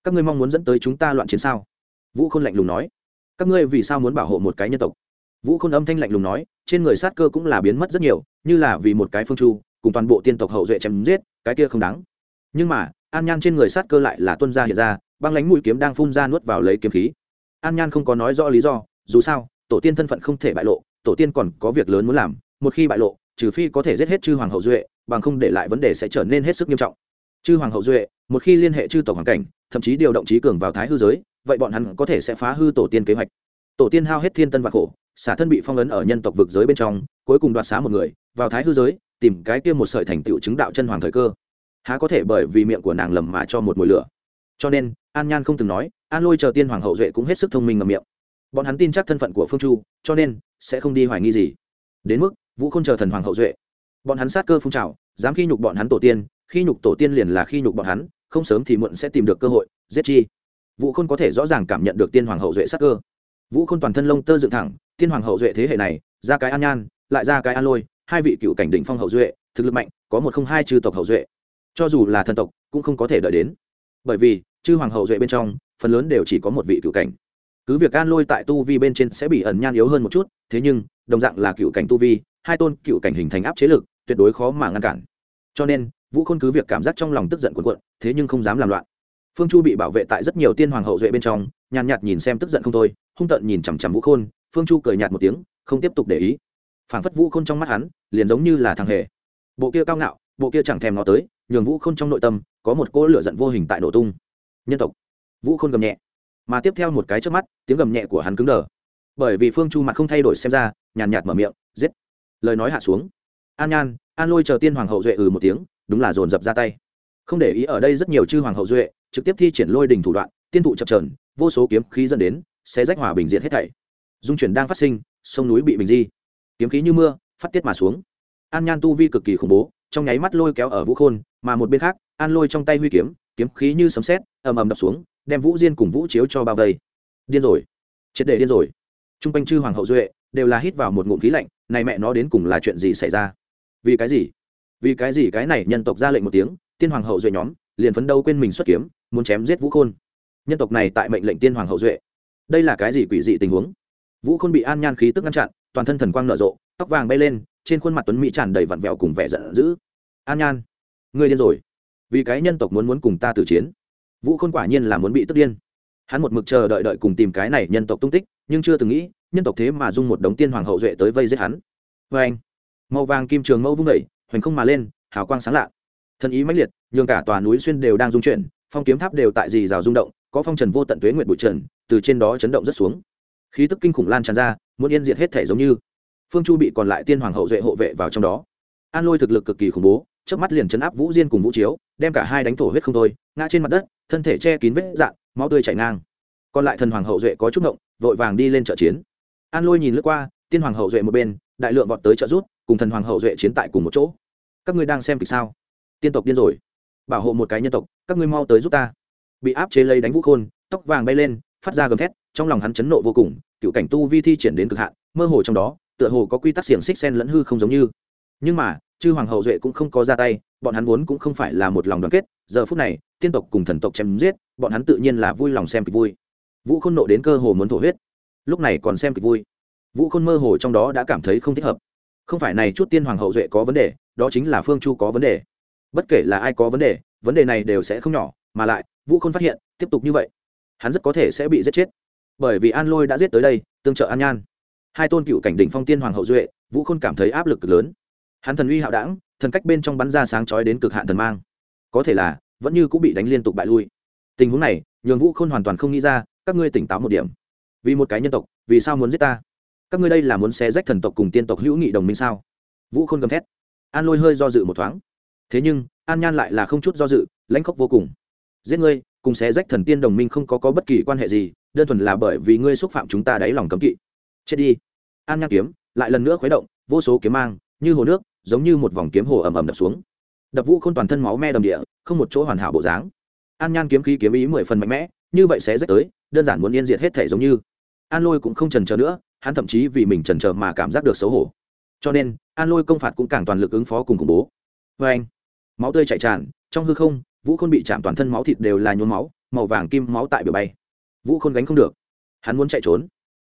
Các ngươi mong muốn dẫn tới chúng ta loạn chiến sao? Vũ khôn lạnh lùng nói. Các ngươi vì sao muốn bảo hộ một cái nhân tộc? Vũ khôn âm thanh lạnh lùng nói, trên người sát cơ cũng là biến mất rất nhiều, như là vì một cái phương chu, cùng toàn bộ tiên tộc hậu duệ chém giết, cái kia không đáng. Nhưng mà, an nhan trên người sát cơ lại là tuân ra hiện ra, băng lánh mũi kiếm đang phun ra nuốt vào lấy kiếm khí an nhan không có nói rõ lý do, dù sao, tổ tiên thân phận không thể bại lộ, tổ tiên còn có việc lớn muốn làm, một khi bại lộ, trừ phi có thể giết hết chư hoàng hậu duệ, bằng không để lại vấn đề sẽ trở nên hết sức nghiêm trọng. Chư hoàng hậu duệ, một khi liên hệ chư tộc hoàng cảnh, thậm chí điều động trí cường vào thái hư giới, vậy bọn hắn có thể sẽ phá hư tổ tiên kế hoạch. Tổ tiên hao hết thiên tân và khổ, xả thân bị phong ấn ở nhân tộc vực giới bên trong, cuối cùng đoạt xá một người, vào thái hư giới, tìm cái kia một sợi thành tựu chứng đạo chân hoàng thời cơ. Há có thể bởi vì miệng của nàng lầm mà cho một mùi lửa. Cho nên, an nhan không từng nói an lôi chờ tiên hoàng hậu duệ cũng hết sức thông minh ngầm miệng. Bọn hắn tin chắc thân phận của phương chu, cho nên sẽ không đi hoài nghi gì. Đến mức, vũ không chờ thần hoàng hậu duệ. Bọn hắn sát cơ phun trào, dám khi nhục bọn hắn tổ tiên, khi nhục tổ tiên liền là khi nhục bọn hắn, không sớm thì muộn sẽ tìm được cơ hội, giết chi. Vũ khôn có thể rõ ràng cảm nhận được tiên hoàng hậu duệ sát cơ. Vũ khôn toàn thân lông tơ dựng thẳng, tiên hoàng hậu duệ thế hệ này, ra cái an nhan, lại ra cái an lôi, hai vị cựu cảnh đỉnh phong hậu duệ, thực lực mạnh, có một không hai chư tộc hậu duệ. Cho dù là thần tộc, cũng không có thể đợi đến. Bởi vì, chư hoàng hậu duệ bên trong phần lớn đều chỉ có một vị cựu cảnh. Cứ việc an lôi tại tu vi bên trên sẽ bị ẩn nhan yếu hơn một chút, thế nhưng, đồng dạng là cựu cảnh tu vi, hai tôn cựu cảnh hình thành áp chế lực, tuyệt đối khó mà ngăn cản. Cho nên, vũ khôn cứ việc cảm giác trong lòng tức giận cuộn cuộn, thế nhưng không dám làm loạn. Phương chu bị bảo vệ tại rất nhiều tiên hoàng hậu duệ bên trong, nhàn nhạt nhìn xem tức giận không thôi, hung tợn nhìn chằm chằm vũ khôn, phương chu cười nhạt một tiếng, không tiếp tục để ý. Phảng phất vũ khôn trong mắt hắn, liền giống như là thằng hề. Bộ kia cao ngạo, bộ kia chẳng thèm nó tới, nhường vũ khôn trong nội tâm có một cỗ lửa giận vô hình tại nổ tung. Nhân tộc vũ khôn gầm nhẹ mà tiếp theo một cái trước mắt tiếng gầm nhẹ của hắn cứng đờ bởi vì phương chu mặt không thay đổi xem ra nhàn nhạt mở miệng giết lời nói hạ xuống an nhan an lôi chờ tiên hoàng hậu duệ ừ một tiếng đúng là dồn dập ra tay không để ý ở đây rất nhiều chư hoàng hậu duệ trực tiếp thi triển lôi đình thủ đoạn tiên thụ chập trờn vô số kiếm khí dẫn đến sẽ rách hòa bình diện hết thảy dung chuyển đang phát sinh sông núi bị bình di kiếm khí như mưa phát tiết mà xuống an nhan tu vi cực kỳ khủng bố trong nháy mắt lôi kéo ở vũ khôn mà một bên khác an lôi trong tay huy kiếm kiếm khí như sấm sét ầm ầm đập xuống đem vũ diên cùng vũ chiếu cho bao vây. Điên rồi. Triệt để điên rồi. T r u n g quanh chư hoàng hậu duệ đều là hít vào một ngụm khí lạnh, này mẹ nó đến cùng là chuyện gì xảy ra? Vì cái gì? Vì cái gì cái này nhân tộc ra lệnh một tiếng, tiên hoàng hậu duệ nhóm liền phấn đâu quên mình xuất kiếm, muốn chém giết vũ khôn. Nhân tộc này tại mệnh lệnh tiên hoàng hậu duệ. Đây là cái gì quỷ dị tình huống? Vũ khôn bị an nhan khí tức ngăn chặn, toàn thân thần quang nở rộ, tóc vàng bay lên, trên khuôn mặt tuấn mỹ tràn đầy vặn vẹo cùng vẻ giận dữ. An nhan, ngươi điên rồi. Vì cái nhân tộc muốn muốn cùng ta tử chiến vũ khôn quả nhiên là muốn bị tức điên. Hắn một mực chờ đợi đợi cùng tìm cái này nhân tộc tung tích, nhưng chưa từng nghĩ, nhân tộc thế mà dung một đống tiên hoàng hậu duệ tới vây giết hắn. Vê anh, màu vàng kim trường mẫu vung vẩy hoành không mà lên, hào quang sáng lạ. Thân ý mãnh liệt, nhường cả tòa núi xuyên đều đang rung chuyển, phong kiếm tháp đều tại dì rào rung động, có phong trần vô tận tuế nguyện bụi trần, từ trên đó chấn động rất xuống. Khí tức kinh khủng lan tràn ra, muốn yên diệt hết thể giống như. Phương chu bị còn lại tiên hoàng hậu duệ hộ vệ vào trong đó. An lôi thực lực cực kỳ khủng bố trước mắt liền chấn áp vũ diên cùng vũ chiếu đem cả hai đánh thổ huyết không thôi, ngã trên mặt đất, thân thể che kín vết dạn, máu tươi chảy ngang. Còn lại thần hoàng hậu duệ có chút động vội vàng đi lên trợ chiến. An lôi nhìn lướt qua, tiên hoàng hậu duệ một bên, đại lượng vọt tới trợ rút cùng thần hoàng hậu duệ chiến tại cùng một chỗ. Các ngươi đang xem kịch sao? Tiên tộc điên rồi. Bảo hộ một cái nhân tộc, các ngươi mau tới giúp ta. Bị áp chế lấy đánh vũ khôn, tóc vàng bay lên, phát ra gầm thét, trong lòng hắn chấn nộ vô cùng, cựu cảnh tu vi thi triển đến cực hạn, mơ hồ trong đó, tựa hồ có quy tắc xiềng xích sen lẫn hư không giống như. Nhưng mà chư hoàng hậu duệ cũng không có ra tay, bọn hắn vốn cũng không phải là một lòng đoàn kết, giờ phút này, tiên tộc cùng thần tộc chém giết, bọn hắn tự nhiên là vui lòng xem kịch vui. Vũ khôn nộ đến cơ hồ muốn thổ huyết. Lúc này còn xem kịch vui. Vũ khôn mơ hồ trong đó đã cảm thấy không thích hợp. Không phải này chút tiên hoàng hậu duệ có vấn đề, đó chính là phương chu có vấn đề. Bất kể là ai có vấn đề vấn đề này đều sẽ không nhỏ, mà lại, vũ khôn phát hiện, tiếp tục như vậy, hắn rất có thể sẽ bị giết chết. Bởi vì an lôi đã giết tới đây, tương trợ an nhan. Hai tôn cựu cảnh đỉnh phong tiên hoàng hậu duệ, vũ khôn cảm thấy áp lực lớn hắn thần uy hạo đảng thần cách bên trong bắn ra sáng chói đến cực hạn thần mang. Có thể là vẫn như cũng bị đánh liên tục bại lui. Tình huống này nhường vũ khôn hoàn toàn không nghĩ ra các ngươi tỉnh táo một điểm. Vì một cái nhân tộc vì sao muốn giết ta? Các ngươi đây là muốn xé rách thần tộc cùng tiên tộc hữu nghị đồng minh sao? Vũ khôn gầm thét. An lôi hơi do dự một thoáng. Thế nhưng an nhan lại là không chút do dự lãnh khốc vô cùng. Giết ngươi cùng xé rách thần tiên đồng minh không có, có bất kỳ quan hệ gì đơn thuần là bởi vì ngươi xúc phạm chúng ta đáy lòng cấm kỵ. Chết đi. An nhan kiếm lại lần nữa khuấy động vô số kiếm mang như hồ nước giống như một vòng kiếm hồ ầm ầm đập xuống. Đập vũ khôn toàn thân máu me đầm địa, không một chỗ hoàn hảo bộ dáng. An nhan kiếm khí kiếm ý mười phần mạnh mẽ, như vậy sẽ rách tới, đơn giản muốn yên diệt hết thể giống như. An lôi cũng không trần chờ nữa, hắn thậm chí vì mình trần chờ mà cảm giác được xấu hổ. Cho nên, an lôi công phạt cũng càng toàn lực ứng phó cùng khủng bố. Vê anh. Máu tươi chạy tràn, trong hư không, vũ khôn bị chạm toàn thân máu thịt đều là nhuốm máu, màu vàng kim máu tại biểu bay. Vũ khôn gánh không được. Hắn muốn chạy trốn.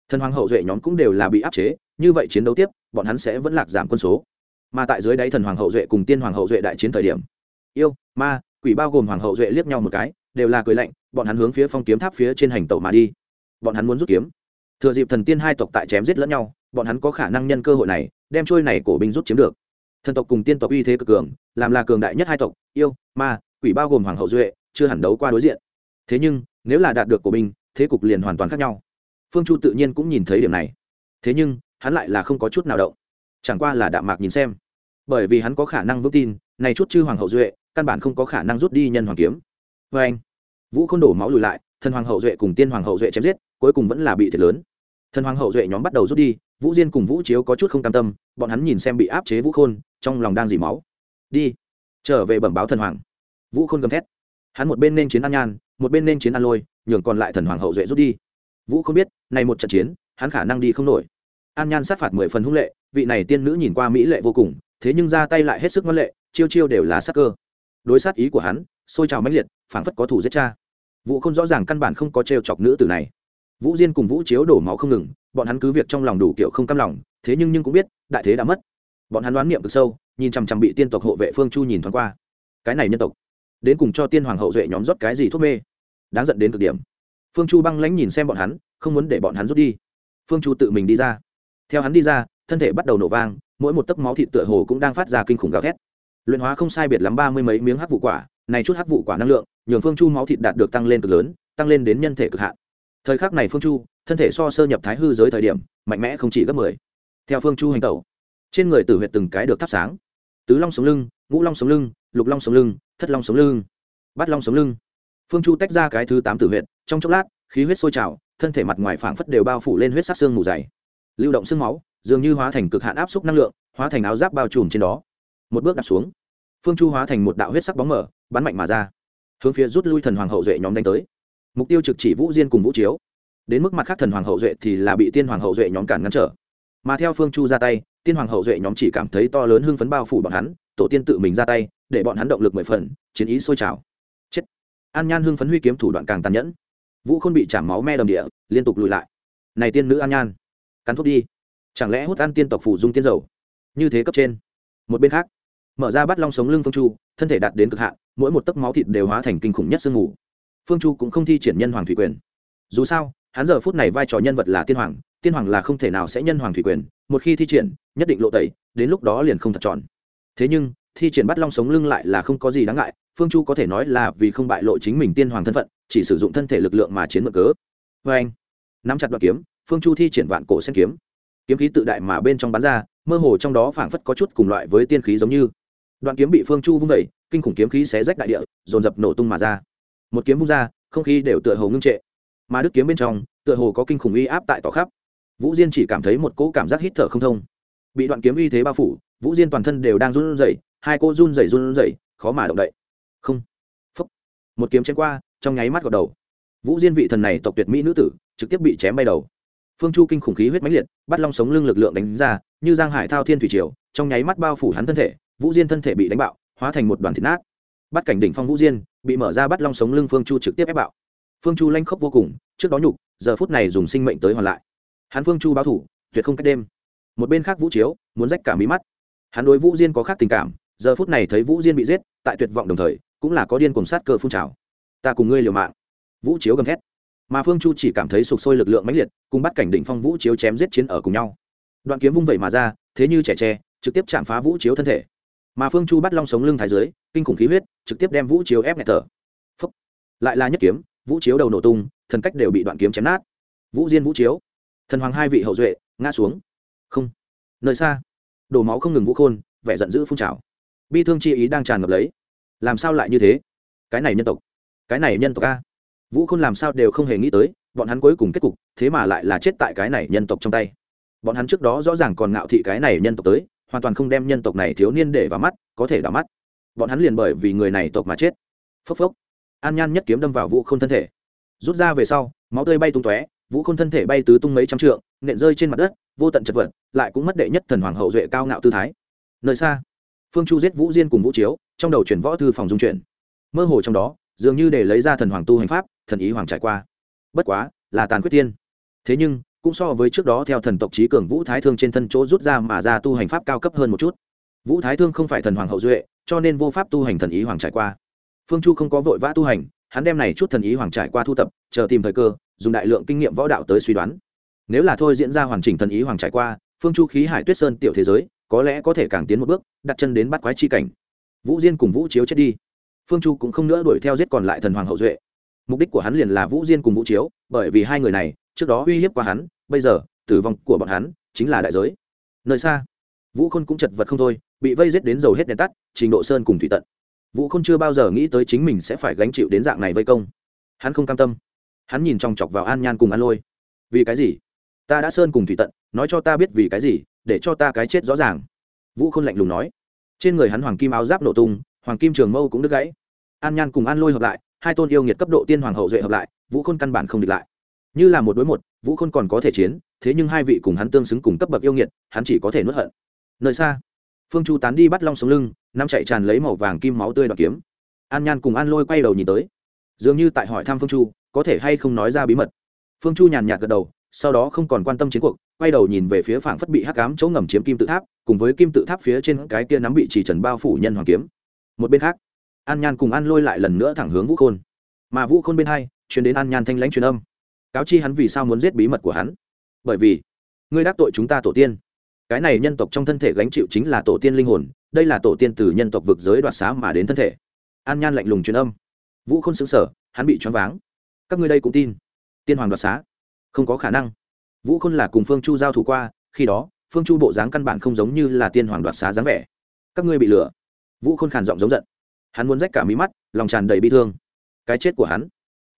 Thần hoàng hậu duệ nhóm cũng đều là bị áp chế, như vậy chiến đấu tiếp, bọn hắn sẽ vẫn lạc giảm quân số mà tại dưới đáy thần hoàng hậu duệ cùng tiên hoàng hậu duệ đại chiến thời điểm. Yêu, ma, quỷ bao gồm hoàng hậu duệ liếc nhau một cái, đều là cười lạnh, bọn hắn hướng phía phong kiếm tháp phía trên hành tẩu mà đi. Bọn hắn muốn rút kiếm. Thừa dịp thần tiên hai tộc tại chém giết lẫn nhau, bọn hắn có khả năng nhân cơ hội này, đem trôi này cổ binh rút chiếm được. Thần tộc cùng tiên tộc uy thế cực cường, làm là cường đại nhất hai tộc, yêu, ma, quỷ bao gồm hoàng hậu duệ, chưa hẳn đấu qua đối diện. Thế nhưng, nếu là đạt được cổ binh, thế cục liền hoàn toàn khác nhau. Phương chu tự nhiên cũng nhìn thấy điểm này. Thế nhưng, hắn lại là không có chút nào động chẳng qua là đạm mạc nhìn xem. Bởi vì hắn có khả năng vững tin, này chút chư hoàng hậu duệ, căn bản không có khả năng rút đi nhân hoàng kiếm. Vê anh, vũ k h ô n đổ máu lùi lại, thần hoàng hậu duệ cùng tiên hoàng hậu duệ chém giết, cuối cùng vẫn là bị thiệt lớn. Thần hoàng hậu duệ nhóm bắt đầu rút đi, vũ diên cùng vũ chiếu có chút không cam tâm, bọn hắn nhìn xem bị áp chế vũ khôn, trong lòng đang dỉ máu. Đi, trở về bẩm báo thần hoàng. Vũ khôn gầm thét. Hắn một bên nên chiến an nhan, một bên nên chiến an lôi, nhường còn lại thần hoàng hậu duệ rút đi. Vũ không biết, này một trận chiến, hắn khả năng đi không nổi. An nhan sát phạt mười phần hung lệ vị này tiên nữ nhìn qua mỹ lệ vô cùng, thế nhưng ra tay lại hết sức ngoan lệ, chiêu chiêu đều là sắc cơ. Đối sát ý của hắn, xôi trào mãnh liệt, phảng phất có thủ giết cha. Vũ không rõ ràng căn bản không có trêu chọc nữ tử này. Vũ diên cùng vũ chiếu đổ máu không ngừng, bọn hắn cứ việc trong lòng đủ kiểu không cam lòng, thế nhưng nhưng cũng biết, đại thế đã mất. Bọn hắn đoán niệm cực sâu, nhìn chằm chằm bị tiên tộc hộ vệ phương chu nhìn thoáng qua. Cái này nhân tộc, đến cùng cho tiên hoàng hậu duệ nhóm rót cái gì thuốc mê? Đáng giận đến cực điểm. Phương chu băng lãnh nhìn xem bọn hắn, không muốn để bọn hắn rút đi. Phương chu tự mình đi ra. Theo hắn đi ra thân thể bắt đầu nổ vang, mỗi một tấc máu thịt tựa hồ cũng đang phát ra kinh khủng gào thét. Luyện hóa không sai biệt lắm ba mươi mấy miếng hắc vụ quả, này chút hắc vụ quả năng lượng, nhường phương chu máu thịt đạt được tăng lên cực lớn, tăng lên đến nhân thể cực hạn. Thời khắc này phương chu, thân thể so sơ nhập thái hư giới thời điểm, mạnh mẽ không chỉ gấp mười. Theo phương chu hành tẩu, trên người tử huyệt từng cái được thắp sáng. Tứ long sống lưng, ngũ long sống lưng, lục long sống lưng, thất long sống lưng, bát long sống lưng. Phương chu tách ra cái thứ tám tử huyệt, trong chốc lát, khí huyết sôi trào, thân thể mặt ngoài phảng phất đều bao phủ lên huyết sắc xương mù dày. Lưu động xương máu dường như hóa thành cực hạn áp suất năng lượng, hóa thành áo giáp bao trùm trên đó. Một bước đặt xuống, phương chu hóa thành một đạo huyết sắc bóng mở bắn mạnh mà ra. Hướng phía rút lui thần hoàng hậu duệ nhóm đánh tới. Mục tiêu trực chỉ vũ diên cùng vũ chiếu. Đến mức mặt khác thần hoàng hậu duệ thì là bị tiên hoàng hậu duệ nhóm cản ngăn trở. Mà theo phương chu ra tay, tiên hoàng hậu duệ nhóm chỉ cảm thấy to lớn hưng phấn bao phủ bọn hắn, tổ tiên tự mình ra tay, để bọn hắn động lực mười phần, chiến ý sôi trào. Chết. An nhan hưng phấn huy kiếm thủ đoạn càng tàn nhẫn. Vũ khôn bị chạm máu me đầm địa, liên tục lùi lại. Này tiên nữ an nhan, cắn thuốc đi chẳng lẽ hút ăn tiên tộc phủ dung tiên dầu? Như thế cấp trên. Một bên khác, mở ra bắt long sống lưng phương chu, thân thể đạt đến cực hạn, mỗi một tấc máu thịt đều hóa thành kinh khủng nhất sương mù. Phương chu cũng không thi triển nhân hoàng thủy quyền. Dù sao, hắn giờ phút này vai trò nhân vật là tiên hoàng tiên hoàng là không thể nào sẽ nhân hoàng thủy quyền, một khi thi triển, nhất định lộ tẩy, đến lúc đó liền không thật tròn thế nhưng, thi triển bắt long sống lưng lại là không có gì đáng ngại, phương chu có thể nói là vì không bại lộ chính mình tiên hoàng thân phận, chỉ sử dụng thân thể lực lượng mà chiến mượn cớ. Vê anh nắm chặt đoạn kiếm, phương chu thi triển vạn cổ sen kiếm kiếm khí tự đại mà bên trong bắn ra, mơ hồ trong đó phảng phất có chút cùng loại với tiên khí giống như. Đoạn kiếm bị phương chu vung vẩy kinh khủng kiếm khí xé rách đại địa, dồn dập nổ tung mà ra. Một kiếm vung ra, không khí đều tựa hồ ngưng trệ. Mà đức kiếm bên trong, tựa hồ có kinh khủng uy áp tại tỏ khắp. Vũ diên chỉ cảm thấy một cỗ cảm giác hít thở không thông. Bị đoạn kiếm uy thế bao phủ, vũ diên toàn thân đều đang run rẩy, hai cô run rẩy run rẩy, khó mà động đậy. Không. Phấp một kiếm chém qua, trong nháy mắt gọt đầu. Vũ diên vị thần này tộc tuyệt mỹ nữ tử, trực tiếp bị chém bay đầu phương chu kinh khủng khí huyết mãnh liệt, bắt long sống lưng lực lượng đánh ra, như giang hải thao thiên thủy triều, trong nháy mắt bao phủ hắn thân thể, vũ diên thân thể bị đánh bạo, hóa thành một đoàn thịt nát. Bắt cảnh đỉnh phong vũ diên, bị mở ra bắt long sống lưng phương chu trực tiếp ép bạo. Phương chu lanh khốc vô cùng, trước đó nhục, giờ phút này dùng sinh mệnh tới hoàn lại. Hắn phương chu báo thủ, tuyệt không cách đêm. Một bên khác vũ chiếu, muốn rách cả mí mắt. Hắn đối vũ diên có khác tình cảm, giờ phút này thấy vũ diên bị giết, tại tuyệt vọng đồng thời, cũng là có điên cùng sát cơ phun trào. Ta cùng ngươi liều mạng. Vũ chiếu gầm thét mà phương chu chỉ cảm thấy sụp sôi lực lượng mãnh liệt, cùng bắt cảnh đỉnh phong vũ chiếu chém giết chiến ở cùng nhau. Đoạn kiếm vung vẩy mà ra, thế như trẻ tre, trực tiếp chạm phá vũ chiếu thân thể. Mà phương chu bắt long sống lưng thái dưới, kinh khủng khí huyết, trực tiếp đem vũ chiếu ép ngạt thở. Phúc. lại là nhất kiếm, vũ chiếu đầu nổ tung, thần cách đều bị đoạn kiếm chém nát. Vũ diên vũ chiếu. Thần hoàng hai vị hậu duệ, ngã xuống. Không! Nơi xa, đổ máu không ngừng vũ khôn, vẻ giận dữ phun trào. Bi thương chi ý đang tràn ngập lấy. Làm sao lại như thế? Cái này nhân tộc. Cái này nhân tộc a vũ khôn làm sao đều không hề nghĩ tới, bọn hắn cuối cùng kết cục, thế mà lại là chết tại cái này nhân tộc trong tay. Bọn hắn trước đó rõ ràng còn ngạo thị cái này nhân tộc tới, hoàn toàn không đem nhân tộc này thiếu niên để vào mắt, có thể đảo mắt. Bọn hắn liền bởi vì người này tộc mà chết. Phốc phốc. An nhan nhất kiếm đâm vào vũ k h ô n thân thể. Rút ra về sau, máu tươi bay tung tóe, vũ k h ô n thân thể bay tứ tung mấy trăm trượng, nện rơi trên mặt đất, vô tận chật vật, lại cũng mất đệ nhất thần hoàng hậu duệ cao ngạo tư thái. Nơi xa, phương chu giết vũ diên cùng vũ chiếu, trong đầu chuyển võ thư phòng dung chuyển. Mơ hồ trong đó dường như để lấy ra thần hoàng tu hành pháp, thần ý hoàng trải qua. Bất quá, là tàn quyết tiên. Thế nhưng, cũng so với trước đó theo thần tộc trí cường vũ thái thương trên thân chỗ rút ra mà ra tu hành pháp cao cấp hơn một chút. Vũ thái thương không phải thần hoàng hậu duệ, cho nên vô pháp tu hành thần ý hoàng trải qua. Phương chu không có vội vã tu hành, hắn đem này chút thần ý hoàng trải qua thu tập, chờ tìm thời cơ, dùng đại lượng kinh nghiệm võ đạo tới suy đoán. Nếu là thôi diễn ra hoàn chỉnh thần ý hoàng trải qua, phương chu khí hải tuyết sơn tiểu thế giới, có lẽ có thể càng tiến một bước, đặt chân đến bắt quái chi cảnh. Vũ diên cùng vũ chiếu chết đi phương chu cũng không nữa đuổi theo giết còn lại thần hoàng hậu duệ. Mục đích của hắn liền là vũ diên cùng vũ chiếu, bởi vì hai người này, trước đó uy hiếp qua hắn, bây giờ, tử vong của bọn hắn chính là đại giới. Nơi xa, vũ khôn cũng chật vật không thôi, bị vây giết đến dầu hết đèn tắt, trình độ sơn cùng thủy tận. Vũ k h ô n chưa bao giờ nghĩ tới chính mình sẽ phải gánh chịu đến dạng này vây công. Hắn không cam tâm. Hắn nhìn trong chọc vào an nhan cùng an lôi. Vì cái gì? Ta đã sơn cùng thủy tận, nói cho ta biết vì cái gì, để cho ta cái chết rõ ràng. Vũ k h ô n lạnh lùng nói. Trên người hắn hoàng kim áo giáp nổ tung hoàng kim trường mâu cũng đứt gãy. An nhan cùng an lôi hợp lại, hai tôn yêu nghiệt cấp độ tiên hoàng hậu duệ hợp lại, vũ khôn căn bản không địch lại. Như là một đối một, vũ khôn còn có thể chiến, thế nhưng hai vị cùng hắn tương xứng cùng cấp bậc yêu nghiệt, hắn chỉ có thể nuốt hận. Nơi xa, phương chu tán đi bắt long sống lưng, nắm chạy tràn lấy màu vàng kim máu tươi đoạt kiếm. An nhan cùng an lôi quay đầu nhìn tới. Dường như tại hỏi thăm phương chu, có thể hay không nói ra bí mật. Phương chu nhàn nhạt gật đầu, sau đó không còn quan tâm chiến cuộc, quay đầu nhìn về phía phảng phất bị hắc cám chỗ ngầm chiếm kim tự tháp, cùng với kim tự tháp phía trên cái kia nắm bị chỉ trần bao phủ nhân hoàng kiếm một bên khác, an nhan cùng an lôi lại lần nữa thẳng hướng vũ khôn. Mà vũ khôn bên hai chuyển đến an nhan thanh lãnh truyền âm. Cáo chi hắn vì sao muốn giết bí mật của hắn? Bởi vì, ngươi đắc tội chúng ta tổ tiên. Cái này nhân tộc trong thân thể gánh chịu chính là tổ tiên linh hồn, đây là tổ tiên từ nhân tộc vực giới đoạt xá mà đến thân thể. An nhan lạnh lùng truyền âm. Vũ Khôn xứng sở hắn bị choáng váng. Các ngươi đây cũng tin. Tiên hoàng đoạt xá. Không có khả năng. Vũ khôn là cùng phương chu giao thủ qua, khi đó, phương chu bộ dáng căn bản không giống như là tiên hoàng đoạt xá dáng vẻ. Các ngươi bị lừa vũ khôn khàn giọng giống giận. Hắn muốn rách cả mí mắt, lòng tràn đầy bi thương. Cái chết của hắn,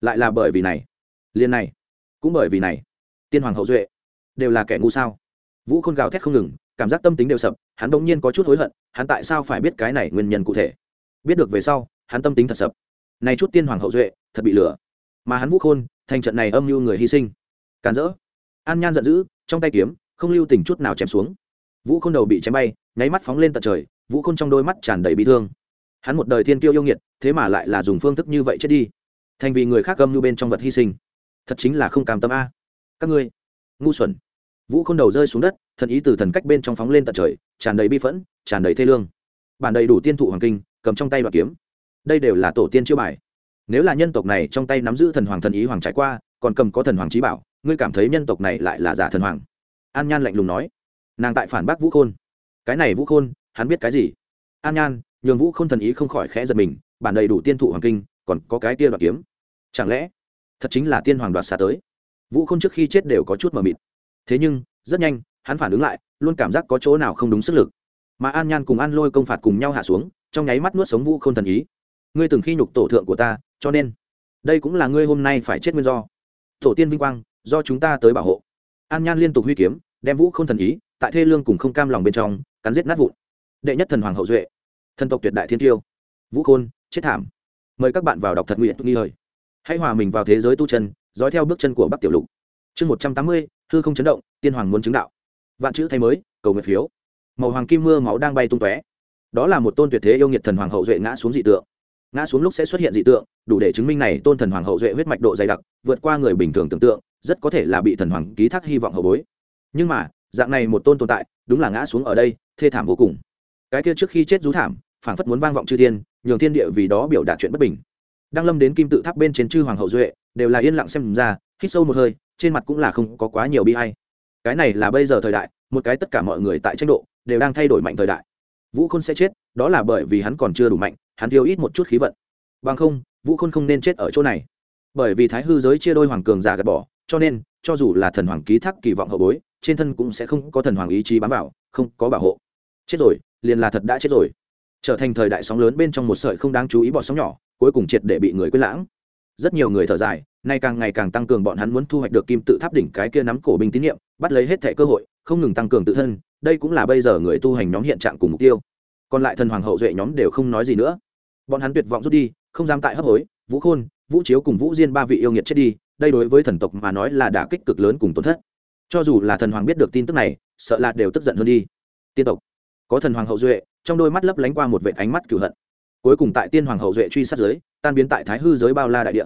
lại là bởi vì này. Liên này, cũng bởi vì này. Tiên hoàng hậu duệ, đều là kẻ ngu sao? Vũ khôn gào thét không ngừng, cảm giác tâm tính đều sập, hắn bỗng nhiên có chút hối hận, hắn tại sao phải biết cái này nguyên nhân cụ thể? Biết được về sau, hắn tâm tính thật sập. Này chút tiên hoàng hậu duệ, thật bị lừa. Mà hắn vũ khôn, thành trận này âm mưu người hy sinh. Càn rỡ. An nhan giận dữ, trong tay kiếm, không lưu tình chút nào chém xuống. Vũ khôn đầu bị chém bay, nháy mắt phóng lên tận trời vũ khôn trong đôi mắt tràn đầy bi thương. Hắn một đời thiên kiêu yêu nghiệt, thế mà lại là dùng phương thức như vậy chết đi. Thành vì người khác gâm nhu bên trong vật hy sinh. Thật chính là không cam tâm a. Các ngươi, ngu xuẩn. Vũ khôn đầu rơi xuống đất, thần ý từ thần cách bên trong phóng lên tận trời, tràn đầy bi phẫn, tràn đầy thê lương. Bản đầy đủ tiên thụ hoàng kinh, cầm trong tay đoạn kiếm. Đây đều là tổ tiên chiêu bài. Nếu là nhân tộc này trong tay nắm giữ thần hoàng thần ý hoàng trải qua, còn cầm có thần hoàng trí bảo, ngươi cảm thấy nhân tộc này lại là giả thần hoàng? An nhan lạnh lùng nói. Nàng tại phản bác vũ khôn. Cái này vũ khôn hắn biết cái gì? An nhan, nhường vũ khôn thần ý không khỏi khẽ giật mình, bản đầy đủ tiên thụ hoàng kinh, còn có cái tia đoạt kiếm. Chẳng lẽ, thật chính là tiên hoàng đoạt xa tới? Vũ khôn trước khi chết đều có chút mờ mịt. Thế nhưng, rất nhanh, hắn phản ứng lại, luôn cảm giác có chỗ nào không đúng sức lực. Mà an nhan cùng an lôi công phạt cùng nhau hạ xuống, trong nháy mắt nuốt sống vũ k h ô n thần ý. Ngươi từng khi nhục tổ thượng của ta, cho nên, đây cũng là ngươi hôm nay phải chết nguyên do. Tổ tiên vinh quang, do chúng ta tới bảo hộ. An nhan liên tục huy kiếm, đem vũ k h ô n thần ý, tại thê lương cùng không cam lòng bên trong, cắn giết nát vụn đệ nhất thần hoàng hậu duệ thần tộc tuyệt đại thiên tiêu vũ khôn chết thảm. Mời các bạn vào đọc thật nguyện nghi lời, hãy hòa mình vào thế giới tu chân dõi theo bước chân của bắc tiểu lục. Chương một trăm tám mươi hư không chấn động tiên hoàng muốn chứng đạo. Vạn chữ thay mới cầu nguyện phiếu. Màu hoàng kim mưa máu đang bay tung tóe. Đó là một tôn tuyệt thế yêu nghiệt thần hoàng hậu duệ ngã xuống dị tượng. Ngã xuống lúc sẽ xuất hiện dị tượng đủ để chứng minh này tôn thần hoàng hậu duệ huyết mạch độ dày đặc vượt qua người bình thường tưởng tượng rất có thể là bị thần hoàng ký thác hy vọng hậu bối. Nhưng mà dạng này một tôn tồn tại đúng là ngã xuống ở đây thê thảm vô cùng cái kia trước khi chết rú thảm, phảng phất muốn vang vọng chư thiên, nhường thiên địa vì đó biểu đạt chuyện bất bình. Đang lâm đến kim tự tháp bên trên chư hoàng hậu duệ, đều là yên lặng xem ra, hít sâu một hơi, trên mặt cũng là không có quá nhiều bi hay cái này là bây giờ thời đại, một cái tất cả mọi người tại tranh độ, đều đang thay đổi mạnh thời đại. Vũ khôn sẽ chết, đó là bởi vì hắn còn chưa đủ mạnh, hắn thiếu ít một chút khí vận. Bằng không, vũ khôn không nên chết ở chỗ này. Bởi vì thái hư giới chia đôi hoàng cường giả gạt bỏ, cho nên, cho dù là thần hoàng ký thác kỳ vọng hậu bối, trên thân cũng sẽ không có thần hoàng ý chí bám vào, không có bảo hộ. Chết rồi liền là thật đã chết rồi. Trở thành thời đại sóng lớn bên trong một sợi không đáng chú ý bọn sóng nhỏ, cuối cùng triệt để bị người quên lãng. Rất nhiều người thở dài, nay càng ngày càng tăng cường bọn hắn muốn thu hoạch được kim tự tháp đỉnh cái kia nắm cổ binh tín nhiệm, bắt lấy hết thẻ cơ hội, không ngừng tăng cường tự thân, đây cũng là bây giờ người tu hành nhóm hiện trạng cùng mục tiêu. Còn lại thần hoàng hậu duệ nhóm đều không nói gì nữa. Bọn hắn tuyệt vọng rút đi, không dám tại hấp hối, vũ khôn, vũ chiếu cùng vũ diên ba vị yêu nghiệt chết đi, đây đối với thần tộc mà nói là đả kích cực lớn cùng tổn thất. Cho dù là thần hoàng biết được tin tức này, sợ là đều tức giận hơn đi. Tiên tộc có thần hoàng hậu duệ, trong đôi mắt lấp lánh qua một vệ ánh mắt cửu hận. Cuối cùng tại tiên hoàng hậu duệ truy sát giới, tan biến tại thái hư giới bao la đại địa.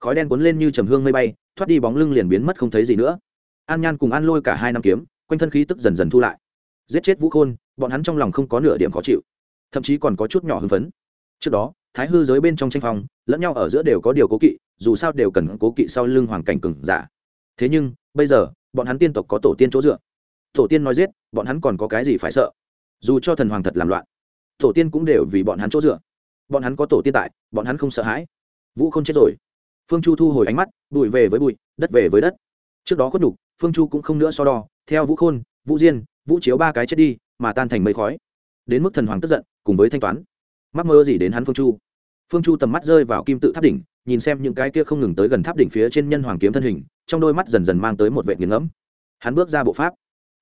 Khói đen cuốn lên như trầm hương mây bay, thoát đi bóng lưng liền biến mất không thấy gì nữa. An nhan cùng an lôi cả hai năm kiếm, quanh thân khí tức dần dần thu lại. Giết chết vũ khôn, bọn hắn trong lòng không có nửa điểm khó chịu, thậm chí còn có chút nhỏ hưng phấn. Trước đó, thái hư giới bên trong tranh phong, lẫn nhau ở giữa đều có điều cố kỵ, dù sao đều cần cố kỵ sau lưng hoàng cảnh cừng giả. Thế nhưng, bây giờ, bọn hắn tiên tộc có tổ tiên chỗ dựa. Tổ tiên nói giết, bọn hắn còn có cái gì phải sợ? Dù cho thần hoàng thật làm loạn tổ tiên cũng đều vì bọn hắn chỗ dựa. Bọn hắn có tổ tiên tại bọn hắn không sợ hãi. Vũ không chết rồi. Phương chu thu hồi ánh mắt bụi về với bụi đất về với đất. Trước đó khuất đủ, phương chu cũng không nữa so đo. Theo vũ khôn vũ diên vũ chiếu ba cái chết đi mà tan thành mây khói. Đến mức thần hoàng tức giận cùng với thanh toán. Mắc mơ gì đến hắn phương chu? Phương chu tầm mắt rơi vào kim tự tháp đỉnh nhìn xem những cái kia không ngừng tới gần tháp đỉnh phía trên nhân hoàng kiếm thân hình trong đôi mắt dần dần mang tới một vệ nghiền ngẫm. Hắn bước ra bộ pháp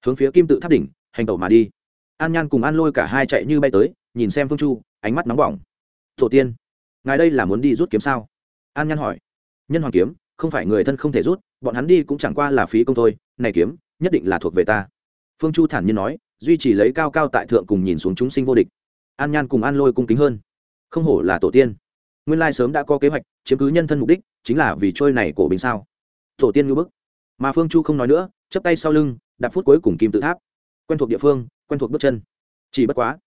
hướng phía kim tự tháp đỉnh hành tẩu mà đi an nhan cùng an lôi cả hai chạy như bay tới, nhìn xem phương chu, ánh mắt nóng bỏng. Tổ tiên, ngài đây là muốn đi rút kiếm sao? An nhan hỏi. Nhân hoàng kiếm, không phải người thân không thể rút, bọn hắn đi cũng chẳng qua là phí công thôi, này kiếm, nhất định là thuộc về ta. Phương chu thản nhiên nói, duy trì lấy cao cao tại thượng cùng nhìn xuống chúng sinh vô địch. An nhan cùng an lôi cung kính hơn. Không hổ là tổ tiên. Nguyên lai sớm đã có kế hoạch, chiếm cứ nhân thân mục đích, chính là vì trôi này của bình sao? Tổ tiên ngưỡng bức. Mà phương chu không nói nữa chấp tay sau lưng, đạp phút cuối cùng kim tự tháp. Quen thuộc địa phương quen thuộc bước chân. Chỉ bất quá,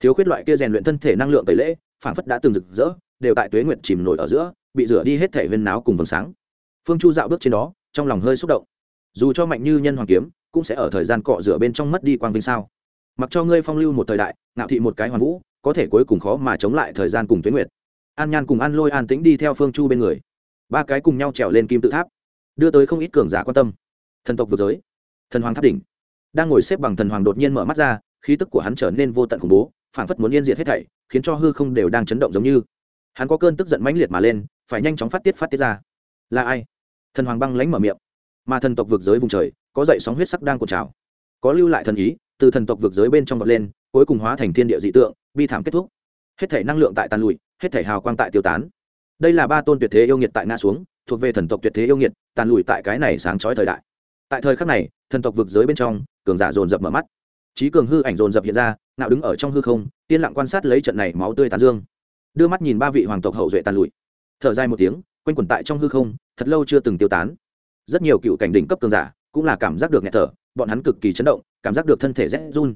thiếu khuyết loại kia rèn luyện thân thể năng lượng tẩy lễ phản phất đã từng rực rỡ, đều tại tuế nguyện chìm nổi ở giữa, bị rửa đi hết thể huyên náo cùng vầng sáng. Phương chu dạo bước trên đó, trong lòng hơi xúc động. Dù cho mạnh như nhân hoàng kiếm, cũng sẽ ở thời gian cọ rửa bên trong mất đi quang vinh sao. Mặc cho ngươi phong lưu một thời đại, ngạo thị một cái hoàn vũ, có thể cuối cùng khó mà chống lại thời gian cùng Tuế nguyệt. An nhan cùng an lôi an tĩnh đi theo phương chu bên người. Ba cái cùng nhau trèo lên kim tự tháp, đưa tới không ít cường giả quan tâm. Thần tộc vượt giới, thần hoàng tháp đỉnh đang ngồi xếp bằng thần hoàng đột nhiên mở mắt ra, khí tức của hắn trở nên vô tận khủng bố, phảng phất muốn yên diệt hết thảy, khiến cho hư không đều đang chấn động giống như. Hắn có cơn tức giận mãnh liệt mà lên, phải nhanh chóng phát tiết phát tiết ra. Là ai? Thần hoàng băng lánh mở miệng. Mà thần tộc vượt giới vùng trời, có dậy sóng huyết sắc đang cột trào. Có lưu lại thần ý, từ thần tộc vượt giới bên trong vọt lên, cuối cùng hóa thành thiên địa dị tượng, bi thảm kết thúc. Hết thể năng lượng tại tàn lụi, hết thể hào quang tại tiêu tán. Đây là ba tôn tuyệt thế yêu nghiệt tại nga xuống, thuộc về thần tộc tuyệt thế yêu nghiệt, tàn lụi tại cái này sáng chói thời đại tại thời khắc này thần tộc vực giới bên trong cường giả dồn dập mở mắt. Trí cường hư ảnh dồn dập hiện ra nào đứng ở trong hư không yên lặng quan sát lấy trận này máu tươi tàn dương. Đưa mắt nhìn ba vị hoàng tộc hậu duệ tàn lụi, thở dài một tiếng quanh quẩn tại trong hư không thật lâu chưa từng tiêu tán. Rất nhiều cựu cảnh đỉnh cấp cường giả cũng là cảm giác được nhẹ thở bọn hắn cực kỳ chấn động cảm giác được thân thể rét run.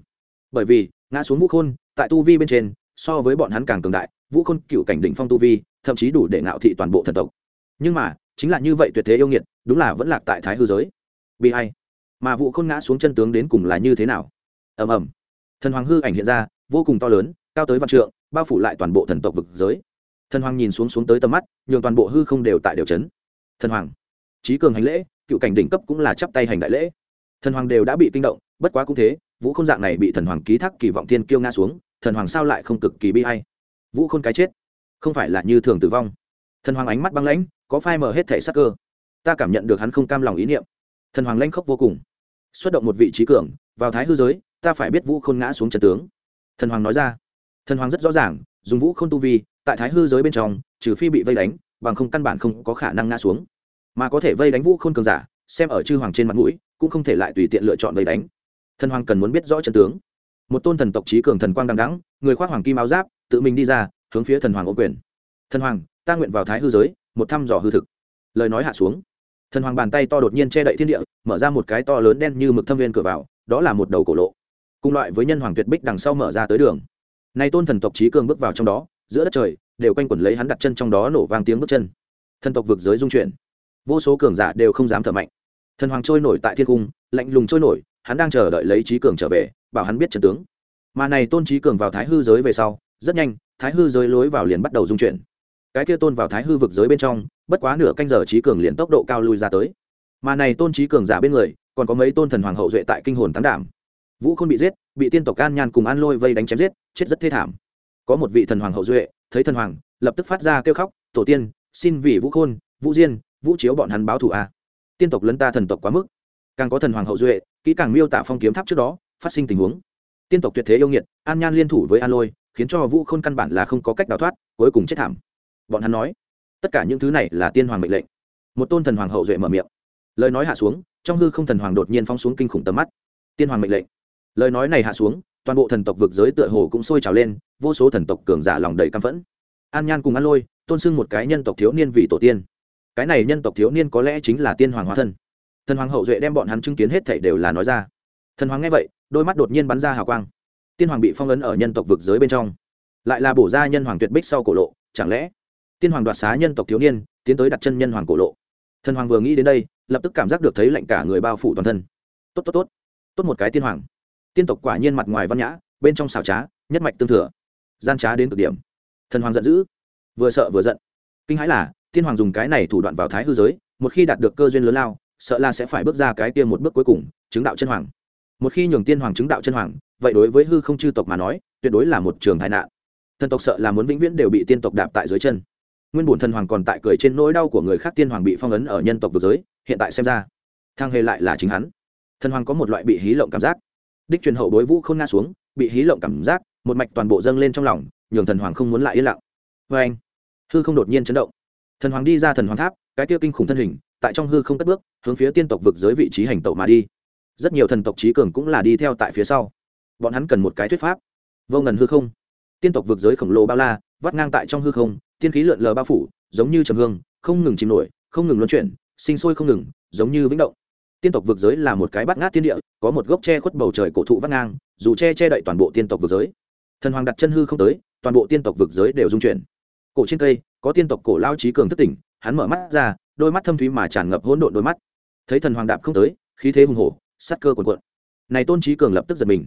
Bởi vì ngã xuống vũ khôn tại tu vi bên trên so với bọn hắn càng cường đại vũ khôn cựu cảnh đỉnh phong tu vi thậm chí đủ để ngạo thị toàn bộ thần tộc. Nhưng mà chính là như vậy tuyệt thế yêu nghiệt đúng là vẫn lạc tại thái hư giới bi hay mà vụ khôn ngã xuống chân tướng đến cùng là như thế nào? Ầm ầm. Thần hoàng hư ảnh hiện ra, vô cùng to lớn, cao tới vạn trượng, bao phủ lại toàn bộ thần tộc vực giới. Thần hoàng nhìn xuống xuống tới tầm mắt, nhường toàn bộ hư không đều tại đều chấn. Thần hoàng trí cường hành lễ, cựu cảnh đỉnh cấp cũng là chắp tay hành đại lễ. Thần hoàng đều đã bị kinh động, bất quá cũng thế, vũ khôn dạng này bị thần hoàng ký thác kỳ vọng thiên kiêu ngã xuống, thần hoàng sao lại không cực kỳ bi hay vũ khôn cái chết, không phải là như thường tử vong. Thần hoàng ánh mắt băng lãnh, có phai mở hết thể sắc cơ. Ta cảm nhận được hắn không cam lòng ý niệm thần hoàng lanh khốc vô cùng. Xuất động một vị trí cường, vào thái hư giới, ta phải biết vũ khôn ngã xuống trần tướng. Thần hoàng nói ra. Thần hoàng rất rõ ràng, dùng vũ khôn tu vi, tại thái hư giới bên trong, trừ phi bị vây đánh, bằng không căn bản không có khả năng ngã xuống. Mà có thể vây đánh vũ khôn cường giả, xem ở chư hoàng trên mặt mũi, cũng không thể lại tùy tiện lựa chọn vây đánh. Thần hoàng cần muốn biết rõ chân tướng. Một tôn thần tộc trí cường thần quang đằng đắng người khoác hoàng kim áo giáp, tự mình đi ra, hướng phía thần hoàng ô quyền. Thần hoàng, ta nguyện vào thái hư giới, một thăm dò hư thực. Lời nói hạ xuống thần hoàng bàn tay to đột nhiên che đậy thiên địa, mở ra một cái to lớn đen như mực thâm viên cửa vào, đó là một đầu cổ lộ. Cùng loại với nhân hoàng tuyệt bích đằng sau mở ra tới đường. Nay tôn thần tộc trí cường bước vào trong đó, giữa đất trời, đều quanh quẩn lấy hắn đặt chân trong đó nổ vang tiếng bước chân. Thần tộc vực giới dung chuyển. Vô số cường giả đều không dám thở mạnh. Thần hoàng trôi nổi tại thiên cung, lạnh lùng trôi nổi, hắn đang chờ đợi lấy trí cường trở về, bảo hắn biết trận tướng. Mà này tôn trí cường vào thái hư giới về sau, rất nhanh, thái hư giới lối vào liền bắt đầu dung chuyển cái kia tôn vào thái hư vực giới bên trong, bất quá nửa canh giờ trí cường liền tốc độ cao lui ra tới. Mà này tôn trí cường giả bên người, còn có mấy tôn thần hoàng hậu duệ tại kinh hồn tán đảm. Vũ khôn bị giết, bị tiên tộc an nhan cùng an lôi vây đánh chém giết, chết rất thê thảm. Có một vị thần hoàng hậu duệ, thấy thần hoàng, lập tức phát ra kêu khóc, tổ tiên, xin vì vũ khôn, vũ diên, vũ chiếu bọn hắn báo thù a. Tiên tộc lấn ta thần tộc quá mức. Càng có thần hoàng hậu duệ, kỹ càng miêu tả phong kiếm tháp trước đó, phát sinh tình huống. Tiên tộc tuyệt thế yêu nghiệt, an nhan liên thủ với an lôi, khiến cho vũ khôn căn bản là không có cách đào thoát, cuối cùng chết thảm bọn hắn nói, tất cả những thứ này là tiên hoàng mệnh lệnh. Một tôn thần hoàng hậu duệ mở miệng. Lời nói hạ xuống, trong hư không thần hoàng đột nhiên phóng xuống kinh khủng tầm mắt. Tiên hoàng mệnh lệnh. Lời nói này hạ xuống, toàn bộ thần tộc vực giới tựa hồ cũng sôi trào lên, vô số thần tộc cường giả lòng đầy căm phẫn. An nhan cùng an lôi, tôn sưng một cái nhân tộc thiếu niên vị tổ tiên. Cái này nhân tộc thiếu niên có lẽ chính là tiên hoàng hóa thân. Thần hoàng hậu duệ đem bọn hắn chứng kiến hết thảy đều là nói ra. Thần hoàng nghe vậy, đôi mắt đột nhiên bắn ra hào quang. Tiên hoàng bị phong ấn ở nhân tộc vực giới bên trong. Lại là bổ ra nhân hoàng tuyệt bích sau cổ lộ, chẳng lẽ tiên hoàng đoạt xá nhân tộc thiếu niên, tiến tới đặt chân nhân hoàng cổ lộ. Thần hoàng vừa nghĩ đến đây, lập tức cảm giác được thấy lạnh cả người bao phủ toàn thân. Tốt tốt tốt. Tốt một cái tiên hoàng. Tiên tộc quả nhiên mặt ngoài văn nhã, bên trong xào trá, nhất mạch tương thừa. Gian trá đến cực điểm. Thần hoàng giận dữ. Vừa sợ vừa giận. Kinh hãi là, tiên hoàng dùng cái này thủ đoạn vào thái hư giới, một khi đạt được cơ duyên lớn lao, sợ là sẽ phải bước ra cái tiên một bước cuối cùng, chứng đạo chân hoàng. Một khi nhường tiên hoàng chứng đạo chân hoàng, vậy đối với hư không chư tộc mà nói, tuyệt đối là một trường tai nạn. Thần tộc sợ là muốn vĩnh viễn đều bị tiên tộc đạp tại dưới chân nguyên bổn thần hoàng còn tại cười trên nỗi đau của người khác tiên hoàng bị phong ấn ở nhân tộc vực giới, hiện tại xem ra, thang hề lại là chính hắn. Thần hoàng có một loại bị hí lộng cảm giác. Đích truyền hậu đối vũ không nga xuống, bị hí lộng cảm giác, một mạch toàn bộ dâng lên trong lòng, nhường thần hoàng không muốn lại yên lặng. Vê anh, hư không đột nhiên chấn động. Thần hoàng đi ra thần hoàng tháp, cái tiêu kinh khủng thân hình, tại trong hư không cất bước, hướng phía tiên tộc vực giới vị trí hành tẩu mà đi. Rất nhiều thần tộc trí cường cũng là đi theo tại phía sau. Bọn hắn cần một cái thuyết pháp. Vô ngần hư không. Tiên tộc vực giới khổng lồ bao la, vắt ngang tại trong hư không tiên khí lượn lờ bao phủ, giống như trầm hương, không ngừng chìm nổi, không ngừng luân chuyển, sinh sôi không ngừng, giống như vĩnh động. Tiên tộc vực giới là một cái bát ngát tiên địa, có một gốc tre khuất bầu trời cổ thụ vắt ngang, dù che che đậy toàn bộ tiên tộc vực giới. Thần hoàng đặt chân hư không tới, toàn bộ tiên tộc vực giới đều dung chuyển. Cổ trên cây, có tiên tộc cổ lao trí cường thất tỉnh, hắn mở mắt ra, đôi mắt thâm thúy mà tràn ngập hỗn độn đôi mắt. Thấy thần hoàng đạp không tới, khí thế hùng hổ sắt cơ cuồn cuộn. Này tôn trí cường lập tức giật mình.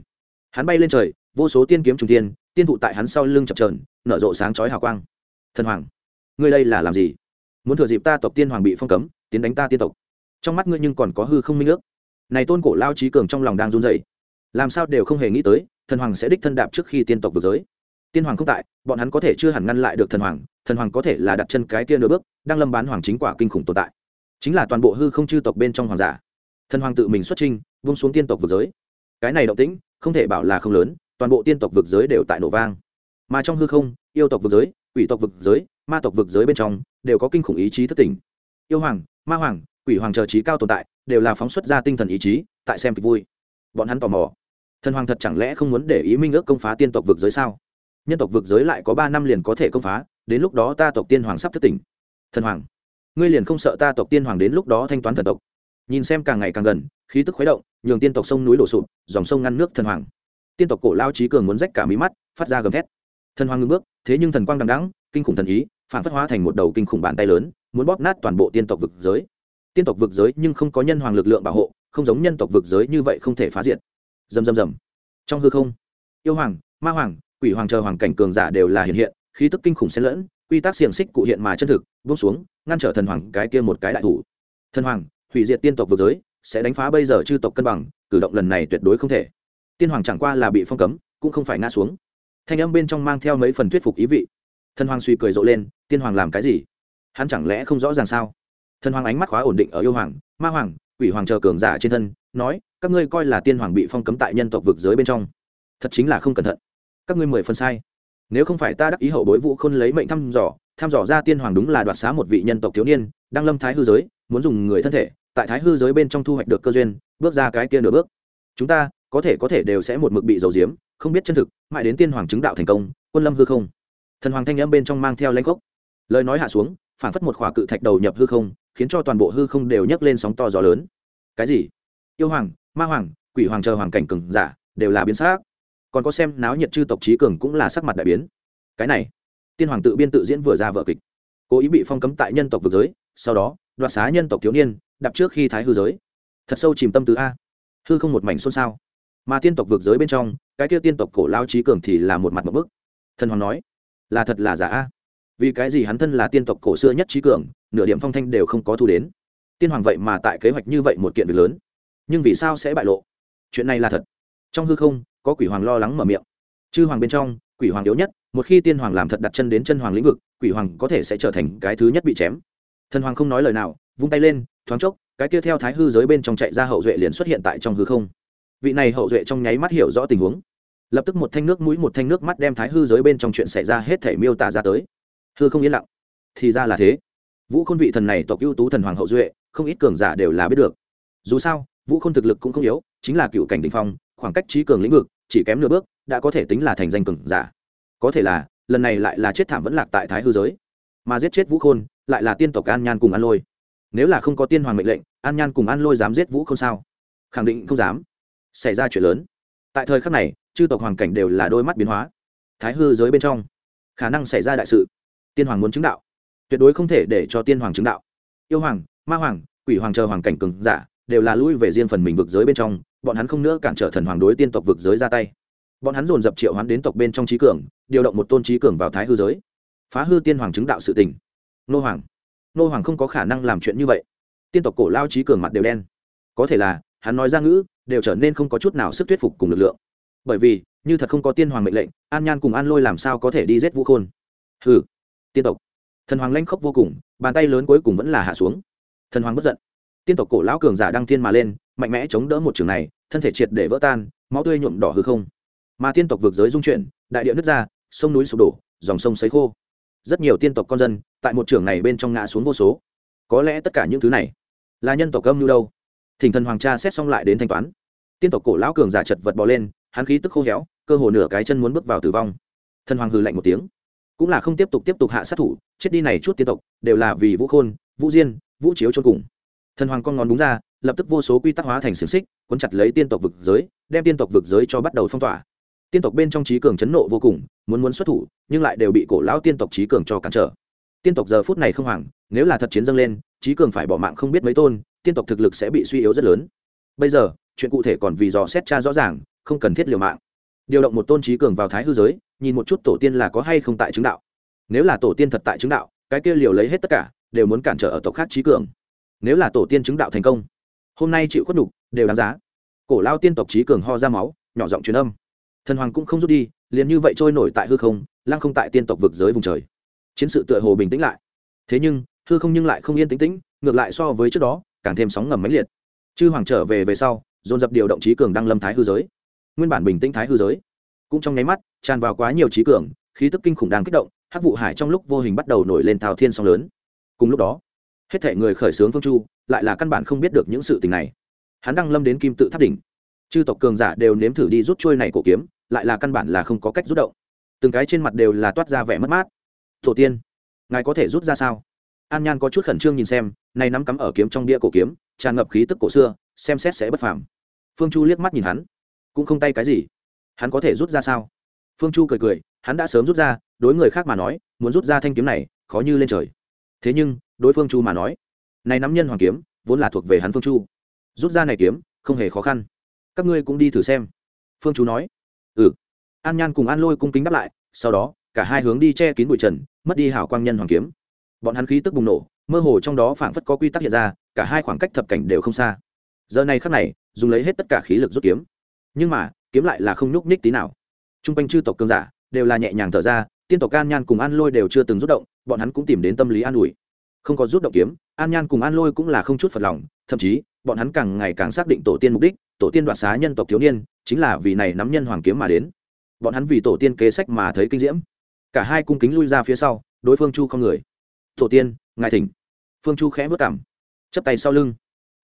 Hắn bay lên trời, vô số tiên kiếm trùng tiên tiên thụ tại hắn sau lưng chập trờn nở rộ sáng chói hào quang thần hoàng, ngươi đây là làm gì? Muốn thừa dịp ta tộc tiên hoàng bị phong cấm, tiến đánh ta tiên tộc. Trong mắt ngươi nhưng còn có hư không minh ước. Này tôn cổ lao trí cường trong lòng đang run dậy làm sao đều không hề nghĩ tới, thần hoàng sẽ đích thân đạp trước khi tiên tộc vượt giới. Tiên hoàng không tại, bọn hắn có thể chưa hẳn ngăn lại được thần hoàng thần hoàng có thể là đặt chân cái tiên nửa bước, đang lâm bán hoàng chính quả kinh khủng tồn tại. Chính là toàn bộ hư không chư tộc bên trong hoàng giả. Thần hoàng tự mình xuất trinh vung xuống tiên tộc vượt giới. Cái này động tĩnh, không thể bảo là không lớn, toàn bộ tiên tộc vượt giới đều tại nổ vang. Mà trong hư không, yêu tộc vượt giới quỷ tộc vực giới, ma tộc vực giới bên trong, đều có kinh khủng ý chí thất tỉnh. Yêu hoàng, ma hoàng, quỷ hoàng chờ trí cao tồn tại, đều là phóng xuất ra tinh thần ý chí, tại xem kịch vui. Bọn hắn tò mò. Thần hoàng thật chẳng lẽ không muốn để ý minh ước công phá tiên tộc vực giới sao? Nhân tộc vực giới lại có ba năm liền có thể công phá, đến lúc đó ta tộc tiên hoàng sắp thất tỉnh. Thần hoàng, ngươi liền không sợ ta tộc tiên hoàng đến lúc đó thanh toán thần tộc? Nhìn xem càng ngày càng gần, khí tức khuấy động, nhường tiên tộc sông núi đổ sụp, dòng sông ngăn nước thần hoàng. Tiên tộc cổ lao trí cường muốn rách cả mí mắt, phát ra gầm thét. Thần hoàng ngưng bước thế nhưng thần quang đằng đẵng, kinh khủng thần ý, phản phất hóa thành một đầu kinh khủng bàn tay lớn, muốn bóp nát toàn bộ tiên tộc vực giới. Tiên tộc vực giới nhưng không có nhân hoàng lực lượng bảo hộ, không giống nhân tộc vực giới như vậy không thể phá diệt. Dầm dầm dầm trong hư không, yêu hoàng, ma hoàng, quỷ hoàng chờ hoàng cảnh cường giả đều là hiện hiện, khí tức kinh khủng xen lẫn, quy tắc xiềng xích cụ hiện mà chân thực, buông xuống, ngăn trở thần hoàng cái kia một cái đại thủ. Thần hoàng, hủy diệt tiên tộc vực giới, sẽ đánh phá bây giờ chư tộc cân bằng, cử động lần này tuyệt đối không thể. Tiên hoàng chẳng qua là bị phong cấm, cũng không phải ngã xuống thanh âm bên trong mang theo mấy phần thuyết phục ý vị. Thần hoàng suy cười rộ lên, tiên hoàng làm cái gì? Hắn chẳng lẽ không rõ ràng sao? Thần hoàng ánh mắt khóa ổn định ở yêu hoàng, ma hoàng, quỷ hoàng chờ cường giả trên thân, nói, các ngươi coi là tiên hoàng bị phong cấm tại nhân tộc vực giới bên trong. Thật chính là không cẩn thận. Các ngươi mười phần sai. Nếu không phải ta đắc ý hậu bối vũ khôn lấy mệnh thăm dò thăm dò ra tiên hoàng đúng là đoạt xá một vị nhân tộc thiếu niên, đang lâm thái hư giới, muốn dùng người thân thể, tại thái hư giới bên trong thu hoạch được cơ duyên, bước ra cái kia nửa bước. Chúng ta, có thể có thể đều sẽ một mực bị dầu diếm không biết chân thực, mãi đến tiên hoàng chứng đạo thành công, quân lâm hư không. Thần hoàng thanh n m bên trong mang theo lãnh gốc lời nói hạ xuống phản phất một khỏa cự thạch đầu nhập hư không, khiến cho toàn bộ hư không đều nhấc lên sóng to gió lớn. Cái gì? Yêu hoàng, ma hoàng, quỷ hoàng chờ hoàng cảnh cường giả, đều là biến xác còn có xem náo nhiệt chư tộc trí cường cũng là sắc mặt đại biến. Cái này, tiên hoàng tự biên tự diễn vừa ra vợ kịch. Cố ý bị phong cấm tại nhân tộc vực giới, sau đó, đoạt xá nhân tộc thiếu niên, đạp trước khi thái hư giới. Thật sâu chìm tâm tứ a. Hư không một mảnh xôn xao mà tiên tộc vực giới bên trong, cái kia tiên tộc cổ lao trí cường thì là một mặt một bức. Thần hoàng nói, là thật là giả a. Vì cái gì hắn thân là tiên tộc cổ xưa nhất trí cường, nửa điểm phong thanh đều không có thu đến. Tiên hoàng vậy mà tại kế hoạch như vậy một kiện việc lớn. Nhưng vì sao sẽ bại lộ? Chuyện này là thật. Trong hư không, có quỷ hoàng lo lắng mở miệng. Chư hoàng bên trong, quỷ hoàng yếu nhất, một khi tiên hoàng làm thật đặt chân đến chân hoàng lĩnh vực, quỷ hoàng có thể sẽ trở thành cái thứ nhất bị chém. Thần hoàng không nói lời nào, vung tay lên, thoáng chốc, cái kia theo thái hư giới bên trong chạy ra hậu duệ liền xuất hiện tại trong hư không vị này hậu duệ trong nháy mắt hiểu rõ tình huống. Lập tức một thanh nước mũi, một thanh nước mắt đem thái hư giới bên trong chuyện xảy ra hết thể miêu tả ra tới. Hư không yên lặng. Thì ra là thế. Vũ khôn vị thần này tộc ưu tú thần hoàng hậu duệ, không ít cường giả đều là biết được. Dù sao, vũ khôn thực lực cũng không yếu, chính là cựu cảnh đình phong, khoảng cách trí cường lĩnh vực, chỉ kém nửa bước, đã có thể tính là thành danh cường giả. Có thể là, lần này lại là chết thảm vẫn lạc tại thái hư giới. Mà giết chết vũ khôn, lại là tiên tộc an nhan cùng an lôi. Nếu là không có tiên hoàng mệnh lệnh, an nhan cùng an lôi dám giết vũ không sao? Khẳng định không dám xảy ra chuyện lớn. Tại thời khắc này, chư tộc hoàng cảnh đều là đôi mắt biến hóa. Thái hư giới bên trong, khả năng xảy ra đại sự. Tiên hoàng muốn chứng đạo. Tuyệt đối không thể để cho tiên hoàng chứng đạo. Yêu hoàng, ma hoàng, quỷ hoàng chờ hoàng cảnh cường giả, đều là lui về riêng phần mình vực giới bên trong, bọn hắn không nữa cản trở thần hoàng đối tiên tộc vực giới ra tay. Bọn hắn dồn dập triệu hoán đến tộc bên trong trí cường, điều động một tôn trí cường vào thái hư giới. Phá hư tiên hoàng chứng đạo sự tình. Nô hoàng. Nô hoàng không có khả năng làm chuyện như vậy. Tiên tộc cổ lao trí cường mặt đều đen. Có thể là, hắn nói ra ngữ đều trở nên không có chút nào sức thuyết phục cùng lực lượng. Bởi vì, như thật không có tiên hoàng mệnh lệnh, an nhan cùng an lôi làm sao có thể đi giết vũ khôn? Hừ, tiên tộc. Thần hoàng lanh khốc vô cùng, bàn tay lớn cuối cùng vẫn là hạ xuống. Thần hoàng bất giận. Tiên tộc cổ lão cường giả đăng thiên mà lên, mạnh mẽ chống đỡ một trường này, thân thể triệt để vỡ tan, máu tươi nhuộm đỏ hư không. Mà tiên tộc vượt giới dung chuyển, đại địa nứt ra, sông núi sụp đổ, dòng sông sấy khô. Rất nhiều tiên tộc con dân, tại một trường này bên trong ngã xuống vô số. Có lẽ tất cả những thứ này là nhân tộc âm như đâu? Thỉnh thần hoàng cha xét xong lại đến thanh toán. Tiên tộc cổ lão cường giả chật vật bò lên, hắn khí tức khô héo, cơ hồ nửa cái chân muốn bước vào tử vong. Thần hoàng hừ lạnh một tiếng. Cũng là không tiếp tục tiếp tục hạ sát thủ, chết đi này chút tiên tộc, đều là vì vũ khôn, vũ diên, vũ chiếu cho cùng. Thần hoàng con ngón đúng ra, lập tức vô số quy tắc hóa thành xiềng xích, cuốn chặt lấy tiên tộc vực giới, đem tiên tộc vực giới cho bắt đầu phong tỏa. Tiên tộc bên trong trí cường chấn nộ vô cùng, muốn muốn xuất thủ, nhưng lại đều bị cổ lão tiên tộc trí cường cho cản trở. Tiên tộc giờ phút này không hoảng, nếu là thật chiến dâng lên trí cường phải bỏ mạng không biết mấy tôn, tiên tộc thực lực sẽ bị suy yếu rất lớn. Bây giờ, chuyện cụ thể còn vì dò xét cha rõ ràng, không cần thiết liều mạng. Điều động một tôn trí cường vào thái hư giới, nhìn một chút tổ tiên là có hay không tại chứng đạo. Nếu là tổ tiên thật tại chứng đạo, cái kia liều lấy hết tất cả, đều muốn cản trở ở tộc khác trí cường. Nếu là tổ tiên chứng đạo thành công, hôm nay chịu khuất nhục, đều đáng giá. Cổ lao tiên tộc trí cường ho ra máu, nhỏ giọng truyền âm. Thần hoàng cũng không rút đi, liền như vậy trôi nổi tại hư không, lăng không tại tiên tộc vực giới vùng trời. Chiến sự tựa hồ bình tĩnh lại. Thế nhưng hư không nhưng lại không yên tĩnh tĩnh, ngược lại so với trước đó, càng thêm sóng ngầm mãnh liệt. Chư hoàng trở về về sau, dồn dập điều động trí cường đang lâm thái hư giới. Nguyên bản bình tĩnh thái hư giới. Cũng trong nháy mắt, tràn vào quá nhiều trí cường, khí tức kinh khủng đang kích động, hắc vụ hải trong lúc vô hình bắt đầu nổi lên thao thiên sóng lớn. Cùng lúc đó, hết thể người khởi xướng phương chu, lại là căn bản không biết được những sự tình này. Hắn đang lâm đến kim tự tháp đỉnh. Chư tộc cường giả đều nếm thử đi rút trôi này cổ kiếm, lại là căn bản là không có cách rút động. Từng cái trên mặt đều là toát ra vẻ mất mát. Tổ tiên, ngài có thể rút ra sao? An nhan có chút khẩn trương nhìn xem, này nắm cắm ở kiếm trong bia cổ kiếm, tràn ngập khí tức cổ xưa, xem xét sẽ bất phàm. Phương chu liếc mắt nhìn hắn, cũng không tay cái gì. Hắn có thể rút ra sao? Phương chu cười cười, hắn đã sớm rút ra, đối người khác mà nói, muốn rút ra thanh kiếm này, khó như lên trời. Thế nhưng, đối phương chu mà nói, này nắm nhân hoàng kiếm, vốn là thuộc về hắn phương chu. Rút ra này kiếm, không hề khó khăn. Các ngươi cũng đi thử xem. Phương chu nói. Ừ. An nhan cùng an lôi cung kính đáp lại, sau đó, cả hai hướng đi che kín bụi trần, mất đi hảo quang nhân hoàng kiếm bọn hắn khí tức bùng nổ, mơ hồ trong đó phảng phất có quy tắc hiện ra, cả hai khoảng cách thập cảnh đều không xa. Giờ này khắc này, dùng lấy hết tất cả khí lực rút kiếm. Nhưng mà, kiếm lại là không nhúc nhích tí nào. T r u n g quanh chư tộc cường giả đều là nhẹ nhàng thở ra, tiên tộc an nhan cùng an lôi đều chưa từng rút động, bọn hắn cũng tìm đến tâm lý an ủi. Không có rút động kiếm, an nhan cùng an lôi cũng là không chút phật lòng, thậm chí, bọn hắn càng ngày càng xác định tổ tiên mục đích, tổ tiên đoạt xá nhân tộc thiếu niên, chính là vì này nắm nhân hoàng kiếm mà đến. Bọn hắn vì tổ tiên kế sách mà thấy kinh diễm. Cả hai cung kính lui ra phía sau, đối phương chu không người tổ tiên, ngài thỉnh. Phương chu khẽ vất cảm chấp tay sau lưng.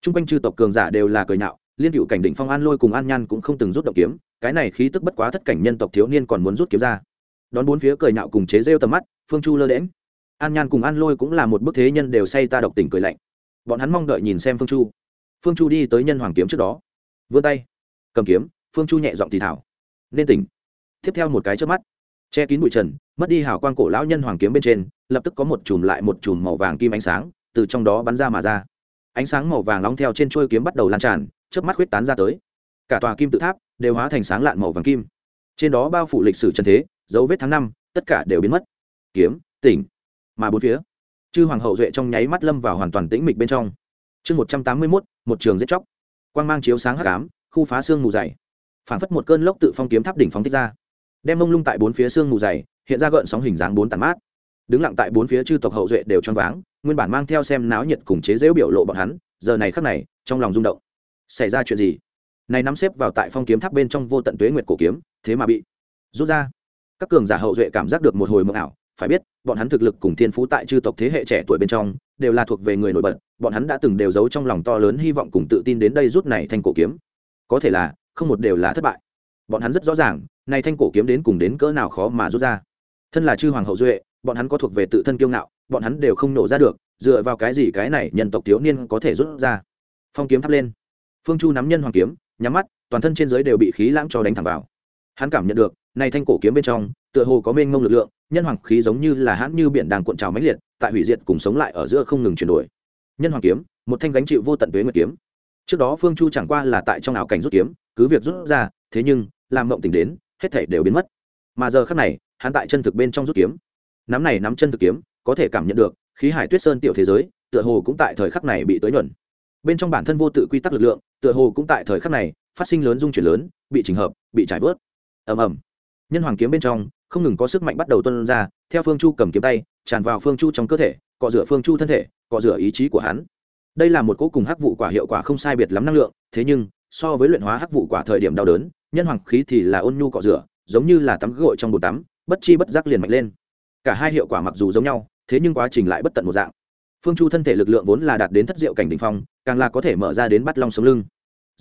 T r u n g quanh chư tộc cường giả đều là cười nhạo, liên cựu cảnh định phong an lôi cùng an nhan cũng không từng rút động kiếm, cái này khí tức bất quá thất cảnh nhân tộc thiếu niên còn muốn rút kiếm ra. Đón bốn phía cười nhạo cùng chế rêu tầm mắt, phương chu lơ đễm an nhan cùng an lôi cũng là một bức thế nhân đều say ta độc tình cười lạnh. Bọn hắn mong đợi nhìn xem phương chu. Phương chu đi tới nhân hoàng kiếm trước đó. Vươn tay, cầm kiếm, phương chu nhẹ giọng thì thảo. Nên tỉnh. Tiếp theo một cái trước mắt che kín bụi trần, mất đi hào quang cổ lão nhân hoàng kiếm bên trên, lập tức có một chùm lại một chùm màu vàng kim ánh sáng, từ trong đó bắn ra mà ra. Ánh sáng màu vàng nóng theo trên trôi kiếm bắt đầu lan tràn trước mắt huyết tán ra tới. Cả tòa kim tự tháp đều hóa thành sáng lạn màu vàng kim. Trên đó bao phủ lịch sử trần thế, dấu vết tháng năm, tất cả đều biến mất. Kiếm, tỉnh, mà bốn phía, chư hoàng hậu duệ trong nháy mắt lâm vào hoàn toàn tĩnh mịch bên trong. Chương một trăm tám mươi mốt, một trường giết chóc. Quang mang chiếu sáng hắc ám, khu phá xương mù dày. Phảng phất một cơn lốc tự phong kiếm tháp đỉnh phóng thích ra đem mông lung tại bốn phía xương mù dày, hiện ra gợn sóng hình dáng bốn tàn mát. Đứng lặng tại bốn phía chư tộc hậu duệ đều choáng váng, nguyên bản mang theo xem náo nhiệt cùng chế dễu biểu lộ bọn hắn, giờ này khắc này, trong lòng rung động. Xảy ra chuyện gì? Này nắm xếp vào tại phong kiếm tháp bên trong vô tận tuế nguyệt cổ kiếm, thế mà bị rút ra. Các cường giả hậu duệ cảm giác được một hồi mộng ảo, phải biết, bọn hắn thực lực cùng thiên phú tại chư tộc thế hệ trẻ tuổi bên trong, đều là thuộc về người nổi bật, bọn hắn đã từng đều giấu trong lòng to lớn hy vọng cùng tự tin đến đây rút này thành cổ kiếm. Có thể là, không một đều là thất bại bọn hắn rất rõ ràng, này thanh cổ kiếm đến cùng đến cỡ nào khó mà rút ra. Thân là chư hoàng hậu duệ, bọn hắn có thuộc về tự thân kiêu ngạo, bọn hắn đều không nổ ra được, dựa vào cái gì cái này nhân tộc thiếu niên có thể rút ra. Phong kiếm thắp lên. Phương chu nắm nhân hoàng kiếm, nhắm mắt, toàn thân trên giới đều bị khí lãng cho đánh thẳng vào. Hắn cảm nhận được, này thanh cổ kiếm bên trong, tựa hồ có mênh mông lực lượng, nhân hoàng khí giống như là hãn như biển đang cuộn trào mãnh liệt, tại hủy diệt cùng sống lại ở giữa không ngừng chuyển đổi. Nhân hoàng kiếm, một thanh gánh chịu vô tận tuế nguyệt kiếm. Trước đó phương chu chẳng qua là tại trong ảo cảnh rút kiếm, cứ việc rút ra, thế nhưng làm mộng tỉnh đến, hết thể đều biến mất. Mà giờ khắc này, hắn tại chân thực bên trong rút kiếm. Nắm này nắm chân thực kiếm, có thể cảm nhận được, khí hải tuyết sơn tiểu thế giới, tựa hồ cũng tại thời khắc này bị tới nhuận. Bên trong bản thân vô tự quy tắc lực lượng, tựa hồ cũng tại thời khắc này, phát sinh lớn dung chuyển lớn, bị trình hợp, bị trải vớt. Ầm ầm. Nhân hoàng kiếm bên trong, không ngừng có sức mạnh bắt đầu tuân ra, theo phương chu cầm kiếm tay, tràn vào phương chu trong cơ thể, cọ rửa phương chu thân thể, cọ rửa ý chí của hắn. Đây là một cố cùng hắc vụ quả hiệu quả không sai biệt lắm năng lượng, thế nhưng, so với luyện hóa hắc vụ quả thời điểm đau đớn nhân hoàng khí thì là ôn nhu cọ rửa, giống như là tắm gội trong bồn tắm, bất chi bất giác liền mạnh lên. Cả hai hiệu quả mặc dù giống nhau, thế nhưng quá trình lại bất tận một dạng. Phương chu thân thể lực lượng vốn là đạt đến thất diệu cảnh đ ỉ n h phong, càng là có thể mở ra đến bắt long sống lưng.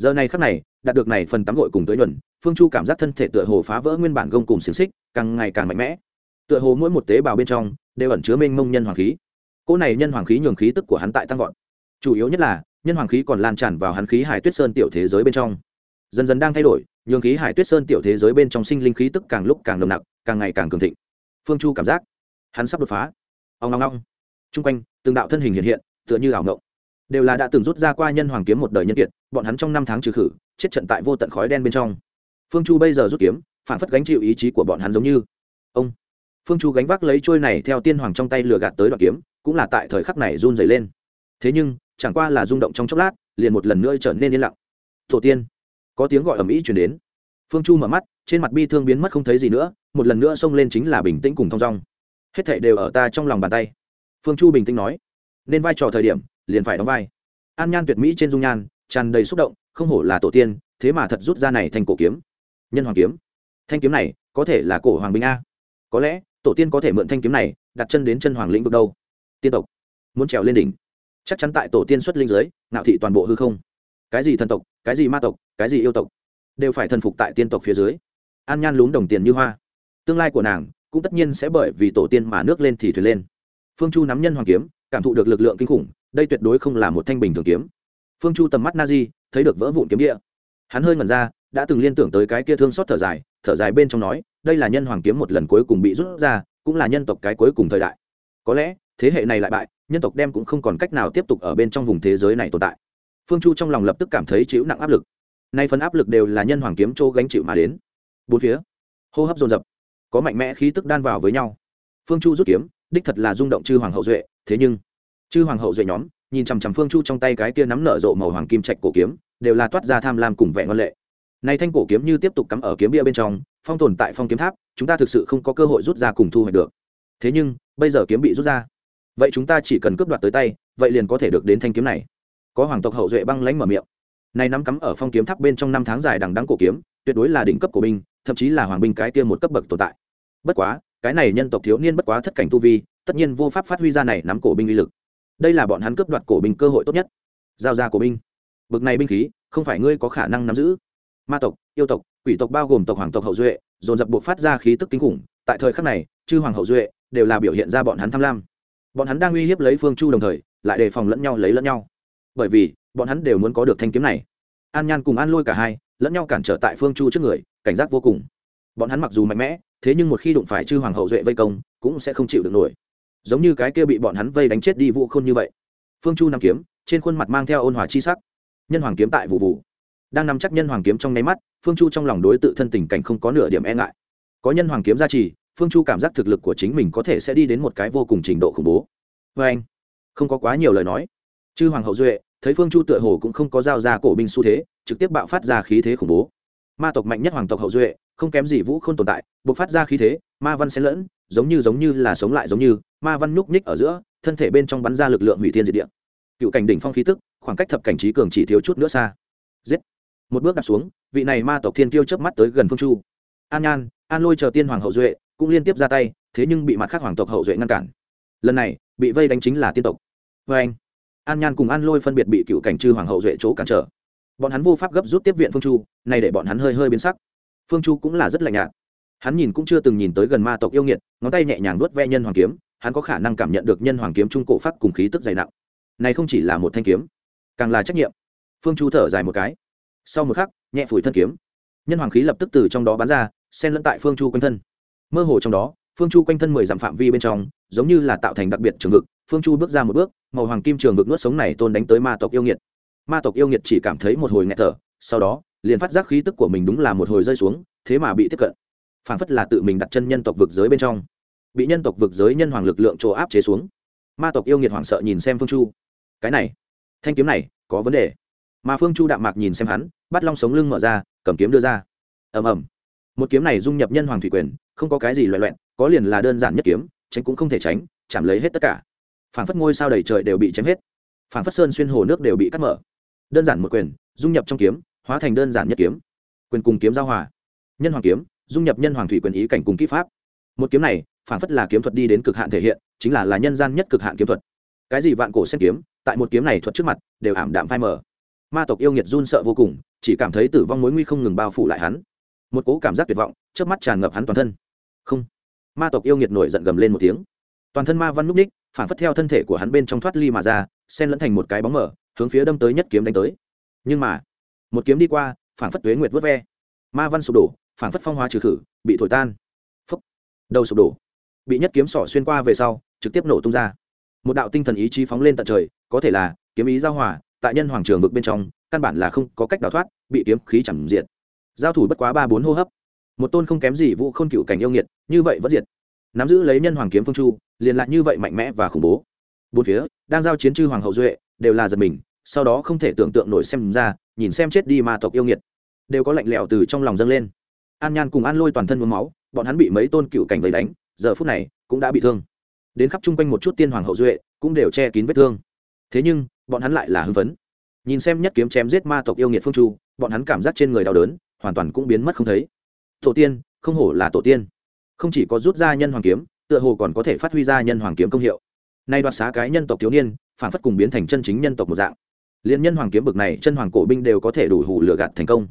Giờ này khắc này, đạt được này phần tắm gội cùng tới nhuần, phương chu cảm giác thân thể tựa hồ phá vỡ nguyên bản gông cùng xiềng xích, càng ngày càng mạnh mẽ. Tựa hồ mỗi một tế bào bên trong, đều ẩn chứa mênh mông nhân hoàng khí. Cỗ này nhân hoàng khí nhường khí tức của hắn tại tăng vọt. Chủ yếu nhất là, nhân hoàng khí còn lan tràn vào hắn khí hải tuyết sơn tiểu thế giới bên trong. Dần dần đang thay đổi nhường khí hải tuyết sơn tiểu thế giới bên trong sinh linh khí tức càng lúc càng nồng nặc, càng ngày càng cường thịnh. Phương chu cảm giác, hắn sắp đột phá. Ông ngong ngong chung quanh, từng đạo thân hình hiện hiện, tựa như ảo ngộng. Đều là đã từng rút ra qua nhân hoàng kiếm một đời nhân kiệt, bọn hắn trong năm tháng trừ khử, chết trận tại vô tận khói đen bên trong. Phương chu bây giờ rút kiếm, phản phất gánh chịu ý chí của bọn hắn giống như. Ông. Phương chu gánh vác lấy trôi này theo tiên hoàng trong tay lừa gạt tới đoạn kiếm, cũng là tại thời khắc này run dày lên. Thế nhưng, chẳng qua là rung động trong chốc lát, liền một lần nữa trở nên yên lặng. Tổ tiên có tiếng gọi ầm ĩ chuyển đến. Phương chu mở mắt, trên mặt bi thương biến mất không thấy gì nữa, một lần nữa xông lên chính là bình tĩnh cùng thong dong. Hết thảy đều ở ta trong lòng bàn tay. Phương chu bình tĩnh nói, nên vai trò thời điểm, liền phải đóng vai. An nhan tuyệt mỹ trên dung nhan, tràn đầy xúc động, không hổ là tổ tiên, thế mà thật rút ra này thành cổ kiếm. Nhân hoàng kiếm. Thanh kiếm này, có thể là cổ hoàng binh a. Có lẽ, tổ tiên có thể mượn thanh kiếm này, đặt chân đến chân hoàng lĩnh vực đâu. Tiên tộc. Muốn trèo lên đỉnh. Chắc chắn tại tổ tiên xuất linh giới, ngạo thị toàn bộ hư không cái gì thần tộc, cái gì ma tộc, cái gì yêu tộc, đều phải thần phục tại tiên tộc phía dưới. An nhan lún đồng tiền như hoa. Tương lai của nàng cũng tất nhiên sẽ bởi vì tổ tiên mà nước lên thì thuyền lên. Phương chu nắm nhân hoàng kiếm, cảm thụ được lực lượng kinh khủng, đây tuyệt đối không là một thanh bình thường kiếm. Phương chu tầm mắt na di, thấy được vỡ vụn kiếm địa. Hắn hơi ngẩn ra, đã từng liên tưởng tới cái kia thương xót thở dài thở dài bên trong nói, đây là nhân hoàng kiếm một lần cuối cùng bị rút ra, cũng là nhân tộc cái cuối cùng thời đại. Có lẽ, thế hệ này lại bại, nhân tộc đem cũng không còn cách nào tiếp tục ở bên trong vùng thế giới này tồn tại phương chu trong lòng lập tức cảm thấy chịu nặng áp lực. Nay phần áp lực đều là nhân hoàng kiếm châu gánh chịu mà đến. Bốn phía, hô hấp dồn dập, có mạnh mẽ khí tức đan vào với nhau. Phương chu rút kiếm, đích thật là rung động chư hoàng hậu duệ, thế nhưng, chư hoàng hậu duệ nhóm, nhìn chằm chằm phương chu trong tay cái kia nắm nở rộ màu hoàng kim trạch cổ kiếm, đều là toát ra tham lam cùng vẻ ngon lệ. Này thanh cổ kiếm như tiếp tục cắm ở kiếm bia bên trong, phong tồn tại phong kiếm tháp, chúng ta thực sự không có cơ hội rút ra cùng thu hoạch được. Thế nhưng, bây giờ kiếm bị rút ra, vậy chúng ta chỉ cần cướp đoạt tới tay, vậy liền có thể được đến thanh kiếm này có hoàng tộc hậu duệ băng lãnh mở miệng. Này nắm cắm ở phong kiếm tháp bên trong năm tháng dài đằng đắng cổ kiếm, tuyệt đối là đỉnh cấp của binh, thậm chí là hoàng binh cái kia một cấp bậc tồn tại. Bất quá, cái này nhân tộc thiếu niên bất quá thất cảnh tu vi, tất nhiên vô pháp phát huy ra này nắm cổ binh uy lực. Đây là bọn hắn cướp đoạt cổ binh cơ hội tốt nhất. Giao ra cổ binh. Bực này binh khí, không phải ngươi có khả năng nắm giữ. Ma tộc, yêu tộc, quỷ tộc bao gồm tộc hoàng tộc hậu duệ, dồn dập buộc phát ra khí tức kinh khủng. Tại thời khắc này, chư hoàng hậu duệ đều là biểu hiện ra bọn hắn tham lam. Bọn hắn đang uy hiếp lấy phương chu đồng thời, lại đề phòng lẫn nhau, lấy lẫn nhau bởi vì bọn hắn đều muốn có được thanh kiếm này. An nhan cùng an lôi cả hai lẫn nhau cản trở tại phương chu trước người, cảnh giác vô cùng. Bọn hắn mặc dù mạnh mẽ, thế nhưng một khi đụng phải chư hoàng hậu duệ vây công, cũng sẽ không chịu được nổi. Giống như cái kia bị bọn hắn vây đánh chết đi vụ khôn như vậy. Phương chu nằm kiếm, trên khuôn mặt mang theo ôn hòa chi sắc. Nhân hoàng kiếm tại vụ vụ. Đang nắm chắc nhân hoàng kiếm trong nháy mắt, phương chu trong lòng đối tự thân tình cảnh không có nửa điểm e ngại. Có nhân hoàng kiếm gia trì, phương chu cảm giác thực lực của chính mình có thể sẽ đi đến một cái vô cùng trình độ khủng bố. Vê anh không có quá nhiều lời nói. Chư hoàng hậu duệ thấy phương chu tựa hồ cũng không có giao ra cổ binh xu thế, trực tiếp bạo phát ra khí thế khủng bố. Ma tộc mạnh nhất hoàng tộc hậu duệ, không kém gì vũ không tồn tại buộc phát ra khí thế, ma văn xen lẫn, giống như giống như là sống lại giống như, ma văn nhúc nhích ở giữa, thân thể bên trong bắn ra lực lượng hủy thiên diệt địa. Cựu cảnh đỉnh phong khí tức, khoảng cách thập cảnh trí cường chỉ thiếu chút nữa xa. Giết. Một bước đặt xuống, vị này ma tộc thiên kiêu chớp mắt tới gần phương chu. An nhan, an lôi chờ tiên hoàng hậu duệ, cũng liên tiếp ra tay, thế nhưng bị mặt khác hoàng tộc hậu duệ ngăn cản. Lần này, bị vây đánh chính là tiên tộc. Vê anh an nhan cùng an lôi phân biệt bị cựu cảnh chư hoàng hậu duệ chỗ cản trở. Bọn hắn vô pháp gấp rút tiếp viện phương chu này để bọn hắn hơi hơi biến sắc. Phương chu cũng là rất lạnh nhạt. Hắn nhìn cũng chưa từng nhìn tới gần ma tộc yêu nghiệt, ngón tay nhẹ nhàng nuốt ve nhân hoàng kiếm, hắn có khả năng cảm nhận được nhân hoàng kiếm trung cổ phát cùng khí tức dày nặng. Này không chỉ là một thanh kiếm, càng là trách nhiệm. Phương chu thở dài một cái. Sau một khắc, nhẹ phủi thân kiếm. Nhân hoàng khí lập tức từ trong đó bắn ra, xen lẫn tại phương chu quanh thân. Mơ hồ trong đó, phương chu quanh thân mười dặm phạm vi bên trong, giống như là tạo thành đặc biệt trường vực phương chu bước ra một bước, màu hoàng kim trường vực nuốt sống này tôn đánh tới ma tộc yêu nghiệt. Ma tộc yêu nghiệt chỉ cảm thấy một hồi nghẹt thở, sau đó, liền phát giác khí tức của mình đúng là một hồi rơi xuống, thế mà bị tiếp cận. Phảng phất là tự mình đặt chân nhân tộc vực giới bên trong. Bị nhân tộc vực giới nhân hoàng lực lượng chỗ áp chế xuống. Ma tộc yêu nghiệt hoảng sợ nhìn xem phương chu. Cái này, thanh kiếm này, có vấn đề. Mà phương chu đạm mạc nhìn xem hắn, bắt long sống lưng mở ra, cầm kiếm đưa ra. Ầm ầm. Một kiếm này dung nhập nhân hoàng thủy quyền, không có cái gì loại loẹn có liền là đơn giản nhất kiếm, tránh cũng không thể tránh, chạm lấy hết tất cả phảng phất ngôi sao đầy trời đều bị chém hết, phảng phất sơn xuyên hồ nước đều bị cắt mở. Đơn giản một quyền, dung nhập trong kiếm, hóa thành đơn giản nhất kiếm. Quyền cùng kiếm giao hòa. Nhân hoàng kiếm, dung nhập nhân hoàng thủy quyền ý cảnh cùng kỹ pháp. Một kiếm này, phảng phất là kiếm thuật đi đến cực hạn thể hiện, chính là là nhân gian nhất cực hạn kiếm thuật. Cái gì vạn cổ xét kiếm, tại một kiếm này thuật trước mặt, đều ảm đạm phai mờ. Ma tộc yêu nghiệt run sợ vô cùng, chỉ cảm thấy tử vong mối nguy không ngừng bao phủ lại hắn. Một cố cảm giác tuyệt vọng trước mắt tràn ngập hắn toàn thân. Không. Ma tộc yêu nghiệt nổi giận gầm lên một tiếng. Toàn thân ma văn núp ních phản phất theo thân thể của hắn bên trong thoát ly mà ra, sen lẫn thành một cái bóng mở hướng phía đâm tới nhất kiếm đánh tới. Nhưng mà, một kiếm đi qua phản phất tuế nguyệt vớt ve. Ma văn sụp đổ phản phất phong hóa trừ khử, bị thổi tan. Phấp đầu sụp đổ. Bị nhất kiếm sỏ xuyên qua về sau, trực tiếp nổ tung ra. Một đạo tinh thần ý chí phóng lên tận trời, có thể là kiếm ý giao hòa, tại nhân hoàng trường vực bên trong, căn bản là không có cách đào thoát, bị kiếm khí chẳng diệt. Giao thủ bất quá ba bốn hô hấp. Một tôn không kém gì vũ khôn cựu cảnh yêu nghiệt, như vậy vẫn diệt nắm giữ lấy nhân hoàng kiếm phương chu, liền lại như vậy mạnh mẽ và khủng bố. Bốn phía, đang giao chiến chư hoàng hậu duệ, đều là giật mình, sau đó không thể tưởng tượng nổi xem ra, nhìn xem chết đi ma tộc yêu nghiệt, đều có lạnh lẽo từ trong lòng dâng lên. An nhan cùng an lôi toàn thân mướm máu, bọn hắn bị mấy tôn cựu cảnh vây đánh, giờ phút này cũng đã bị thương. Đến khắp chung quanh một chút tiên hoàng hậu duệ, cũng đều che kín vết thương. Thế nhưng, bọn hắn lại là hưng phấn. Nhìn xem nhất kiếm chém giết ma tộc yêu nghiệt phương chu, bọn hắn cảm giác trên người đau đớn, hoàn toàn cũng biến mất không thấy. Tổ tiên, không hổ là tổ tiên không chỉ có rút ra nhân hoàng kiếm, tựa hồ còn có thể phát huy ra nhân hoàng kiếm công hiệu. Nay đoạt xá cái nhân tộc thiếu niên, phản phất cùng biến thành chân chính nhân tộc một dạng. Liên nhân hoàng kiếm bực này, chân hoàng cổ binh đều có thể đủ hủ lừa gạt thành công.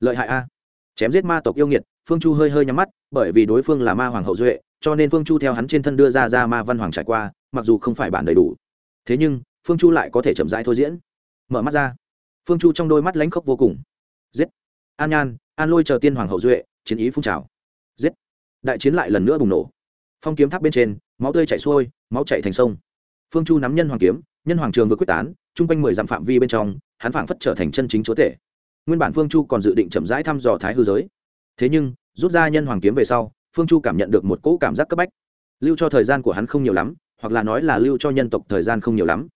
Lợi hại a. Chém giết ma tộc yêu nghiệt, phương chu hơi hơi nhắm mắt, bởi vì đối phương là ma hoàng hậu duệ, cho nên phương chu theo hắn trên thân đưa ra ra ma văn hoàng trải qua, mặc dù không phải bản đầy đủ. Thế nhưng, phương chu lại có thể chậm rãi thôi diễn. Mở mắt ra. Phương chu trong đôi mắt lánh khóc vô cùng. Giết. An nhan, an lôi chờ tiên hoàng hậu duệ, chiến ý phun trào. Giết đại chiến lại lần nữa bùng nổ. Phong kiếm tháp bên trên, máu tươi chảy xuôi, máu chảy thành sông. Phương chu nắm nhân hoàng kiếm, nhân hoàng trường vừa quyết tán, chung quanh mười dặm phạm vi bên trong, hắn phảng phất trở thành chân chính chúa tể. Nguyên bản phương chu còn dự định chậm rãi thăm dò thái hư giới. Thế nhưng, rút ra nhân hoàng kiếm về sau, phương chu cảm nhận được một cỗ cảm giác cấp bách. Lưu cho thời gian của hắn không nhiều lắm, hoặc là nói là lưu cho nhân tộc thời gian không nhiều lắm.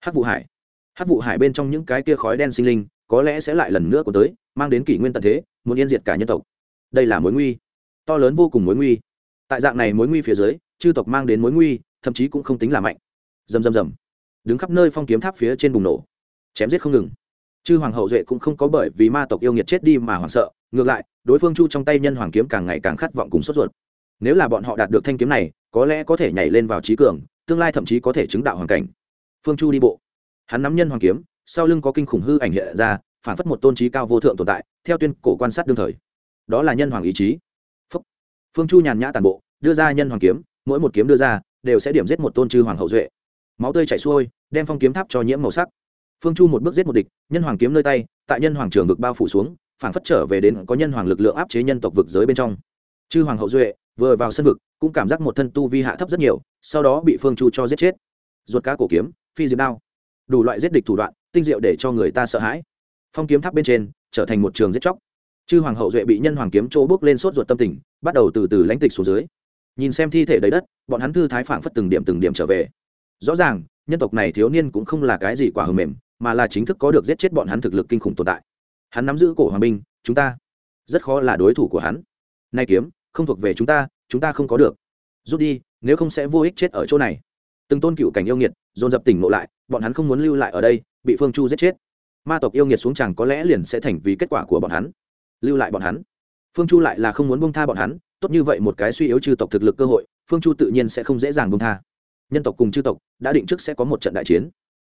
Hát vụ hải. Hát vụ hải bên trong những cái kia khói đen sinh linh, có lẽ sẽ lại lần nữa của tới, mang đến kỷ nguyên tận thế, muốn yên diệt cả nhân tộc. Đây là mối nguy to lớn vô cùng mối nguy. Tại dạng này mối nguy phía dưới chư tộc mang đến mối nguy thậm chí cũng không tính là mạnh. Rầm rầm rầm, đứng khắp nơi phong kiếm tháp phía trên bùng nổ. Chém giết không ngừng. Chư hoàng hậu duệ cũng không có bởi vì ma tộc yêu nghiệt chết đi mà hoảng sợ. Ngược lại đối phương chu trong tay nhân hoàng kiếm càng ngày càng khát vọng cùng sốt ruột. Nếu là bọn họ đạt được thanh kiếm này có lẽ có thể nhảy lên vào trí cường tương lai thậm chí có thể chứng đạo hoàn cảnh. Phương chu đi bộ. Hắn nắm nhân hoàng kiếm sau lưng có kinh khủng hư ảnh hiện ra phản phất một tôn trí cao vô thượng tồn tại theo tuyên cổ quan sát đương thời. Đó là nhân hoàng ý chí phương chu nhàn nhã tàn bộ, đưa ra nhân hoàng kiếm, mỗi một kiếm đưa ra, đều sẽ điểm giết một tôn chư hoàng hậu duệ. Máu tươi chảy xuôi, đem phong kiếm tháp cho nhiễm màu sắc. Phương chu một bước giết một địch, nhân hoàng kiếm nơi tay, tại nhân hoàng trường vực bao phủ xuống phản phất trở về đến có nhân hoàng lực lượng áp chế nhân tộc vực giới bên trong. Chư hoàng hậu duệ, vừa vào sân vực, cũng cảm giác một thân tu vi hạ thấp rất nhiều, sau đó bị phương chu cho giết chết. Ruột cá cổ kiếm, phi diệp đao. Đủ loại giết địch thủ đoạn, tinh diệu để cho người ta sợ hãi. Phong kiếm tháp bên trên, trở thành một trường giết chóc chư hoàng hậu duệ bị nhân hoàng kiếm chỗ bước lên sốt ruột tâm tình, bắt đầu từ từ lãnh tịch xuống dưới. Nhìn xem thi thể đầy đất, bọn hắn thư thái phảng phất từng điểm từng điểm trở về. Rõ ràng, nhân tộc này thiếu niên cũng không là cái gì quả hờ mềm, mà là chính thức có được giết chết bọn hắn thực lực kinh khủng tồn tại. Hắn nắm giữ cổ hoàng binh, chúng ta. Rất khó là đối thủ của hắn. Nay kiếm, không thuộc về chúng ta chúng ta không có được. Rút đi, nếu không sẽ vô ích chết ở chỗ này. Từng tôn cựu cảnh yêu nghiệt, dồn dập tỉnh ngộ lại, bọn hắn không muốn lưu lại ở đây, bị phương chu giết chết. Ma tộc yêu nghiệt xuống chẳng có lẽ liền sẽ thành vì kết quả của bọn hắn lưu lại bọn hắn. Phương chu lại là không muốn bông tha bọn hắn, tốt như vậy một cái suy yếu chư tộc thực lực cơ hội, phương chu tự nhiên sẽ không dễ dàng bông tha. Nhân tộc cùng chư tộc đã định trước sẽ có một trận đại chiến.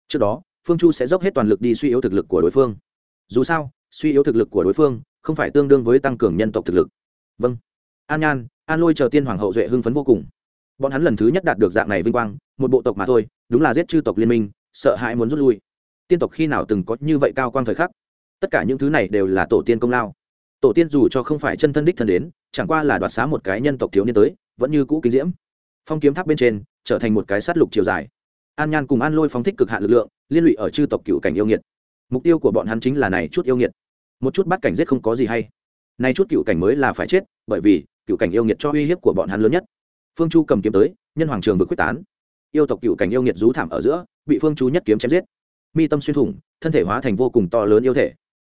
Trước đó, phương chu sẽ dốc hết toàn lực đi suy yếu thực lực của đối phương. Dù sao, suy yếu thực lực của đối phương không phải tương đương với tăng cường nhân tộc thực lực. Vâng. An nhan, an lôi chờ tiên hoàng hậu duệ hưng phấn vô cùng. Bọn hắn lần thứ nhất đạt được dạng này vinh quang, một bộ tộc mà thôi, đúng là giết chư tộc liên minh, sợ hãi muốn rút lui. Tiên tộc khi nào từng có như vậy cao quang thời khắc? Tất cả những thứ này đều là tổ tiên công lao tổ tiên dù cho không phải chân thân đích thân đến, chẳng qua là đoạt xá một cái nhân tộc thiếu niên tới, vẫn như cũ kinh diễm. Phong kiếm tháp bên trên, trở thành một cái sát lục chiều dài. An nhan cùng an lôi phóng thích cực hạn lực lượng, liên lụy ở chư tộc cựu cảnh yêu nghiệt. Mục tiêu của bọn hắn chính là này chút yêu nghiệt. Một chút bắt cảnh giết không có gì hay. Nay chút cựu cảnh mới là phải chết, bởi vì, cựu cảnh yêu nghiệt cho uy hiếp của bọn hắn lớn nhất. Phương chu cầm kiếm tới, nhân hoàng trường vừa quyết tán. Yêu tộc cựu cảnh yêu nghiệt rú thảm ở giữa, bị phương chu nhất kiếm chém giết. Mi tâm xuyên thủng, thân thể hóa thành vô cùng to lớn yêu thể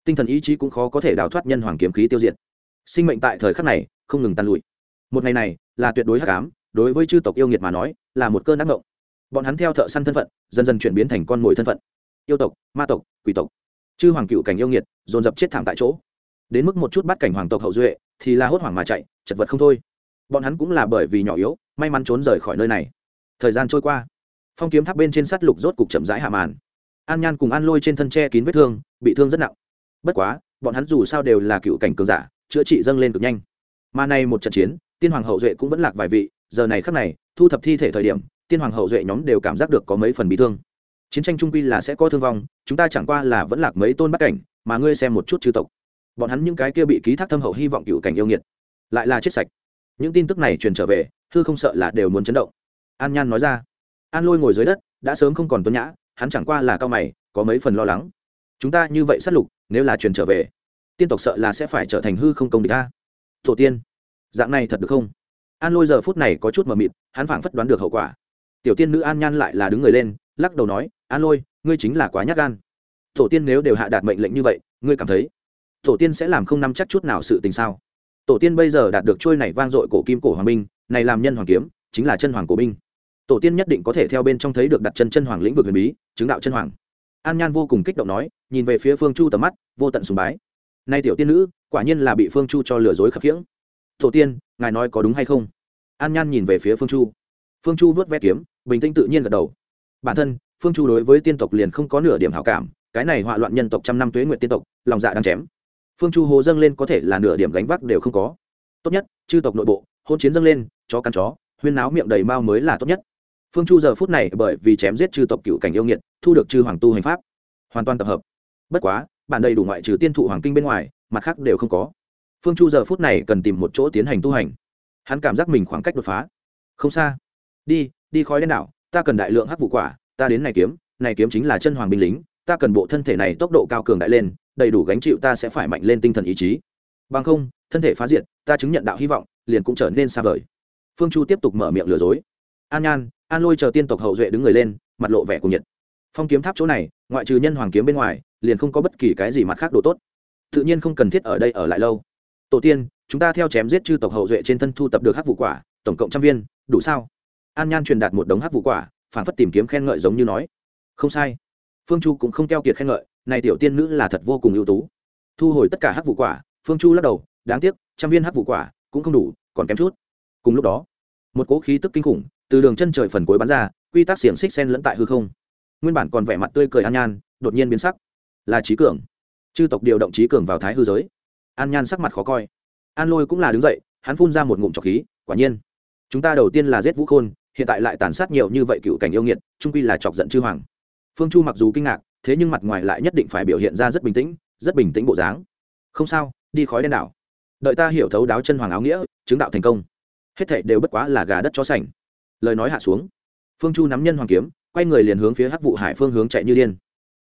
tinh thần ý chí cũng khó có thể đào thoát nhân hoàng kiếm khí tiêu diệt. Sinh mệnh tại thời khắc này không ngừng tan lụi. Một ngày này là tuyệt đối hắc ám, đối với chư tộc yêu nghiệt mà nói, là một cơn ác mộng. Bọn hắn theo thợ săn thân phận, dần dần chuyển biến thành con mồi thân phận. Yêu tộc, ma tộc, quỷ tộc. Chư hoàng cựu cảnh yêu nghiệt, dồn dập chết thảm tại chỗ. Đến mức một chút bắt cảnh hoàng tộc hậu duệ thì là hốt hoảng mà chạy, chật vật không thôi. Bọn hắn cũng là bởi vì nhỏ yếu, may mắn trốn rời khỏi nơi này. Thời gian trôi qua, phong kiếm tháp bên trên sắt lục rốt cục chậm rãi hạ màn. An nhan cùng an lôi trên thân tre kín vết thương, bị thương rất nặng bất quá, bọn hắn dù sao đều là cựu cảnh cường giả, chữa trị dâng lên cực nhanh. Mà nay một trận chiến, tiên hoàng hậu duệ cũng vẫn lạc vài vị, giờ này khắc này, thu thập thi thể thời điểm, tiên hoàng hậu duệ nhóm đều cảm giác được có mấy phần bị thương. Chiến tranh trung quy là sẽ có thương vong, chúng ta chẳng qua là vẫn lạc mấy tôn bắt cảnh, mà ngươi xem một chút chư tộc. Bọn hắn những cái kia bị ký thác thâm hậu hy vọng cựu cảnh yêu nghiệt, lại là chết sạch. Những tin tức này truyền trở về thư không sợ là đều muốn chấn động. An nhan nói ra, an lôi ngồi dưới đất, đã sớm không còn tuấn nhã, hắn chẳng qua là cao mày, có mấy phần lo lắng chúng ta như vậy sát lục, nếu là truyền trở về, tiên tộc sợ là sẽ phải trở thành hư không công địch ta tổ tiên, dạng này thật được không? An lôi giờ phút này có chút mờ mịt, hắn phảng phất đoán được hậu quả. Tiểu tiên nữ an nhan lại là đứng người lên, lắc đầu nói, an lôi, ngươi chính là quá nhát gan. Tổ tiên nếu đều hạ đạt mệnh lệnh như vậy, ngươi cảm thấy tổ tiên sẽ làm không nắm chắc chút nào sự tình sao? Tổ tiên bây giờ đạt được trôi này vang dội cổ kim cổ hoàng minh, này làm nhân hoàng kiếm, chính là chân hoàng cổ binh tổ tiên nhất định có thể theo bên trong thấy được đặt chân chân hoàng lĩnh vực huyền bí, chứng đạo chân hoàng an nhan vô cùng kích động nói, nhìn về phía phương chu tầm mắt, vô tận sùng bái. Nay tiểu tiên nữ, quả nhiên là bị phương chu cho lừa dối khập khiễng. Tổ tiên, ngài nói có đúng hay không? An nhan nhìn về phía phương chu. Phương chu vớt vét kiếm, bình tĩnh tự nhiên gật đầu. Bản thân, phương chu đối với tiên tộc liền không có nửa điểm hảo cảm, cái này họa loạn nhân tộc trăm năm tuế nguyện tiên tộc, lòng dạ đang chém. Phương chu hồ dâng lên có thể là nửa điểm gánh vác đều không có. Tốt nhất, chư tộc nội bộ, hôn chiến dâng lên, chó căn chó, huyên náo miệng đầy mao mới là tốt nhất phương chu giờ phút này bởi vì chém giết chư tộc cựu cảnh yêu nghiệt, thu được chư hoàng tu hành pháp. Hoàn toàn tập hợp. Bất quá, bản đầy đủ ngoại trừ tiên thụ hoàng kinh bên ngoài, mặt khác đều không có. Phương chu giờ phút này cần tìm một chỗ tiến hành tu hành. Hắn cảm giác mình khoảng cách đột phá. Không xa. Đi đi khói đen đảo, ta cần đại lượng hắc vụ quả, ta đến này kiếm này kiếm chính là chân hoàng binh lính, ta cần bộ thân thể này tốc độ cao cường đại lên, đầy đủ gánh chịu ta sẽ phải mạnh lên tinh thần ý chí. Bằng không, thân thể phá diệt, ta chứng nhận đạo hy vọng, liền cũng trở nên xa vời. Phương chu tiếp tục mở miệng lừa dối. An nhan an lôi chờ tiên tộc hậu duệ đứng người lên, mặt lộ vẻ cùng nhiệt. Phong kiếm tháp chỗ này, ngoại trừ nhân hoàng kiếm bên ngoài, liền không có bất kỳ cái gì mặt khác đồ tốt. Tự nhiên không cần thiết ở đây ở lại lâu. Tổ tiên, chúng ta theo chém giết chư tộc hậu duệ trên thân thu tập được hắc vụ quả, tổng cộng trăm viên, đủ sao? An nhan truyền đạt một đống hắc vụ quả, phản phất tìm kiếm khen ngợi giống như nói. Không sai. Phương chu cũng không keo kiệt khen ngợi, này tiểu tiên nữ là thật vô cùng ưu tú. Thu hồi tất cả hắc vụ quả, phương chu lắc đầu, đáng tiếc, trăm viên hắc vụ quả cũng không đủ, còn kém chút. Cùng lúc đó một cỗ khí tức kinh khủng từ đường chân trời phần cuối bắn ra, quy tắc xiềng xích sen lẫn tại hư không. Nguyên bản còn vẻ mặt tươi cười an nhan, đột nhiên biến sắc. Là trí cường. Chư tộc điều động trí cường vào thái hư giới. An nhan sắc mặt khó coi. An lôi cũng là đứng dậy, hắn phun ra một ngụm trọc khí, quả nhiên. Chúng ta đầu tiên là giết vũ khôn, hiện tại lại tàn sát nhiều như vậy cựu cảnh yêu nghiệt, trung quy là chọc giận chư hoàng. Phương chu mặc dù kinh ngạc, thế nhưng mặt ngoài lại nhất định phải biểu hiện ra rất bình tĩnh, rất bình tĩnh bộ dáng. Không sao, đi khói đen đảo. Đợi ta hiểu thấu đáo chân hoàng áo nghĩa, chứng đạo thành công hết thảy đều bất quá là gà đất cho sành. Lời nói hạ xuống, phương chu nắm nhân hoàng kiếm, quay người liền hướng phía hắc vụ hải phương hướng chạy như điên.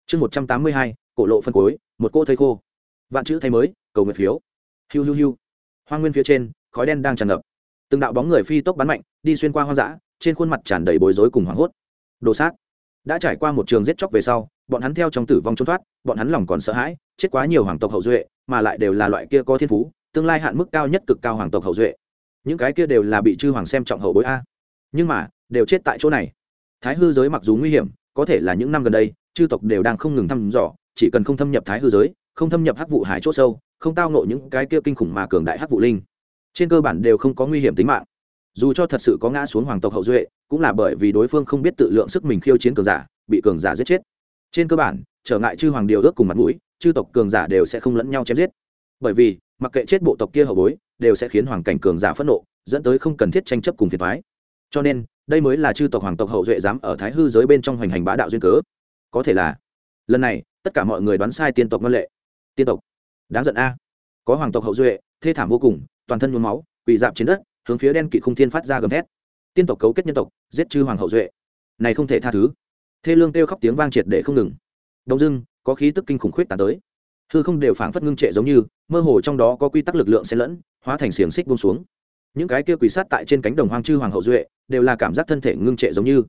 Chương một trăm tám mươi hai, cổ lộ phân cối, một cô thây khô. Vạn chữ thay mới, cầu nguyện phiếu. Hiu hiu hiu. Hoa nguyên phía trên, khói đen đang tràn ngập. Từng đạo bóng người phi tốc bắn mạnh, đi xuyên qua hoang dã, trên khuôn mặt tràn đầy bối rối cùng hoảng hốt. Đồ sát. Đã trải qua một trường giết chóc về sau, bọn hắn theo trong tử vong trốn thoát, bọn hắn lòng còn sợ hãi, chết quá nhiều hoàng tộc hậu duệ, mà lại đều là loại kia có thiên phú, tương lai hạn mức cao nhất cực cao hoàng tộc hậu duệ những cái kia đều là bị chư hoàng xem trọng hậu bối a. Nhưng mà, đều chết tại chỗ này. Thái hư giới mặc dù nguy hiểm, có thể là những năm gần đây, chư tộc đều đang không ngừng thăm dò, chỉ cần không thâm nhập thái hư giới, không thâm nhập hắc vụ hải c h ỗ sâu, không tao nộ những cái kia kinh khủng mà cường đại hắc vụ linh, trên cơ bản đều không có nguy hiểm tính mạng. Dù cho thật sự có ngã xuống hoàng tộc hậu duệ, cũng là bởi vì đối phương không biết tự lượng sức mình khiêu chiến cường giả, bị cường giả giết chết. Trên cơ bản, trở ngại chư hoàng điều ước cùng mặt mũi, chư tộc cường giả đều sẽ không lẫn nhau chém giết. Bởi vì, mặc kệ chết bộ tộc kia hậu bối đều sẽ khiến hoàng cảnh cường giả phẫn nộ, dẫn tới không cần thiết tranh chấp cùng phiền thoái cho nên, đây mới là chư tộc hoàng tộc hậu duệ dám ở thái hư giới bên trong hoành hành bá đạo duyên cớ. Có thể là, lần này, tất cả mọi người đoán sai tiên tộc ngân lệ. Tiên tộc, đáng giận a. Có hoàng tộc hậu duệ, thê thảm vô cùng, toàn thân nhuốm máu, quỳ dạp trên đất, hướng phía đen kỵ không thiên phát ra gầm thét. Tiên tộc cấu kết nhân tộc, giết chư hoàng hậu duệ. Này không thể tha thứ. Thê lương kêu khóc tiếng vang triệt để không ngừng. Đông dưng có khí tức kinh khủng khuyết tàn tới hư không đều phảng phất ngưng trệ giống như, mơ hồ trong đó có quy tắc lực lượng xen lẫn, hóa thành xiềng xích buông xuống. Những cái kia quỷ sát tại trên cánh đồng hoang chư hoàng hậu duệ, đều là cảm giác thân thể ngưng trệ giống như.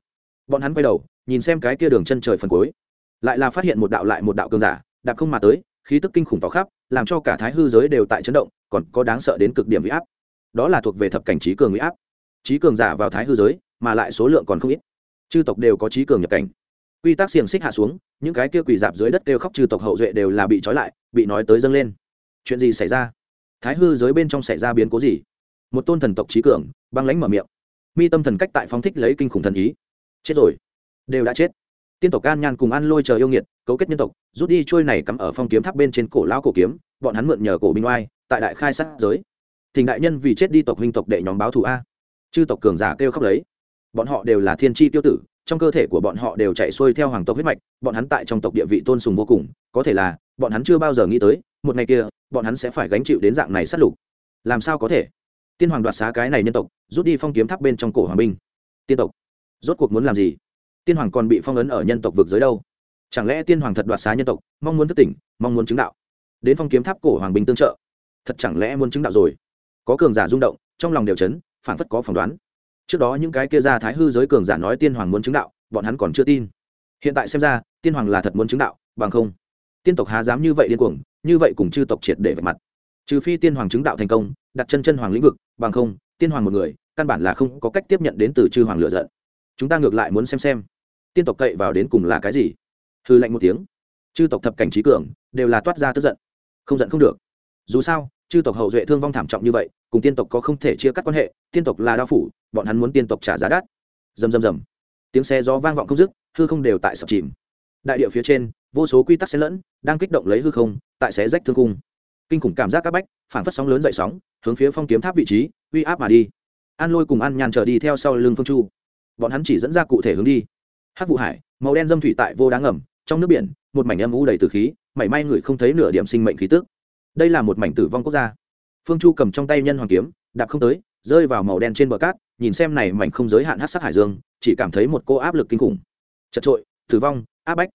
Bọn hắn quay đầu, nhìn xem cái kia đường chân trời phần cuối. Lại là phát hiện một đạo lại một đạo cường giả, đạp không mà tới, khí tức kinh khủng tỏ khắp, làm cho cả thái hư giới đều tại chấn động, còn có đáng sợ đến cực điểm huy áp. Đó là thuộc về thập cảnh trí cường huy áp. Trí cường giả vào thái hư giới, mà lại số lượng còn không ít. Chư tộc đều có trí cường nhập cảnh quy tắc xiềng xích hạ xuống, những cái kia quỳ dạp dưới đất kêu khóc trừ tộc hậu duệ đều là bị trói lại, bị nói tới dâng lên. Chuyện gì xảy ra? Thái hư giới bên trong xảy ra biến cố gì? Một tôn thần tộc trí cường, băng lãnh mở miệng. Mi tâm thần cách tại phóng thích lấy kinh khủng thần ý. Chết rồi. Đều đã chết. Tiên tộc can nhan cùng ăn lôi chờ yêu nghiệt, cấu kết nhân tộc, rút đi trôi này cắm ở phong kiếm tháp bên trên cổ lão cổ kiếm, bọn hắn mượn nhờ cổ binh oai, tại đại khai sát giới. Thỉnh đại nhân vì chết đi tộc huynh tộc đệ nhóm báo thù a. Chư tộc cường giả kêu khóc lấy. Bọn họ đều là thiên tri tiêu tử trong cơ thể của bọn họ đều chạy xuôi theo hoàng tộc huyết mạch, bọn hắn tại trong tộc địa vị tôn sùng vô cùng, có thể là, bọn hắn chưa bao giờ nghĩ tới, một ngày kia, bọn hắn sẽ phải gánh chịu đến dạng này sát lục. Làm sao có thể? Tiên hoàng đoạt xá cái này nhân tộc, rút đi phong kiếm tháp bên trong cổ hoàng binh. Tiên tộc, rốt cuộc muốn làm gì? Tiên hoàng còn bị phong ấn ở nhân tộc vực giới đâu? Chẳng lẽ tiên hoàng thật đoạt xá nhân tộc, mong muốn thức tỉnh, mong muốn chứng đạo? Đến phong kiếm tháp cổ hoàng binh tương trợ. Thật chẳng lẽ muốn chứng đạo rồi? Có cường giả rung động, trong lòng đều chấn phản phất có phỏng đoán trước đó những cái kia ra thái hư giới cường giả nói tiên hoàng muốn chứng đạo, bọn hắn còn chưa tin. Hiện tại xem ra, tiên hoàng là thật muốn chứng đạo, bằng không, tiên tộc há dám như vậy điên cuồng, như vậy cùng chư tộc triệt để vạch mặt. Trừ phi tiên hoàng chứng đạo thành công, đặt chân chân hoàng lĩnh vực, bằng không, tiên hoàng một người, căn bản là không có cách tiếp nhận đến từ chư hoàng lựa giận. Chúng ta ngược lại muốn xem xem, tiên tộc cậy vào đến cùng là cái gì. Hư lạnh một tiếng, chư tộc thập cảnh trí cường, đều là toát ra tức giận. Không giận không được. Dù sao, chư tộc hậu duệ thương vong thảm trọng như vậy cùng tiên tộc có không thể chia cắt quan hệ, tiên tộc là đao phủ, bọn hắn muốn tiên tộc trả giá đắt. Rầm rầm rầm. Tiếng xe gió vang vọng không dứt, hư không đều tại sập chìm. Đại địa phía trên, vô số quy tắc xen lẫn, đang kích động lấy hư không, tại xé rách thương cung kinh khủng cảm giác các bách, phản phất sóng lớn dậy sóng, hướng phía phong kiếm tháp vị trí, uy áp mà đi. An lôi cùng an nhàn trở đi theo sau lưng phương chu. Bọn hắn chỉ dẫn ra cụ thể hướng đi. Hát vụ hải, màu đen dâm thủy tại vô đáng ngầm, trong nước biển, một mảnh âm u đầy từ khí, mảy may người không thấy nửa điểm sinh mệnh khí tức. Đây là một mảnh tử vong quốc gia phương chu cầm trong tay nhân hoàng kiếm, đạp không tới, rơi vào màu đen trên bờ cát, nhìn xem này mảnh không giới hạn hát sắc hải dương, chỉ cảm thấy một cô áp lực kinh khủng. Chật trội, tử vong, áp bách.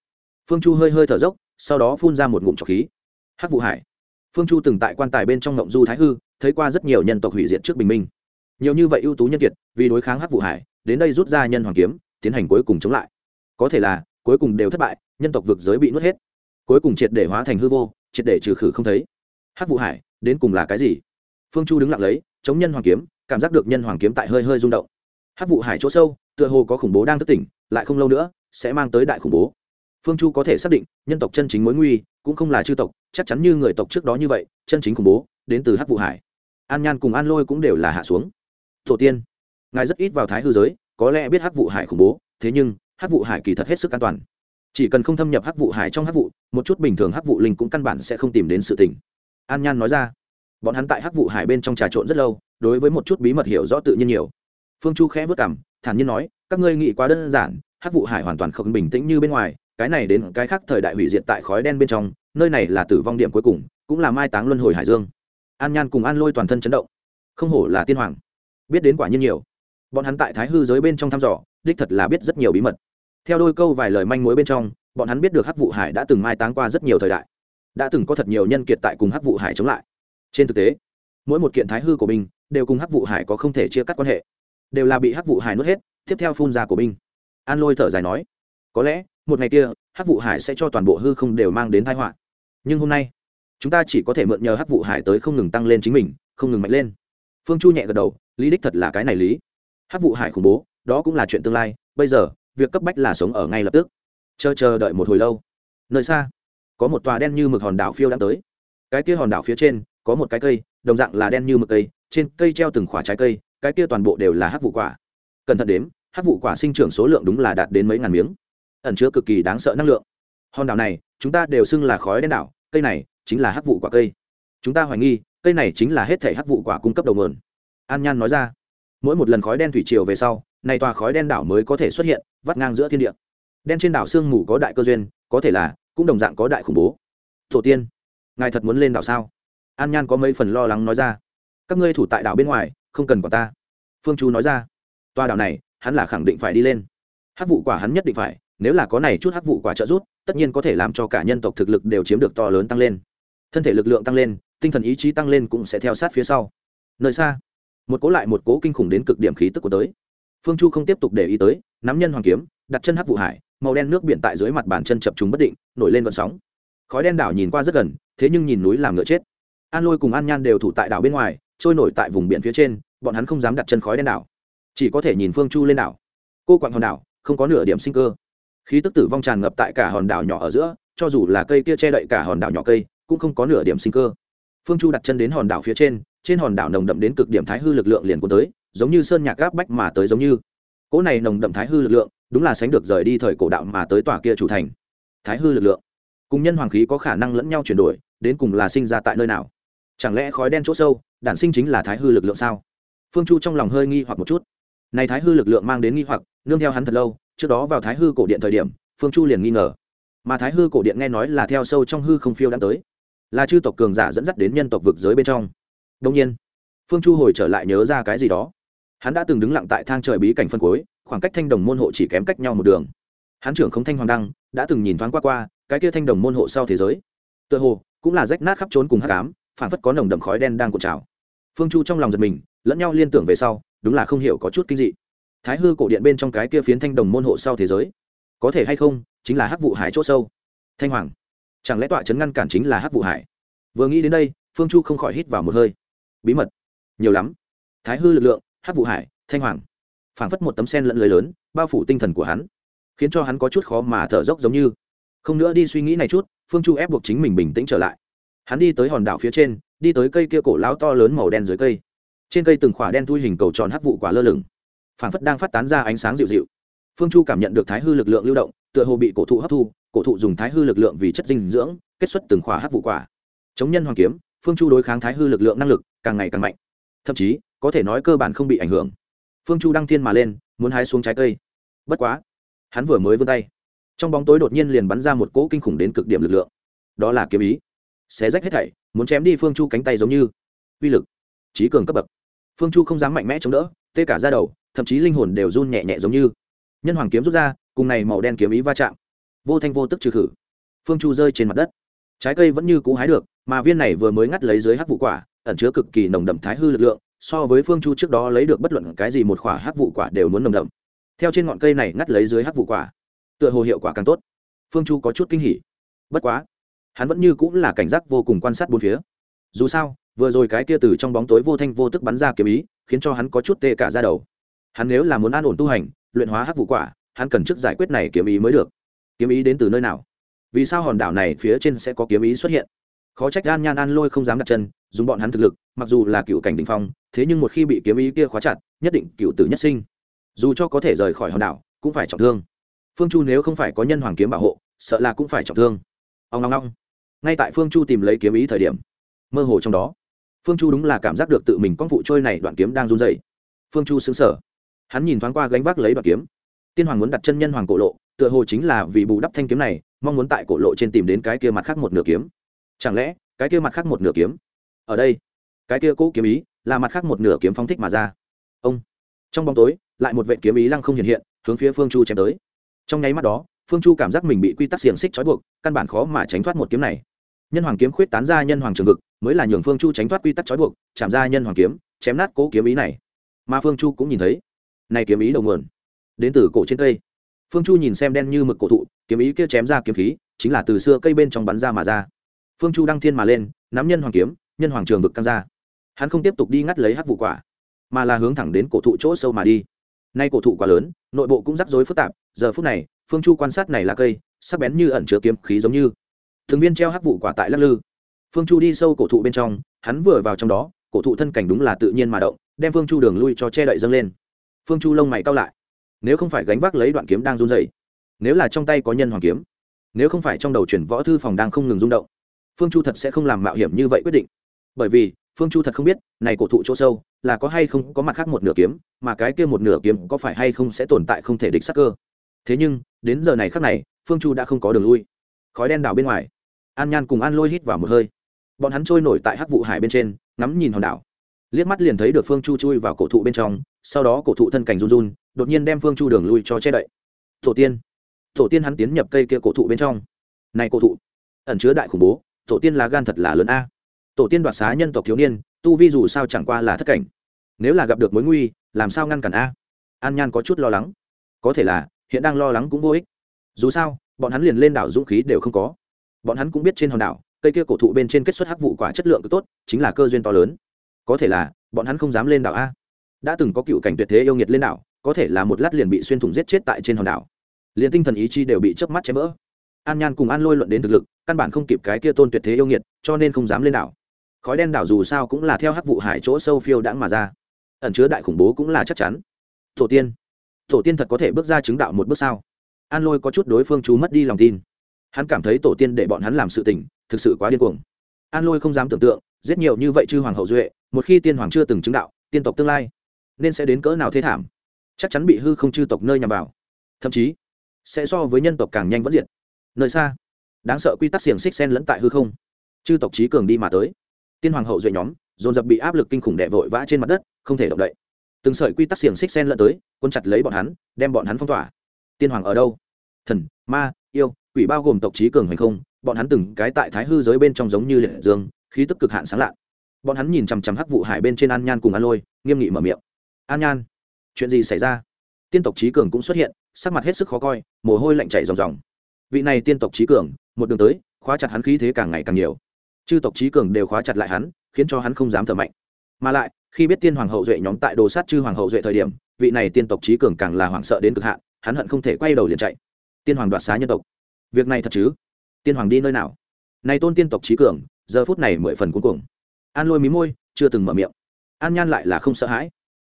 Phương chu hơi hơi thở dốc, sau đó phun ra một ngụm trọc khí. Hát vụ hải. Phương chu từng tại quan tài bên trong ngộng du thái hư, thấy qua rất nhiều nhân tộc hủy diệt trước bình minh. Nhiều như vậy ưu tú nhân kiệt, vì đối kháng hát vụ hải, đến đây rút ra nhân hoàng kiếm, tiến hành cuối cùng chống lại. Có thể là, cuối cùng đều thất bại, nhân tộc vực giới bị nuốt hết. Cuối cùng triệt để hóa thành hư vô, triệt để trừ khử không thấy. Hát vụ hải đến cùng là cái gì? Phương chu đứng lặng lấy, chống nhân hoàng kiếm, cảm giác được nhân hoàng kiếm tại hơi hơi rung động. Hát vụ hải chỗ sâu, tựa hồ có khủng bố đang thức tỉnh, lại không lâu nữa, sẽ mang tới đại khủng bố. Phương chu có thể xác định, nhân tộc chân chính mối nguy, cũng không là chư tộc, chắc chắn như người tộc trước đó như vậy, chân chính khủng bố, đến từ hát vụ hải. An nhan cùng an lôi cũng đều là hạ xuống. Tổ tiên, ngài rất ít vào thái hư giới, có lẽ biết hát vụ hải khủng bố, thế nhưng hát vụ hải kỳ thật hết sức an toàn. Chỉ cần không thâm nhập hát vụ hải trong hát vụ, một chút bình thường hát vụ linh cũng căn bản sẽ không tìm đến sự tình an nhan nói ra. Bọn hắn tại Hắc vụ hải bên trong trà trộn rất lâu, đối với một chút bí mật hiểu rõ tự nhiên nhiều. Phương chu khẽ vất cảm thản nhiên nói, các ngươi nghĩ quá đơn giản, Hắc vụ hải hoàn toàn không bình tĩnh như bên ngoài, cái này đến cái khác thời đại hủy diệt tại khói đen bên trong, nơi này là tử vong điểm cuối cùng, cũng là mai táng luân hồi hải dương. An nhan cùng an lôi toàn thân chấn động. Không hổ là tiên hoàng. Biết đến quả nhiên nhiều. Bọn hắn tại thái hư giới bên trong thăm dò, đích thật là biết rất nhiều bí mật. Theo đôi câu vài lời manh mối bên trong, bọn hắn biết được hắc vụ hải đã từng mai táng qua rất nhiều thời đại đã từng có thật nhiều nhân kiệt tại cùng hắc vụ hải chống lại. Trên thực tế, mỗi một kiện thái hư của binh đều cùng hắc vụ hải có không thể chia cắt quan hệ. Đều là bị hắc vụ hải nuốt hết, tiếp theo phun ra của binh. An lôi thở dài nói, có lẽ, một ngày kia, hắc vụ hải sẽ cho toàn bộ hư không đều mang đến thái họa. Nhưng hôm nay, chúng ta chỉ có thể mượn nhờ hắc vụ hải tới không ngừng tăng lên chính mình, không ngừng mạnh lên. Phương chu nhẹ gật đầu, lý đích thật là cái này lý. Hắc vụ hải khủng bố, đó cũng là chuyện tương lai, bây giờ, việc cấp bách là sống ở ngay lập tức. Chờ chờ đợi một hồi lâu. Nơi xa có một tòa đen như mực hòn đảo phiêu đang tới. Cái kia hòn đảo phía trên, có một cái cây, đồng dạng là đen như mực cây, trên cây treo từng khoả trái cây, cái kia toàn bộ đều là hát vụ quả. Cẩn thận đếm hát vụ quả sinh trưởng số lượng đúng là đạt đến mấy ngàn miếng. Ẩn chứa cực kỳ đáng sợ năng lượng. Hòn đảo này, chúng ta đều xưng là khói đen đảo, cây này chính là hát vụ quả cây. Chúng ta hoài nghi, cây này chính là hết thể hát vụ quả cung cấp đầu nguồn. An nhan nói ra. Mỗi một lần khói đen thủy triều về sau, này tòa khói đen đảo mới có thể xuất hiện, vắt ngang giữa thiên địa. Đen trên đảo sương mù có đại cơ duyên, có thể là cũng đồng dạng có đại khủng bố. Tổ tiên, ngài thật muốn lên đảo sao? An nhan có mấy phần lo lắng nói ra. Các ngươi thủ tại đảo bên ngoài, không cần quả ta. Phương chu nói ra. Toa đảo này, hắn là khẳng định phải đi lên. Hát vụ quả hắn nhất định phải, nếu là có này chút hát vụ quả trợ rút tất nhiên có thể làm cho cả nhân tộc thực lực đều chiếm được to lớn tăng lên. Thân thể lực lượng tăng lên, tinh thần ý chí tăng lên cũng sẽ theo sát phía sau. Nơi xa, một cố lại một cố kinh khủng đến cực điểm khí tức của tới. Phương chu không tiếp tục để ý tới, nắm nhân hoàng kiếm, đặt chân hắc vụ hải màu đen nước biển tại dưới mặt bàn chân chập chúng bất định, nổi lên vận sóng. Khói đen đảo nhìn qua rất gần, thế nhưng nhìn núi làm ngựa chết. An lôi cùng an nhan đều thủ tại đảo bên ngoài, trôi nổi tại vùng biển phía trên, bọn hắn không dám đặt chân khói đen đảo. Chỉ có thể nhìn phương chu lên đảo. Cô quặng hòn đảo, không có nửa điểm sinh cơ. Khí tức tử vong tràn ngập tại cả hòn đảo nhỏ ở giữa, cho dù là cây kia che đậy cả hòn đảo nhỏ cây, cũng không có nửa điểm sinh cơ. Phương chu đặt chân đến hòn đảo phía trên trên hòn đảo nồng đậm đến cực điểm thái hư lực lượng liền cuốn tới, giống như sơn nhạc gáp bách mà tới giống như. Cỗ này nồng đậm thái hư lực lượng đúng là sánh được rời đi thời cổ đạo mà tới tòa kia chủ thành. Thái hư lực lượng, cùng nhân hoàng khí có khả năng lẫn nhau chuyển đổi, đến cùng là sinh ra tại nơi nào? Chẳng lẽ khói đen chỗ sâu, đản sinh chính là thái hư lực lượng sao? Phương chu trong lòng hơi nghi hoặc một chút. Này thái hư lực lượng mang đến nghi hoặc, nương theo hắn thật lâu, trước đó vào thái hư cổ điện thời điểm, phương chu liền nghi ngờ. Mà thái hư cổ điện nghe nói là theo sâu trong hư không phiêu đã tới, là chư tộc cường giả dẫn dắt đến nhân tộc vực giới bên trong. Đông nhiên, phương chu hồi trở lại nhớ ra cái gì đó. Hắn đã từng đứng lặng tại thang trời bí cảnh phân cuối khoảng cách thanh đồng môn hộ chỉ kém cách nhau một đường. Hán trưởng không thanh hoàng đăng, đã từng nhìn thoáng qua qua, cái kia thanh đồng môn hộ sau thế giới. Tựa hồ, cũng là rách nát khắp trốn cùng hát cám phản phất có nồng đậm khói đen đang cột trào. Phương chu trong lòng giật mình, lẫn nhau liên tưởng về sau, đúng là không hiểu có chút kinh dị. Thái hư cổ điện bên trong cái kia phiến thanh đồng môn hộ sau thế giới, có thể hay không, chính là hắc vụ hải c h ỗ sâu. Thanh hoàng, chẳng lẽ tọa chấn ngăn cản chính là hắc vụ hải? Vừa nghĩ đến đây, phương chu không khỏi hít vào một hơi. Bí mật, nhiều lắm. Thái hư lực lượng, hắc vụ hải, thanh hoàng phảng phất một tấm sen lẫn lưới lớn, bao phủ tinh thần của hắn, khiến cho hắn có chút khó mà thở dốc giống như. Không nữa đi suy nghĩ này chút, phương chu ép buộc chính mình bình tĩnh trở lại. Hắn đi tới hòn đảo phía trên, đi tới cây kia cổ lão to lớn màu đen dưới cây. Trên cây từng khỏa đen thui hình cầu tròn hắc vụ quả lơ lửng, phảng phất đang phát tán ra ánh sáng dịu dịu. Phương chu cảm nhận được thái hư lực lượng lưu động, tựa hồ bị cổ thụ hấp thu, cổ thụ dùng thái hư lực lượng vì chất dinh dưỡng, kết xuất từng khỏa hát vụ quả. Chống nhân hoàng kiếm, phương chu đối kháng thái hư lực lượng năng lực càng ngày càng mạnh. Thậm chí, có thể nói cơ bản không bị ảnh hưởng phương chu đăng thiên mà lên, muốn hái xuống trái cây. Bất quá, hắn vừa mới vươn tay. Trong bóng tối đột nhiên liền bắn ra một cỗ kinh khủng đến cực điểm lực lượng. Đó là kiếm ý. Xé rách hết thảy, muốn chém đi phương chu cánh tay giống như uy lực trí cường cấp bậc. Phương chu không dám mạnh mẽ chống đỡ, tê cả ra đầu, thậm chí linh hồn đều run nhẹ nhẹ giống như. Nhân hoàng kiếm rút ra, cùng này màu đen kiếm ý va chạm. Vô thanh vô tức trừ khử. Phương chu rơi trên mặt đất. Trái cây vẫn như cũ hái được, mà viên này vừa mới ngắt lấy dưới hắc vụ quả, ẩn chứa cực kỳ nồng đậm thái hư lực lượng so với phương chu trước đó lấy được bất luận cái gì một khỏa hắc vụ quả đều muốn nồng đậm. Theo trên ngọn cây này ngắt lấy dưới hắc vụ quả, tựa hồ hiệu quả càng tốt. Phương chu có chút kinh hỉ. Bất quá, hắn vẫn như cũng là cảnh giác vô cùng quan sát bốn phía. Dù sao, vừa rồi cái kia từ trong bóng tối vô thanh vô tức bắn ra kiếm ý, khiến cho hắn có chút tê cả ra đầu. Hắn nếu là muốn an ổn tu hành, luyện hóa hắc vụ quả, hắn cần trước giải quyết này kiếm ý mới được. Kiếm ý đến từ nơi nào? Vì sao hòn đảo này phía trên sẽ có kiếm ý xuất hiện? Khó trách an nhan an lôi không dám đặt chân, dùng bọn hắn thực lực, mặc dù là cựu cảnh đình phong, thế nhưng một khi bị kiếm ý kia khóa chặt, nhất định cựu tử nhất sinh. Dù cho có thể rời khỏi hòn đảo, cũng phải trọng thương. Phương chu nếu không phải có nhân hoàng kiếm bảo hộ, sợ là cũng phải trọng thương. Ông long long ngay tại phương chu tìm lấy kiếm ý thời điểm, mơ hồ trong đó, phương chu đúng là cảm giác được tự mình con vụ trôi này đoạn kiếm đang run dày phương chu xứng sở hắn nhìn thoáng qua gánh vác lấy đoạn kiếm. Tiên hoàng muốn đặt chân nhân hoàng cổ lộ, tựa hồ chính là vì bù đắp thanh kiếm này, mong muốn tại cổ lộ trên tìm đến cái kia mặt khác một nửa kiếm chẳng lẽ, cái kia mặt khác một nửa kiếm? Ở đây, cái kia cũ kiếm ý là mặt khác một nửa kiếm phóng thích mà ra. Ông, trong bóng tối, lại một vệ kiếm ý lăng không hiện hiện, hướng phía phương chu chém tới. Trong nháy mắt đó, phương chu cảm giác mình bị quy tắc xiềng xích trói buộc, căn bản khó mà tránh thoát một kiếm này. Nhân hoàng kiếm khuyết tán ra nhân hoàng trường vực, mới là nhường phương chu tránh thoát quy tắc trói buộc, chạm ra nhân hoàng kiếm, chém nát cố kiếm ý này. Mà phương chu cũng nhìn thấy, này kiếm ý đầu nguồn, đến từ cổ trên cây. Phương chu nhìn xem đen như mực cổ thụ, kiếm ý kia chém ra kiếm khí, chính là từ xưa cây bên trong bắn ra mà ra phương chu đăng thiên mà lên, nắm nhân hoàng kiếm, nhân hoàng trường vực căng ra. Hắn không tiếp tục đi ngắt lấy hắc vụ quả, mà là hướng thẳng đến cổ thụ chỗ sâu mà đi. Nay cổ thụ quá lớn, nội bộ cũng rắc rối phức tạp, giờ phút này, phương chu quan sát này là cây, sắc bén như ẩn chứa kiếm khí giống như. Thường viên treo hắc vụ quả tại lắc lư. Phương chu đi sâu cổ thụ bên trong, hắn vừa vào trong đó, cổ thụ thân cảnh đúng là tự nhiên mà động, đem phương chu đường lui cho che đậy dâng lên. Phương chu lông mày cao lại. Nếu không phải gánh vác lấy đoạn kiếm đang run dày nếu là trong tay có nhân hoàng kiếm, nếu không phải trong đầu chuyển võ thư phòng đang không ngừng rung động phương chu thật sẽ không làm mạo hiểm như vậy quyết định. Bởi vì, phương chu thật không biết, này cổ thụ chỗ sâu, là có hay không có mặt khác một nửa kiếm, mà cái kia một nửa kiếm có phải hay không sẽ tồn tại không thể địch sắc cơ. Thế nhưng, đến giờ này khác này, phương chu đã không có đường lui. Khói đen đảo bên ngoài. An nhan cùng an lôi hít vào một hơi. Bọn hắn trôi nổi tại hắc vụ hải bên trên, ngắm nhìn hòn đảo. Liếc mắt liền thấy được phương chu chui vào cổ thụ bên trong, sau đó cổ thụ thân cảnh run run, đột nhiên đem phương chu đường lui cho che đậy. Tổ tiên. Tổ tiên hắn tiến nhập cây kia cổ thụ bên trong. Này cổ thụ, ẩn chứa đại khủng bố tổ tiên là gan thật là lớn a. Tổ tiên đoạt xá nhân tộc thiếu niên, tu vi dù sao chẳng qua là thất cảnh. Nếu là gặp được mối nguy, làm sao ngăn cản a? An nhan có chút lo lắng. Có thể là, hiện đang lo lắng cũng vô ích. Dù sao, bọn hắn liền lên đảo dũng khí đều không có. Bọn hắn cũng biết trên hòn đảo, cây kia cổ thụ bên trên kết xuất hắc vụ quả chất lượng tốt, chính là cơ duyên to lớn. Có thể là, bọn hắn không dám lên đảo a. Đã từng có cựu cảnh tuyệt thế yêu nghiệt lên đảo, có thể là một lát liền bị xuyên thủng giết chết tại trên hòn đảo. Liền tinh thần ý chi đều bị chớp mắt chém vỡ an nhan cùng an lôi luận đến thực lực, căn bản không kịp cái kia tôn tuyệt thế yêu nghiệt, cho nên không dám lên đảo. Khói đen đảo dù sao cũng là theo hắc vụ hải chỗ sâu phiêu đãng mà ra. Ẩn chứa đại khủng bố cũng là chắc chắn. Tổ tiên tổ tiên thật có thể bước ra chứng đạo một bước sao? An lôi có chút đối phương chú mất đi lòng tin. Hắn cảm thấy tổ tiên để bọn hắn làm sự tình, thực sự quá điên cuồng. An lôi không dám tưởng tượng, giết nhiều như vậy chư hoàng hậu duệ, một khi tiên hoàng chưa từng chứng đạo, tiên tộc tương lai nên sẽ đến cỡ nào thế thảm? Chắc chắn bị hư không chư tộc nơi nhằm vào. Thậm chí, sẽ so với nhân tộc càng nhanh vẫn diệt nơi xa. Đáng sợ quy tắc xiềng xích sen lẫn tại hư không. Chư tộc trí cường đi mà tới. Tiên hoàng hậu duệ nhóm, dồn dập bị áp lực kinh khủng đè vội vã trên mặt đất, không thể động đậy. Từng sợi quy tắc xiềng xích sen lẫn tới quân chặt lấy bọn hắn, đem bọn hắn phong tỏa. Tiên hoàng ở đâu? Thần, ma, yêu, quỷ bao gồm tộc trí cường hay không, bọn hắn từng cái tại thái hư giới bên trong giống như liệt dương, khí tức cực hạn sáng lạ bọn hắn nhìn chằm chằm hắc vụ hải bên trên an nhan cùng an lôi, nghiêm nghị mở miệng. An nhan, chuyện gì xảy ra? Tiên tộc trí cường cũng xuất hiện, sắc mặt hết sức khó coi, mồ hôi lạnh chảy ròng ròng vị này tiên tộc trí cường, một đường tới, khóa chặt hắn khí thế càng ngày càng nhiều. Chư tộc trí cường đều khóa chặt lại hắn, khiến cho hắn không dám thở mạnh. Mà lại, khi biết tiên hoàng hậu duệ nhóm tại đồ sát chư hoàng hậu duệ thời điểm, vị này tiên tộc trí cường càng là hoảng sợ đến cực hạn, hắn hận không thể quay đầu liền chạy. Tiên hoàng đoạt xá nhân tộc. Việc này thật chứ? Tiên hoàng đi nơi nào? Này tôn tiên tộc trí cường, giờ phút này mười phần cuối cùng an lôi mí môi, chưa từng mở miệng. An nhan lại là không sợ hãi.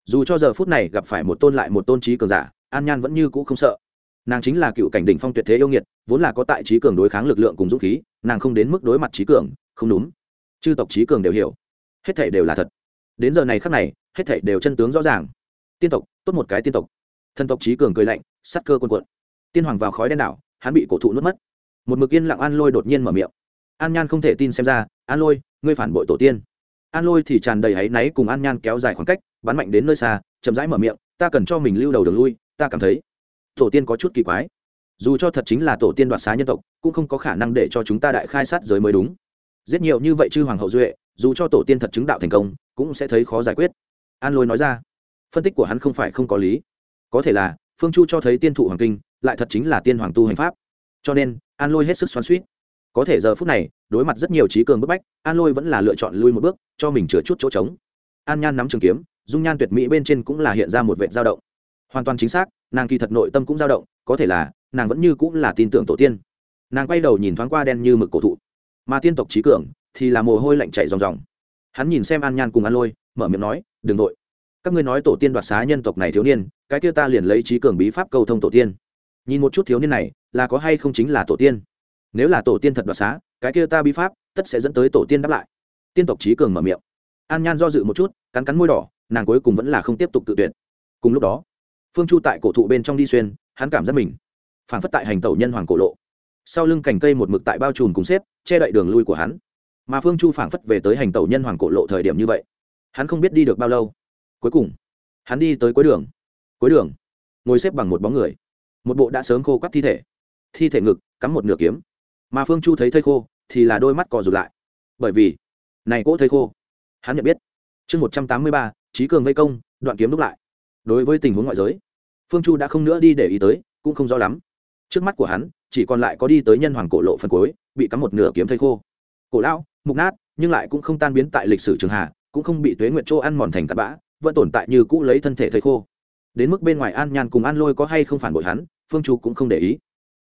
Dù cho giờ phút này gặp phải một tôn lại một tôn trí cường giả, an nhan vẫn như cũ không sợ nàng chính là cựu cảnh đỉnh phong tuyệt thế yêu nghiệt, vốn là có tại trí cường đối kháng lực lượng cùng dũng khí, nàng không đến mức đối mặt trí cường, không đúng. Chư tộc trí cường đều hiểu. Hết thể đều là thật. Đến giờ này khắc này, hết thể đều chân tướng rõ ràng. Tiên tộc, tốt một cái tiên tộc. Thần tộc trí cường cười lạnh sắt cơ quân quận tiên hoàng vào khói đen đảo, hắn bị cổ thụ nuốt mất. Một mực yên lặng an lôi đột nhiên mở miệng. An nhan không thể tin xem ra, an lôi, ngươi phản bội tổ tiên. An lôi thì tràn đầy áy náy cùng an nhan kéo dài khoảng cách, bắn mạnh đến nơi xa, chậm rãi mở miệng, ta cần cho mình lưu đầu đường lui, ta cảm thấy tổ tiên có chút kỳ quái. Dù cho thật chính là tổ tiên đoạt xá nhân tộc, cũng không có khả năng để cho chúng ta đại khai sát giới mới đúng. Giết nhiều như vậy chư hoàng hậu duệ, dù cho tổ tiên thật chứng đạo thành công, cũng sẽ thấy khó giải quyết. An lôi nói ra, phân tích của hắn không phải không có lý. Có thể là, phương chu cho thấy tiên thụ hoàng kinh, lại thật chính là tiên hoàng tu hành pháp. Cho nên, an lôi hết sức xoắn suýt có thể giờ phút này, đối mặt rất nhiều trí cường bức bách, an lôi vẫn là lựa chọn lui một bước, cho mình chừa chút chỗ trống. An nhan nắm trường kiếm, dung nhan tuyệt mỹ bên trên cũng là hiện ra một vệ dao động hoàn toàn chính xác, nàng kỳ thật nội tâm cũng dao động, có thể là, nàng vẫn như cũng là tin tưởng tổ tiên. Nàng quay đầu nhìn thoáng qua đen như mực cổ thụ. Mà tiên tộc trí cường thì là mồ hôi lạnh chảy ròng ròng. Hắn nhìn xem an nhan cùng an lôi, mở miệng nói, đừng vội. Các ngươi nói tổ tiên đoạt xá nhân tộc này thiếu niên, cái kia ta liền lấy trí cường bí pháp cầu thông tổ tiên. Nhìn một chút thiếu niên này, là có hay không chính là tổ tiên? Nếu là tổ tiên thật đoạt xá, cái kia ta bí pháp, tất sẽ dẫn tới tổ tiên đáp lại. Tiên tộc trí cường mở miệng. An nhan do dự một chút, cắn cắn môi đỏ, nàng cuối cùng vẫn là không tiếp tục tự tuyệt. Cùng lúc đó phương chu tại cổ thụ bên trong đi xuyên, hắn cảm giác mình phản phất tại hành tẩu nhân hoàng cổ lộ. Sau lưng cành cây một mực tại bao trùm cùng xếp, che đậy đường lui của hắn. Mà phương chu phản phất về tới hành tẩu nhân hoàng cổ lộ thời điểm như vậy. Hắn không biết đi được bao lâu. Cuối cùng, hắn đi tới cuối đường. Cuối đường, ngồi xếp bằng một bóng người. Một bộ đã sớm khô quắt thi thể. Thi thể ngực, cắm một nửa kiếm. Mà phương chu thấy thây khô, thì là đôi mắt cò rụt lại. Bởi vì, này cỗ thây khô, hắn nhận biết. Chương một trăm tám mươi ba trí cường vây công, đoạn kiếm đúc lại đối với tình huống ngoại giới, phương chu đã không nữa đi để ý tới, cũng không rõ lắm. Trước mắt của hắn, chỉ còn lại có đi tới nhân hoàng cổ lộ phần cuối, bị cắm một nửa kiếm thây khô. Cổ lão, mục nát, nhưng lại cũng không tan biến tại lịch sử trường hạ cũng không bị tuế nguyện chỗ ăn mòn thành tạt bã, vẫn tồn tại như cũ lấy thân thể thây khô. Đến mức bên ngoài an nhàn cùng an lôi có hay không phản bội hắn, phương chu cũng không để ý.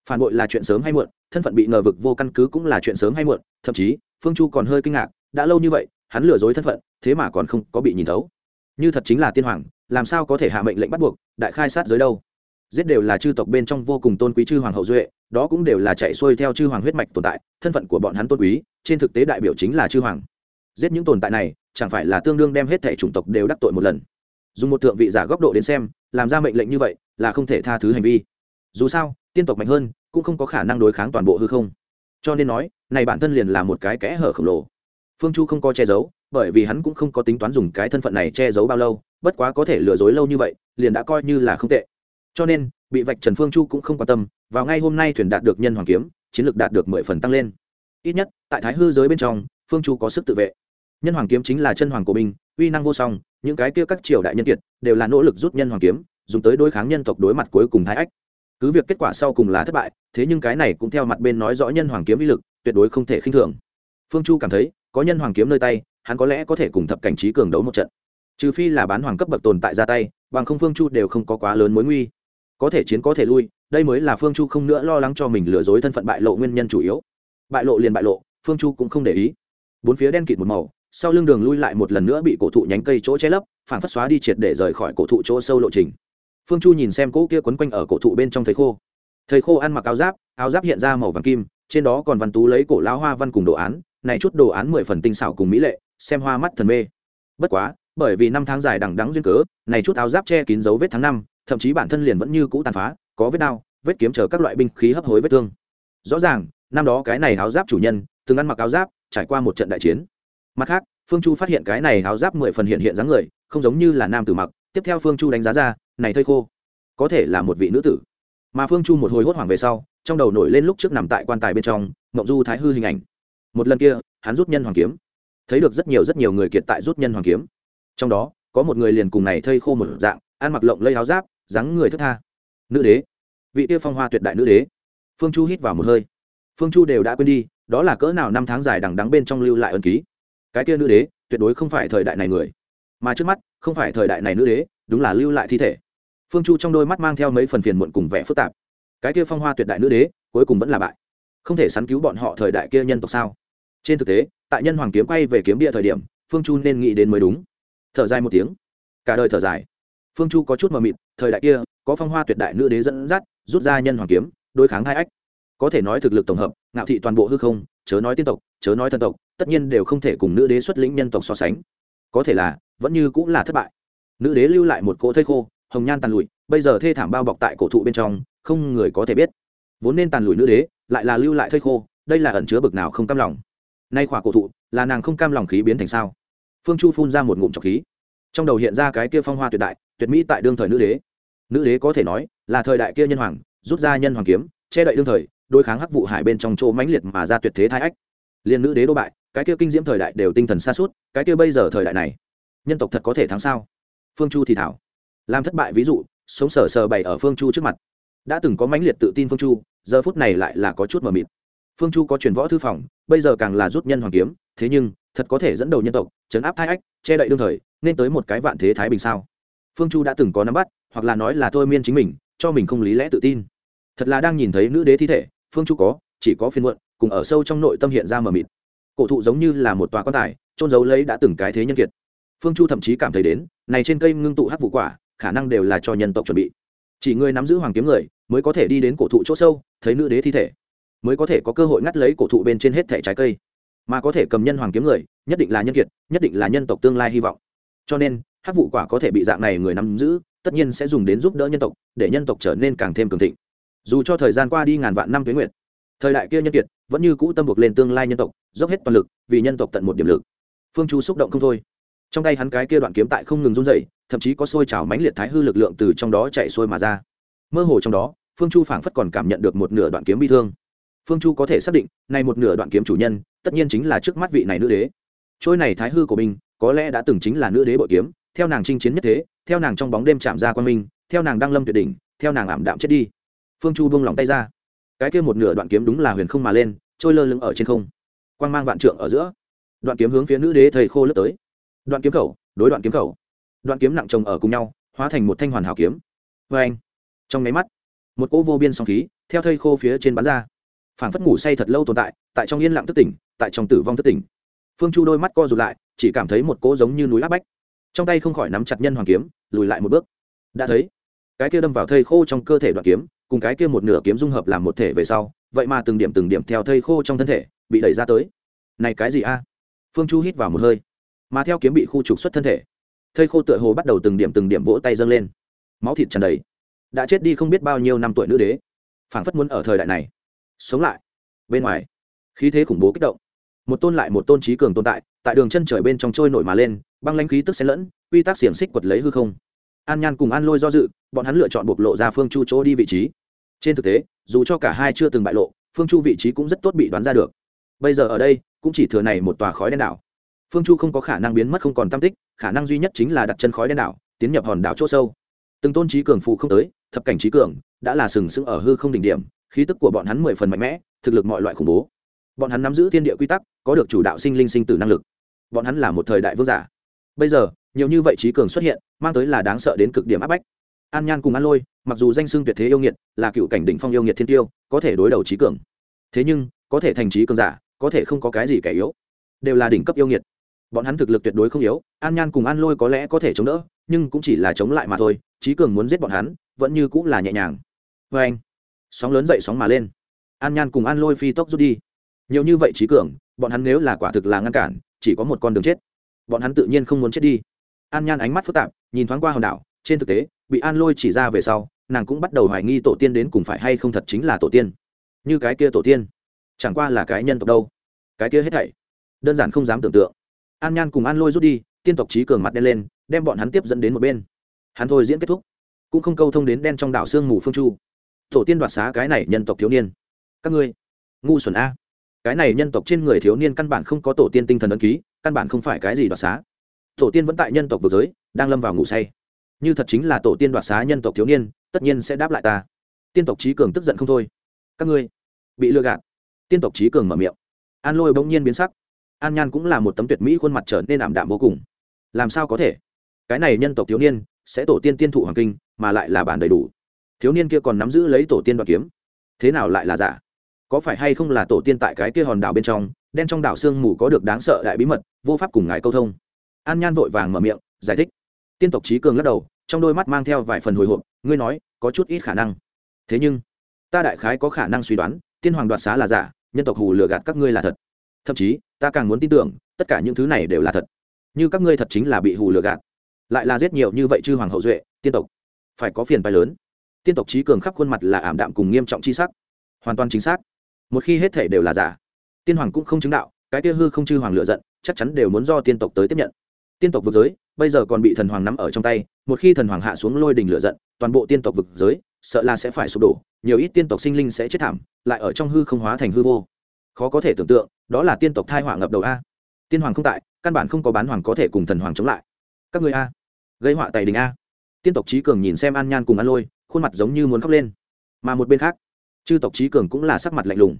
Phản bội là chuyện sớm hay muộn, thân phận bị ngờ vực vô căn cứ cũng là chuyện sớm hay muộn, thậm chí, phương chu còn hơi kinh ngạc, đã lâu như vậy, hắn lừa dối thân phận, thế mà còn không có bị nhìn thấu. Như thật chính là tiên hoàng làm sao có thể hạ mệnh lệnh bắt buộc, đại khai sát giới đâu? Giết đều là chư tộc bên trong vô cùng tôn quý chư hoàng hậu duệ, đó cũng đều là chạy xuôi theo chư hoàng huyết mạch tồn tại, thân phận của bọn hắn tôn quý, trên thực tế đại biểu chính là chư hoàng. Giết những tồn tại này, chẳng phải là tương đương đem hết thẻ chủng tộc đều đắc tội một lần? Dùng một thượng vị giả góc độ đến xem, làm ra mệnh lệnh như vậy, là không thể tha thứ hành vi. Dù sao, tiên tộc mạnh hơn, cũng không có khả năng đối kháng toàn bộ hư không. Cho nên nói, này bản thân liền là một cái kẽ hở khổng lồ. Phương chu không có che giấu bởi vì hắn cũng không có tính toán dùng cái thân phận này che giấu bao lâu, bất quá có thể lừa dối lâu như vậy, liền đã coi như là không tệ. Cho nên, bị vạch trần phương chu cũng không quan tâm, vào ngay hôm nay thuyền đạt được nhân hoàng kiếm, chiến lược đạt được mười phần tăng lên. Ít nhất, tại thái hư giới bên trong, phương chu có sức tự vệ. Nhân hoàng kiếm chính là chân hoàng của binh uy năng vô song, những cái kia các triều đại nhân kiệt, đều là nỗ lực rút nhân hoàng kiếm, dùng tới đối kháng nhân tộc đối mặt cuối cùng thái ách. Cứ việc kết quả sau cùng là thất bại, thế nhưng cái này cũng theo mặt bên nói rõ nhân hoàng kiếm uy lực, tuyệt đối không thể khinh thường. Phương chu cảm thấy, có nhân hoàng kiếm nơi tay hắn có lẽ có thể cùng thập cảnh trí cường đấu một trận. Trừ phi là bán hoàng cấp bậc tồn tại ra tay, bằng không phương chu đều không có quá lớn mối nguy. Có thể chiến có thể lui, đây mới là phương chu không nữa lo lắng cho mình lừa dối thân phận bại lộ nguyên nhân chủ yếu. Bại lộ liền bại lộ, phương chu cũng không để ý. Bốn phía đen kịt một màu, sau lưng đường lui lại một lần nữa bị cổ thụ nhánh cây chỗ che lấp, phản phất xóa đi triệt để rời khỏi cổ thụ chỗ sâu lộ trình. Phương chu nhìn xem cỗ kia quấn quanh ở cổ thụ bên trong thầy khô. Thầy khô ăn mặc áo giáp áo giáp hiện ra màu vàng kim, trên đó còn văn tú lấy cổ lao hoa văn cùng đồ án, này chút đồ án mười phần tinh xảo cùng mỹ lệ xem hoa mắt thần mê. Bất quá, bởi vì năm tháng dài đằng đắng duyên cớ, này chút áo giáp che kín dấu vết tháng năm, thậm chí bản thân liền vẫn như cũ tàn phá, có vết đao vết kiếm chờ các loại binh khí hấp hối vết thương. Rõ ràng, năm đó cái này áo giáp chủ nhân, từng ăn mặc áo giáp, trải qua một trận đại chiến. Mặt khác, phương chu phát hiện cái này áo giáp mười phần hiện hiện dáng người, không giống như là nam tử mặc. Tiếp theo phương chu đánh giá ra, này thây khô, có thể là một vị nữ tử. Mà phương chu một hồi hốt hoảng về sau, trong đầu nổi lên lúc trước nằm tại quan tài bên trong mộng du thái hư hình ảnh. Một lần kia, hắn rút nhân hoàng kiếm thấy được rất nhiều rất nhiều người kiệt tại rút nhân hoàng kiếm. Trong đó, có một người liền cùng này thây khô một dạng, ăn mặc lộng lây áo giáp, dáng người thức tha. Nữ đế. Vị tiêu phong hoa tuyệt đại nữ đế. Phương chu hít vào một hơi. Phương chu đều đã quên đi, đó là cỡ nào năm tháng dài đằng đắng bên trong lưu lại ân ký. Cái kia nữ đế, tuyệt đối không phải thời đại này người. Mà trước mắt, không phải thời đại này nữ đế, đúng là lưu lại thi thể. Phương chu trong đôi mắt mang theo mấy phần phiền muộn cùng vẻ phức tạp. Cái kia phong hoa tuyệt đại nữ đế, cuối cùng vẫn là bại. Không thể sắn cứu bọn họ thời đại kia nhân tộc sao? Trên thực tế tại nhân hoàng kiếm quay về kiếm địa thời điểm, phương chu nên nghĩ đến mới đúng. Thở dài một tiếng. Cả đời thở dài. Phương chu có chút mờ mịt, thời đại kia, có phong hoa tuyệt đại nữ đế dẫn dắt, rút ra nhân hoàng kiếm, đối kháng hai ách. Có thể nói thực lực tổng hợp, ngạo thị toàn bộ hư không, chớ nói tiên tộc, chớ nói thần tộc, tất nhiên đều không thể cùng nữ đế xuất lĩnh nhân tộc so sánh. Có thể là, vẫn như cũng là thất bại. Nữ đế lưu lại một cỗ thây khô, hồng nhan tàn lụi, bây giờ thê thảm bao bọc tại cổ thụ bên trong, không người có thể biết. Vốn nên tàn lụi nữ đế, lại là lưu lại thây khô, đây là ẩn chứa bực nào không cam lòng nay khỏa cổ thụ, là nàng không cam lòng khí biến thành sao? Phương chu phun ra một ngụm trọc khí. Trong đầu hiện ra cái kia phong hoa tuyệt đại, tuyệt mỹ tại đương thời nữ đế. Nữ đế có thể nói là thời đại kia nhân hoàng, rút ra nhân hoàng kiếm, che đậy đương thời, đối kháng hắc vụ hải bên trong chỗ mãnh liệt mà ra tuyệt thế thái ách. Liên nữ đế đô bại, cái kia kinh diễm thời đại đều tinh thần xa suốt cái kia bây giờ thời đại này, nhân tộc thật có thể thắng sao? Phương chu thì thảo. Làm thất bại ví dụ, sống sờ sờ bày ở phương chu trước mặt. Đã từng có mãnh liệt tự tin phương chu, giờ phút này lại là có chút mờ mịt phương chu có truyền võ thư phòng, bây giờ càng là rút nhân hoàng kiếm, thế nhưng, thật có thể dẫn đầu nhân tộc chấn áp thái ách, che đậy đương thời, nên tới một cái vạn thế thái bình sao? Phương chu đã từng có nắm bắt, hoặc là nói là thôi miên chính mình, cho mình không lý lẽ tự tin. Thật là đang nhìn thấy nữ đế thi thể, phương chu có, chỉ có phiên muộn, cùng ở sâu trong nội tâm hiện ra mờ mịt. Cổ thụ giống như là một tòa quan tài trôn giấu lấy đã từng cái thế nhân kiệt. Phương chu thậm chí cảm thấy đến, này trên cây ngưng tụ hắc vụ quả, khả năng đều là cho nhân tộc chuẩn bị. Chỉ người nắm giữ hoàng kiếm người, mới có thể đi đến cổ thụ chỗ sâu, thấy nữ đế thi thể mới có thể có cơ hội ngắt lấy cổ thụ bên trên hết thẻ trái cây. Mà có thể cầm nhân hoàng kiếm người, nhất định là nhân kiệt, nhất định là nhân tộc tương lai hy vọng. Cho nên, hắc vụ quả có thể bị dạng này người nắm giữ, tất nhiên sẽ dùng đến giúp đỡ nhân tộc, để nhân tộc trở nên càng thêm cường thịnh. Dù cho thời gian qua đi ngàn vạn năm tuyến nguyện thời đại kia nhân kiệt vẫn như cũ tâm buộc lên tương lai nhân tộc, dốc hết toàn lực vì nhân tộc tận một điểm lực. Phương chu xúc động không thôi. Trong tay hắn cái kia đoạn kiếm tại không ngừng run dậy thậm chí có sôi trào mãnh liệt thái hư lực lượng từ trong đó chạy xuôi mà ra. Mơ hồ trong đó, phương chu phảng phất còn cảm nhận được một nửa đoạn kiếm bi thương phương chu có thể xác định nay một nửa đoạn kiếm chủ nhân, tất nhiên chính là trước mắt vị này nữ đế. Trôi này thái hư của mình, có lẽ đã từng chính là nữ đế bội kiếm, theo nàng chinh chiến nhất thế, theo nàng trong bóng đêm chạm ra quan minh, theo nàng đăng lâm tuyệt đỉnh, theo nàng ảm đạm chết đi. Phương chu buông lòng tay ra. Cái kia một nửa đoạn kiếm đúng là huyền không mà lên, trôi lơ lửng ở trên không. Quang mang vạn trượng ở giữa. Đoạn kiếm hướng phía nữ đế thầy khô lướt tới. Đoạn kiếm khẩu, đối đoạn kiếm khẩu. Đoạn kiếm nặng chồng ở cùng nhau, hóa thành một thanh hoàn hảo kiếm. Vê anh trong máy mắt, một cỗ vô biên song khí, theo thây khô phía trên bán ra phảng phất ngủ say thật lâu tồn tại tại trong yên lặng thức tỉnh, tại trong tử vong thức tỉnh. Phương chu đôi mắt co rụt lại, chỉ cảm thấy một cỗ giống như núi áp bách. Trong tay không khỏi nắm chặt nhân hoàng kiếm, lùi lại một bước. Đã thấy, cái kia đâm vào thây khô trong cơ thể đoạn kiếm, cùng cái kia một nửa kiếm dung hợp làm một thể về sau, vậy mà từng điểm từng điểm theo thây khô trong thân thể, bị đẩy ra tới. Này cái gì a? Phương chu hít vào một hơi, mà theo kiếm bị khu trục xuất thân thể, thây khô tựa hồ bắt đầu từng điểm từng điểm vỗ tay dâng lên. Máu thịt tràn đầy. Đã chết đi không biết bao nhiêu năm tuổi nữ đế, phảng phất muốn ở thời đại này sống lại. Bên ngoài, khí thế khủng bố kích động. Một tôn lại một tôn trí cường tồn tại tại đường chân trời bên trong trôi nổi mà lên, băng lãnh khí tức xen lẫn, quy tắc xiềng xích quật lấy hư không. An nhan cùng an lôi do dự, bọn hắn lựa chọn bộc lộ ra phương chu chỗ đi vị trí. Trên thực tế, dù cho cả hai chưa từng bại lộ, phương chu vị trí cũng rất tốt bị đoán ra được. Bây giờ ở đây, cũng chỉ thừa này một tòa khói đen đảo. Phương chu không có khả năng biến mất không còn tam tích, khả năng duy nhất chính là đặt chân khói đen đảo, tiến nhập hòn đảo chỗ sâu. Từng tôn trí cường phụ không tới, thập cảnh trí cường đã là sừng sững ở hư không đỉnh điểm khí tức của bọn hắn mười phần mạnh mẽ, thực lực mọi loại khủng bố. Bọn hắn nắm giữ thiên địa quy tắc, có được chủ đạo sinh linh sinh tử năng lực. Bọn hắn là một thời đại vương giả. Bây giờ, nhiều như vậy trí cường xuất hiện, mang tới là đáng sợ đến cực điểm áp bách. An nhan cùng an lôi, mặc dù danh xưng tuyệt thế yêu nghiệt, là cựu cảnh đỉnh phong yêu nghiệt thiên tiêu, có thể đối đầu trí cường. Thế nhưng, có thể thành trí cường giả, có thể không có cái gì kẻ yếu. Đều là đỉnh cấp yêu nghiệt. Bọn hắn thực lực tuyệt đối không yếu, an nhan cùng an lôi có lẽ có thể chống đỡ, nhưng cũng chỉ là chống lại mà thôi, trí cường muốn giết bọn hắn, vẫn như cũng là nhẹ nhàng. Vê anh sóng lớn dậy sóng mà lên. An nhan cùng an lôi phi tốc rút đi. Nhiều như vậy trí cường, bọn hắn nếu là quả thực là ngăn cản, chỉ có một con đường chết. Bọn hắn tự nhiên không muốn chết đi. An nhan ánh mắt phức tạp, nhìn thoáng qua hòn đảo, trên thực tế, bị an lôi chỉ ra về sau, nàng cũng bắt đầu hoài nghi tổ tiên đến cùng phải hay không thật chính là tổ tiên. Như cái kia tổ tiên, chẳng qua là cái nhân tộc đâu. Cái kia hết thảy, đơn giản không dám tưởng tượng. An nhan cùng an lôi rút đi, tiên tộc trí cường mặt đen lên, đem bọn hắn tiếp dẫn đến một bên. Hắn thôi diễn kết thúc, cũng không câu thông đến đen trong đảo sương mù phương chu tổ tiên đoạt xá cái này nhân tộc thiếu niên. Các ngươi, ngu xuẩn a. Cái này nhân tộc trên người thiếu niên căn bản không có tổ tiên tinh thần ấn ký, căn bản không phải cái gì đoạt xá. Tổ tiên vẫn tại nhân tộc vừa giới, đang lâm vào ngủ say. Như thật chính là tổ tiên đoạt xá nhân tộc thiếu niên, tất nhiên sẽ đáp lại ta. Tiên tộc trí cường tức giận không thôi. Các ngươi, bị lừa gạt. Tiên tộc trí cường mở miệng. An lôi bỗng nhiên biến sắc. An nhan cũng là một tấm tuyệt mỹ khuôn mặt trở nên ảm đạm vô cùng. Làm sao có thể? Cái này nhân tộc thiếu niên sẽ tổ tiên tiên thụ hoàng kinh, mà lại là bản đầy đủ thiếu niên kia còn nắm giữ lấy tổ tiên đoạt kiếm. Thế nào lại là giả? Có phải hay không là tổ tiên tại cái kia hòn đảo bên trong, đen trong đảo sương mù có được đáng sợ đại bí mật, vô pháp cùng ngài câu thông? An nhan vội vàng mở miệng, giải thích. Tiên tộc trí cường lắc đầu, trong đôi mắt mang theo vài phần hồi hộp, ngươi nói, có chút ít khả năng. Thế nhưng, ta đại khái có khả năng suy đoán, tiên hoàng đoạt xá là giả, nhân tộc hù lừa gạt các ngươi là thật. Thậm chí, ta càng muốn tin tưởng, tất cả những thứ này đều là thật. Như các ngươi thật chính là bị hù lừa gạt. Lại là giết nhiều như vậy chư hoàng hậu duệ, tiên tộc, phải có phiền phái lớn tiên tộc trí cường khắp khuôn mặt là ảm đạm cùng nghiêm trọng chi sắc. Hoàn toàn chính xác. Một khi hết thể đều là giả, tiên hoàng cũng không chứng đạo, cái kia hư không chư hoàng lựa giận, chắc chắn đều muốn do tiên tộc tới tiếp nhận. Tiên tộc vực giới, bây giờ còn bị thần hoàng nắm ở trong tay, một khi thần hoàng hạ xuống lôi đình lựa giận, toàn bộ tiên tộc vực giới, sợ là sẽ phải sụp đổ, nhiều ít tiên tộc sinh linh sẽ chết thảm, lại ở trong hư không hóa thành hư vô. Khó có thể tưởng tượng, đó là tiên tộc thai hỏa ngập đầu a. Tiên hoàng không tại, căn bản không có bán hoàng có thể cùng thần hoàng chống lại. Các người a, gây họa tài đình a. Tiên tộc trí cường nhìn xem an nhan cùng an lôi khuôn mặt giống như muốn khóc lên. Mà một bên khác, chư tộc trí cường cũng là sắc mặt lạnh lùng.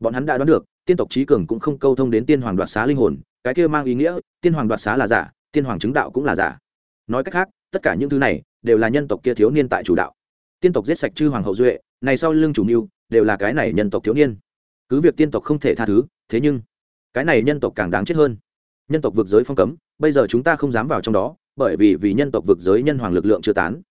Bọn hắn đã đoán được, tiên tộc trí cường cũng không câu thông đến tiên hoàng đoạt xá linh hồn, cái kia mang ý nghĩa, tiên hoàng đoạt xá là giả, tiên hoàng chứng đạo cũng là giả. Nói cách khác, tất cả những thứ này đều là nhân tộc kia thiếu niên tại chủ đạo. Tiên tộc giết sạch chư hoàng hậu duệ, này sau lưng chủ mưu đều là cái này nhân tộc thiếu niên. Cứ việc tiên tộc không thể tha thứ, thế nhưng cái này nhân tộc càng đáng chết hơn. Nhân tộc vực giới phong cấm, bây giờ chúng ta không dám vào trong đó, bởi vì vì nhân tộc vực giới nhân hoàng lực lượng chưa tán.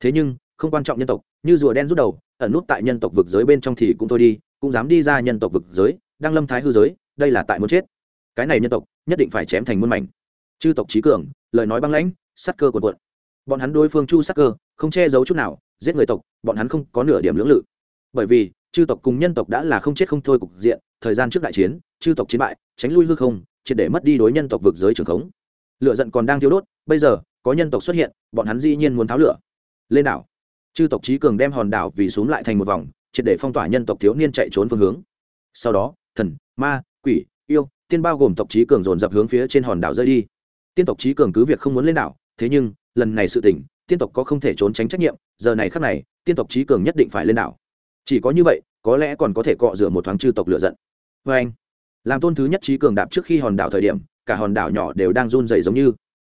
Thế nhưng không quan trọng nhân tộc, như rùa đen rút đầu, ẩn nút tại nhân tộc vực giới bên trong thì cũng thôi đi, cũng dám đi ra nhân tộc vực giới, đang lâm thái hư giới, đây là tại muốn chết. Cái này nhân tộc, nhất định phải chém thành muôn mảnh. Chư tộc trí cường, lời nói băng lãnh sắc cơ cuộn cuộn. Bọn hắn đối phương chu sắc cơ, không che giấu chút nào, giết người tộc, bọn hắn không có nửa điểm lưỡng lự. Bởi vì, chư tộc cùng nhân tộc đã là không chết không thôi cục diện, thời gian trước đại chiến, chư tộc chiến bại, tránh lui hư không, triệt để mất đi đối nhân tộc vực giới trường khống. Lựa giận còn đang thiếu đốt, bây giờ, có nhân tộc xuất hiện, bọn hắn dĩ nhiên muốn tháo lửa. Lên đảo chư tộc trí cường đem hòn đảo vì xuống lại thành một vòng, triệt để phong tỏa nhân tộc thiếu niên chạy trốn phương hướng. Sau đó, thần, ma, quỷ, yêu, tiên bao gồm tộc trí cường dồn dập hướng phía trên hòn đảo rơi đi. Tiên tộc trí cường cứ việc không muốn lên đảo, thế nhưng, lần này sự tỉnh tiên tộc có không thể trốn tránh trách nhiệm, giờ này khắc này, tiên tộc trí cường nhất định phải lên đảo. Chỉ có như vậy, có lẽ còn có thể cọ rửa một thoáng chư tộc lựa giận. Vê anh, làm tôn thứ nhất trí cường đạp trước khi hòn đảo thời điểm, cả hòn đảo nhỏ đều đang run dày giống như.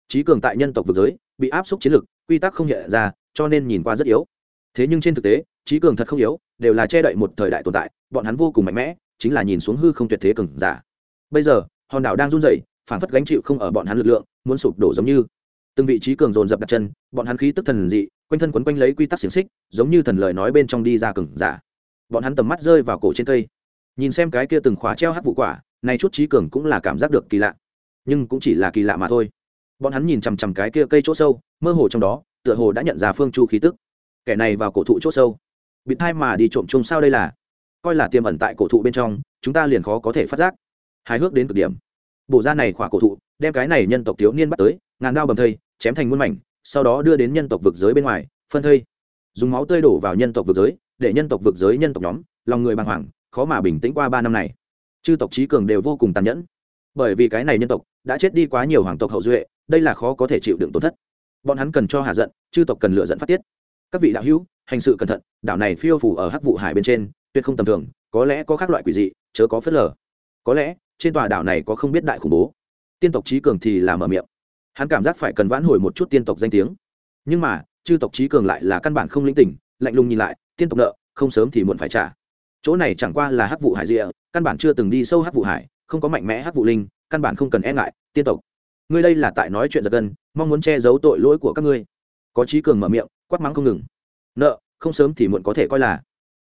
Trí cường tại nhân tộc vực giới, bị áp suất chiến lực quy tắc không hiện ra, cho nên nhìn qua rất yếu. Thế nhưng trên thực tế, trí cường thật không yếu, đều là che đậy một thời đại tồn tại, bọn hắn vô cùng mạnh mẽ, chính là nhìn xuống hư không tuyệt thế cường giả. Bây giờ, hòn đảo đang run rẩy, phản phất gánh chịu không ở bọn hắn lực lượng, muốn sụp đổ giống như. Từng vị trí cường dồn dập đặt chân, bọn hắn khí tức thần dị, quanh thân quấn quanh lấy quy tắc xiềng xích, giống như thần lời nói bên trong đi ra cường giả. Bọn hắn tầm mắt rơi vào cổ trên cây. Nhìn xem cái kia từng khóa treo hát vụ quả, này chút trí cường cũng là cảm giác được kỳ lạ. Nhưng cũng chỉ là kỳ lạ mà thôi bọn hắn nhìn chằm chằm cái kia cây chỗ sâu, mơ hồ trong đó, tựa hồ đã nhận ra phương chu khí tức. Kẻ này vào cổ thụ chỗ sâu. Bị thai mà đi trộm chung sao đây là? Coi là tiềm ẩn tại cổ thụ bên trong, chúng ta liền khó có thể phát giác. Hài hước đến cực điểm. Bổ ra này khỏa cổ thụ, đem cái này nhân tộc thiếu niên bắt tới, ngàn đao bầm thây, chém thành muôn mảnh, sau đó đưa đến nhân tộc vực giới bên ngoài, phân thây. Dùng máu tươi đổ vào nhân tộc vực giới, để nhân tộc vực giới nhân tộc nhóm, lòng người bàng hoàng, khó mà bình tĩnh qua ba năm này. Chư tộc trí cường đều vô cùng tàn nhẫn. Bởi vì cái này nhân tộc đã chết đi quá nhiều hoàng tộc hậu duệ, đây là khó có thể chịu đựng tổn thất. Bọn hắn cần cho hạ giận, chư tộc cần lựa giận phát tiết. Các vị đạo hữu, hành sự cẩn thận, đảo này phiêu phủ ở hắc vụ hải bên trên, tuyệt không tầm thường, có lẽ có các loại quỷ dị, chớ có phớt lờ. Có lẽ, trên tòa đảo này có không biết đại khủng bố. Tiên tộc trí cường thì là mở miệng. Hắn cảm giác phải cần vãn hồi một chút tiên tộc danh tiếng. Nhưng mà, chư tộc trí cường lại là căn bản không linh tỉnh, lạnh lùng nhìn lại, tiên tộc nợ, không sớm thì muộn phải trả. Chỗ này chẳng qua là hắc vụ hải rịa căn bản chưa từng đi sâu hắc vụ hải, không có mạnh mẽ hắc vụ linh căn bản không cần e ngại, tiên tộc. Ngươi đây là tại nói chuyện giật gân, mong muốn che giấu tội lỗi của các ngươi. Có trí cường mở miệng, quát mắng không ngừng. Nợ, không sớm thì muộn có thể coi là.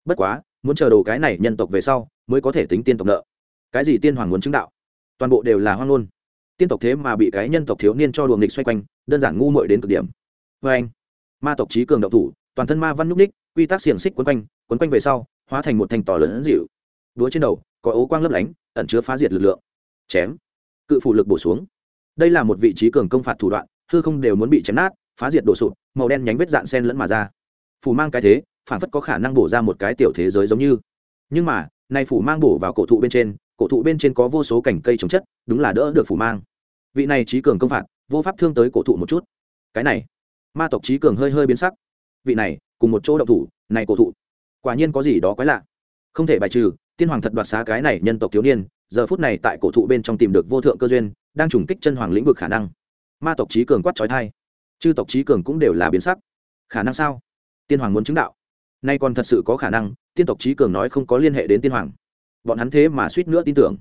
Bất quá, muốn chờ đồ cái này nhân tộc về sau, mới có thể tính tiên tộc nợ. Cái gì tiên hoàng muốn chứng đạo? Toàn bộ đều là hoang ngôn. Tiên tộc thế mà bị cái nhân tộc thiếu niên cho luồng nghịch xoay quanh, đơn giản ngu muội đến cực điểm. Vê anh, ma tộc trí cường đậu thủ, toàn thân ma văn nhúc ních quy tắc xiềng xích quấn quanh quấn quanh về sau, hóa thành một thành tỏ lớn dịu. Đúa trên đầu, có ố quang lấp lánh, ẩn chứa phá diệt lực lượng. Chém cự phủ lực bổ xuống. Đây là một vị trí cường công phạt thủ đoạn, hư không đều muốn bị chém nát, phá diệt đổ sụp, màu đen nhánh vết dạn sen lẫn mà ra. Phủ mang cái thế, phản phất có khả năng bổ ra một cái tiểu thế giới giống như. Nhưng mà nay phủ mang bổ vào cổ thụ bên trên, cổ thụ bên trên có vô số cảnh cây trồng chất, đúng là đỡ được phủ mang. Vị này trí cường công phạt, vô pháp thương tới cổ thụ một chút. Cái này, ma tộc trí cường hơi hơi biến sắc. Vị này, cùng một chỗ động thủ, này cổ thụ, quả nhiên có gì đó quái lạ. Không thể bài trừ, tiên hoàng thật đoạt xá cái này nhân tộc thiếu niên giờ phút này tại cổ thụ bên trong tìm được vô thượng cơ duyên, đang trùng kích chân hoàng lĩnh vực khả năng. Ma tộc trí cường quát trói thai, chư tộc trí cường cũng đều là biến sắc. Khả năng sao? Tiên hoàng muốn chứng đạo. Nay còn thật sự có khả năng, tiên tộc trí cường nói không có liên hệ đến tiên hoàng. Bọn hắn thế mà suýt nữa tin tưởng.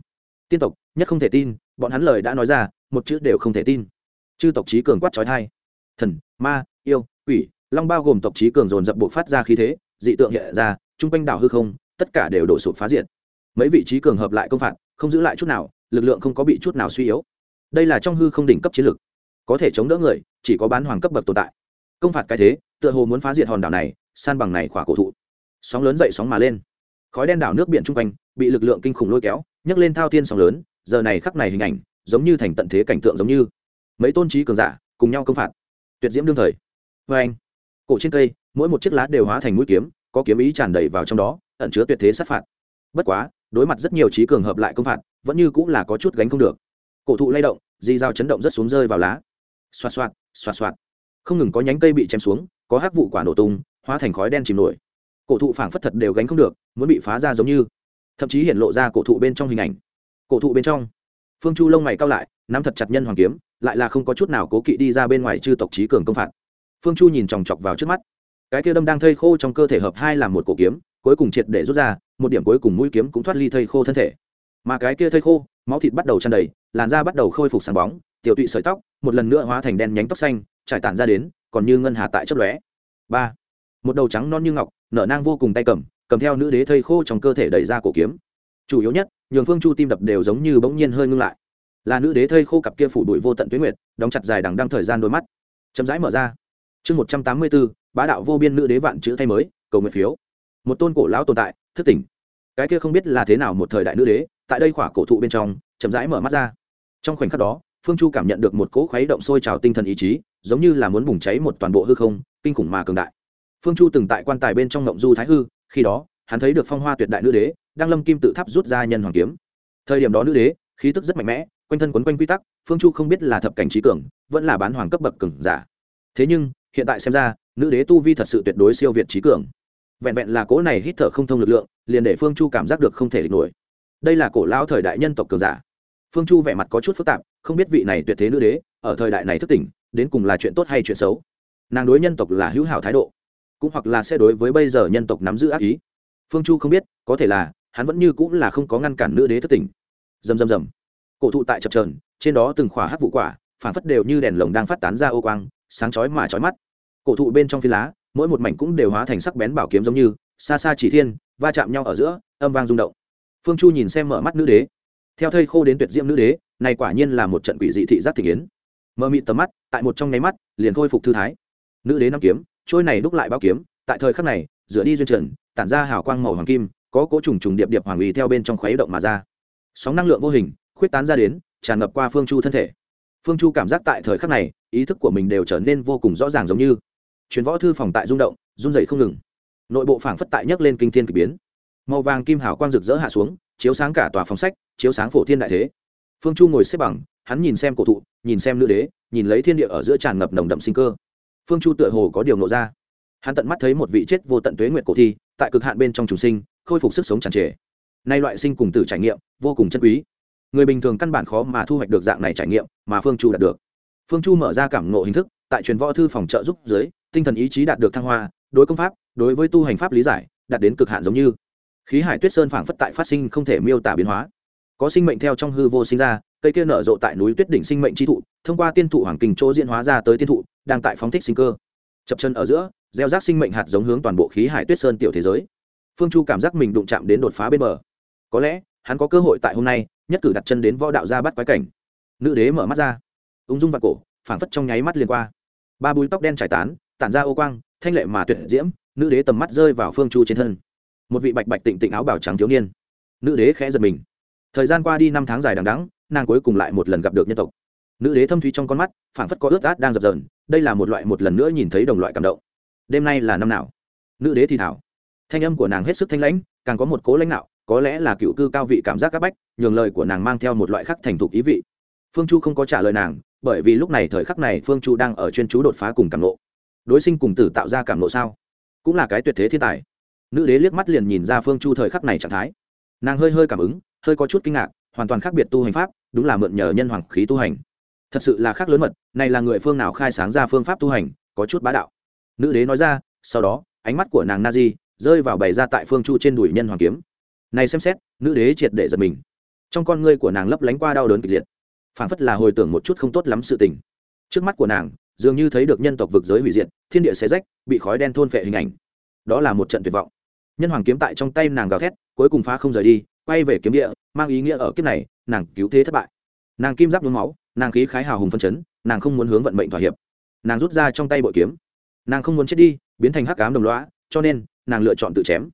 Tiên tộc, nhất không thể tin, bọn hắn lời đã nói ra, một chữ đều không thể tin. Chư tộc trí cường quát trói thai. Thần, ma, yêu, quỷ, long bao gồm tộc trí cường dồn dập buộc phát ra khí thế, dị tượng hiện ra, chung quanh đảo hư không, tất cả đều đổ sụp phá diện mấy vị trí cường hợp lại công phạt không giữ lại chút nào, lực lượng không có bị chút nào suy yếu. Đây là trong hư không đỉnh cấp chiến lực có thể chống đỡ người, chỉ có bán hoàng cấp bậc tồn tại. Công phạt cái thế, tựa hồ muốn phá diệt hòn đảo này, san bằng này khỏa cổ thụ. Sóng lớn dậy sóng mà lên. Khói đen đảo nước biển chung quanh, bị lực lượng kinh khủng lôi kéo, nhấc lên thao thiên sóng lớn, giờ này khắc này hình ảnh, giống như thành tận thế cảnh tượng giống như. Mấy tôn trí cường giả, cùng nhau công phạt. Tuyệt diễm đương thời. Vê anh, cổ trên cây, mỗi một chiếc lá đều hóa thành mũi kiếm, có kiếm ý tràn đầy vào trong đó, ẩn chứa tuyệt thế sát phạt. Bất quá đối mặt rất nhiều trí cường hợp lại công phạt, vẫn như cũng là có chút gánh không được. Cổ thụ lay động di dao chấn động rất xuống rơi vào lá. Xoạt xoạt xoạt xoạt. Không ngừng có nhánh cây bị chém xuống, có hắc vụ quả nổ tung, hóa thành khói đen chìm nổi. Cổ thụ phảng phất thật đều gánh không được, muốn bị phá ra giống như. Thậm chí hiện lộ ra cổ thụ bên trong hình ảnh. Cổ thụ bên trong. Phương chu lông mày cao lại, nắm thật chặt nhân hoàng kiếm, lại là không có chút nào cố kỵ đi ra bên ngoài chư tộc trí cường công phạt. Phương chu nhìn chòng chọc vào trước mắt. Cái kia đâm đang thây khô trong cơ thể hợp hai làm một cổ kiếm, cuối cùng triệt để rút ra một điểm cuối cùng mũi kiếm cũng thoát ly thây khô thân thể. Mà cái kia thây khô, máu thịt bắt đầu tràn đầy, làn da bắt đầu khôi phục sáng bóng, tiểu tụy sợi tóc, một lần nữa hóa thành đen nhánh tóc xanh, trải tản ra đến, còn như ngân hà tại chất lóe. Ba. Một đầu trắng non như ngọc, nở nang vô cùng tay cầm cầm theo nữ đế thây khô trong cơ thể đẩy ra cổ kiếm. Chủ yếu nhất, nhường phương chu tim đập đều giống như bỗng nhiên hơi ngưng lại. Là nữ đế thây khô cặp kia phủ đuổi vô tận tuyến nguyệt, đóng chặt dài đằng đăng thời gian đôi mắt. Chậm rãi mở ra. Chương một trăm tám mươi bốn, bá đạo vô biên nữ đế vạn chữ thay mới, cầu nguyện phiếu. Một tôn cổ lão tồn tại thức tỉnh. Cái kia không biết là thế nào một thời đại nữ đế, tại đây khỏa cổ thụ bên trong, chậm rãi mở mắt ra. Trong khoảnh khắc đó, phương chu cảm nhận được một cỗ khuấy động sôi trào tinh thần ý chí, giống như là muốn bùng cháy một toàn bộ hư không, kinh khủng mà cường đại. Phương chu từng tại quan tài bên trong ngộng du thái hư, khi đó, hắn thấy được phong hoa tuyệt đại nữ đế, đang lâm kim tự tháp rút ra nhân hoàng kiếm. Thời điểm đó nữ đế, khí tức rất mạnh mẽ, quanh thân quấn quanh quy tắc, phương chu không biết là thập cảnh trí cường, vẫn là bán hoàng cấp bậc cường giả. Thế nhưng, hiện tại xem ra, nữ đế tu vi thật sự tuyệt đối siêu việt trí cường vẹn vẹn là cỗ này hít thở không thông lực lượng, liền để phương chu cảm giác được không thể địch nổi. Đây là cổ lao thời đại nhân tộc cường giả. Phương chu vẻ mặt có chút phức tạp, không biết vị này tuyệt thế nữ đế, ở thời đại này thức tỉnh, đến cùng là chuyện tốt hay chuyện xấu. Nàng đối nhân tộc là hữu hảo thái độ, cũng hoặc là sẽ đối với bây giờ nhân tộc nắm giữ ác ý. Phương chu không biết, có thể là, hắn vẫn như cũng là không có ngăn cản nữ đế thức tỉnh. Dầm dầm dầm cổ thụ tại chập trờn trên đó từng khỏa hát vụ quả, phản phất đều như đèn lồng đang phát tán ra ô quang, sáng chói mà chói mắt. Cổ thụ bên trong phi lá mỗi một mảnh cũng đều hóa thành sắc bén bảo kiếm giống như, xa xa chỉ thiên, va chạm nhau ở giữa, âm vang rung động. Phương chu nhìn xem mở mắt nữ đế. Theo thây khô đến tuyệt diễm nữ đế, này quả nhiên là một trận quỷ dị thị giác thị kiến. Mờ mịt tầm mắt, tại một trong nháy mắt, liền khôi phục thư thái. Nữ đế năm kiếm, trôi này đúc lại bao kiếm, tại thời khắc này dựa đi duyên trần, tản ra hào quang màu hoàng kim, có cố trùng trùng điệp điệp hoàng uy theo bên trong khuấy động mà ra. Sóng năng lượng vô hình, khuyết tán ra đến, tràn ngập qua phương chu thân thể. Phương chu cảm giác tại thời khắc này, ý thức của mình đều trở nên vô cùng rõ ràng giống như chuyến võ thư phòng tại rung động, run dày không ngừng. Nội bộ phảng phất tại nhấc lên kinh thiên k ỳ biến. Màu vàng kim hào quang rực rỡ hạ xuống, chiếu sáng cả tòa phòng sách, chiếu sáng phổ thiên đại thế. Phương chu ngồi xếp bằng, hắn nhìn xem cổ thụ, nhìn xem nữ đế, nhìn lấy thiên địa ở giữa tràn ngập nồng đậm sinh cơ. Phương chu tựa hồ có điều nộ ra. Hắn tận mắt thấy một vị chết vô tận tuế nguyện cổ thi, tại cực hạn bên trong trùng sinh, khôi phục sức sống tràn trề. Nay loại sinh cùng tử trải nghiệm, vô cùng chân quý. Người bình thường căn bản khó mà thu hoạch được dạng này trải nghiệm mà phương chu đạt được. Phương chu mở ra cảm ngộ hình thức, tại truyền võ thư phòng trợ giúp dưới tinh thần ý chí đạt được thăng hoa, đối công pháp, đối với tu hành pháp lý giải, đạt đến cực hạn giống như. Khí hải tuyết sơn phảng phất tại phát sinh không thể miêu tả biến hóa. Có sinh mệnh theo trong hư vô sinh ra, cây kia nở rộ tại núi tuyết đỉnh sinh mệnh tri thụ, thông qua tiên thụ hoàng kinh chỗ diễn hóa ra tới tiên thụ, đang tại phóng thích sinh cơ. Chập chân ở giữa, gieo rác sinh mệnh hạt giống hướng toàn bộ khí hải tuyết sơn tiểu thế giới. Phương chu cảm giác mình đụng chạm đến đột phá bên bờ. Có lẽ, hắn có cơ hội tại hôm nay, nhất cử đặt chân đến võ đạo gia bắt quái cảnh. Nữ đế mở mắt ra. Ung dung và cổ, phảng phất trong nháy mắt liền qua. Ba búi tóc đen trải tán tản ra ô quang, thanh lệ mà tuyệt diễm, nữ đế tầm mắt rơi vào phương chu trên thân. Một vị bạch bạch tịnh tịnh áo bào trắng thiếu niên. Nữ đế khẽ giật mình. Thời gian qua đi năm tháng dài đằng đắng nàng cuối cùng lại một lần gặp được nhân tộc. Nữ đế thâm thúy trong con mắt, phảng phất có ướt át đang dập dờn, đây là một loại một lần nữa nhìn thấy đồng loại cảm động. Đêm nay là năm nào? Nữ đế thì thảo. Thanh âm của nàng hết sức thanh lãnh, càng có một cố lãnh đạo có lẽ là cựu cư cao vị cảm giác các bách, nhường lời của nàng mang theo một loại khắc thành thục ý vị. Phương chu không có trả lời nàng, bởi vì lúc này thời khắc này phương chu đang ở chuyên chú đột phá cùng cảm lộ đối sinh cùng tử tạo ra cảm nộ sao? Cũng là cái tuyệt thế thiên tài. Nữ đế liếc mắt liền nhìn ra phương chu thời khắc này trạng thái. Nàng hơi hơi cảm ứng, hơi có chút kinh ngạc, hoàn toàn khác biệt tu hành pháp, đúng là mượn nhờ nhân hoàng khí tu hành. Thật sự là khác lớn mật, này là người phương nào khai sáng ra phương pháp tu hành, có chút bá đạo. Nữ đế nói ra, sau đó, ánh mắt của nàng na di rơi vào bày ra tại phương chu trên đùi nhân hoàng kiếm. Này xem xét, nữ đế triệt để giật mình. Trong con ngươi của nàng lấp lánh qua đau đớn kịch liệt. Phảng phất là hồi tưởng một chút không tốt lắm sự tình. Trước mắt của nàng dường như thấy được nhân tộc vực giới hủy diệt, thiên địa xé rách, bị khói đen thôn phệ hình ảnh. Đó là một trận tuyệt vọng. Nhân hoàng kiếm tại trong tay nàng gào thét, cuối cùng phá không rời đi, quay về kiếm địa, mang ý nghĩa ở kiếp này, nàng cứu thế thất bại. Nàng kim giáp nhuốm máu, nàng khí khái hào hùng phân chấn, nàng không muốn hướng vận mệnh thỏa hiệp. Nàng rút ra trong tay bội kiếm. Nàng không muốn chết đi, biến thành hắc cám đồng loã cho nên, nàng lựa chọn tự chém.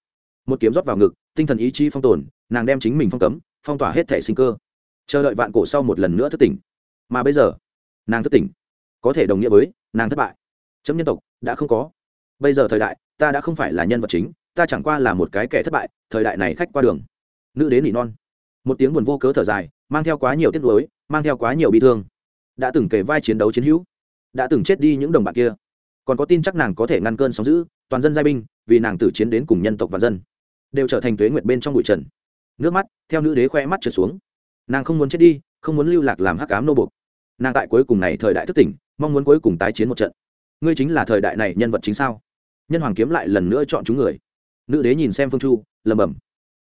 Một kiếm rót vào ngực, tinh thần ý chí phong tồn, nàng đem chính mình phong cấm, phong tỏa hết thể sinh cơ. Chờ đợi vạn cổ sau một lần nữa thất tỉnh. Mà bây giờ, nàng thất tỉnh có thể đồng nghĩa với nàng thất bại. Chấm nhân tộc đã không có. Bây giờ thời đại, ta đã không phải là nhân vật chính, ta chẳng qua là một cái kẻ thất bại, thời đại này khách qua đường. Nữ đến nỉ non. Một tiếng buồn vô cớ thở dài, mang theo quá nhiều tiếc nuối, mang theo quá nhiều bi thương. Đã từng kể vai chiến đấu chiến hữu, đã từng chết đi những đồng bạn kia. Còn có tin chắc nàng có thể ngăn cơn sóng giữ toàn dân giai binh, vì nàng tử chiến đến cùng nhân tộc và dân. Đều trở thành tuế nguyệt bên trong bụi trần. Nước mắt, theo nữ đế khoe mắt trượt xuống. Nàng không muốn chết đi, không muốn lưu lạc làm hắc cám nô bục nàng tại cuối cùng này thời đại thức tỉnh mong muốn cuối cùng tái chiến một trận. Ngươi chính là thời đại này nhân vật chính sao? Nhân hoàng kiếm lại lần nữa chọn chúng người. Nữ đế nhìn xem phương chu lầm bầm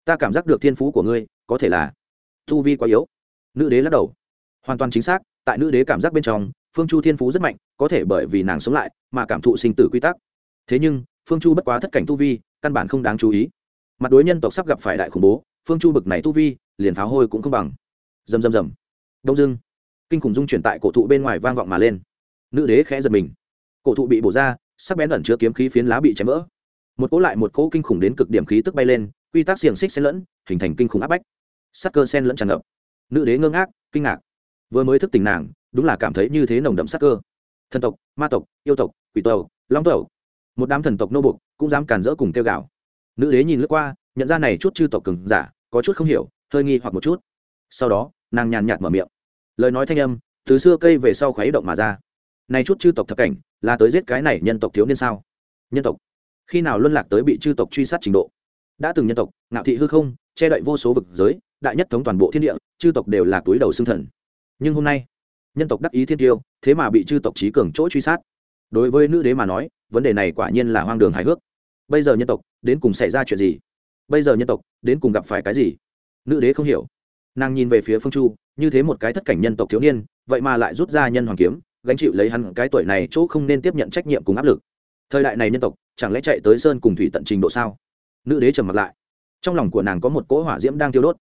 ta cảm giác được thiên phú của ngươi, có thể là thu vi quá yếu. Nữ đế lắc đầu. Hoàn toàn chính xác, tại nữ đế cảm giác bên trong, phương chu thiên phú rất mạnh, có thể bởi vì nàng sống lại mà cảm thụ sinh tử quy tắc. Thế nhưng, phương chu bất quá thất cảnh tu vi, căn bản không đáng chú ý. Mặt đối nhân tộc sắp gặp phải đại khủng bố, phương chu bực này tu vi, liền pháo hôi cũng không bằng. Rầm rầm rầm. Đông dưng kinh khủng dung chuyển tại cổ thụ bên ngoài vang vọng mà lên nữ đế khẽ giật mình. Cổ thụ bị bổ ra, sắc bén ẩn chứa kiếm khí phiến lá bị chém vỡ. Một cỗ lại một cỗ kinh khủng đến cực điểm khí tức bay lên, quy tắc xiềng xích xen lẫn, hình thành kinh khủng áp bách. Sắc cơ sen lẫn tràn ngập. Nữ đế ngơ ngác, kinh ngạc. Vừa mới thức tỉnh nàng, đúng là cảm thấy như thế nồng đậm sắc cơ. Thần tộc, ma tộc, yêu tộc, quỷ tộc, long tộc. Một đám thần tộc nô bục cũng dám cản rỡ cùng kêu gào. Nữ đế nhìn lướt qua, nhận ra này chút chư tộc cứng giả, có chút không hiểu, hơi nghi hoặc một chút. Sau đó, nàng nhàn nhạt mở miệng. Lời nói thanh âm, từ xưa cây về sau khuấy động mà ra này chút chư tộc thập cảnh, là tới giết cái này nhân tộc thiếu niên sao? Nhân tộc? Khi nào luân lạc tới bị chư tộc truy sát trình độ? Đã từng nhân tộc, ngạo thị hư không, che đậy vô số vực giới, đại nhất thống toàn bộ thiên địa, chư tộc đều là túi đầu xương thần. Nhưng hôm nay, nhân tộc đắc ý thiên tiêu, thế mà bị chư tộc trí cường chỗ truy sát. Đối với nữ đế mà nói, vấn đề này quả nhiên là hoang đường hài hước. Bây giờ nhân tộc, đến cùng xảy ra chuyện gì? Bây giờ nhân tộc, đến cùng gặp phải cái gì? Nữ đế không hiểu. Nàng nhìn về phía phương chu, như thế một cái thất cảnh nhân tộc thiếu niên, vậy mà lại rút ra nhân hoàng kiếm gánh chịu lấy hắn cái tuổi này chỗ không nên tiếp nhận trách nhiệm cùng áp lực. Thời đại này nhân tộc, chẳng lẽ chạy tới sơn cùng thủy tận trình độ sao? Nữ đế trầm mặt lại. Trong lòng của nàng có một cỗ hỏa diễm đang tiêu đốt.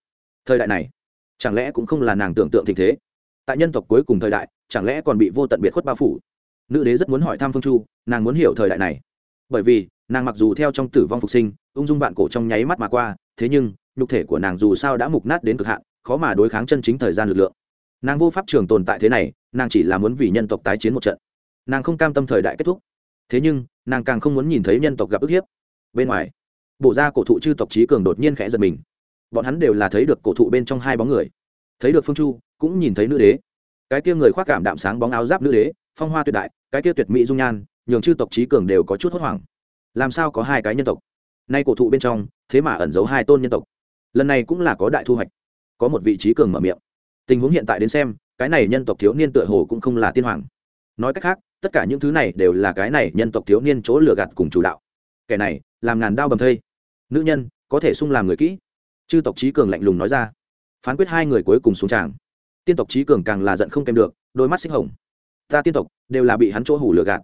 Thời đại này, chẳng lẽ cũng không là nàng tưởng tượng tình thế? Tại nhân tộc cuối cùng thời đại, chẳng lẽ còn bị vô tận biệt khuất bao phủ? Nữ đế rất muốn hỏi thăm phương chu, nàng muốn hiểu thời đại này. Bởi vì, nàng mặc dù theo trong tử vong phục sinh, ung dung vạn cổ trong nháy mắt mà qua, thế nhưng, nhục thể của nàng dù sao đã mục nát đến cực hạn, khó mà đối kháng chân chính thời gian lực lượng. Nàng vô pháp trường tồn tại thế này nàng chỉ là muốn vì nhân tộc tái chiến một trận. Nàng không cam tâm thời đại kết thúc. Thế nhưng, nàng càng không muốn nhìn thấy nhân tộc gặp ức hiếp. Bên ngoài, bộ ra cổ thụ chư tộc trí cường đột nhiên khẽ giật mình. Bọn hắn đều là thấy được cổ thụ bên trong hai bóng người. Thấy được phương chu, cũng nhìn thấy nữ đế. Cái kia người khoác cảm đạm sáng bóng áo giáp nữ đế, phong hoa tuyệt đại, cái kia tuyệt mỹ dung nhan, nhường chư tộc trí cường đều có chút hốt hoảng. Làm sao có hai cái nhân tộc? Nay cổ thụ bên trong, thế mà ẩn giấu hai tôn nhân tộc. Lần này cũng là có đại thu hoạch. Có một vị trí cường mở miệng. Tình huống hiện tại đến xem cái này nhân tộc thiếu niên tựa hồ cũng không là tiên hoàng. Nói cách khác, tất cả những thứ này đều là cái này nhân tộc thiếu niên chỗ lừa gạt cùng chủ đạo. Kẻ này, làm ngàn đao bầm thây. Nữ nhân, có thể sung làm người kỹ. Chư tộc trí cường lạnh lùng nói ra. Phán quyết hai người cuối cùng xuống tràng. Tiên tộc trí cường càng là giận không kèm được, đôi mắt xích hồng. Ta tiên tộc, đều là bị hắn chỗ hủ lừa gạt.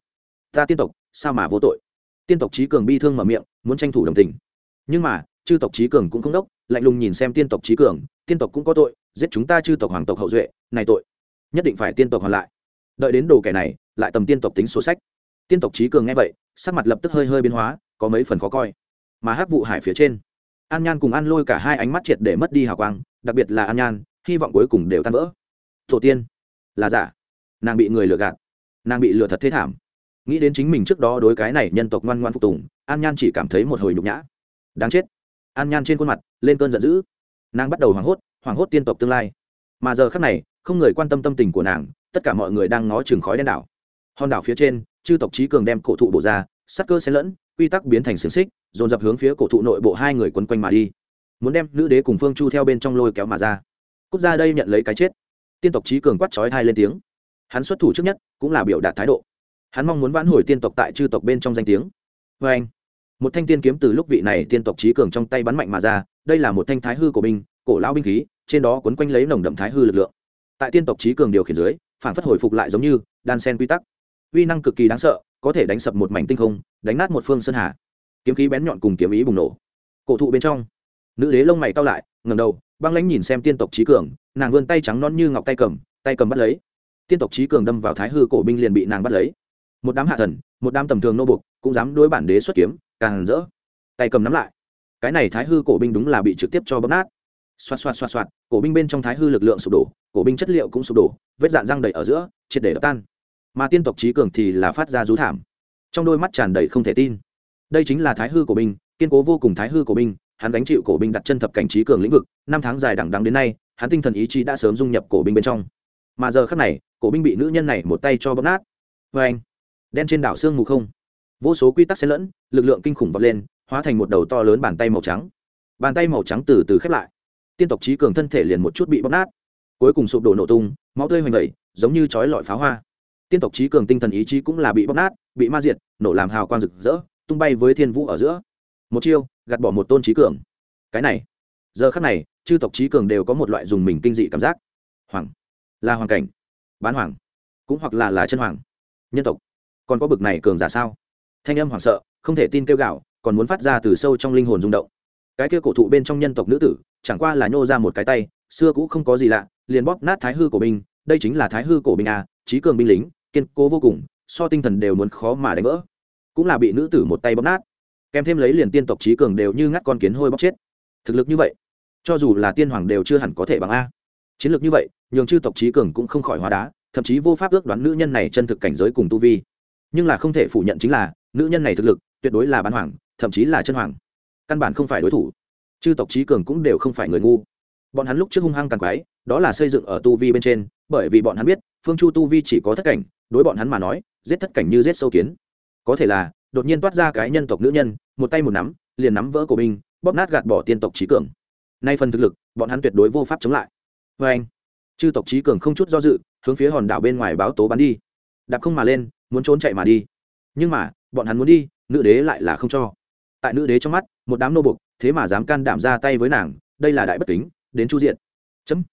Ta tiên tộc, sao mà vô tội? Tiên tộc trí cường bi thương mở miệng, muốn tranh thủ đồng tình. Nhưng mà, chư tộc trí cường cũng không đốc, lạnh lùng nhìn xem tiên tộc trí cường, tiên tộc cũng có tội giết chúng ta chư tộc hoàng tộc hậu duệ, này tội, nhất định phải tiên tộc hoàn lại. Đợi đến đồ kẻ này, lại tầm tiên tộc tính số sách. Tiên tộc trí cường nghe vậy, sắc mặt lập tức hơi hơi biến hóa, có mấy phần khó coi. Mà hắc vụ hải phía trên, an nhan cùng an lôi cả hai ánh mắt triệt để mất đi hào quang, đặc biệt là an nhan, hy vọng cuối cùng đều tan vỡ. Tổ tiên, là giả. Nàng bị người lừa gạt. Nàng bị lừa thật thế thảm. Nghĩ đến chính mình trước đó đối cái này nhân tộc ngoan ngoan phục tùng, an nhan chỉ cảm thấy một hồi nhục nhã. Đáng chết. An nhan trên khuôn mặt, lên cơn giận dữ. Nàng bắt đầu hoảng hốt hoảng hốt tiên tộc tương lai. Mà giờ khác này, không người quan tâm tâm tình của nàng, tất cả mọi người đang ngó chừng khói đen đảo. Hòn đảo phía trên, chư tộc trí cường đem cổ thụ bổ ra, sắc cơ xen lẫn, quy tắc biến thành xiềng xích, dồn dập hướng phía cổ thụ nội bộ hai người quấn quanh mà đi. Muốn đem nữ đế cùng phương chu theo bên trong lôi kéo mà ra. Cút ra đây nhận lấy cái chết. Tiên tộc trí cường quát trói thai lên tiếng. Hắn xuất thủ trước nhất, cũng là biểu đạt thái độ. Hắn mong muốn vãn hồi tiên tộc tại chư tộc bên trong danh tiếng. Vê anh. Một thanh tiên kiếm từ lúc vị này tiên tộc trí cường trong tay bắn mạnh mà ra, đây là một thanh thái hư của binh cổ lao binh khí, trên đó quấn quanh lấy nồng đậm thái hư lực lượng. Tại tiên tộc trí cường điều khiển dưới, phản phất hồi phục lại giống như đan sen quy tắc. Uy năng cực kỳ đáng sợ, có thể đánh sập một mảnh tinh không, đánh nát một phương sơn hà. Kiếm khí bén nhọn cùng kiếm ý bùng nổ. Cổ thụ bên trong, nữ đế lông mày cao lại ngầm đầu, băng lãnh nhìn xem tiên tộc trí cường, nàng vươn tay trắng non như ngọc tay cầm tay cầm bắt lấy. Tiên tộc trí cường đâm vào thái hư cổ binh liền bị nàng bắt lấy. Một đám hạ thần, một đám tầm thường nô bục cũng dám đối bản đế xuất kiếm, càng rỡ. Tay cầm nắm lại. Cái này thái hư cổ binh đúng là bị trực tiếp cho bấm nát xoạt xoạt xoạt xoạt, cổ binh bên trong thái hư lực lượng sụp đổ, cổ binh chất liệu cũng sụp đổ, vết dạn răng đầy ở giữa, triệt để đập tan. Mà tiên tộc trí cường thì là phát ra rú thảm. Trong đôi mắt tràn đầy không thể tin. Đây chính là thái hư cổ binh, kiên cố vô cùng thái hư cổ binh, hắn gánh chịu cổ binh đặt chân thập cảnh trí cường lĩnh vực, năm tháng dài đẳng đắng đến nay, hắn tinh thần ý chí đã sớm dung nhập cổ binh bên trong. Mà giờ khác này, cổ binh bị nữ nhân này một tay cho bóp nát. Vê anh, đen trên đảo sương mù không. Vô số quy tắc xen lẫn, lực lượng kinh khủng vọt lên, hóa thành một đầu to lớn bàn tay màu trắng. Bàn tay màu trắng từ từ khép lại tiên tộc trí cường thân thể liền một chút bị bóp nát. Cuối cùng sụp đổ nổ tung, máu tươi hoành vẩy, giống như chói lọi pháo hoa. Tiên tộc trí cường tinh thần ý chí cũng là bị bóp nát, bị ma diệt, nổ làm hào quang rực rỡ, tung bay với thiên vũ ở giữa. Một chiêu, gạt bỏ một tôn trí cường. Cái này, giờ khắc này, chư tộc trí cường đều có một loại dùng mình kinh dị cảm giác. Hoàng, là hoàng cảnh. Bán hoàng, cũng hoặc là là chân hoàng. Nhân tộc, còn có bực này cường giả sao? Thanh âm hoảng sợ, không thể tin kêu gạo còn muốn phát ra từ sâu trong linh hồn rung động cái kia cổ thụ bên trong nhân tộc nữ tử, chẳng qua là nhô ra một cái tay, xưa cũ không có gì lạ, liền bóp nát thái hư cổ binh, đây chính là thái hư cổ binh a trí cường binh lính, kiên cố vô cùng, so tinh thần đều muốn khó mà đánh vỡ. Cũng là bị nữ tử một tay bóp nát. Kèm thêm lấy liền tiên tộc trí cường đều như ngắt con kiến hôi bóp chết. Thực lực như vậy, cho dù là tiên hoàng đều chưa hẳn có thể bằng a. Chiến lược như vậy, nhường chư tộc trí cường cũng không khỏi hóa đá, thậm chí vô pháp ước đoán nữ nhân này chân thực cảnh giới cùng tu vi. Nhưng là không thể phủ nhận chính là, nữ nhân này thực lực, tuyệt đối là bán hoàng, thậm chí là chân hoàng căn bản không phải đối thủ. Chư tộc trí cường cũng đều không phải người ngu. Bọn hắn lúc trước hung hăng càng quái, đó là xây dựng ở tu vi bên trên, bởi vì bọn hắn biết, phương chu tu vi chỉ có thất cảnh, đối bọn hắn mà nói, giết thất cảnh như giết sâu kiến. Có thể là, đột nhiên toát ra cái nhân tộc nữ nhân, một tay một nắm, liền nắm vỡ cổ binh, bóp nát gạt bỏ tiên tộc trí cường. Nay phần thực lực, bọn hắn tuyệt đối vô pháp chống lại. Vê anh, chư tộc trí cường không chút do dự, hướng phía hòn đảo bên ngoài báo tố bắn đi. Đạp không mà lên, muốn trốn chạy mà đi. Nhưng mà, bọn hắn muốn đi, nữ đế lại là không cho. Tại nữ đế trong mắt một đám nô bục thế mà dám can đảm ra tay với nàng, đây là đại bất kính, đến chu diện. Chấm.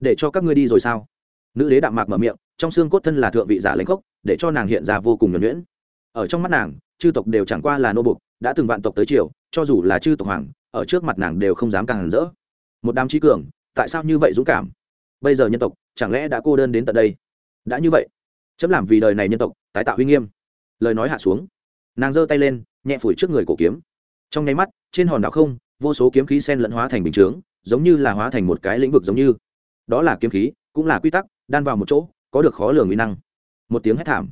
Để cho các ngươi đi rồi sao? Nữ đế đạm mạc mở miệng, trong xương cốt thân là thượng vị giả lãnh khốc, để cho nàng hiện ra vô cùng nhuẩn nhuyễn. Ở trong mắt nàng, chư tộc đều chẳng qua là nô bục đã từng vạn tộc tới triều, cho dù là chư tộc hoàng, ở trước mặt nàng đều không dám càng hẳn rỡ. Một đám trí cường, tại sao như vậy dũng cảm? Bây giờ nhân tộc, chẳng lẽ đã cô đơn đến tận đây? Đã như vậy. Chấm làm vì đời này nhân tộc, tái tạo huy nghiêm. Lời nói hạ xuống. Nàng giơ tay lên, nhẹ phủi trước người cổ kiếm trong nháy mắt, trên hòn đảo không, vô số kiếm khí sen lẫn hóa thành bình chướng, giống như là hóa thành một cái lĩnh vực giống như. Đó là kiếm khí, cũng là quy tắc, đan vào một chỗ, có được khó lường uy năng. Một tiếng hét thảm.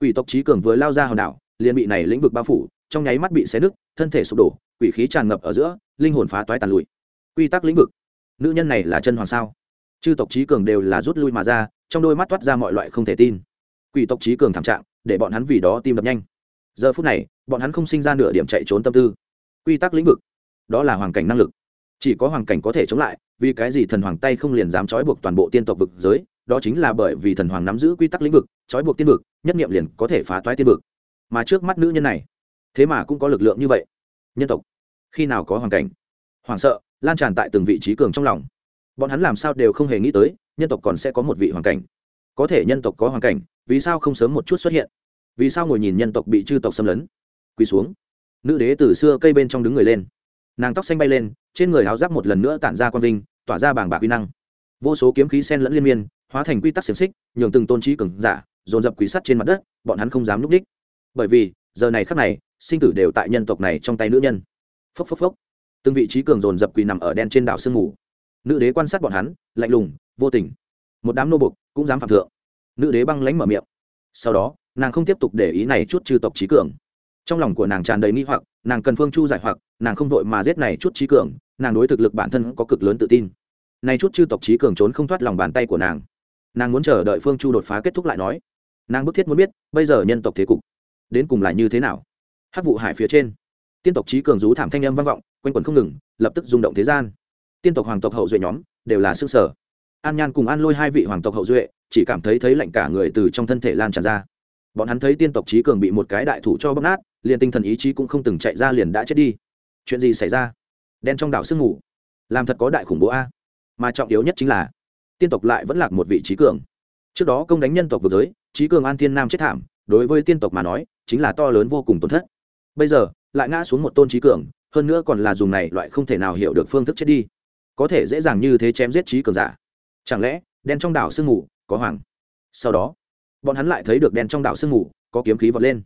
Quỷ tộc trí cường vừa lao ra hòn đảo, liền bị này lĩnh vực bao phủ, trong nháy mắt bị xé nứt, thân thể sụp đổ, quỷ khí tràn ngập ở giữa, linh hồn phá toái tàn lụi. Quy tắc lĩnh vực. Nữ nhân này là chân hoàng sao? Chư tộc trí cường đều là rút lui mà ra, trong đôi mắt toát ra mọi loại không thể tin. Quỷ tộc trí cường thảm trạng, để bọn hắn vì đó tim đập nhanh. Giờ phút này, bọn hắn không sinh ra nửa điểm chạy trốn tâm tư quy tắc lĩnh vực. Đó là hoàn cảnh năng lực. Chỉ có hoàn cảnh có thể chống lại, vì cái gì thần hoàng tay không liền dám trói buộc toàn bộ tiên tộc vực giới? Đó chính là bởi vì thần hoàng nắm giữ quy tắc lĩnh vực, trói buộc tiên vực, nhất nghiệm liền có thể phá toái tiên vực. Mà trước mắt nữ nhân này, thế mà cũng có lực lượng như vậy. Nhân tộc, khi nào có hoàn cảnh? Hoảng sợ, lan tràn tại từng vị trí cường trong lòng. Bọn hắn làm sao đều không hề nghĩ tới, nhân tộc còn sẽ có một vị hoàn cảnh. Có thể nhân tộc có hoàn cảnh, vì sao không sớm một chút xuất hiện? Vì sao ngồi nhìn nhân tộc bị chư tộc xâm lấn? Quỳ xuống nữ đế từ xưa cây bên trong đứng người lên. Nàng tóc xanh bay lên, trên người áo giáp một lần nữa tản ra quang vinh, tỏa ra bảng bạc uy năng. Vô số kiếm khí sen lẫn liên miên, hóa thành quy tắc xiềng xích, nhường từng tôn trí cường giả, dồn dập quỷ sắt trên mặt đất, bọn hắn không dám núp đích. Bởi vì, giờ này khắc này, sinh tử đều tại nhân tộc này trong tay nữ nhân. Phốc phốc phốc. Từng vị trí cường dồn dập quỳ nằm ở đen trên đảo sương mù. Nữ đế quan sát bọn hắn, lạnh lùng, vô tình. Một đám nô bục cũng dám phạm thượng. Nữ đế băng lánh mở miệng. Sau đó, nàng không tiếp tục để ý này chút trừ tộc trí cường trong lòng của nàng tràn đầy nghi hoặc, nàng cần phương chu giải hoặc, nàng không vội mà giết này chút trí cường, nàng đối thực lực bản thân có cực lớn tự tin. Này chút chư tộc trí cường trốn không thoát lòng bàn tay của nàng. Nàng muốn chờ đợi phương chu đột phá kết thúc lại nói. Nàng bức thiết muốn biết, bây giờ nhân tộc thế cục, đến cùng là như thế nào? Hát vụ hải phía trên, tiên tộc trí cường rú thảm thanh âm vang vọng, quanh quẩn không ngừng, lập tức rung động thế gian. Tiên tộc hoàng tộc hậu duệ nhóm, đều là sức sở. An nhan cùng an lôi hai vị hoàng tộc hậu duệ, chỉ cảm thấy thấy lạnh cả người từ trong thân thể lan tràn ra. Bọn hắn thấy tiên tộc trí cường bị một cái đại thủ cho bóc nát liền tinh thần ý chí cũng không từng chạy ra liền đã chết đi. Chuyện gì xảy ra? Đen trong đảo sương ngủ làm thật có đại khủng bố a. Mà trọng yếu nhất chính là, tiên tộc lại vẫn lạc một vị trí cường. Trước đó công đánh nhân tộc vừa giới trí cường an thiên nam chết thảm, đối với tiên tộc mà nói, chính là to lớn vô cùng tổn thất. Bây giờ, lại ngã xuống một tôn trí cường, hơn nữa còn là dùng này loại không thể nào hiểu được phương thức chết đi. Có thể dễ dàng như thế chém giết trí cường giả. Chẳng lẽ, đen trong đảo sương mù có hoàng? Sau đó, bọn hắn lại thấy được đen trong đảo sương mù có kiếm khí vọt lên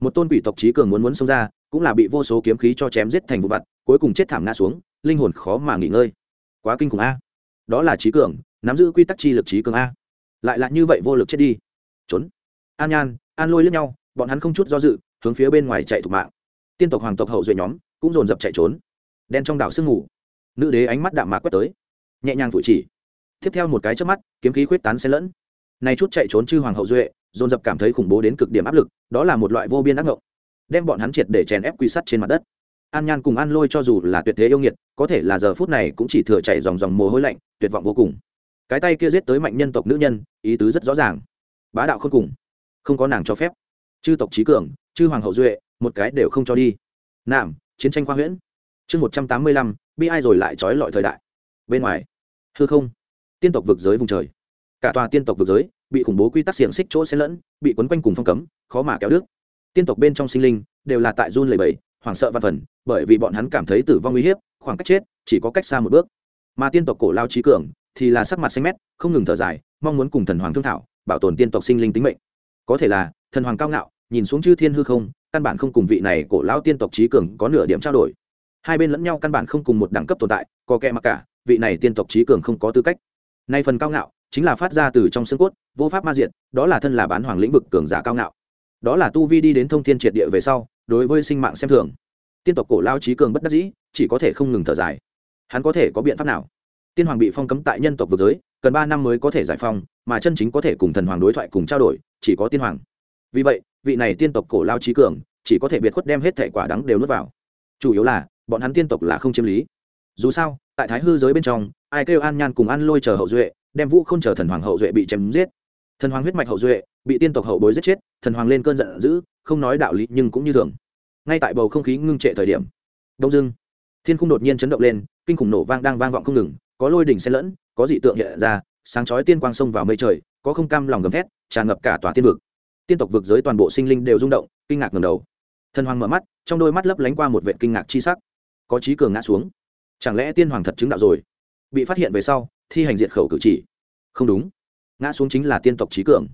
một tôn quỷ tộc trí cường muốn muốn xông ra, cũng là bị vô số kiếm khí cho chém giết thành vụ vặt, cuối cùng chết thảm ngã xuống, linh hồn khó mà nghỉ ngơi. Quá kinh khủng a. Đó là trí cường, nắm giữ quy tắc chi lực trí cường a. Lại là như vậy vô lực chết đi. Trốn. An nhan, an lôi lướt nhau, bọn hắn không chút do dự, hướng phía bên ngoài chạy thục mạng. Tiên tộc hoàng tộc hậu duệ nhóm, cũng dồn dập chạy trốn. Đen trong đảo sương ngủ nữ đế ánh mắt đạm mạc quét tới. Nhẹ nhàng phụ chỉ. Tiếp theo một cái trước mắt, kiếm khí khuyết tán xen lẫn này chút chạy trốn chư hoàng hậu duệ dồn dập cảm thấy khủng bố đến cực điểm áp lực đó là một loại vô biên ác ngộng. Đem bọn hắn triệt để chèn ép quy sắt trên mặt đất. An nhan cùng an lôi cho dù là tuyệt thế yêu nghiệt có thể là giờ phút này cũng chỉ thừa chạy dòng dòng mồ hôi lạnh tuyệt vọng vô cùng. Cái tay kia giết tới mạnh nhân tộc nữ nhân ý tứ rất rõ ràng. Bá đạo không cùng. Không có nàng cho phép. Chư tộc trí cường chư hoàng hậu duệ một cái đều không cho đi. Nam, chiến tranh khoa huyễn. Chương một trăm tám mươi lăm bi ai rồi lại trói lọi thời đại. Bên ngoài. Hư không. Tiên tộc vực giới vùng trời cả tòa tiên tộc vực giới bị khủng bố quy tắc xiềng xích chỗ xen lẫn, bị quấn quanh cùng phong cấm, khó mà kéo đứt. Tiên tộc bên trong sinh linh đều là tại run lầy bầy hoảng sợ văn phần, bởi vì bọn hắn cảm thấy tử vong uy hiếp, khoảng cách chết chỉ có cách xa một bước. Mà tiên tộc cổ lao trí cường thì là sắc mặt xanh mét, không ngừng thở dài, mong muốn cùng thần hoàng thương thảo, bảo tồn tiên tộc sinh linh tính mệnh. Có thể là, thần hoàng cao ngạo, nhìn xuống chư thiên hư không, căn bản không cùng vị này cổ lao tiên tộc trí cường có nửa điểm trao đổi. Hai bên lẫn nhau căn bản không cùng một đẳng cấp tồn tại, có kẻ mặc cả, vị này tiên tộc trí cường không có tư cách. Nay phần cao ngạo chính là phát ra từ trong xương cốt, vô pháp ma diện đó là thân là bán hoàng lĩnh vực cường giả cao ngạo. Đó là tu vi đi đến thông thiên triệt địa về sau, đối với sinh mạng xem thường. Tiên tộc cổ lao trí cường bất đắc dĩ, chỉ có thể không ngừng thở dài. Hắn có thể có biện pháp nào? Tiên hoàng bị phong cấm tại nhân tộc vực giới, cần ba năm mới có thể giải phong mà chân chính có thể cùng thần hoàng đối thoại cùng trao đổi, chỉ có tiên hoàng. Vì vậy, vị này tiên tộc cổ lao trí cường, chỉ có thể biệt khuất đem hết thể quả đắng đều nuốt vào. Chủ yếu là, bọn hắn tiên tộc là không chiếm lý. Dù sao, tại thái hư giới bên trong, ai kêu an nhan cùng an lôi chờ hậu duệ đem vũ không chờ thần hoàng hậu duệ bị chém giết. Thần hoàng huyết mạch hậu duệ bị tiên tộc hậu bối giết chết, thần hoàng lên cơn giận dữ, không nói đạo lý nhưng cũng như thường. Ngay tại bầu không khí ngưng trệ thời điểm, đông dưng, thiên khung đột nhiên chấn động lên, kinh khủng nổ vang đang vang vọng không ngừng, có lôi đỉnh xen lẫn, có dị tượng hiện ra, sáng chói tiên quang sông vào mây trời, có không cam lòng gầm thét, tràn ngập cả tòa tiên vực. Tiên tộc vực giới toàn bộ sinh linh đều rung động, kinh ngạc ngầm đầu. Thần hoàng mở mắt, trong đôi mắt lấp lánh qua một vệ kinh ngạc chi sắc. Có trí cường ngã xuống. Chẳng lẽ tiên hoàng thật chứng đạo rồi? Bị phát hiện về sau thi hành diện khẩu cử chỉ. Không đúng. Ngã xuống chính là tiên tộc trí cường.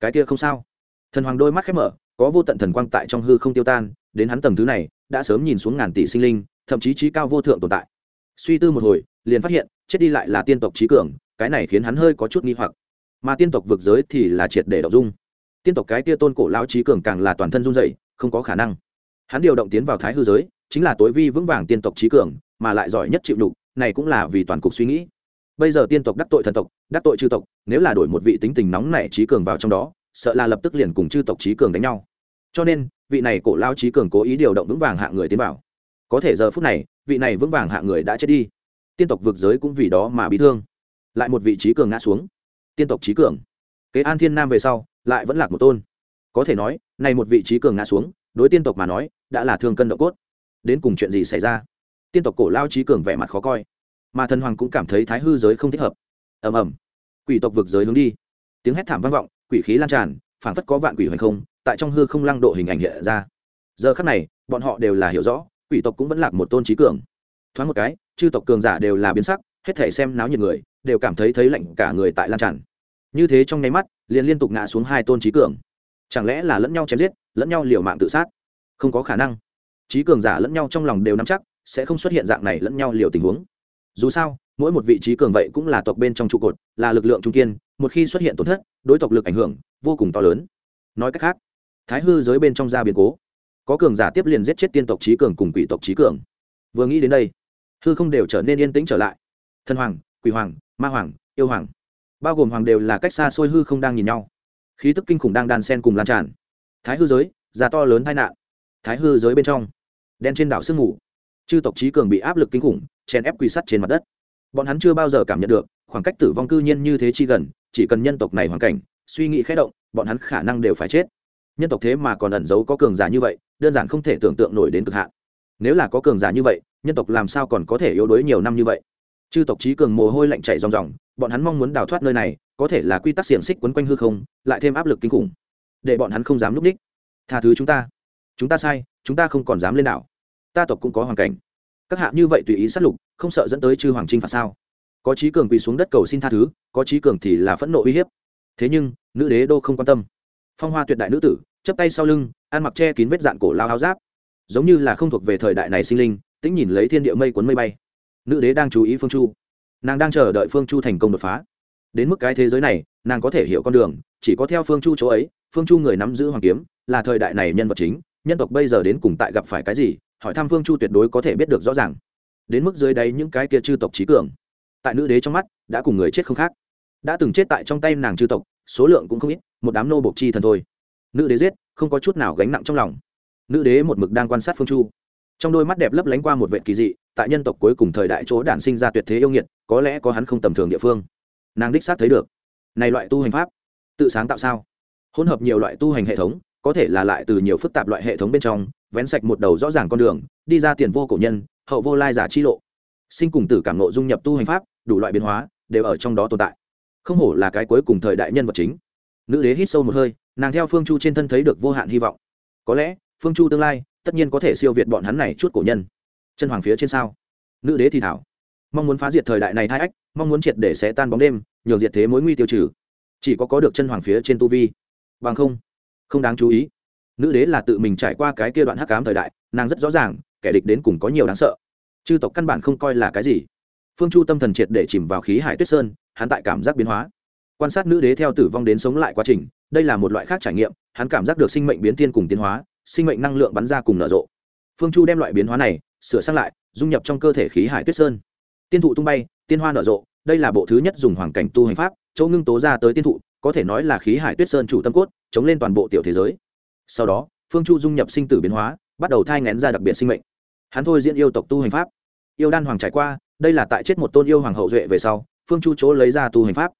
Cái kia không sao. Thần hoàng đôi mắt khép mở, có vô tận thần quang tại trong hư không tiêu tan, đến hắn tầng thứ này, đã sớm nhìn xuống ngàn tỷ sinh linh, thậm chí trí cao vô thượng tồn tại. Suy tư một hồi, liền phát hiện, chết đi lại là tiên tộc trí cường, cái này khiến hắn hơi có chút nghi hoặc. Mà tiên tộc vực giới thì là triệt để đọc dung. Tiên tộc cái kia tôn cổ lão trí cường càng là toàn thân run dậy không có khả năng. Hắn điều động tiến vào thái hư giới, chính là tối vi vững vàng tiên tộc trí cường, mà lại giỏi nhất chịu đục, này cũng là vì toàn cục suy nghĩ bây giờ tiên tộc đắc tội thần tộc, đắc tội chư tộc, nếu là đổi một vị tính tình nóng nảy trí cường vào trong đó, sợ là lập tức liền cùng chư tộc trí cường đánh nhau. Cho nên, vị này cổ lao trí cường cố ý điều động vững vàng hạ người tiến vào. Có thể giờ phút này, vị này vững vàng hạ người đã chết đi. Tiên tộc vực giới cũng vì đó mà bị thương. Lại một vị trí cường ngã xuống. Tiên tộc trí cường. Kế an thiên nam về sau, lại vẫn lạc một tôn. Có thể nói, này một vị trí cường ngã xuống, đối tiên tộc mà nói, đã là thương cân độ cốt. Đến cùng chuyện gì xảy ra? Tiên tộc cổ lao trí cường vẻ mặt khó coi mà thần hoàng cũng cảm thấy thái hư giới không thích hợp. Ầm ầm. Quỷ tộc vực giới hướng đi. Tiếng hét thảm vang vọng, quỷ khí lan tràn, phảng phất có vạn quỷ hoành không, tại trong hư không lăng độ hình ảnh hiện ra. Giờ khắc này, bọn họ đều là hiểu rõ, quỷ tộc cũng vẫn lạc một tôn trí cường. Thoáng một cái, chư tộc cường giả đều là biến sắc, hết thể xem náo nhiệt người, đều cảm thấy thấy lạnh cả người tại lan tràn. Như thế trong nháy mắt, liền liên tục ngã xuống hai tôn trí cường. Chẳng lẽ là lẫn nhau chém giết, lẫn nhau liều mạng tự sát? Không có khả năng. Trí cường giả lẫn nhau trong lòng đều nắm chắc, sẽ không xuất hiện dạng này lẫn nhau liều tình huống dù sao, mỗi một vị trí cường vậy cũng là tộc bên trong trụ cột, là lực lượng trung kiên, một khi xuất hiện tổn thất, đối tộc lực ảnh hưởng vô cùng to lớn. Nói cách khác, thái hư giới bên trong ra biến cố, có cường giả tiếp liền giết chết tiên tộc trí cường cùng quỷ tộc trí cường. Vừa nghĩ đến đây, hư không đều trở nên yên tĩnh trở lại. Thần hoàng, quỷ hoàng, ma hoàng, yêu hoàng, bao gồm hoàng đều là cách xa xôi hư không đang nhìn nhau. Khí tức kinh khủng đang đàn sen cùng lan tràn. Thái hư giới, già to lớn tai nạn. Thái hư giới bên trong, đen trên đảo sương mù. Chư tộc trí cường bị áp lực kinh khủng chèn ép quy sắt trên mặt đất. Bọn hắn chưa bao giờ cảm nhận được, khoảng cách tử vong cư nhiên như thế chi gần, chỉ cần nhân tộc này hoàn cảnh, suy nghĩ khẽ động, bọn hắn khả năng đều phải chết. Nhân tộc thế mà còn ẩn giấu có cường giả như vậy, đơn giản không thể tưởng tượng nổi đến cực hạn. Nếu là có cường giả như vậy, nhân tộc làm sao còn có thể yếu đuối nhiều năm như vậy? Chư tộc trí cường mồ hôi lạnh chảy ròng ròng, bọn hắn mong muốn đào thoát nơi này, có thể là quy tắc xiềng xích quấn quanh hư không, lại thêm áp lực kinh khủng. Để bọn hắn không dám núp ních. Tha thứ chúng ta. Chúng ta sai, chúng ta không còn dám lên đảo. Ta tộc cũng có hoàn cảnh các hạ như vậy tùy ý sát lục, không sợ dẫn tới chư hoàng trinh phạt sao? Có trí cường quỳ xuống đất cầu xin tha thứ, có trí cường thì là phẫn nộ uy hiếp. Thế nhưng, nữ đế đô không quan tâm. Phong hoa tuyệt đại nữ tử chấp tay sau lưng, ăn mặc che kín vết dạn cổ lao áo giáp. Giống như là không thuộc về thời đại này sinh linh, tĩnh nhìn lấy thiên địa mây cuốn mây bay. Nữ đế đang chú ý phương chu. Nàng đang chờ đợi phương chu thành công đột phá. Đến mức cái thế giới này, nàng có thể hiểu con đường, chỉ có theo phương chu chỗ ấy, phương chu người nắm giữ hoàng kiếm, là thời đại này nhân vật chính, nhân tộc bây giờ đến cùng tại gặp phải cái gì hỏi thăm vương chu tuyệt đối có thể biết được rõ ràng. Đến mức dưới đáy những cái kia chư tộc trí cường, tại nữ đế trong mắt, đã cùng người chết không khác. Đã từng chết tại trong tay nàng chư tộc, số lượng cũng không ít, một đám nô bộc chi thần thôi. Nữ đế giết, không có chút nào gánh nặng trong lòng. Nữ đế một mực đang quan sát phương chu. Trong đôi mắt đẹp lấp lánh qua một vệ kỳ dị, tại nhân tộc cuối cùng thời đại chỗ đản sinh ra tuyệt thế yêu nghiệt, có lẽ có hắn không tầm thường địa phương. Nàng đích xác thấy được. Này loại tu hành pháp, tự sáng tạo sao? Hỗn hợp nhiều loại tu hành hệ thống có thể là lại từ nhiều phức tạp loại hệ thống bên trong, vén sạch một đầu rõ ràng con đường, đi ra tiền vô cổ nhân, hậu vô lai giả chi lộ. Sinh cùng tử cảm nộ dung nhập tu hành pháp, đủ loại biến hóa, đều ở trong đó tồn tại. Không hổ là cái cuối cùng thời đại nhân vật chính. Nữ đế hít sâu một hơi, nàng theo phương chu trên thân thấy được vô hạn hy vọng. Có lẽ, phương chu tương lai, tất nhiên có thể siêu việt bọn hắn này chút cổ nhân. Chân hoàng phía trên sao? Nữ đế thì thảo. Mong muốn phá diệt thời đại này hai ách, mong muốn triệt để sẽ tan bóng đêm, nhường diệt thế mối nguy tiêu trừ. Chỉ có có được chân hoàng phía trên tu vi. Bằng không không đáng chú ý. Nữ đế là tự mình trải qua cái kia đoạn hắc cám thời đại, nàng rất rõ ràng, kẻ địch đến cùng có nhiều đáng sợ. Chư tộc căn bản không coi là cái gì. Phương chu tâm thần triệt để chìm vào khí hải tuyết sơn, hắn tại cảm giác biến hóa. Quan sát nữ đế theo tử vong đến sống lại quá trình, đây là một loại khác trải nghiệm, hắn cảm giác được sinh mệnh biến tiên cùng tiến hóa, sinh mệnh năng lượng bắn ra cùng nở rộ. Phương chu đem loại biến hóa này sửa sang lại, dung nhập trong cơ thể khí hải tuyết sơn. Tiên thụ tung bay, tiên hoa nở rộ, đây là bộ thứ nhất dùng hoàn cảnh tu hành pháp, chỗ ngưng tố ra tới tiên thụ, có thể nói là khí hải tuyết sơn chủ tâm cốt chống lên toàn bộ tiểu thế giới. Sau đó, phương chu dung nhập sinh tử biến hóa, bắt đầu thai ngén ra đặc biệt sinh mệnh. Hắn thôi diễn yêu tộc tu hành pháp. Yêu đan hoàng trải qua, đây là tại chết một tôn yêu hoàng hậu duệ về sau, phương chu chỗ lấy ra tu hành pháp.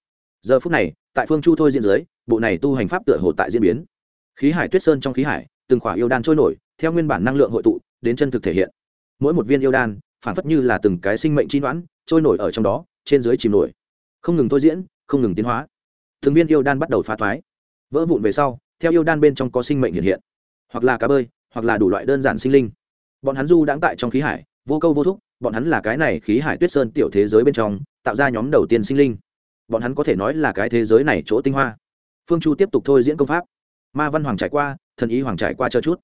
Giờ phút này, tại phương chu thôi diễn dưới, bộ này tu hành pháp tựa hồ tại diễn biến. Khí hải tuyết sơn trong khí hải, từng khỏa yêu đan trôi nổi, theo nguyên bản năng lượng hội tụ, đến chân thực thể hiện. Mỗi một viên yêu đan, phản phất như là từng cái sinh mệnh chi đoán trôi nổi ở trong đó, trên dưới chìm nổi. Không ngừng thôi diễn, không ngừng tiến hóa. Từng viên yêu đan bắt đầu phá thoái vỡ vụn về sau, theo yêu đan bên trong có sinh mệnh hiện hiện. Hoặc là cá bơi, hoặc là đủ loại đơn giản sinh linh. Bọn hắn du đãng tại trong khí hải, vô câu vô thúc, bọn hắn là cái này khí hải tuyết sơn tiểu thế giới bên trong, tạo ra nhóm đầu tiên sinh linh. Bọn hắn có thể nói là cái thế giới này chỗ tinh hoa. Phương chu tiếp tục thôi diễn công pháp. Ma văn hoàng trải qua, thần ý hoàng trải qua cho chút.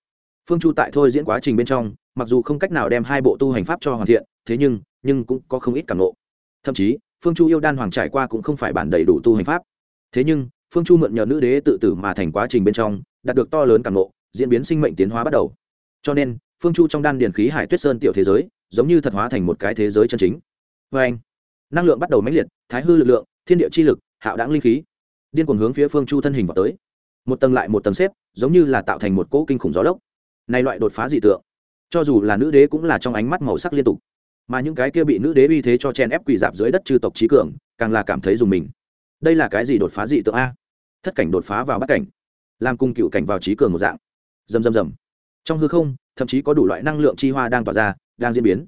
Phương chu tại thôi diễn quá trình bên trong, mặc dù không cách nào đem hai bộ tu hành pháp cho hoàn thiện, thế nhưng nhưng cũng có không ít cảm nộ thậm chí, phương chu yêu đan hoàng trải qua cũng không phải bản đầy đủ tu hành pháp. Thế nhưng phương chu mượn nhờ nữ đế tự tử mà thành quá trình bên trong, đạt được to lớn càng nộ diễn biến sinh mệnh tiến hóa bắt đầu. Cho nên, phương chu trong đan điền khí hải tuyết sơn tiểu thế giới, giống như thật hóa thành một cái thế giới chân chính. Vê anh, năng lượng bắt đầu mãnh liệt, thái hư lực lượng, thiên địa chi lực, hạo đáng linh khí. Điên cuồng hướng phía phương chu thân hình vào tới. Một tầng lại một tầng xếp, giống như là tạo thành một cỗ kinh khủng gió lốc. Này loại đột phá dị tượng, cho dù là nữ đế cũng là trong ánh mắt màu sắc liên tục. Mà những cái kia bị nữ đế uy thế cho chen ép quỳ dạp dưới đất chư tộc trí cường, càng là cảm thấy dùng mình. Đây là cái gì đột phá dị tượng a? Thất cảnh đột phá vào bắt cảnh, làm cung cựu cảnh vào trí cường một dạng. Rầm rầm rầm. Trong hư không, thậm chí có đủ loại năng lượng chi hoa đang tỏa ra, đang diễn biến.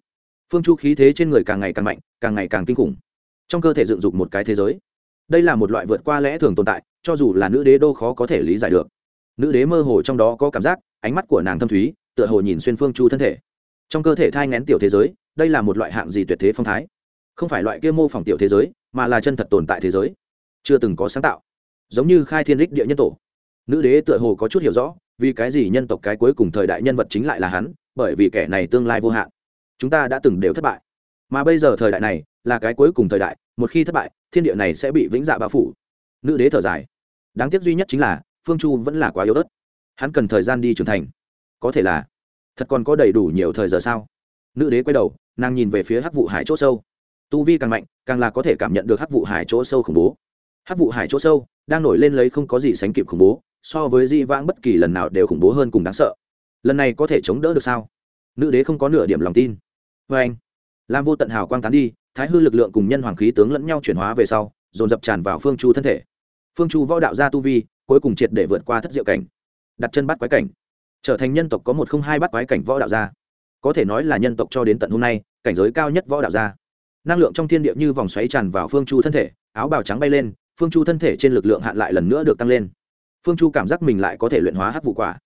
Phương chu khí thế trên người càng ngày càng mạnh, càng ngày càng kinh khủng. Trong cơ thể dựng dục một cái thế giới. Đây là một loại vượt qua lẽ thường tồn tại, cho dù là nữ đế đô khó có thể lý giải được. Nữ đế mơ hồ trong đó có cảm giác, ánh mắt của nàng thâm thúy, tựa hồ nhìn xuyên phương chu thân thể. Trong cơ thể thai ngén tiểu thế giới, đây là một loại hạng gì tuyệt thế phong thái? Không phải loại kia mô phỏng tiểu thế giới, mà là chân thật tồn tại thế giới. Chưa từng có sáng tạo giống như khai thiên đích địa nhân tổ. Nữ đế tựa hồ có chút hiểu rõ, vì cái gì nhân tộc cái cuối cùng thời đại nhân vật chính lại là hắn, bởi vì kẻ này tương lai vô hạn. Chúng ta đã từng đều thất bại. Mà bây giờ thời đại này, là cái cuối cùng thời đại, một khi thất bại, thiên địa này sẽ bị vĩnh dạ bao phủ. Nữ đế thở dài. Đáng tiếc duy nhất chính là, phương chu vẫn là quá yếu ớt. Hắn cần thời gian đi trưởng thành. Có thể là, thật còn có đầy đủ nhiều thời giờ sao? Nữ đế quay đầu, nàng nhìn về phía hắc vụ hải chỗ sâu. Tu vi càng mạnh, càng là có thể cảm nhận được hắc vụ hải chỗ sâu khủng bố. Hắc vụ hải chỗ sâu đang nổi lên lấy không có gì sánh kịp khủng bố, so với di vãng bất kỳ lần nào đều khủng bố hơn cùng đáng sợ. Lần này có thể chống đỡ được sao? Nữ đế không có nửa điểm lòng tin. Vê anh, lam vô tận hào quang tán đi, thái hư lực lượng cùng nhân hoàng khí tướng lẫn nhau chuyển hóa về sau, dồn dập tràn vào phương chu thân thể. Phương chu võ đạo gia tu vi, cuối cùng triệt để vượt qua thất diệu cảnh, đặt chân bắt quái cảnh, trở thành nhân tộc có một không hai bắt quái cảnh võ đạo gia. Có thể nói là nhân tộc cho đến tận hôm nay, cảnh giới cao nhất võ đạo gia. Năng lượng trong thiên địa như vòng xoáy tràn vào phương chu thân thể, áo bào trắng bay lên phương chu thân thể trên lực lượng hạn lại lần nữa được tăng lên phương chu cảm giác mình lại có thể luyện hóa hắc vụ quả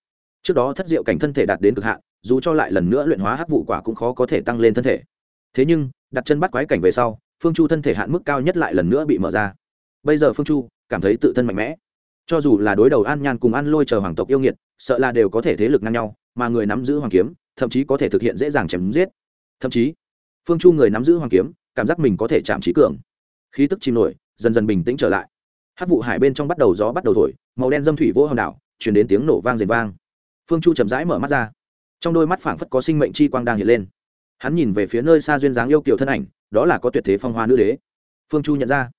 trước đó thất diệu cảnh thân thể đạt đến cực hạn dù cho lại lần nữa luyện hóa hắc vụ quả cũng khó có thể tăng lên thân thể thế nhưng đặt chân bắt quái cảnh về sau phương chu thân thể hạn mức cao nhất lại lần nữa bị mở ra bây giờ phương chu cảm thấy tự thân mạnh mẽ cho dù là đối đầu an nhan cùng an lôi chờ hoàng tộc yêu nghiệt sợ là đều có thể thế lực ngang nhau mà người nắm giữ hoàng kiếm thậm chí có thể thực hiện dễ dàng chém giết thậm chí phương chu người nắm giữ hoàng kiếm cảm giác mình có thể chạm trí cường khí tức chìm nổi dần dần bình tĩnh trở lại. Hát vụ hải bên trong bắt đầu gió bắt đầu thổi, màu đen dâm thủy vô hòn đảo chuyển đến tiếng nổ vang rền vang. Phương chu chậm rãi mở mắt ra. Trong đôi mắt phảng phất có sinh mệnh chi quang đang hiện lên. Hắn nhìn về phía nơi xa duyên dáng yêu kiều thân ảnh, đó là có tuyệt thế phong hoa nữ đế. Phương chu nhận ra.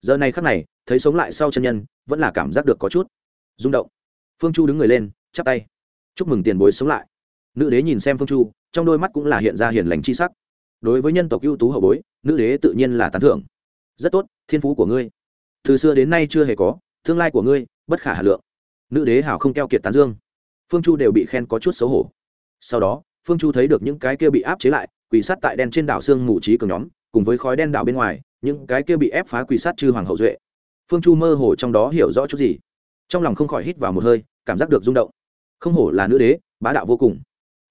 Giờ này khắc này, thấy sống lại sau chân nhân, vẫn là cảm giác được có chút rung động. Phương chu đứng người lên, chắp tay. Chúc mừng tiền bối sống lại. Nữ đế nhìn xem phương chu, trong đôi mắt cũng là hiện ra hiền lành chi sắc. Đối với nhân tộc ưu tú hậu bối, nữ đế tự nhiên là tán thưởng. Rất tốt thiên phú của ngươi. Từ xưa đến nay chưa hề có, tương lai của ngươi, bất khả hà lượng. Nữ đế hảo không keo kiệt tán dương. Phương chu đều bị khen có chút xấu hổ. Sau đó, phương chu thấy được những cái kia bị áp chế lại quỷ sát tại đen trên đảo xương mù trí cường nhóm, cùng với khói đen đảo bên ngoài, những cái kia bị ép phá quỷ sát chư hoàng hậu duệ. Phương chu mơ hồ trong đó hiểu rõ chút gì. Trong lòng không khỏi hít vào một hơi, cảm giác được rung động. Không hổ là nữ đế, bá đạo vô cùng.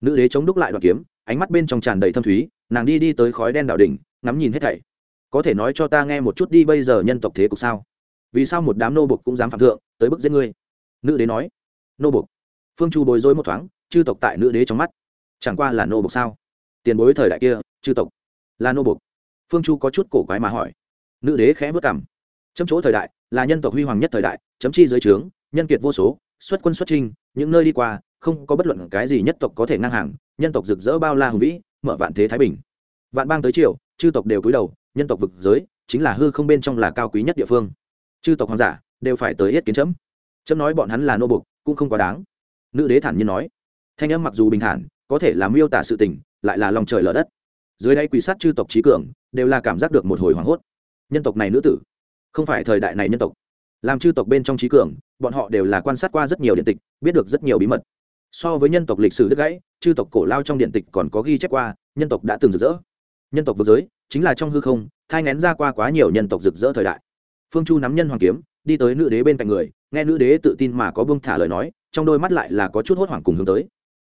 Nữ đế chống đúc lại đoạn kiếm, ánh mắt bên trong tràn đầy thâm thúy, nàng đi đi tới khói đen đảo đỉnh, ngắm nhìn hết thảy có thể nói cho ta nghe một chút đi bây giờ nhân tộc thế cục sao? Vì sao một đám nô bục cũng dám phạm thượng, tới bức giết ngươi? Nữ đế nói. Nô bục phương chu bối rối một thoáng, chư tộc tại nữ đế trong mắt. Chẳng qua là nô bục sao? Tiền bối thời đại kia, chư tộc là nô bục phương chu có chút cổ quái mà hỏi. Nữ đế khẽ vất cảm chấm chỗ thời đại, là nhân tộc huy hoàng nhất thời đại, chấm chi dưới trướng, nhân kiệt vô số, xuất quân xuất trinh những nơi đi qua, không có bất luận cái gì nhất tộc có thể ngang hàng, nhân tộc rực rỡ bao la hùng vĩ, mở vạn thế thái bình. Vạn bang tới triều, chư tộc đều cúi đầu nhân tộc vực giới chính là hư không bên trong là cao quý nhất địa phương. Chư tộc hoàng giả đều phải tới yết kiến chấm. Chấm nói bọn hắn là nô bục cũng không quá đáng. Nữ đế thản nhiên nói. Thanh âm mặc dù bình thản, có thể làm miêu tả sự tình, lại là lòng trời lở đất. Dưới đây quỷ sát chư tộc trí cường, đều là cảm giác được một hồi hoảng hốt. Nhân tộc này nữ tử, không phải thời đại này nhân tộc. Làm chư tộc bên trong trí cường, bọn họ đều là quan sát qua rất nhiều điện tịch, biết được rất nhiều bí mật. So với nhân tộc lịch sử đứt gãy, chư tộc cổ lao trong điện tịch còn có ghi chép qua, nhân tộc đã từng rực rỡ nhân tộc vực giới, chính là trong hư không, thai ngén ra qua quá nhiều nhân tộc rực rỡ thời đại. Phương chu nắm nhân hoàng kiếm, đi tới nữ đế bên cạnh người, nghe nữ đế tự tin mà có vương thả lời nói, trong đôi mắt lại là có chút hốt hoảng cùng hướng tới.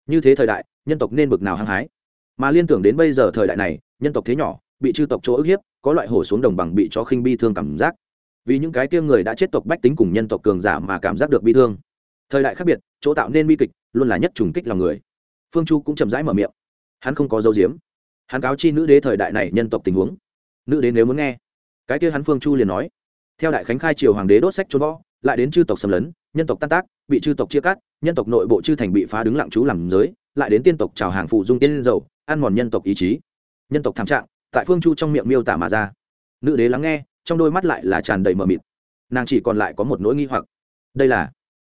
Như thế thời đại, nhân tộc nên bực nào hăng hái. Mà liên tưởng đến bây giờ thời đại này, nhân tộc thế nhỏ, bị chư tộc chỗ ức hiếp, có loại hổ xuống đồng bằng bị cho khinh bi thương cảm giác. Vì những cái kia người đã chết tộc bách tính cùng nhân tộc cường giả mà cảm giác được bi thương. Thời đại khác biệt, chỗ tạo nên bi kịch, luôn là nhất trùng kích lòng người. Phương chu cũng chậm rãi mở miệng. Hắn không có dấu diếm hắn cáo chi nữ đế thời đại này nhân tộc tình huống. Nữ đế nếu muốn nghe, cái kia hắn phương chu liền nói, theo đại khánh khai triều hoàng đế đốt sách trốn võ, lại đến chư tộc xâm lấn, nhân tộc tan tác, bị chư tộc chia cắt, nhân tộc nội bộ chư thành bị phá đứng lặng chú làm giới, lại đến tiên tộc trào hàng phụ dung tiên dầu, ăn mòn nhân tộc ý chí. Nhân tộc thảm trạng, tại phương chu trong miệng miêu tả mà ra. Nữ đế lắng nghe, trong đôi mắt lại là tràn đầy mờ mịt. Nàng chỉ còn lại có một nỗi nghi hoặc. Đây là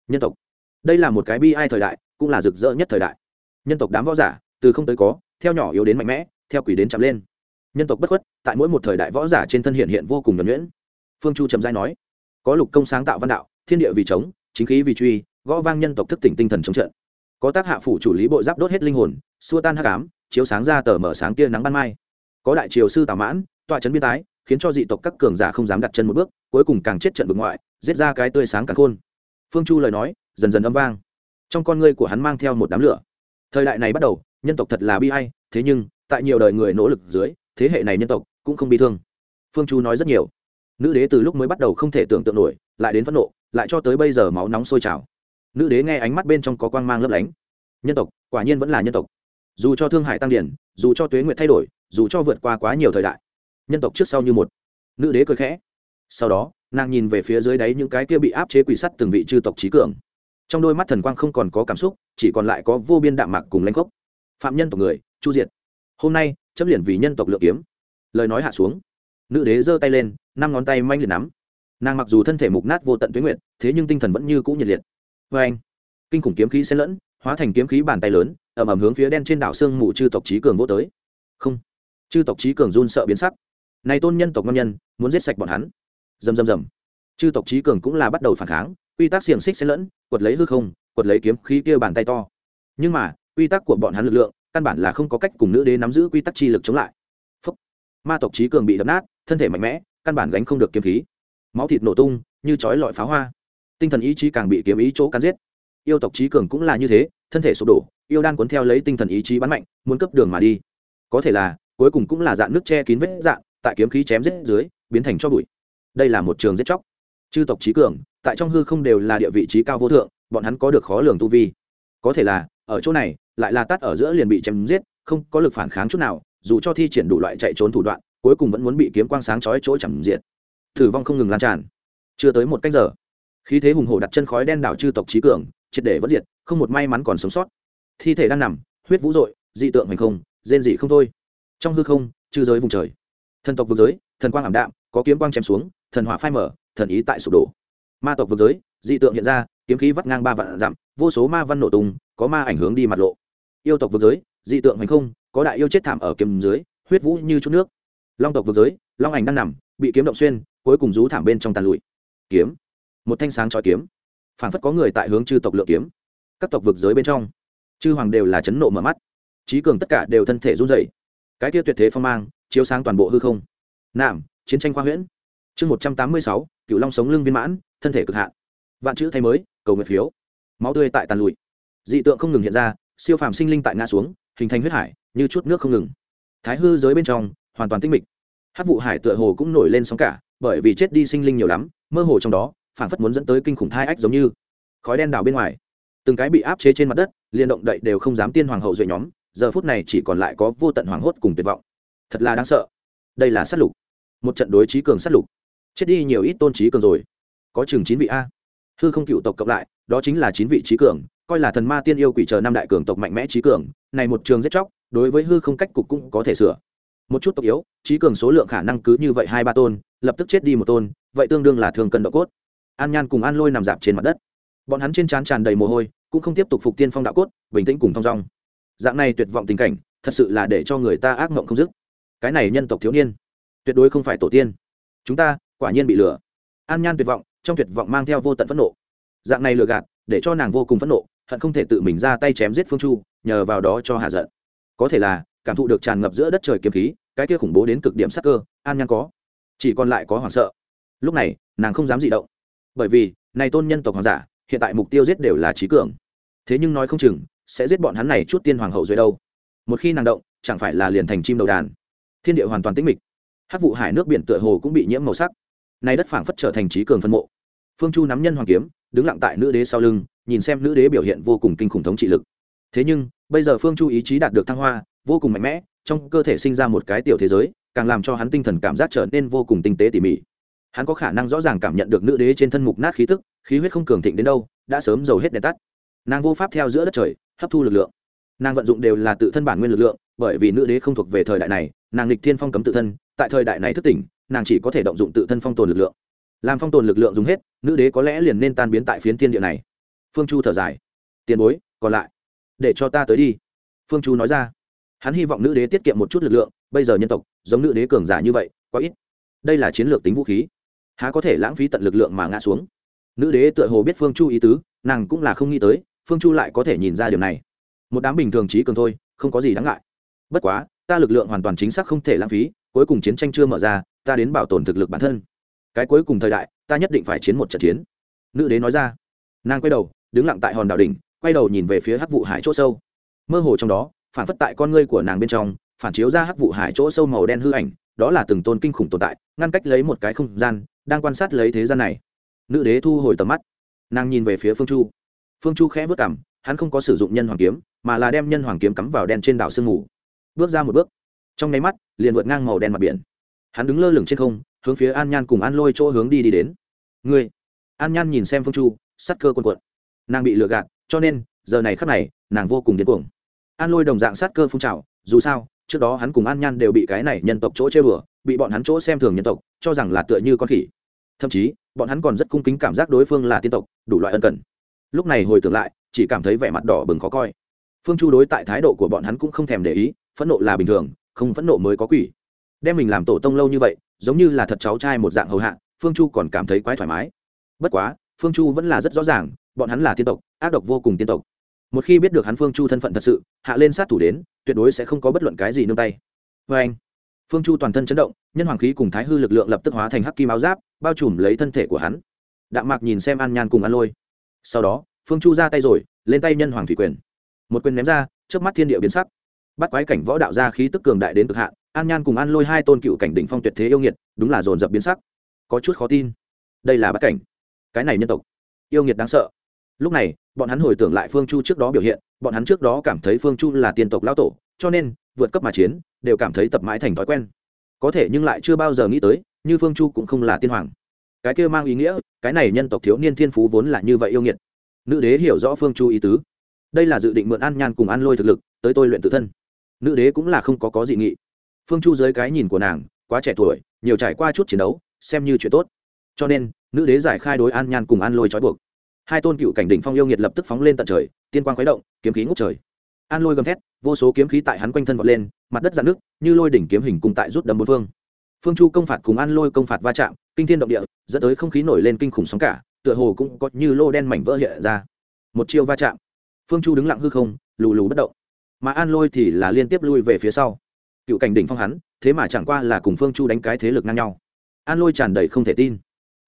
nhân tộc. Đây là một cái bi ai thời đại, cũng là rực rỡ nhất thời đại. Nhân tộc đám võ giả, từ không tới có, theo nhỏ yếu đến mạnh mẽ theo quỷ đến chậm lên. Nhân tộc bất khuất, tại mỗi một thời đại võ giả trên thân hiện hiện vô cùng nhuẩn nhuyễn. Phương chu trầm giai nói, có lục công sáng tạo văn đạo, thiên địa vì chống chính khí vì truy, gõ vang nhân tộc thức tỉnh tinh thần chống trận. Có tác hạ phủ chủ lý bộ giáp đốt hết linh hồn, xua tan hắc ám, chiếu sáng ra tờ mở sáng tia nắng ban mai. Có đại triều sư tào mãn, tọa trấn biên tái, khiến cho dị tộc các cường giả không dám đặt chân một bước, cuối cùng càng chết trận vực ngoại, giết ra cái tươi sáng càng khôn. Phương chu lời nói, dần dần âm vang. Trong con ngươi của hắn mang theo một đám lửa. Thời đại này bắt đầu, nhân tộc thật là bi hay thế nhưng tại nhiều đời người nỗ lực dưới, thế hệ này nhân tộc cũng không bị thương. Phương chu nói rất nhiều. Nữ đế từ lúc mới bắt đầu không thể tưởng tượng nổi, lại đến phẫn nộ, lại cho tới bây giờ máu nóng sôi trào. Nữ đế nghe ánh mắt bên trong có quang mang lấp lánh. Nhân tộc, quả nhiên vẫn là nhân tộc. Dù cho thương Hải tăng điển, dù cho tuế nguyệt thay đổi, dù cho vượt qua quá nhiều thời đại, nhân tộc trước sau như một. Nữ đế cười khẽ. Sau đó, nàng nhìn về phía dưới đáy những cái kia bị áp chế quỷ sắt từng vị chư tộc trí cường. Trong đôi mắt thần quang không còn có cảm xúc, chỉ còn lại có vô biên đạm mạc cùng lãnh gốc phạm nhân tộc người, chu diệt hôm nay, chấp liền vì nhân tộc lựa kiếm. Lời nói hạ xuống. Nữ đế giơ tay lên, năm ngón tay manh liệt nắm. Nàng mặc dù thân thể mục nát vô tận tuyến nguyện thế nhưng tinh thần vẫn như cũ nhiệt liệt. Vê anh, kinh khủng kiếm khí xen lẫn, hóa thành kiếm khí bàn tay lớn ẩm ẩm hướng phía đen trên đảo sương mù chư tộc trí cường vô tới. Không, chư tộc trí cường run sợ biến sắc. Này tôn nhân tộc ngon nhân, muốn giết sạch bọn hắn. Dầm dầm dầm chư tộc trí cường cũng là bắt đầu phản kháng, quy tắc xiềng xích xen lẫn, quật lấy hư không, quật lấy kiếm khí kia bàn tay to. Nhưng mà, quy tắc của bọn hắn lực lượng căn bản là không có cách cùng nữ đế nắm giữ quy tắc chi lực chống lại. Phúc. ma tộc trí cường bị đập nát, thân thể mạnh mẽ, căn bản gánh không được kiếm khí. Máu thịt nổ tung, như chói lọi pháo hoa. Tinh thần ý chí càng bị kiếm ý chỗ cắn giết. Yêu tộc trí cường cũng là như thế, thân thể sụp đổ, yêu đan cuốn theo lấy tinh thần ý chí bắn mạnh, muốn cấp đường mà đi. Có thể là, cuối cùng cũng là dạng nước che kín vết dạng tại kiếm khí chém giết dưới, biến thành cho bụi. Đây là một trường giết chóc. Chư tộc trí cường, tại trong hư không đều là địa vị trí cao vô thượng, bọn hắn có được khó lường tu vi. Có thể là, ở chỗ này lại là tắt ở giữa liền bị chém giết, không có lực phản kháng chút nào, dù cho thi triển đủ loại chạy trốn thủ đoạn, cuối cùng vẫn muốn bị kiếm quang sáng chói chỗ chẳng diệt. Thử vong không ngừng lan tràn. Chưa tới một cách giờ, khí thế hùng hổ đặt chân khói đen đảo chư tộc trí cường, triệt để vẫn diệt, không một may mắn còn sống sót. Thi thể đang nằm, huyết vũ dội dị tượng hành không, rên dị không thôi. Trong hư không, chư giới vùng trời. Thần tộc vực giới, thần quang ảm đạm, có kiếm quang chém xuống, thần hỏa phai mở, thần ý tại sụp đổ. Ma tộc vực giới, dị tượng hiện ra, kiếm khí vắt ngang ba vạn dặm, vô số ma văn nổ tung, có ma ảnh hướng đi mặt lộ yêu tộc vực giới, dị tượng hành không, có đại yêu chết thảm ở kiếm dưới, huyết vũ như chút nước. Long tộc vực giới, long ảnh đang nằm, bị kiếm động xuyên, cuối cùng rú thảm bên trong tàn lụi. Kiếm. Một thanh sáng trói kiếm. Phản phất có người tại hướng chư tộc lựa kiếm. Các tộc vực giới bên trong, chư hoàng đều là chấn nộ mở mắt. Trí cường tất cả đều thân thể run dậy cái kia tuyệt thế phong mang, chiếu sáng toàn bộ hư không. Nạm chiến tranh khoa huyễn. Chương một trăm tám mươi sáu cựu long sống lưng viên mãn, thân thể cực hạn. Vạn chữ thay mới, cầu nguyện phiếu. Máu tươi tại tàn lụi. Dị tượng không ngừng hiện ra siêu phàm sinh linh tại ngã xuống, hình thành huyết hải, như chút nước không ngừng. Thái hư giới bên trong, hoàn toàn tinh mịch. Hát vụ hải tựa hồ cũng nổi lên sóng cả, bởi vì chết đi sinh linh nhiều lắm, mơ hồ trong đó phản phất muốn dẫn tới kinh khủng thai ách giống như. Khói đen đảo bên ngoài, từng cái bị áp chế trên mặt đất, liền động đậy đều không dám tiên hoàng hậu duệ nhóm, giờ phút này chỉ còn lại có vô tận hoàng hốt cùng tuyệt vọng. Thật là đáng sợ. Đây là sát lục. Một trận đối trí cường sát lục. Chết đi nhiều ít tôn trí cường rồi. Có chừng chín vị a. Hư không cựu tộc cộng lại, đó chính là chín vị trí cường coi là thần ma tiên yêu quỷ chờ năm đại cường tộc mạnh mẽ trí cường, này một trường giết chóc, đối với hư không cách cục cũng có thể sửa. Một chút tộc yếu, trí cường số lượng khả năng cứ như vậy hai ba tôn, lập tức chết đi một tôn, vậy tương đương là thường cần độ cốt. An nhan cùng an lôi nằm dạp trên mặt đất. Bọn hắn trên trán tràn đầy mồ hôi, cũng không tiếp tục phục tiên phong đạo cốt, bình tĩnh cùng thong dong. Dạng này tuyệt vọng tình cảnh, thật sự là để cho người ta ác mộng không dứt. Cái này nhân tộc thiếu niên, tuyệt đối không phải tổ tiên. Chúng ta, quả nhiên bị lừa. An nhan tuyệt vọng, trong tuyệt vọng mang theo vô tận phẫn nộ. Dạng này lừa gạt, để cho nàng vô cùng phẫn nộ hận không thể tự mình ra tay chém giết phương chu, nhờ vào đó cho hạ giận. Có thể là, cảm thụ được tràn ngập giữa đất trời kiếm khí, cái kia khủng bố đến cực điểm sắc cơ, an nhan có. Chỉ còn lại có hoảng sợ. Lúc này, nàng không dám dị động. Bởi vì, này tôn nhân tộc hoàng giả, hiện tại mục tiêu giết đều là trí cường. Thế nhưng nói không chừng, sẽ giết bọn hắn này chút tiên hoàng hậu dưới đâu. Một khi nàng động, chẳng phải là liền thành chim đầu đàn. Thiên địa hoàn toàn tĩnh mịch. Hát vụ hải nước biển tựa hồ cũng bị nhiễm màu sắc. Nay đất phảng phất trở thành trí cường phân mộ. Phương chu nắm nhân hoàng kiếm đứng lặng tại nữ đế sau lưng, nhìn xem nữ đế biểu hiện vô cùng kinh khủng thống trị lực. Thế nhưng, bây giờ phương chu ý chí đạt được thăng hoa, vô cùng mạnh mẽ, trong cơ thể sinh ra một cái tiểu thế giới, càng làm cho hắn tinh thần cảm giác trở nên vô cùng tinh tế tỉ mỉ. Hắn có khả năng rõ ràng cảm nhận được nữ đế trên thân mục nát khí tức, khí huyết không cường thịnh đến đâu, đã sớm giàu hết đèn tắt. Nàng vô pháp theo giữa đất trời, hấp thu lực lượng. Nàng vận dụng đều là tự thân bản nguyên lực lượng, bởi vì nữ đế không thuộc về thời đại này, nàng lịch thiên phong cấm tự thân, tại thời đại này thức tỉnh, nàng chỉ có thể động dụng tự thân phong tồn lực lượng làm phong tồn lực lượng dùng hết, nữ đế có lẽ liền nên tan biến tại phiến thiên địa này. Phương chu thở dài. Tiền bối, còn lại. Để cho ta tới đi. Phương chu nói ra. Hắn hy vọng nữ đế tiết kiệm một chút lực lượng, bây giờ nhân tộc, giống nữ đế cường giả như vậy, quá ít. Đây là chiến lược tính vũ khí. Há có thể lãng phí tận lực lượng mà ngã xuống. Nữ đế tựa hồ biết phương chu ý tứ, nàng cũng là không nghĩ tới, phương chu lại có thể nhìn ra điều này. Một đám bình thường trí cường thôi, không có gì đáng ngại. Bất quá, ta lực lượng hoàn toàn chính xác không thể lãng phí, cuối cùng chiến tranh chưa mở ra, ta đến bảo tồn thực lực bản thân cái cuối cùng thời đại, ta nhất định phải chiến một trận chiến. Nữ đế nói ra. Nàng quay đầu, đứng lặng tại hòn đảo đỉnh, quay đầu nhìn về phía hắc vụ hải chỗ sâu. Mơ hồ trong đó, phản phất tại con ngươi của nàng bên trong, phản chiếu ra hắc vụ hải chỗ sâu màu đen hư ảnh, đó là từng tôn kinh khủng tồn tại, ngăn cách lấy một cái không gian, đang quan sát lấy thế gian này. Nữ đế thu hồi tầm mắt. Nàng nhìn về phía phương chu. Phương chu khẽ vớt cảm hắn không có sử dụng nhân hoàng kiếm, mà là đem nhân hoàng kiếm cắm vào đen trên đảo sương mù. Bước ra một bước. Trong nháy mắt, liền vượt ngang màu đen mặt biển. Hắn đứng lơ lửng trên không hướng phía an nhan cùng an lôi chỗ hướng đi đi đến. Ngươi. An nhan nhìn xem phương chu sắt cơ quần quận nàng bị lừa gạt, cho nên, giờ này khắc này, nàng vô cùng điên cuồng. An lôi đồng dạng sát cơ phun trào, dù sao, trước đó hắn cùng an nhan đều bị cái này nhân tộc chỗ chơi bừa, bị bọn hắn chỗ xem thường nhân tộc, cho rằng là tựa như con khỉ. Thậm chí, bọn hắn còn rất cung kính cảm giác đối phương là tiên tộc, đủ loại ân cần. Lúc này hồi tưởng lại, chỉ cảm thấy vẻ mặt đỏ bừng khó coi. Phương chu đối tại thái độ của bọn hắn cũng không thèm để ý, phẫn nộ là bình thường, không phẫn nộ mới có quỷ đem mình làm tổ tông lâu như vậy, giống như là thật cháu trai một dạng hầu hạ, phương chu còn cảm thấy quái thoải mái. Bất quá, phương chu vẫn là rất rõ ràng, bọn hắn là tiên tộc, ác độc vô cùng tiên tộc. Một khi biết được hắn phương chu thân phận thật sự, hạ lên sát thủ đến, tuyệt đối sẽ không có bất luận cái gì nương tay. Vê anh, phương chu toàn thân chấn động, nhân hoàng khí cùng thái hư lực lượng lập tức hóa thành hắc kim áo giáp, bao trùm lấy thân thể của hắn. Đạm mạc nhìn xem an nhàn cùng an lôi. Sau đó, phương chu ra tay rồi, lên tay nhân hoàng thủy quyền. Một quyền ném ra trước mắt thiên địa biến sắc. Bắt quái cảnh võ đạo ra khí tức cường đại đến cực hạn an nhan cùng an lôi hai tôn cựu cảnh đỉnh phong tuyệt thế yêu nghiệt, đúng là dồn dập biến sắc. Có chút khó tin. Đây là bất cảnh. Cái này nhân tộc. Yêu nghiệt đáng sợ. Lúc này, bọn hắn hồi tưởng lại phương chu trước đó biểu hiện, bọn hắn trước đó cảm thấy phương chu là tiên tộc lão tổ, cho nên, vượt cấp mà chiến, đều cảm thấy tập mãi thành thói quen. Có thể nhưng lại chưa bao giờ nghĩ tới, như phương chu cũng không là tiên hoàng. Cái kia mang ý nghĩa, cái này nhân tộc thiếu niên thiên phú vốn là như vậy yêu nghiệt. Nữ đế hiểu rõ phương chu ý tứ. Đây là dự định mượn an nhan cùng an lôi thực lực, tới tôi luyện tự thân. Nữ đế cũng là không có có dị nghị phương chu dưới cái nhìn của nàng, quá trẻ tuổi, nhiều trải qua chút chiến đấu, xem như chuyện tốt. Cho nên, nữ đế giải khai đối an nhan cùng an lôi trói buộc. Hai tôn cựu cảnh đỉnh phong yêu nghiệt lập tức phóng lên tận trời, tiên quang khuấy động, kiếm khí ngút trời. An lôi gầm thét, vô số kiếm khí tại hắn quanh thân vọt lên, mặt đất dạn nước như lôi đỉnh kiếm hình cùng tại rút đấm bốn phương. Phương chu công phạt cùng an lôi công phạt va chạm, kinh thiên động địa, dẫn tới không khí nổi lên kinh khủng sóng cả, tựa hồ cũng có như lô đen mảnh vỡ hiện ra. Một chiêu va chạm. Phương chu đứng lặng hư không, lù lù bất động. Mà an lôi thì là liên tiếp lui về phía sau cựu cảnh đỉnh phong hắn, thế mà chẳng qua là cùng phương chu đánh cái thế lực ngang nhau. An lôi tràn đầy không thể tin.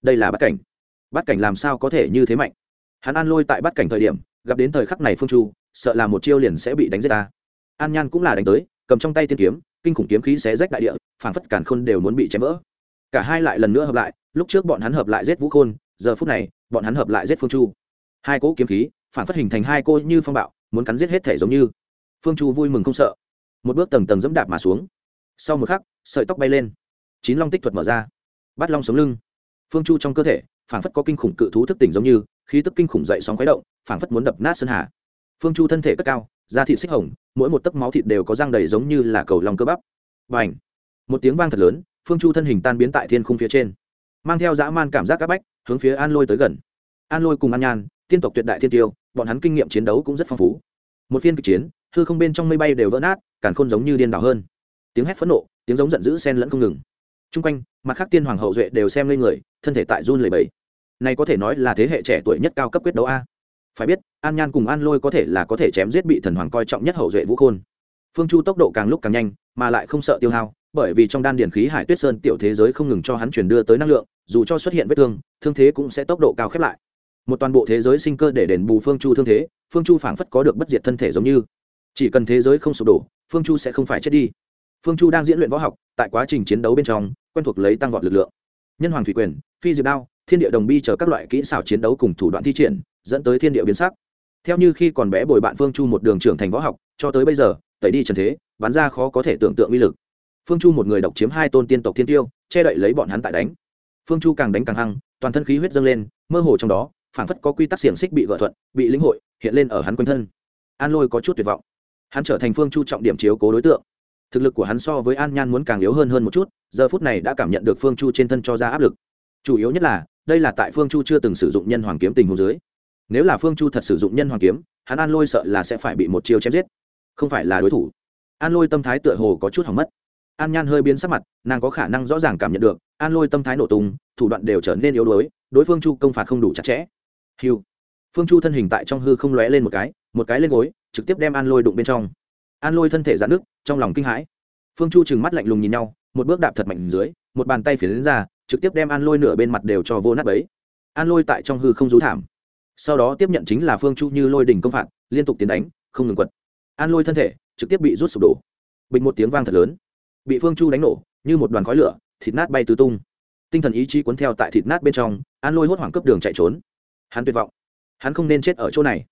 Đây là bắt cảnh. Bắt cảnh làm sao có thể như thế mạnh? Hắn an lôi tại bắt cảnh thời điểm, gặp đến thời khắc này phương chu, sợ là một chiêu liền sẽ bị đánh giết ta. An nhan cũng là đánh tới, cầm trong tay tiên kiếm, kinh khủng kiếm khí xé rách đại địa, phảng phất cản khôn đều muốn bị chém vỡ. Cả hai lại lần nữa hợp lại, lúc trước bọn hắn hợp lại giết vũ khôn, giờ phút này, bọn hắn hợp lại giết phương chu. Hai cỗ kiếm khí, phảng phất hình thành hai cô như phong bạo, muốn cắn giết hết thể giống như. Phương chu vui mừng không sợ một bước tầng tầng dẫm đạp mà xuống. Sau một khắc, sợi tóc bay lên. Chín long tích thuật mở ra. Bắt long sống lưng. Phương chu trong cơ thể, phảng phất có kinh khủng cự thú thức tỉnh giống như, khí tức kinh khủng dậy sóng khuấy động, phảng phất muốn đập nát sơn hà. Phương chu thân thể cất cao, da thịt xích hồng, mỗi một tấc máu thịt đều có răng đầy giống như là cầu lòng cơ bắp. Và ảnh một tiếng vang thật lớn, phương chu thân hình tan biến tại thiên khung phía trên. Mang theo dã man cảm giác áp bách, hướng phía an lôi tới gần. An lôi cùng an nhan, tiên tộc tuyệt đại thiên tiêu, bọn hắn kinh nghiệm chiến đấu cũng rất phong phú. Một phiên kịch chiến hư không bên trong mây bay đều vỡ nát, càn khôn giống như điên đảo hơn. Tiếng hét phẫn nộ, tiếng giống giận dữ sen lẫn không ngừng. T r u n g quanh, mặt khác tiên hoàng hậu duệ đều xem lên người, thân thể tại run lầy bẫy này có thể nói là thế hệ trẻ tuổi nhất cao cấp quyết đấu a. Phải biết, an nhan cùng an lôi có thể là có thể chém giết bị thần hoàng coi trọng nhất hậu duệ vũ khôn. Phương chu tốc độ càng lúc càng nhanh, mà lại không sợ tiêu hao, bởi vì trong đan điển khí hải tuyết sơn tiểu thế giới không ngừng cho hắn chuyển đưa tới năng lượng, dù cho xuất hiện vết thương thương thế cũng sẽ tốc độ cao khép lại. Một toàn bộ thế giới sinh cơ để đền bù phương chu thương thế, phương chu phảng phất có được bất diệt thân thể giống như chỉ cần thế giới không sụp đổ, phương chu sẽ không phải chết đi. Phương chu đang diễn luyện võ học, tại quá trình chiến đấu bên trong, quen thuộc lấy tăng vọt lực lượng. Nhân hoàng thủy quyền, phi diệp đao, thiên địa đồng bi chờ các loại kỹ xảo chiến đấu cùng thủ đoạn thi triển, dẫn tới thiên địa biến sắc. Theo như khi còn bé bồi bạn phương chu một đường trưởng thành võ học, cho tới bây giờ, tẩy đi trần thế, bắn ra khó có thể tưởng tượng uy lực. Phương chu một người độc chiếm hai tôn tiên tộc thiên tiêu, che đậy lấy bọn hắn tại đánh. Phương chu càng đánh càng hăng, toàn thân khí huyết dâng lên, mơ hồ trong đó, phảng phất có quy tắc xiềng xích bị gỡ thuận, bị lĩnh hội, hiện lên ở hắn quanh thân. An lôi có chút tuyệt vọng hắn trở thành phương chu trọng điểm chiếu cố đối tượng. Thực lực của hắn so với an nhan muốn càng yếu hơn hơn một chút, giờ phút này đã cảm nhận được phương chu trên thân cho ra áp lực. Chủ yếu nhất là, đây là tại phương chu chưa từng sử dụng nhân hoàng kiếm tình hồ dưới. Nếu là phương chu thật sử dụng nhân hoàng kiếm, hắn an lôi sợ là sẽ phải bị một chiêu chém giết. Không phải là đối thủ. An lôi tâm thái tựa hồ có chút hỏng mất. An nhan hơi biến sắc mặt, nàng có khả năng rõ ràng cảm nhận được, an lôi tâm thái nổ tung, thủ đoạn đều trở nên yếu đuối, đối phương chu công phạt không đủ chặt chẽ. Hiu phương chu thân hình tại trong hư không lóe lên một cái một cái lên gối, trực tiếp đem an lôi đụng bên trong. An lôi thân thể giãn nước trong lòng kinh hãi. Phương chu trừng mắt lạnh lùng nhìn nhau, một bước đạp thật mạnh dưới, một bàn tay phiến ra, trực tiếp đem an lôi nửa bên mặt đều cho vô nát bấy. An lôi tại trong hư không rú thảm. Sau đó tiếp nhận chính là phương chu như lôi đỉnh công phạt, liên tục tiến đánh, không ngừng quật. An lôi thân thể trực tiếp bị rút sụp đổ. Bình một tiếng vang thật lớn. Bị phương chu đánh nổ, như một đoàn khói lửa, thịt nát bay tứ tung. Tinh thần ý chí cuốn theo tại thịt nát bên trong, an lôi hốt hoảng cấp đường chạy trốn. Hắn tuyệt vọng hắn không nên chết ở chỗ này.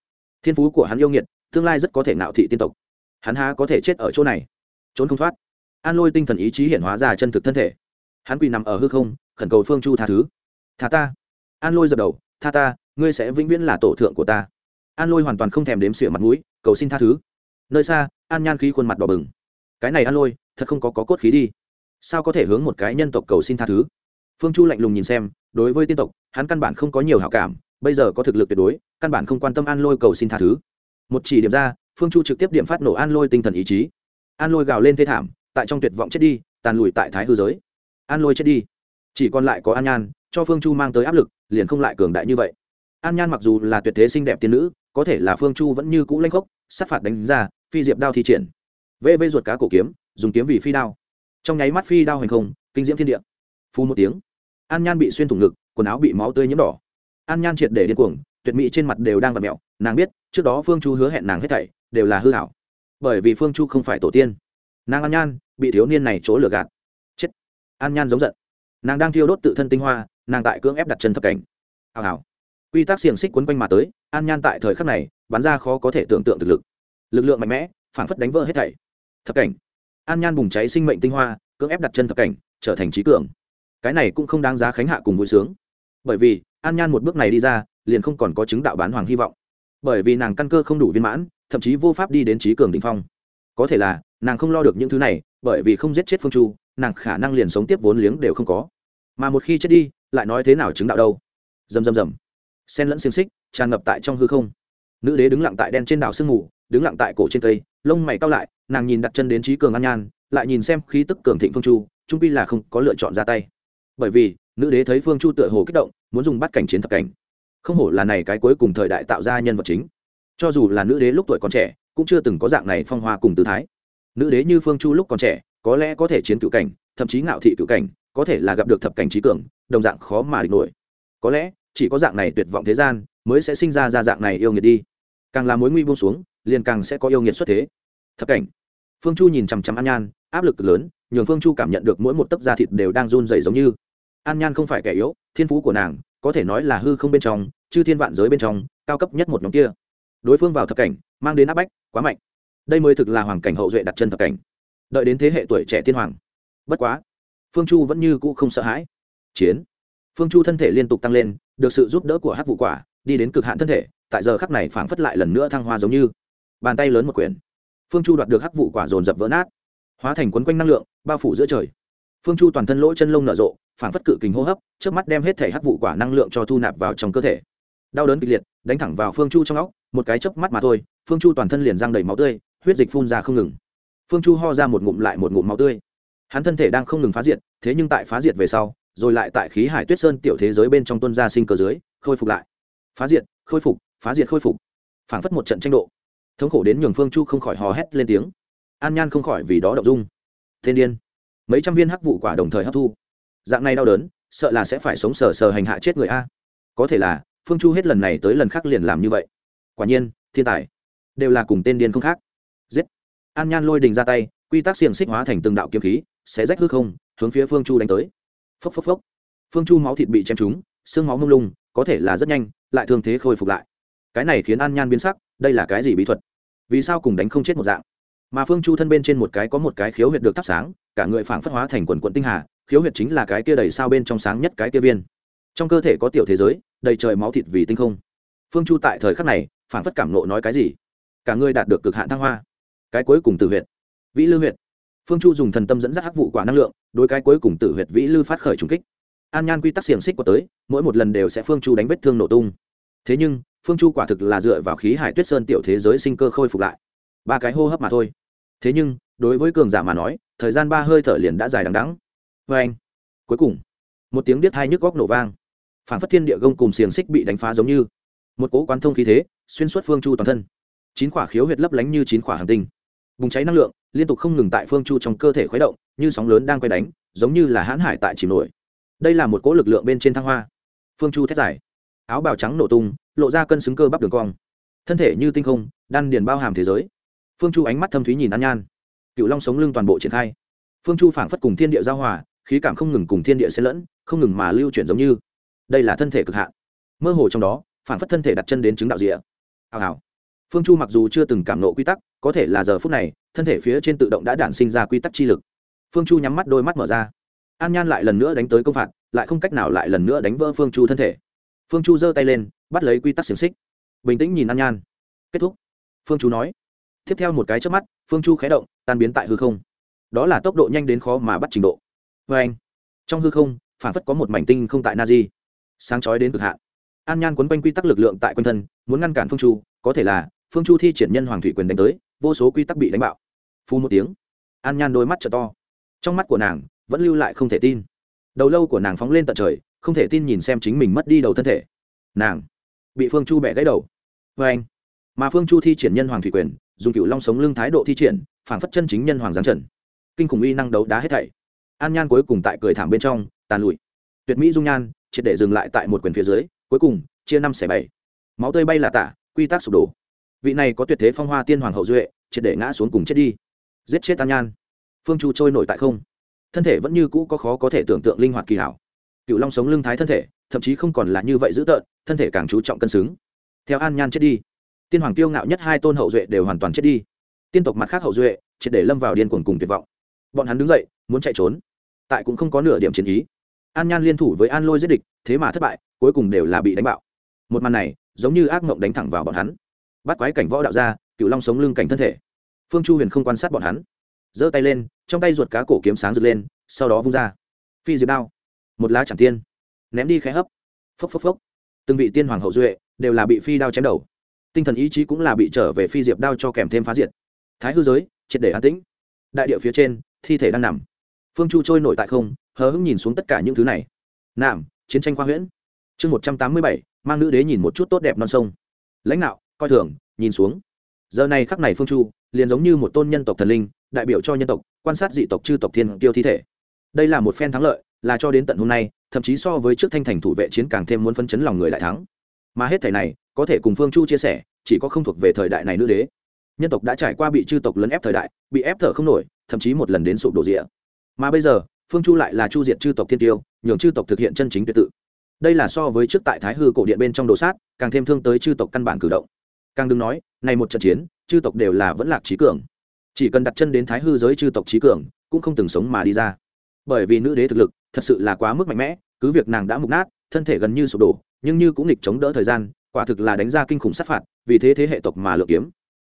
Thiên phú của hắn yêu nghiệt tương lai rất có thể ngạo thị tiên tộc. Hắn há có thể chết ở chỗ này? Trốn không thoát. An lôi tinh thần ý chí hiện hóa ra chân thực thân thể. Hắn quỳ nằm ở hư không khẩn cầu phương chu tha thứ. Tha ta. An lôi dập đầu tha ta ngươi sẽ vĩnh viễn là tổ thượng của ta. An lôi hoàn toàn không thèm đếm sửa mặt mũi cầu xin tha thứ. Nơi xa an nhan khí khuôn mặt đỏ bừng. Cái này an lôi thật không có, có cốt khí đi. Sao có thể hướng một cái nhân tộc cầu xin tha thứ? Phương chu lạnh lùng nhìn xem đối với tiên tộc hắn căn bản không có nhiều hảo cảm bây giờ có thực lực tuyệt đối, căn bản không quan tâm an lôi cầu xin tha thứ. Một chỉ điểm ra, phương chu trực tiếp điểm phát nổ an lôi tinh thần ý chí. An lôi gào lên thê thảm, tại trong tuyệt vọng chết đi, tàn lùi tại thái hư giới. An lôi chết đi, chỉ còn lại có an nhan, cho phương chu mang tới áp lực, liền không lại cường đại như vậy. An nhan mặc dù là tuyệt thế xinh đẹp tiên nữ, có thể là phương chu vẫn như cũ lanh khốc, sát phạt đánh ra, phi diệp đao thi triển. Vê vê ruột cá cổ kiếm, dùng kiếm vì phi đao. Trong nháy mắt phi đao hành không, kinh diễm thiên địa. Phu một tiếng, an nhan bị xuyên thủng ngực, quần áo bị máu tươi nhiễm đỏ an nhan triệt để điên cuồng, tuyệt mỹ trên mặt đều đang vặt mẹo, nàng biết, trước đó phương chu hứa hẹn nàng hết thảy, đều là hư hảo. Bởi vì phương chu không phải tổ tiên. Nàng an nhan, bị thiếu niên này chỗ lừa gạt. Chết. An nhan giống giận. Nàng đang thiêu đốt tự thân tinh hoa, nàng tại cưỡng ép đặt chân thập cảnh. Hào hào. Quy tắc xiềng xích quấn quanh mà tới, an nhan tại thời khắc này, bắn ra khó có thể tưởng tượng thực lực. Lực lượng mạnh mẽ, phảng phất đánh vỡ hết thảy. Thập cảnh. An nhan bùng cháy sinh mệnh tinh hoa, cưỡng ép đặt chân thập cảnh, trở thành trí cường. Cái này cũng không đáng giá khánh hạ cùng vui sướng bởi vì, an nhan một bước này đi ra, liền không còn có chứng đạo bán hoàng hy vọng. Bởi vì nàng căn cơ không đủ viên mãn, thậm chí vô pháp đi đến trí cường đ ỉ n h phong. Có thể là, nàng không lo được những thứ này, bởi vì không giết chết phương chu, nàng khả năng liền sống tiếp vốn liếng đều không có. Mà một khi chết đi, lại nói thế nào chứng đạo đâu? Dầm dầm dầm sen lẫn xiềng xích, tràn ngập tại trong hư không. Nữ đế đứng lặng tại đen trên đảo sương mù, đứng lặng tại cổ trên cây, lông mày cao lại, nàng nhìn đặt chân đến trí cường an nhan, lại nhìn xem khí tức cường thịnh phương chu, trung pi là không có lựa chọn ra tay. Bởi vì, nữ đế thấy phương chu tựa hồ kích động muốn dùng bắt cảnh chiến thập cảnh. Không hổ là này cái cuối cùng thời đại tạo ra nhân vật chính. Cho dù là nữ đế lúc tuổi còn trẻ, cũng chưa từng có dạng này phong hoa cùng tư thái. Nữ đế như phương chu lúc còn trẻ, có lẽ có thể chiến cựu cảnh, thậm chí ngạo thị cựu cảnh, có thể là gặp được thập cảnh trí cường, đồng dạng khó mà địch nổi. Có lẽ, chỉ có dạng này tuyệt vọng thế gian, mới sẽ sinh ra ra dạng này yêu nghiệt đi. Càng là mối nguy buông xuống, liền càng sẽ có yêu nghiệt xuất thế. Thập cảnh. Phương chu nhìn chằm chằm an nhan, áp lực lớn, nhường phương chu cảm nhận được mỗi một tấc da thịt đều đang run dày giống như an nhan không phải kẻ yếu, thiên phú của nàng, có thể nói là hư không bên trong, chư thiên vạn giới bên trong, cao cấp nhất một nhóm kia. Đối phương vào thập cảnh, mang đến áp bách, quá mạnh. Đây mới thực là hoàng cảnh hậu duệ đặt chân thập cảnh. Đợi đến thế hệ tuổi trẻ tiên hoàng. Bất quá, phương chu vẫn như cũ không sợ hãi. Chiến. Phương chu thân thể liên tục tăng lên, được sự giúp đỡ của hát vụ quả, đi đến cực hạn thân thể, tại giờ khắc này phảng phất lại lần nữa thăng hoa giống như. Bàn tay lớn một quyển. Phương chu đoạt được hắc vụ quả dồn dập vỡ nát. Hóa thành quấn quanh năng lượng, bao phủ giữa trời phương chu toàn thân lỗ chân lông nở rộ phản phất cự kình hô hấp trước mắt đem hết thể hắc vụ quả năng lượng cho thu nạp vào trong cơ thể. Đau đớn kịch liệt, đánh thẳng vào phương chu trong óc, một cái chớp mắt mà thôi, phương chu toàn thân liền răng đầy máu tươi, huyết dịch phun ra không ngừng. Phương chu ho ra một ngụm lại một ngụm máu tươi. Hắn thân thể đang không ngừng phá diệt, thế nhưng tại phá diệt về sau, rồi lại tại khí hải tuyết sơn tiểu thế giới bên trong tuân gia sinh cơ dưới, khôi phục lại. Phá diệt, khôi phục, phá diệt khôi phục. Phảng phất một trận tranh độ. Thống khổ đến nhường phương chu không khỏi hò hét lên tiếng. An nhan không khỏi vì đó đậu dung. Thiên điên mấy trăm viên hắc vụ quả đồng thời hấp thu. Dạng này đau đớn, sợ là sẽ phải sống sờ sờ hành hạ chết người a. Có thể là, phương chu hết lần này tới lần khác liền làm như vậy. Quả nhiên, thiên tài đều là cùng tên điên không khác. Giết. An nhan lôi đình ra tay, quy tắc xiềng xích hóa thành từng đạo kiếm khí, sẽ rách hư không, hướng phía phương chu đánh tới. Phốc phốc phốc. Phương chu máu thịt bị chém trúng, xương máu mông lung, có thể là rất nhanh, lại thương thế khôi phục lại. Cái này khiến an nhan biến sắc, đây là cái gì bí thuật? Vì sao cùng đánh không chết một dạng? Mà phương chu thân bên trên một cái có một cái khiếu huyệt được thắp sáng cả người phảng phất hóa thành quần quận tinh hà khiếu huyệt chính là cái kia đầy sao bên trong sáng nhất cái kia viên trong cơ thể có tiểu thế giới đầy trời máu thịt vì tinh không phương chu tại thời khắc này phảng phất cảm nộ nói cái gì cả người đạt được cực hạn thăng hoa cái cuối cùng từ huyệt vĩ lư huyệt phương chu dùng thần tâm dẫn dắt hắc vụ quả năng lượng đối cái cuối cùng tử huyệt vĩ lư phát khởi trùng kích an nhan quy tắc xiềng xích của tới mỗi một lần đều sẽ phương chu đánh vết thương nổ tung thế nhưng phương chu quả thực là dựa vào khí hải tuyết sơn tiểu thế giới sinh cơ khôi phục lại ba cái hô hấp mà thôi. Thế nhưng, đối với cường giả mà nói, thời gian ba hơi thở liền đã dài đằng đắng vê anh, cuối cùng, một tiếng biết hai nhức góc nổ vang. Phản phất thiên địa gông cùng xiềng xích bị đánh phá giống như. Một cỗ quán thông khí thế, xuyên suốt phương chu toàn thân. Chín quả khiếu huyệt lấp lánh như chín quả hàng tinh. Bùng cháy năng lượng, liên tục không ngừng tại phương chu trong cơ thể khuấy động, như sóng lớn đang quay đánh, giống như là hãn hải tại chìm nổi. Đây là một cỗ lực lượng bên trên thăng hoa. Phương chu thét dài. Áo bào trắng nổ tung, lộ ra cân xứng cơ bắp đường cong. Thân thể như tinh không, đan điền bao hàm thế giới phương chu ánh mắt thâm thúy nhìn an nhan. Cựu long sống lưng toàn bộ triển khai. Phương chu phảng phất cùng thiên địa giao hòa, khí cảm không ngừng cùng thiên địa xen lẫn, không ngừng mà lưu chuyển giống như. Đây là thân thể cực hạn. Mơ hồ trong đó, phảng phất thân thể đặt chân đến chứng đạo rịa hào hào. Phương chu mặc dù chưa từng cảm nộ quy tắc, có thể là giờ phút này, thân thể phía trên tự động đã đản sinh ra quy tắc chi lực. Phương chu nhắm mắt đôi mắt mở ra. An nhan lại lần nữa đánh tới công phạt, lại không cách nào lại lần nữa đánh vỡ phương chu thân thể. Phương chu giơ tay lên, bắt lấy quy tắc xiềng xích. Bình tĩnh nhìn an nhan. Kết thúc. Phương chu nói tiếp theo một cái trước mắt, phương chu khé động, tan biến tại hư không. Đó là tốc độ nhanh đến khó mà bắt trình độ. Vê anh, trong hư không, phản phất có một mảnh tinh không tại na di sáng chói đến cực hạn. An nhan quấn quanh quy tắc lực lượng tại quanh thân, muốn ngăn cản phương chu, có thể là phương chu thi triển nhân hoàng thủy quyền đánh tới, vô số quy tắc bị đánh bạo. Phu một tiếng, an nhan đôi mắt t to. Trong mắt của nàng, vẫn lưu lại không thể tin. Đầu lâu của nàng phóng lên tận trời, không thể tin nhìn xem chính mình mất đi đầu thân thể. Nàng bị phương chu bẻ gãy đầu. Vê anh, mà phương chu thi triển nhân hoàng thủy quyền dùng cựu long sống lưng thái độ thi triển phản phất chân chính nhân hoàng giáng trần. Kinh khủng uy năng đấu đá hết thảy. An nhan cuối cùng tại cười thảm bên trong, tàn lụi. Tuyệt mỹ dung nhan, triệt để dừng lại tại một quyền phía dưới, cuối cùng, chia năm xẻ bảy. Máu tươi bay là tả, quy tắc sụp đổ. Vị này có tuyệt thế phong hoa tiên hoàng hậu duệ, triệt để ngã xuống cùng chết đi. Giết chết an nhan. Phương chu trôi nổi tại không. Thân thể vẫn như cũ có khó có thể tưởng tượng linh hoạt kỳ hảo. Cựu long sống lưng thái thân thể, thậm chí không còn là như vậy dữ tợn, thân thể càng chú trọng cân xứng. Theo an nhan chết đi tiên hoàng kiêu ngạo nhất hai tôn hậu duệ đều hoàn toàn chết đi. Tiên tộc mặt khác hậu duệ, triệt để lâm vào điên cuồng cùng tuyệt vọng. Bọn hắn đứng dậy, muốn chạy trốn, tại cũng không có nửa điểm chiến ý. An nhan liên thủ với an lôi giết địch, thế mà thất bại, cuối cùng đều là bị đánh bạo. Một màn này, giống như ác mộng đánh thẳng vào bọn hắn. Bắt quái cảnh võ đạo ra, cựu long sống lưng cảnh thân thể. Phương chu huyền không quan sát bọn hắn. Giơ tay lên, trong tay ruột cá cổ kiếm sáng rực lên, sau đó vung ra. Phi diệp đao. Một lá chẳng tiên. Ném đi khẽ hấp. Phốc phốc phốc. Từng vị tiên hoàng hậu duệ đều là bị phi đao chém đầu tinh thần ý chí cũng là bị trở về phi diệp đao cho kèm thêm phá diệt. Thái hư giới, triệt để an tĩnh. Đại địa phía trên, thi thể đang nằm. Phương chu trôi nổi tại không, hờ hững nhìn xuống tất cả những thứ này. Nạm, chiến tranh khoa huyễn. Chương một trăm tám mươi bảy, mang nữ đế nhìn một chút tốt đẹp non sông. Lãnh đạo, coi thường, nhìn xuống. Giờ này khắc này phương chu, liền giống như một tôn nhân tộc thần linh, đại biểu cho nhân tộc, quan sát dị tộc chư tộc thiên tiêu thi thể. Đây là một phen thắng lợi, là cho đến tận hôm nay, thậm chí so với trước thanh thành thủ vệ chiến càng thêm muốn phân chấn lòng người đại thắng. Mà hết thể này có thể cùng phương chu chia sẻ, chỉ có không thuộc về thời đại này nữ đế. Nhân tộc đã trải qua bị chư tộc lấn ép thời đại, bị ép thở không nổi, thậm chí một lần đến sụp đổ rịa. Mà bây giờ, phương chu lại là chu diệt chư tộc thiên tiêu, nhường chư tộc thực hiện chân chính tuyệt tự. Đây là so với trước tại thái hư cổ điện bên trong đồ sát, càng thêm thương tới chư tộc căn bản cử động. Càng đừng nói, này một trận chiến, chư tộc đều là vẫn lạc trí cường. Chỉ cần đặt chân đến thái hư giới chư tộc trí cường, cũng không từng sống mà đi ra. Bởi vì nữ đế thực lực thật sự là quá mức mạnh mẽ, cứ việc nàng đã mục nát, thân thể gần như sụp đổ, nhưng như cũng nghịch chống đỡ thời gian quả thực là đánh ra kinh khủng sát phạt, vì thế thế hệ tộc mà lựa kiếm.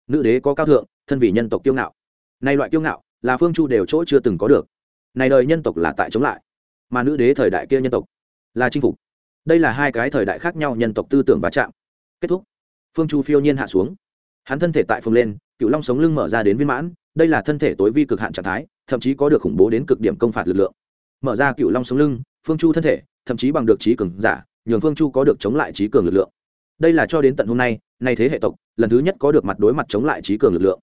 Nữ đế có cao thượng, thân vì nhân tộc kiêu ngạo. Nay loại kiêu ngạo, là phương chu đều chỗ chưa từng có được. Này đời nhân tộc là tại chống lại, mà nữ đế thời đại kia nhân tộc là chinh phục. Đây là hai cái thời đại khác nhau nhân tộc tư tưởng và chạm kết thúc. Phương chu phiêu nhiên hạ xuống. Hắn thân thể tại phồng lên, cựu long sống lưng mở ra đến viên mãn, đây là thân thể tối vi cực hạn trạng thái, thậm chí có được khủng bố đến cực điểm công phạt lực lượng. Mở ra cựu long sống lưng, phương chu thân thể, thậm chí bằng được trí cường giả, nhường phương chu có được chống lại trí cường lực lượng đây là cho đến tận hôm nay nay thế hệ tộc, lần thứ nhất có được mặt đối mặt chống lại trí cường lực lượng.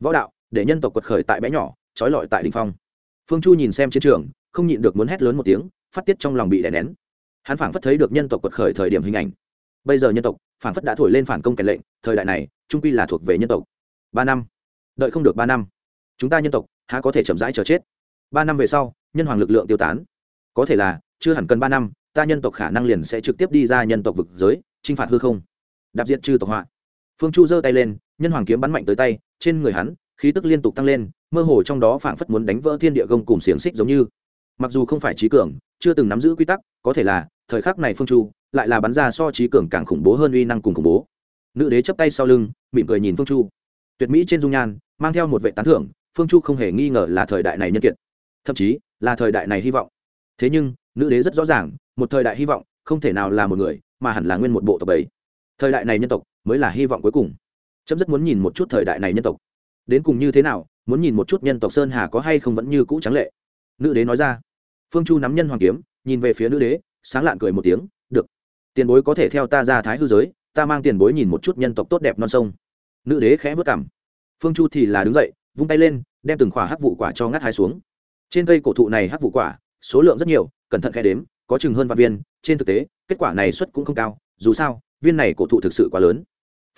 Võ đạo, để nhân tộc quật khởi tại bé nhỏ, trói lọi tại đình phong. Phương chu nhìn xem chiến trường, không nhịn được muốn hét lớn một tiếng, phát tiết trong lòng bị đè nén. Hắn phảng phất thấy được nhân tộc quật khởi thời điểm hình ảnh. Bây giờ nhân tộc, phảng phất đã thổi lên phản công kèn lệnh, thời đại này, trung quy là thuộc về nhân tộc. Ba năm. Đợi không được ba năm. Chúng ta nhân tộc, há có thể chậm rãi chờ chết? Ba năm về sau, nhân hoàng lực lượng tiêu tán. Có thể là, chưa hẳn cần ba năm, ta nhân tộc khả năng liền sẽ trực tiếp đi ra nhân tộc vực giới chinh phạt hư không. Đạp diện trừ tộc họa. Phương chu giơ tay lên, nhân hoàng kiếm bắn mạnh tới tay, trên người hắn, khí tức liên tục tăng lên, mơ hồ trong đó phảng phất muốn đánh vỡ thiên địa gông cùng xiềng xích giống như. Mặc dù không phải trí cường, chưa từng nắm giữ quy tắc, có thể là, thời khắc này phương chu lại là bắn ra so trí cường càng khủng bố hơn uy năng cùng khủng bố. Nữ đế chấp tay sau lưng, mỉm cười nhìn phương chu. Tuyệt mỹ trên dung nhan, mang theo một vệ tán thưởng, phương chu không hề nghi ngờ là thời đại này nhân kiệt. Thậm chí, là thời đại này hy vọng. Thế nhưng, nữ đế rất rõ ràng, một thời đại hy vọng, không thể nào là một người mà hẳn là nguyên một bộ tộc ấy thời đại này nhân tộc mới là hy vọng cuối cùng. Chấm rất muốn nhìn một chút thời đại này nhân tộc. Đến cùng như thế nào, muốn nhìn một chút nhân tộc sơn hà có hay không vẫn như cũ trắng lệ. Nữ đế nói ra. Phương chu nắm nhân hoàng kiếm, nhìn về phía nữ đế, sáng lạn cười một tiếng, được. Tiền bối có thể theo ta ra thái hư giới, ta mang tiền bối nhìn một chút nhân tộc tốt đẹp non sông. Nữ đế khẽ vất cảm phương chu thì là đứng dậy, vung tay lên, đem từng khỏa hắc vụ quả cho ngắt hai xuống. Trên cây cổ thụ này hắc vụ quả, số lượng rất nhiều, cẩn thận khe đếm, có chừng hơn vạn viên trên thực tế, kết quả này suất cũng không cao, dù sao, viên này cổ thụ thực sự quá lớn.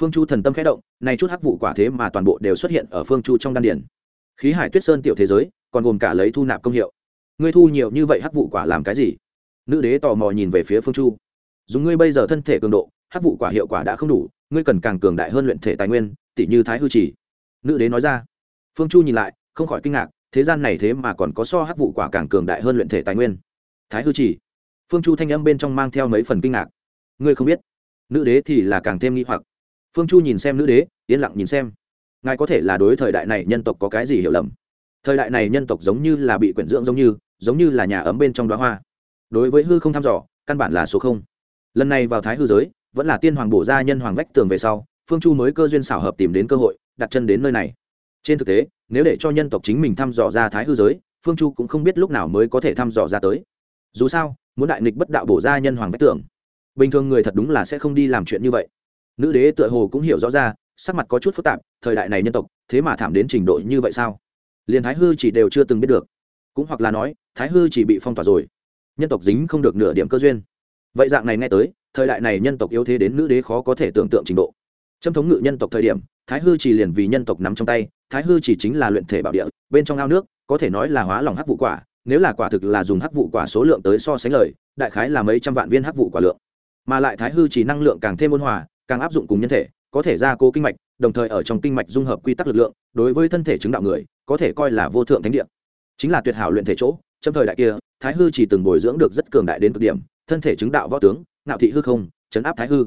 Phương chu thần tâm khẽ động này chút hắc vụ quả thế mà toàn bộ đều xuất hiện ở phương chu trong đan điển khí hải tuyết sơn tiểu thế giới, còn gồm cả lấy thu nạp công hiệu. Ngươi thu nhiều như vậy hắc vụ quả làm cái gì? Nữ đế tò mò nhìn về phía phương chu. Dùng ngươi bây giờ thân thể cường độ, hắc vụ quả hiệu quả đã không đủ, ngươi cần càng cường đại hơn luyện thể tài nguyên tỷ như thái hư chỉ. Nữ đế nói ra. Phương chu nhìn lại, không khỏi kinh ngạc, thế gian này thế mà còn có so hắc vụ quả càng cường đại hơn luyện thể tài nguyên. Thái hư chỉ phương chu thanh âm bên trong mang theo mấy phần kinh ngạc. Ngươi không biết, nữ đế thì là càng thêm nghi hoặc. Phương chu nhìn xem nữ đế, yên lặng nhìn xem. Ngài có thể là đối thời đại này nhân tộc có cái gì hiểu lầm? Thời đại này nhân tộc giống như là bị quyển dưỡng giống như giống như là nhà ấm bên trong đoá hoa. Đối với hư không thăm dò, căn bản là số không. Lần này vào thái hư giới, vẫn là tiên hoàng bổ ra nhân hoàng vách tường về sau, phương chu mới cơ duyên xảo hợp tìm đến cơ hội, đặt chân đến nơi này. Trên thực tế, nếu để cho nhân tộc chính mình thăm dò ra thái hư giới, phương chu cũng không biết lúc nào mới có thể thăm dò ra tới dù sao, muốn đại nghịch bất đạo bổ ra nhân hoàng vách tưởng bình thường người thật đúng là sẽ không đi làm chuyện như vậy. Nữ đế tựa hồ cũng hiểu rõ ra, sắc mặt có chút phức tạp, thời đại này nhân tộc, thế mà thảm đến trình độ như vậy sao? Liền thái hư chỉ đều chưa từng biết được. Cũng hoặc là nói, thái hư chỉ bị phong tỏa rồi. Nhân tộc dính không được nửa điểm cơ duyên. Vậy dạng này nghe tới, thời đại này nhân tộc yếu thế đến nữ đế khó có thể tưởng tượng trình độ. Trâm thống ngự nhân tộc thời điểm, thái hư chỉ liền vì nhân tộc nắm trong tay, thái hư chỉ chính là luyện thể bảo địa, bên trong ao nước, có thể nói là hóa lòng hắc vụ quả nếu là quả thực là dùng hắc vụ quả số lượng tới so sánh lời, đại khái là mấy trăm vạn viên hắc vụ quả lượng. Mà lại thái hư chỉ năng lượng càng thêm ôn hòa, càng áp dụng cùng nhân thể, có thể gia cố kinh mạch, đồng thời ở trong kinh mạch dung hợp quy tắc lực lượng, đối với thân thể chứng đạo người, có thể coi là vô thượng thánh địa. Chính là tuyệt hảo luyện thể chỗ trong thời đại kia, thái hư chỉ từng bồi dưỡng được rất cường đại đến cực điểm, thân thể chứng đạo võ tướng, ngạo thị hư không chấn áp thái hư.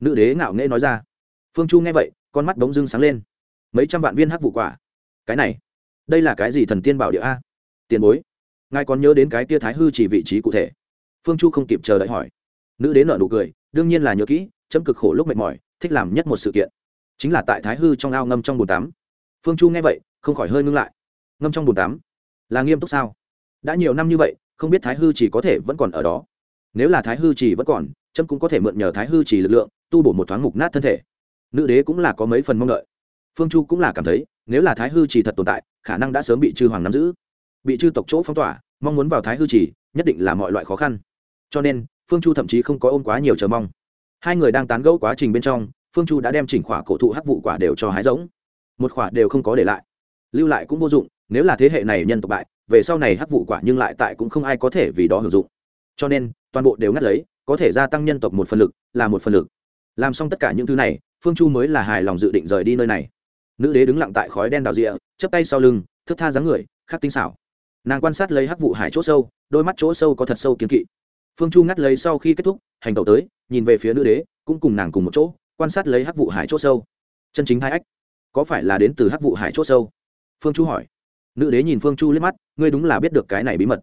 Nữ đế ngạo nghễ nói ra. Phương chu nghe vậy, con mắt bỗng dưng sáng lên. Mấy trăm vạn viên hắc vụ quả. Cái này, đây là cái gì thần tiên bảo địa a? Tiền bối ngài còn nhớ đến cái kia thái hư chỉ vị trí cụ thể? Phương chu không kịp chờ đợi hỏi. Nữ đế nợ nụ cười, đương nhiên là nhớ kỹ, chấm cực khổ lúc mệt mỏi, thích làm nhất một sự kiện. Chính là tại thái hư trong ao ngâm trong bồn tắm. Phương chu nghe vậy, không khỏi hơi ngưng lại. Ngâm trong bồn tắm? Là nghiêm túc sao? Đã nhiều năm như vậy, không biết thái hư chỉ có thể vẫn còn ở đó. Nếu là thái hư chỉ vẫn còn trâm cũng có thể mượn nhờ thái hư chỉ lực lượng, tu bổ một thoáng mục nát thân thể. Nữ đế cũng là có mấy phần mong đợi. Phương chu cũng là cảm thấy, nếu là thái hư chỉ thật tồn tại, khả năng đã sớm bị chư hoàng nắm giữ bị chư tộc chỗ phong tỏa, mong muốn vào thái hư chỉ nhất định là mọi loại khó khăn. Cho nên, phương chu thậm chí không có ôm quá nhiều chờ mong. Hai người đang tán gẫu quá trình bên trong, phương chu đã đem chỉnh khỏa cổ thụ hắc vụ quả đều cho hái giống. Một khỏa đều không có để lại. Lưu lại cũng vô dụng, nếu là thế hệ này nhân tộc bại, về sau này hắc vụ quả nhưng lại tại cũng không ai có thể vì đó hưởng dụng. Cho nên, toàn bộ đều ngắt lấy, có thể gia tăng nhân tộc một phần lực, là một phần lực. Làm xong tất cả những thứ này, phương chu mới là hài lòng dự định rời đi nơi này. Nữ đế đứng lặng tại khói đen đào rịa chấp tay sau lưng thức tha dáng người, khắc tinh xảo nàng quan sát lấy hắc vụ hải chỗ sâu, đôi mắt chỗ sâu có thật sâu kiến kỵ. Phương chu ngắt lấy sau khi kết thúc, hành tẩu tới, nhìn về phía nữ đế, cũng cùng nàng cùng một chỗ, quan sát lấy hắc vụ hải chỗ sâu. Chân chính hai ách, có phải là đến từ hắc vụ hải chỗ sâu? Phương chu hỏi. Nữ đế nhìn phương chu liếc mắt, ngươi đúng là biết được cái này bí mật.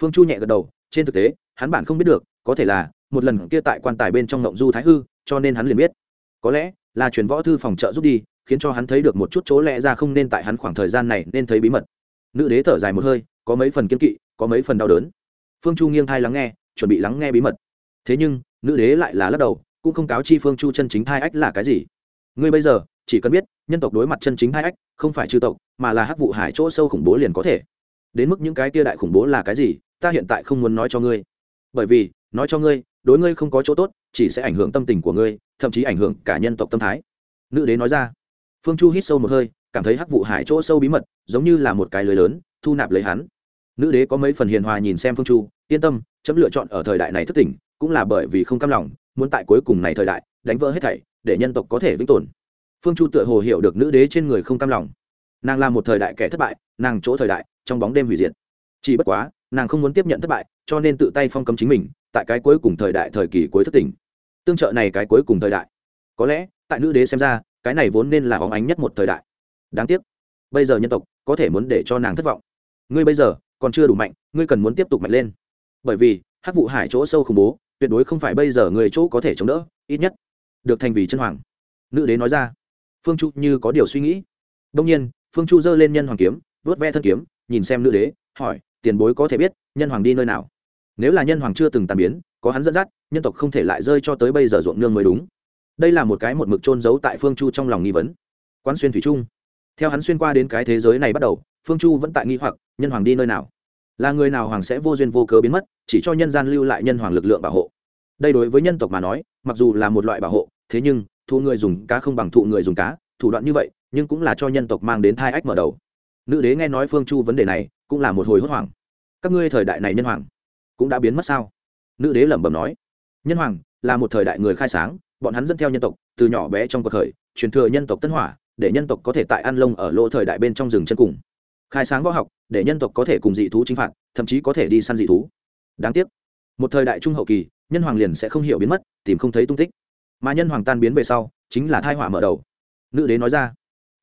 Phương chu nhẹ gật đầu, trên thực tế, hắn bản không biết được, có thể là, một lần kia tại quan tài bên trong ngộng du thái hư, cho nên hắn liền biết. Có lẽ, là truyền võ thư phòng trợ giúp đi, khiến cho hắn thấy được một chút chỗ lẽ ra không nên tại hắn khoảng thời gian này nên thấy bí mật. Nữ đế thở dài một hơi có mấy phần kiên kỵ, có mấy phần đau đớn. Phương chu nghiêng thai lắng nghe, chuẩn bị lắng nghe bí mật. Thế nhưng, nữ đế lại là lắc đầu, cũng không cáo chi phương chu chân chính thai ách là cái gì. Ngươi bây giờ, chỉ cần biết, nhân tộc đối mặt chân chính thai ách, không phải chư tộc, mà là hắc vụ hải chỗ sâu khủng bố liền có thể. Đến mức những cái kia đại khủng bố là cái gì, ta hiện tại không muốn nói cho ngươi. Bởi vì, nói cho ngươi, đối ngươi không có chỗ tốt, chỉ sẽ ảnh hưởng tâm tình của ngươi, thậm chí ảnh hưởng cả nhân tộc tâm thái. Nữ đế nói ra. Phương chu hít sâu một hơi, cảm thấy hắc vụ hải chỗ sâu bí mật, giống như là một cái lưới lớn, thu nạp lấy hắn nữ đế có mấy phần hiền hòa nhìn xem phương chu, yên tâm, chấm lựa chọn ở thời đại này thất tỉnh, cũng là bởi vì không cam lòng, muốn tại cuối cùng này thời đại, đánh vỡ hết thảy, để nhân tộc có thể vĩnh tồn. Phương chu tựa hồ hiểu được nữ đế trên người không cam lòng. Nàng là một thời đại kẻ thất bại, nàng chỗ thời đại, trong bóng đêm hủy diệt. Chỉ bất quá, nàng không muốn tiếp nhận thất bại, cho nên tự tay phong cấm chính mình, tại cái cuối cùng thời đại thời kỳ cuối thất tỉnh. Tương trợ này cái cuối cùng thời đại. Có lẽ, tại nữ đế xem ra, cái này vốn nên là óng ánh nhất một thời đại. Đáng tiếc. Bây giờ nhân tộc có thể muốn để cho nàng thất vọng. Ngươi bây giờ còn chưa đủ mạnh, ngươi cần muốn tiếp tục mạnh lên. Bởi vì hát vụ hải chỗ sâu khủng bố, tuyệt đối không phải bây giờ người chỗ có thể chống đỡ, ít nhất được thành vì chân hoàng. Nữ đế nói ra. Phương chu như có điều suy nghĩ. Đông nhiên, phương chu giơ lên nhân hoàng kiếm, vớt ve thân kiếm, nhìn xem nữ đế, hỏi, tiền bối có thể biết, nhân hoàng đi nơi nào? Nếu là nhân hoàng chưa từng tàn biến, có hắn dẫn dắt, nhân tộc không thể lại rơi cho tới bây giờ ruộng nương mới đúng. Đây là một cái một mực trôn giấu tại phương chu trong lòng nghi vấn. Quán xuyên thủy trung theo hắn xuyên qua đến cái thế giới này bắt đầu, phương chu vẫn tại nghi hoặc, nhân hoàng đi nơi nào? Là người nào hoàng sẽ vô duyên vô cớ biến mất, chỉ cho nhân gian lưu lại nhân hoàng lực lượng bảo hộ. Đây đối với nhân tộc mà nói, mặc dù là một loại bảo hộ, thế nhưng thụ người dùng cá không bằng thụ người dùng cá, thủ đoạn như vậy, nhưng cũng là cho nhân tộc mang đến thai ách mở đầu. Nữ đế nghe nói phương chu vấn đề này, cũng là một hồi hốt hoảng. Các ngươi thời đại này nhân hoàng, cũng đã biến mất sao? Nữ đế lẩm bẩm nói. Nhân hoàng, là một thời đại người khai sáng, bọn hắn dẫn theo nhân tộc, từ nhỏ bé trong cuộc khởi, truyền thừa nhân tộc tân hỏa, để nhân tộc có thể tại an lông ở lỗ thời đại bên trong rừng chân cùng khai sáng võ học, để nhân tộc có thể cùng dị thú chinh phạt, thậm chí có thể đi săn dị thú. Đáng tiếc, một thời đại trung hậu kỳ, nhân hoàng liền sẽ không hiểu biến mất, tìm không thấy tung tích. Mà nhân hoàng tan biến về sau, chính là thai họa mở đầu. Nữ đế nói ra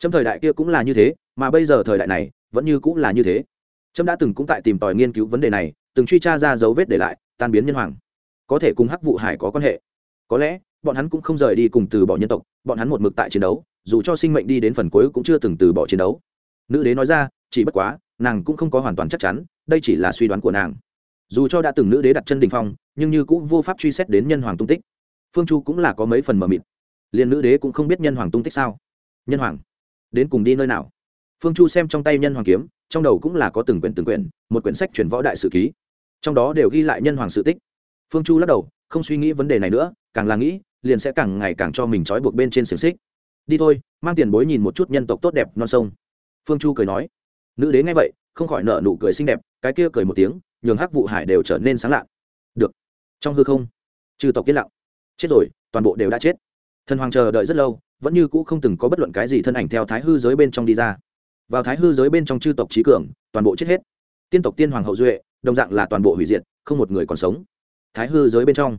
trong thời đại kia cũng là như thế, mà bây giờ thời đại này, vẫn như cũng là như thế. Trâm đã từng cũng tại tìm tòi nghiên cứu vấn đề này, từng truy tra ra dấu vết để lại, tan biến nhân hoàng. Có thể cùng hắc vụ hải có quan hệ. Có lẽ, bọn hắn cũng không rời đi cùng từ bỏ nhân tộc, bọn hắn một mực tại chiến đấu, dù cho sinh mệnh đi đến phần cuối cũng chưa từng từ bỏ chiến đấu. Nữ đế nói ra chỉ bất quá, nàng cũng không có hoàn toàn chắc chắn, đây chỉ là suy đoán của nàng. Dù cho đã từng nữ đế đặt chân đình phong, nhưng như cũng vô pháp truy xét đến nhân hoàng tung tích. Phương chu cũng là có mấy phần mờ mịt. Liền nữ đế cũng không biết nhân hoàng tung tích sao? Nhân hoàng, đến cùng đi nơi nào? Phương chu xem trong tay nhân hoàng kiếm, trong đầu cũng là có từng quyển từng quyển, một quyển sách truyền võ đại sử ký. Trong đó đều ghi lại nhân hoàng sự tích. Phương chu lắc đầu, không suy nghĩ vấn đề này nữa, càng là nghĩ, liền sẽ càng ngày càng cho mình trói buộc bên trên xiềng xích. Đi thôi, mang tiền bối nhìn một chút nhân tộc tốt đẹp non sông. Phương chu cười nói nữ đế nghe vậy, không khỏi nở nụ cười xinh đẹp, cái kia cười một tiếng, nhường hắc vụ hải đều trở nên sáng lạ được. Trong hư không trừ tộc yên lặng. Chết rồi, toàn bộ đều đã chết. Thần hoàng chờ đợi rất lâu, vẫn như cũ không từng có bất luận cái gì thân ảnh theo thái hư giới bên trong đi ra. Vào thái hư giới bên trong chư tộc trí cường, toàn bộ chết hết. Tiên tộc tiên hoàng hậu duệ, đồng dạng là toàn bộ hủy diệt, không một người còn sống. Thái hư giới bên trong,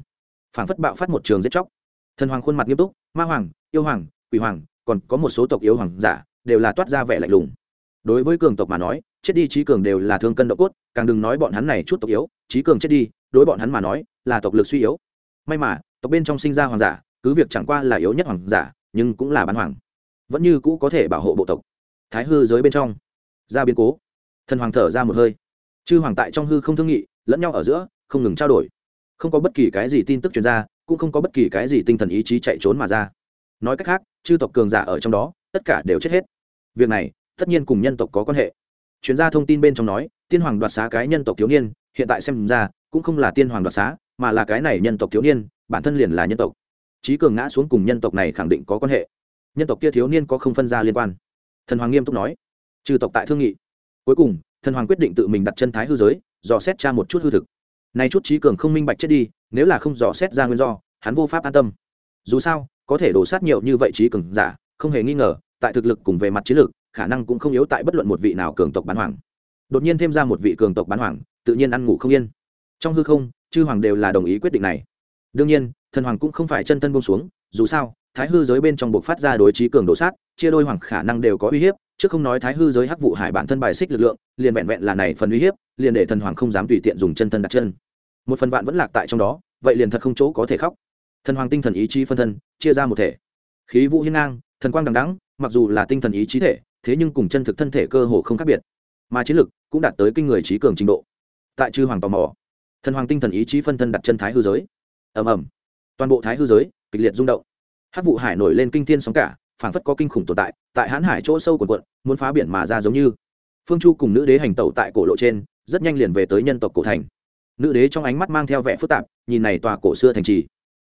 phảng phất bạo phát một trường giết chóc. Thần hoàng khuôn mặt nghiêm túc, ma hoàng, yêu hoàng, quỷ hoàng, còn có một số tộc yếu hoàng giả, đều là toát ra vẻ lạnh lùng đối với cường tộc mà nói chết đi trí cường đều là thương cân độ cốt càng đừng nói bọn hắn này chút tộc yếu trí cường chết đi đối bọn hắn mà nói là tộc lực suy yếu. May mà tộc bên trong sinh ra hoàng giả cứ việc chẳng qua là yếu nhất hoàng giả nhưng cũng là bán hoàng. Vẫn như cũ có thể bảo hộ bộ tộc. Thái hư giới bên trong ra biến cố. Thần hoàng thở ra một hơi. Chư hoàng tại trong hư không thương nghị lẫn nhau ở giữa không ngừng trao đổi. Không có bất kỳ cái gì tin tức chuyên ra, cũng không có bất kỳ cái gì tinh thần ý chí chạy trốn mà ra. Nói cách khác chư tộc cường giả ở trong đó tất cả đều chết hết. Việc này tất nhiên cùng nhân tộc có quan hệ. Chuyên gia thông tin bên trong nói, tiên hoàng đoạt xá cái nhân tộc thiếu niên, hiện tại xem ra, cũng không là tiên hoàng đoạt xá, mà là cái này nhân tộc thiếu niên, bản thân liền là nhân tộc. Trí cường ngã xuống cùng nhân tộc này khẳng định có quan hệ. Nhân tộc kia thiếu niên có không phân ra liên quan. Thần hoàng nghiêm túc nói, trừ tộc tại thương nghị. Cuối cùng, thần hoàng quyết định tự mình đặt chân thái hư giới, dò xét tra một chút hư thực. Nay chút trí cường không minh bạch chết đi, nếu là không dò xét ra nguyên do, hắn vô pháp an tâm. Dù sao, có thể đổ sát nhiều như vậy trí cường giả, không hề nghi ngờ, tại thực lực cùng về mặt chiến lược khả năng cũng không yếu tại bất luận một vị nào cường tộc bán hoàng. Đột nhiên thêm ra một vị cường tộc bán hoàng, tự nhiên ăn ngủ không yên. Trong hư không, chư hoàng đều là đồng ý quyết định này. Đương nhiên, thần hoàng cũng không phải chân thân bông xuống, dù sao, thái hư giới bên trong buộc phát ra đối trí cường đổ sát, chia đôi hoàng khả năng đều có uy hiếp, chứ không nói thái hư giới hắc vụ hải bản thân bài xích lực lượng, liền vẹn vẹn là này phần uy hiếp, liền để thần hoàng không dám tùy tiện dùng chân thân đặt chân. Một phần vạn vẫn lạc tại trong đó, vậy liền thật không chỗ có thể khóc. Thần hoàng tinh thần ý chí phân thân, chia ra một thể. Khí vũ hiên ngang, thần quang đằng đắng mặc dù là tinh thần ý chí thể thế nhưng cùng chân thực thân thể cơ hồ không khác biệt, mà chiến lực cũng đạt tới kinh người trí cường trình độ. Tại chư hoàng tò mò, thần hoàng tinh thần ý chí phân thân đặt chân thái hư giới. Ầm ầm, toàn bộ thái hư giới kịch liệt rung động. Hát vụ hải nổi lên kinh thiên sóng cả, phảng phất có kinh khủng tồn tại tại hãn hải chỗ sâu của quận muốn phá biển mà ra giống như. Phương chu cùng nữ đế hành tẩu tại cổ lộ trên, rất nhanh liền về tới nhân tộc cổ thành. Nữ đế trong ánh mắt mang theo vẻ phức tạp, nhìn này tòa cổ xưa thành trì.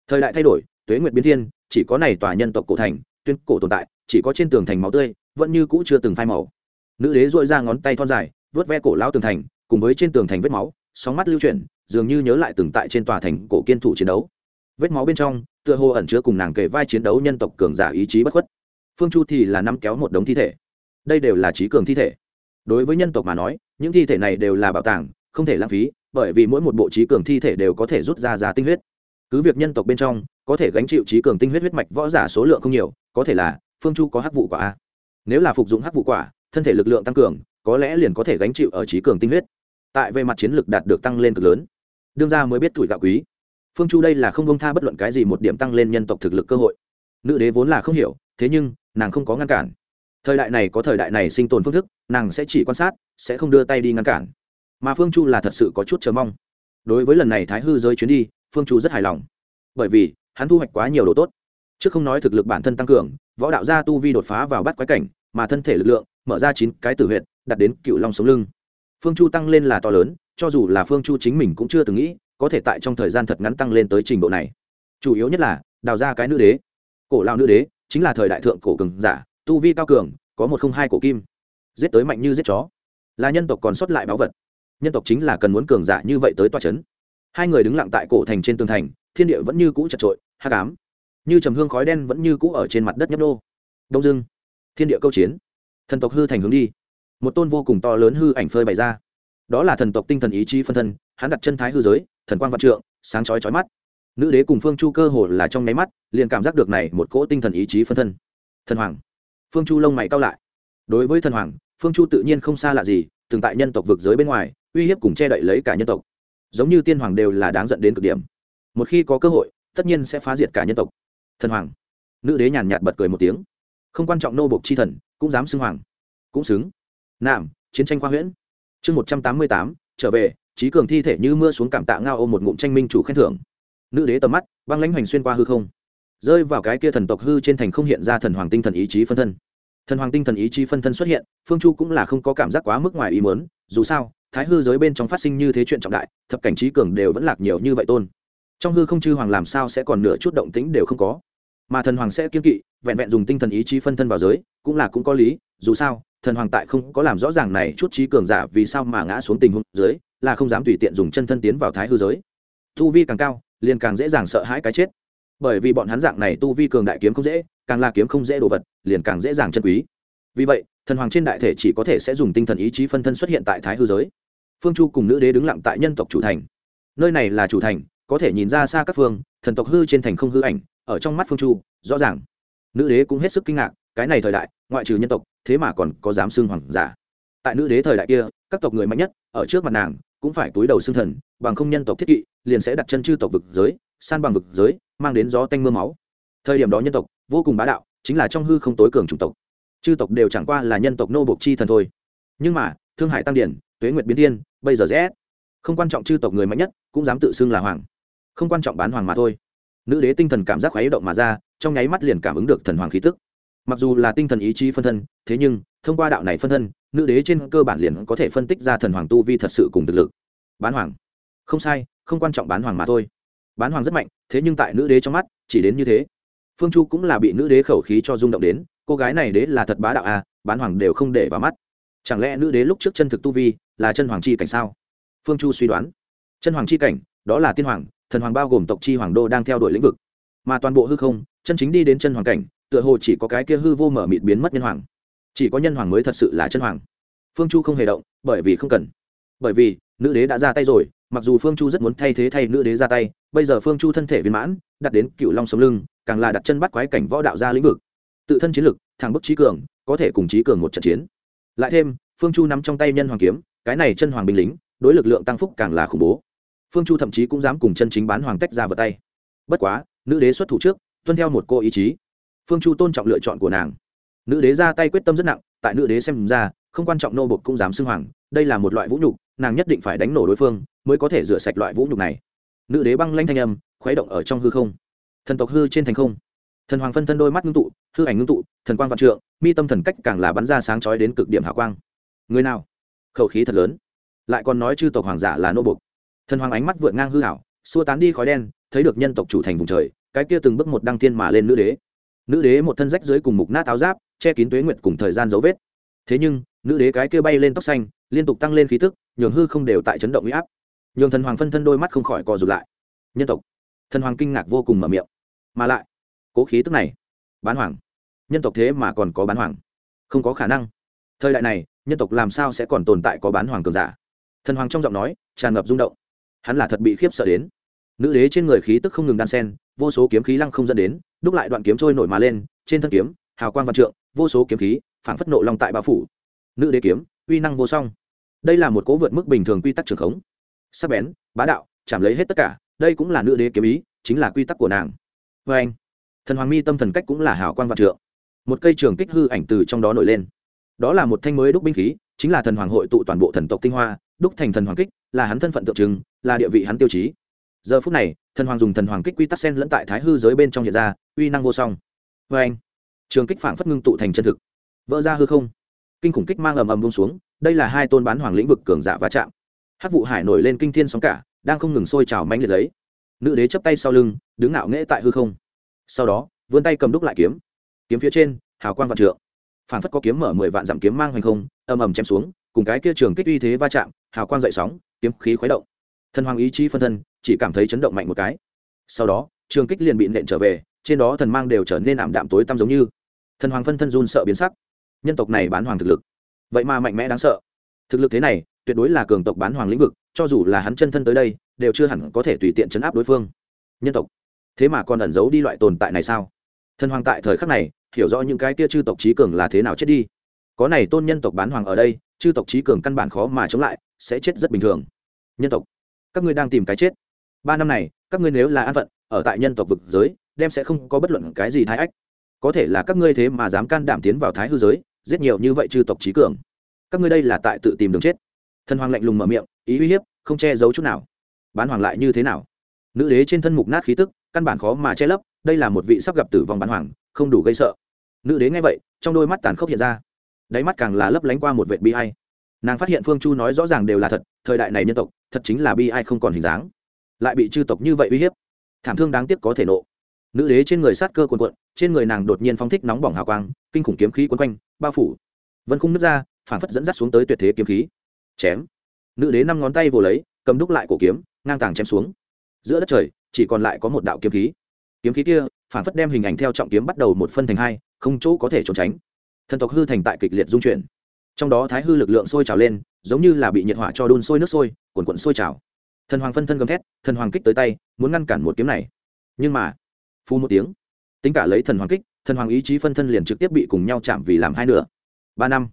Thời đại thay đổi, tuế nguyệt biến thiên, chỉ có này tòa nhân tộc cổ thành, tuyên cổ tồn tại, chỉ có trên tường thành máu tươi vẫn như cũ chưa từng phai màu. Nữ đế dội ra ngón tay thon dài, vớt ve cổ lao tường thành, cùng với trên tường thành vết máu, sóng mắt lưu chuyển, dường như nhớ lại từng tại trên tòa thành cổ kiên thủ chiến đấu. Vết máu bên trong, tựa hồ ẩn chứa cùng nàng kể vai chiến đấu nhân tộc cường giả ý chí bất khuất. Phương chu thì là năm kéo một đống thi thể. Đây đều là trí cường thi thể. Đối với nhân tộc mà nói, những thi thể này đều là bảo tàng, không thể lãng phí, bởi vì mỗi một bộ trí cường thi thể đều có thể rút ra giá tinh huyết. Cứ việc nhân tộc bên trong, có thể gánh chịu trí cường tinh huyết huyết mạch võ giả số lượng không nhiều, có thể là, phương chu có hắc vụ quả a nếu là phục dụng hắc vụ quả, thân thể lực lượng tăng cường, có lẽ liền có thể gánh chịu ở trí cường tinh huyết. Tại về mặt chiến lược đạt được tăng lên cực lớn. Đương ra mới biết tuổi gạo quý. Phương chu đây là không công tha bất luận cái gì một điểm tăng lên nhân tộc thực lực cơ hội. Nữ đế vốn là không hiểu, thế nhưng, nàng không có ngăn cản. Thời đại này có thời đại này sinh tồn phương thức, nàng sẽ chỉ quan sát, sẽ không đưa tay đi ngăn cản. Mà phương chu là thật sự có chút chờ mong. Đối với lần này thái hư rơi chuyến đi, phương chu rất hài lòng. Bởi vì, hắn thu hoạch quá nhiều đồ tốt. Chứ không nói thực lực bản thân tăng cường võ đạo gia tu vi đột phá vào bắt quái cảnh mà thân thể lực lượng mở ra chín cái tử huyệt, đặt đến cựu long sống lưng. Phương chu tăng lên là to lớn cho dù là phương chu chính mình cũng chưa từng nghĩ có thể tại trong thời gian thật ngắn tăng lên tới trình độ này. Chủ yếu nhất là đào ra cái nữ đế. Cổ lao nữ đế chính là thời đại thượng cổ cường giả tu vi cao cường có một không hai cổ kim. Giết tới mạnh như giết chó. Là nhân tộc còn sót lại báu vật. Nhân tộc chính là cần muốn cường giả như vậy tới tòa c h ấ n hai người đứng lặng tại cổ thành trên tường thành thiên địa vẫn như cũ chật trội hát cám như trầm hương khói đen vẫn như cũ ở trên mặt đất nhấp đô đông dưng thiên địa câu chiến. Thần tộc hư thành hướng đi. Một tôn vô cùng to lớn hư ảnh phơi bày ra. Đó là thần tộc tinh thần ý chí phân thân, hắn đặt chân thái hư giới, thần quang vạn trượng, sáng chói chói mắt. Nữ đế cùng phương chu cơ hồ là trong nháy mắt, liền cảm giác được này một cỗ tinh thần ý chí phân thân. Thần hoàng, phương chu lông mày cao lại. Đối với thần hoàng, phương chu tự nhiên không xa lạ gì, từng tại nhân tộc vực giới bên ngoài, uy hiếp cùng che đậy lấy cả nhân tộc. Giống như tiên hoàng đều là đáng dẫn đến cực điểm. Một khi có cơ hội, tất nhiên sẽ phá diệt cả nhân tộc thần hoàng. Nữ đế nhàn nhạt bật cười một tiếng. Không quan trọng nô bộc chi thần, cũng dám xưng hoàng. Cũng xứng. Nạm chiến tranh khoa huyễn. Chương một trăm tám mươi tám, trở về, trí cường thi thể như mưa xuống cảm tạ ngao ôm một ngụm tranh minh chủ khen thưởng. Nữ đế tầm mắt, băng lãnh hoành xuyên qua hư không. Rơi vào cái kia thần tộc hư trên thành không hiện ra thần hoàng tinh thần ý chí phân thân. Thần hoàng tinh thần ý chí phân thân xuất hiện, phương chu cũng là không có cảm giác quá mức ngoài ý muốn, dù sao, thái hư giới bên trong phát sinh như thế chuyện trọng đại, thập cảnh trí cường đều vẫn lạc nhiều như vậy tôn. Trong hư không chư hoàng làm sao sẽ còn nửa chút động tĩnh đều không có mà thần hoàng sẽ kiên kỵ, vẹn vẹn dùng tinh thần ý chí phân thân vào giới, cũng là cũng có lý, dù sao, thần hoàng tại không có làm rõ ràng này chút trí cường giả vì sao mà ngã xuống tình huống dưới, là không dám tùy tiện dùng chân thân tiến vào thái hư giới. Tu vi càng cao, liền càng dễ dàng sợ hãi cái chết. Bởi vì bọn hắn dạng này tu vi cường đại kiếm không dễ, càng là kiếm không dễ đồ vật, liền càng dễ dàng chân quý. Vì vậy, thần hoàng trên đại thể chỉ có thể sẽ dùng tinh thần ý chí phân thân xuất hiện tại thái hư giới. Phương chu cùng nữ đế đứng lặng tại nhân tộc chủ thành. Nơi này là chủ thành, có thể nhìn ra xa các phương, thần tộc hư trên thành không hư ảnh ở trong mắt phương chu, rõ ràng. Nữ đế cũng hết sức kinh ngạc, cái này thời đại, ngoại trừ nhân tộc, thế mà còn có dám xưng hoàng giả. Tại nữ đế thời đại kia, các tộc người mạnh nhất, ở trước mặt nàng, cũng phải túi đầu xưng thần, bằng không nhân tộc thiết kỵ, liền sẽ đặt chân chư tộc vực giới, san bằng vực giới, mang đến gió tanh m ư a máu. Thời điểm đó nhân tộc, vô cùng bá đạo, chính là trong hư không tối cường chủng tộc. Chư tộc đều chẳng qua là nhân tộc nô bộc chi thần thôi. Nhưng mà, thương hải tăng điển, tuế nguyệt biến thiên, bây giờ rẽ không quan trọng chư tộc người mạnh nhất, cũng dám tự xưng là hoàng. Không quan trọng bán hoàng mà thôi nữ đế tinh thần cảm giác khuấy động mà ra, trong nháy mắt liền cảm ứng được thần hoàng khí tức. Mặc dù là tinh thần ý chí phân thân, thế nhưng, thông qua đạo này phân thân, nữ đế trên cơ bản liền có thể phân tích ra thần hoàng tu vi thật sự cùng thực lực. Bán hoàng. Không sai, không quan trọng bán hoàng mà thôi. Bán hoàng rất mạnh, thế nhưng tại nữ đế trong mắt, chỉ đến như thế. Phương chu cũng là bị nữ đế khẩu khí cho rung động đến, cô gái này đế là thật bá đạo à bán hoàng đều không để vào mắt. Chẳng lẽ nữ đế lúc trước chân thực tu vi là chân hoàng chi cảnh sao? Phương chu suy đoán. Chân hoàng chi cảnh, đó là tiên hoàng thần hoàng bao gồm tộc chi hoàng đô đang theo đuổi lĩnh vực. Mà toàn bộ hư không, chân chính đi đến chân hoàng cảnh, tựa hồ chỉ có cái kia hư vô mở mịt biến mất nhân hoàng. Chỉ có nhân hoàng mới thật sự là chân hoàng. Phương chu không hề động, bởi vì không cần. Bởi vì, nữ đế đã ra tay rồi, mặc dù phương chu rất muốn thay thế thay nữ đế ra tay, bây giờ phương chu thân thể viên mãn, đặt đến cựu long sống lưng, càng là đặt chân bắt quái cảnh võ đạo ra lĩnh vực. Tự thân chiến lực, thẳng bức trí cường, có thể cùng trí cường một trận chiến. Lại thêm, phương chu nắm trong tay nhân hoàng kiếm, cái này chân hoàng binh lính, đối lực lượng tăng phúc càng là khủng bố phương chu thậm chí cũng dám cùng chân chính bán hoàng tách ra vào tay. Bất quá, nữ đế xuất thủ trước, tuân theo một cô ý chí. Phương chu tôn trọng lựa chọn của nàng. Nữ đế ra tay quyết tâm rất nặng, tại nữ đế xem ra, không quan trọng nô bộc cũng dám xưng hoàng, đây là một loại vũ nhục, nàng nhất định phải đánh nổ đối phương mới có thể rửa sạch loại vũ nhục này. Nữ đế băng lanh thanh âm, khuấy động ở trong hư không. Thần tộc hư trên thành không. Thần hoàng phân thân đôi mắt ngưng tụ, hư ảnh ngưng tụ, thần quang vạn trượng, mi tâm thần cách càng là bắn ra sáng chói đến cực điểm hào quang. Người nào? Khẩu khí thật lớn. Lại còn nói chư tộc hoàng giả là nô bục thần hoàng ánh mắt vượt ngang hư hảo xua tán đi khói đen, thấy được nhân tộc chủ thành vùng trời, cái kia từng bước một đăng thiên mà lên nữ đế. Nữ đế một thân rách dưới cùng mục nát áo giáp, che kín tuế nguyệt cùng thời gian dấu vết. Thế nhưng, nữ đế cái kia bay lên tóc xanh, liên tục tăng lên khí tức, nhường hư không đều tại chấn động huy áp. Nhường thần hoàng phân thân đôi mắt không khỏi co rụt lại. Nhân tộc. Thần hoàng kinh ngạc vô cùng mở miệng. Mà lại, cố khí tức này, bán hoàng. Nhân tộc thế mà còn có bán hoàng. Không có khả năng. Thời đại này, nhân tộc làm sao sẽ còn tồn tại có bán hoàng cường giả? Thần hoàng trong giọng nói, tràn ngập rung động hắn là thật bị khiếp sợ đến. Nữ đế trên người khí tức không ngừng đan sen, vô số kiếm khí lăng không dẫn đến, đúc lại đoạn kiếm trôi nổi mà lên, trên thân kiếm, hào quang văn trượng, vô số kiếm khí, phảng phất nộ long tại bao phủ. Nữ đế kiếm, uy năng vô song. Đây là một cố vượt mức bình thường quy tắc trường khống. Sắc bén, bá đạo, chạm lấy hết tất cả, đây cũng là nữ đế kiếm ý, chính là quy tắc của nàng. Vê anh, thần hoàng mi tâm thần cách cũng là hào quang văn trượng. Một cây trường kích hư ảnh từ trong đó nổi lên. Đó là một thanh mới đúc binh khí, chính là thần hoàng hội tụ toàn bộ thần tộc tinh hoa, đúc thành thần hoàng kích là hắn thân phận tượng trưng, là địa vị hắn tiêu chí. Giờ phút này, thần hoàng dùng thần hoàng kích quy tắc sen lẫn tại thái hư giới bên trong hiện ra, uy năng vô song. Vê anh, trường kích phảng phất ngưng tụ thành chân thực. Vỡ ra hư không. Kinh khủng kích mang ầm ầm bông xuống, đây là hai tôn bán hoàng lĩnh vực cường giả va chạm. Hát vụ hải nổi lên kinh thiên sóng cả, đang không ngừng sôi trào mãnh liệt lấy. Nữ đế chấp tay sau lưng, đứng ngạo nghễ tại hư không. Sau đó, vươn tay cầm đúc lại kiếm. Kiếm phía trên, hào quang vạn trượng. Phảng phất có kiếm mở mười vạn dặm kiếm mang hoành không, ầm ầm chém xuống cùng cái kia trường kích uy thế va chạm, hào quang dậy sóng, kiếm khí khuấy động. Thần hoàng ý chí phân thân, chỉ cảm thấy chấn động mạnh một cái. Sau đó, trường kích liền bị nện trở về, trên đó thần mang đều trở nên ảm đạm tối tăm giống như. Thần hoàng phân thân run sợ biến sắc. Nhân tộc này bán hoàng thực lực. Vậy mà mạnh mẽ đáng sợ. Thực lực thế này, tuyệt đối là cường tộc bán hoàng lĩnh vực, cho dù là hắn chân thân tới đây, đều chưa hẳn có thể tùy tiện chấn áp đối phương. Nhân tộc. Thế mà còn ẩn giấu đi loại tồn tại này sao? Thần hoàng tại thời khắc này, hiểu rõ những cái tia chư tộc trí cường là thế nào chết đi có này tôn nhân tộc bán hoàng ở đây, chư tộc trí cường căn bản khó mà chống lại, sẽ chết rất bình thường. Nhân tộc, các ngươi đang tìm cái chết. Ba năm này, các ngươi nếu là an phận, ở tại nhân tộc vực giới, đem sẽ không có bất luận cái gì thái ách. Có thể là các ngươi thế mà dám can đảm tiến vào thái hư giới, giết nhiều như vậy chư tộc trí cường. Các ngươi đây là tại tự tìm đường chết. Thần hoàng lạnh lùng mở miệng, ý uy hiếp, không che giấu chút nào. Bán hoàng lại như thế nào? Nữ đế trên thân mục nát khí tức, căn bản khó mà che lấp, đây là một vị sắp gặp tử vong bán hoàng, không đủ gây sợ. Nữ đế nghe vậy, trong đôi mắt tàn khốc hiện ra đáy mắt càng là lấp lánh qua một vệ bi ai. nàng phát hiện phương chu nói rõ ràng đều là thật, thời đại này nhân tộc, thật chính là bi ai không còn hình dáng. Lại bị chư tộc như vậy uy hiếp, thảm thương đáng tiếc có thể nộ. Nữ đế trên người sát cơ quần quận trên người nàng đột nhiên phóng thích nóng bỏng hào quang, kinh khủng kiếm khí quấn quanh, bao phủ. Vân khung nước ra, phản phất dẫn dắt xuống tới tuyệt thế kiếm khí. Chém. Nữ đế năm ngón tay vồ lấy, cầm đúc lại cổ kiếm, ngang tàng chém xuống. Giữa đất trời, chỉ còn lại có một đạo kiếm khí. Kiếm khí kia, phản phất đem hình ảnh theo trọng kiếm bắt đầu một phân thành hai, không chỗ có thể trốn tránh thần tộc hư thành tại kịch liệt dung chuyển. Trong đó thái hư lực lượng sôi trào lên, giống như là bị nhiệt hỏa cho đun sôi nước sôi, cuồn cuộn sôi trào. Thần hoàng phân thân gầm thét, thần hoàng kích tới tay, muốn ngăn cản một kiếm này. Nhưng mà phu một tiếng, tính cả lấy thần hoàng kích, thần hoàng ý chí phân thân liền trực tiếp bị cùng nhau chạm vì làm hai nửa. Ba năm,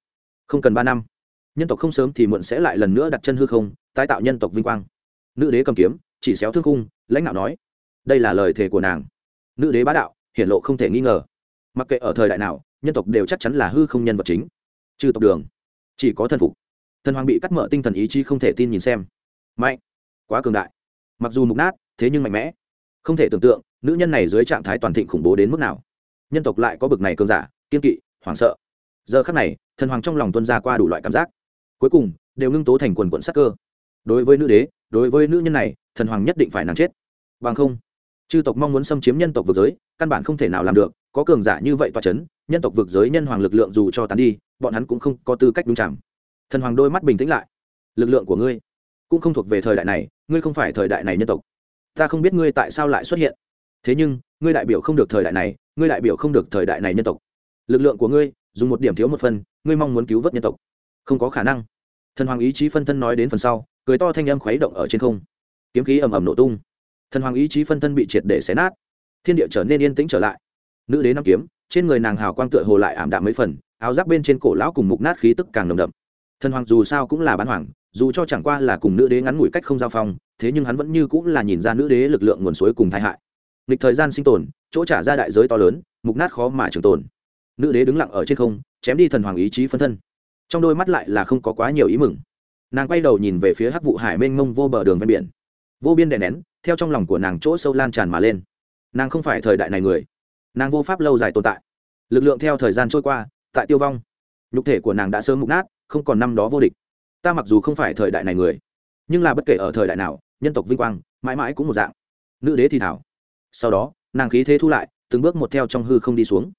không cần ba năm. Nhân tộc không sớm thì muộn sẽ lại lần nữa đặt chân hư không, tái tạo nhân tộc vinh quang. Nữ đế cầm kiếm, chỉ xéo thương khung, lãnh đạo nói, đây là lời thề của nàng. Nữ đế bá đạo, hiển lộ không thể nghi ngờ. Mặc kệ ở thời đại nào nhân tộc đều chắc chắn là hư không nhân vật chính. Trừ tộc đường, chỉ có thần phục. Thần hoàng bị cắt mở tinh thần ý chí không thể tin nhìn xem. Mạnh, quá cường đại. Mặc dù mục nát, thế nhưng mạnh mẽ. Không thể tưởng tượng, nữ nhân này dưới trạng thái toàn thịnh khủng bố đến mức nào. Nhân tộc lại có bực này cường giả, kiên kỵ, hoảng sợ. Giờ khắc này, thần hoàng trong lòng tuân ra qua đủ loại cảm giác. Cuối cùng, đều ngưng tố thành quần quận sắc cơ. Đối với nữ đế, đối với nữ nhân này, thần hoàng nhất định phải nàng chết. Bằng không, chư tộc mong muốn xâm chiếm nhân tộc vực giới, căn bản không thể nào làm được, có cường giả như vậy toa c h ấ n nhân tộc vực giới nhân hoàng lực lượng dù cho tán đi, bọn hắn cũng không có tư cách đúng chẳng thần hoàng đôi mắt bình tĩnh lại. Lực lượng của ngươi cũng không thuộc về thời đại này, ngươi không phải thời đại này nhân tộc. Ta không biết ngươi tại sao lại xuất hiện. Thế nhưng, ngươi đại biểu không được thời đại này, ngươi đại biểu không được thời đại này nhân tộc. Lực lượng của ngươi dùng một điểm thiếu một phần, ngươi mong muốn cứu vớt nhân tộc. Không có khả năng. Thần hoàng ý chí phân thân nói đến phần sau, cười to thanh âm khuấy động ở trên không. Kiếm khí ầm ầm nổ tung. Thần hoàng ý chí phân thân bị triệt để xé nát. Thiên địa trở nên yên tĩnh trở lại. Nữ đế năm kiếm trên người nàng hào quang tựa hồ lại ảm đạm mấy phần, áo giáp bên trên cổ lão cùng mục nát khí tức càng nồng đậm. Thần hoàng dù sao cũng là bán hoàng, dù cho chẳng qua là cùng nữ đế ngắn ngủi cách không giao phong, thế nhưng hắn vẫn như cũng là nhìn ra nữ đế lực lượng nguồn suối cùng tai hại. Nghịch thời gian sinh tồn, chỗ trả ra đại giới to lớn, mục nát khó mà trường tồn. Nữ đế đứng lặng ở trên không, chém đi thần hoàng ý chí phân thân. Trong đôi mắt lại là không có quá nhiều ý mừng. Nàng quay đầu nhìn về phía hắc vụ hải mênh mông vô bờ đường ven biển. Vô biên đè nén, theo trong lòng của nàng chỗ sâu lan tràn mà lên. Nàng không phải thời đại này người nàng vô pháp lâu dài tồn tại. Lực lượng theo thời gian trôi qua, tại tiêu vong. Nhục thể của nàng đã sớm mục nát, không còn năm đó vô địch. Ta mặc dù không phải thời đại này người, nhưng là bất kể ở thời đại nào, nhân tộc vinh quang, mãi mãi cũng một dạng. Nữ đế thì thảo. Sau đó, nàng khí thế thu lại, từng bước một theo trong hư không đi xuống.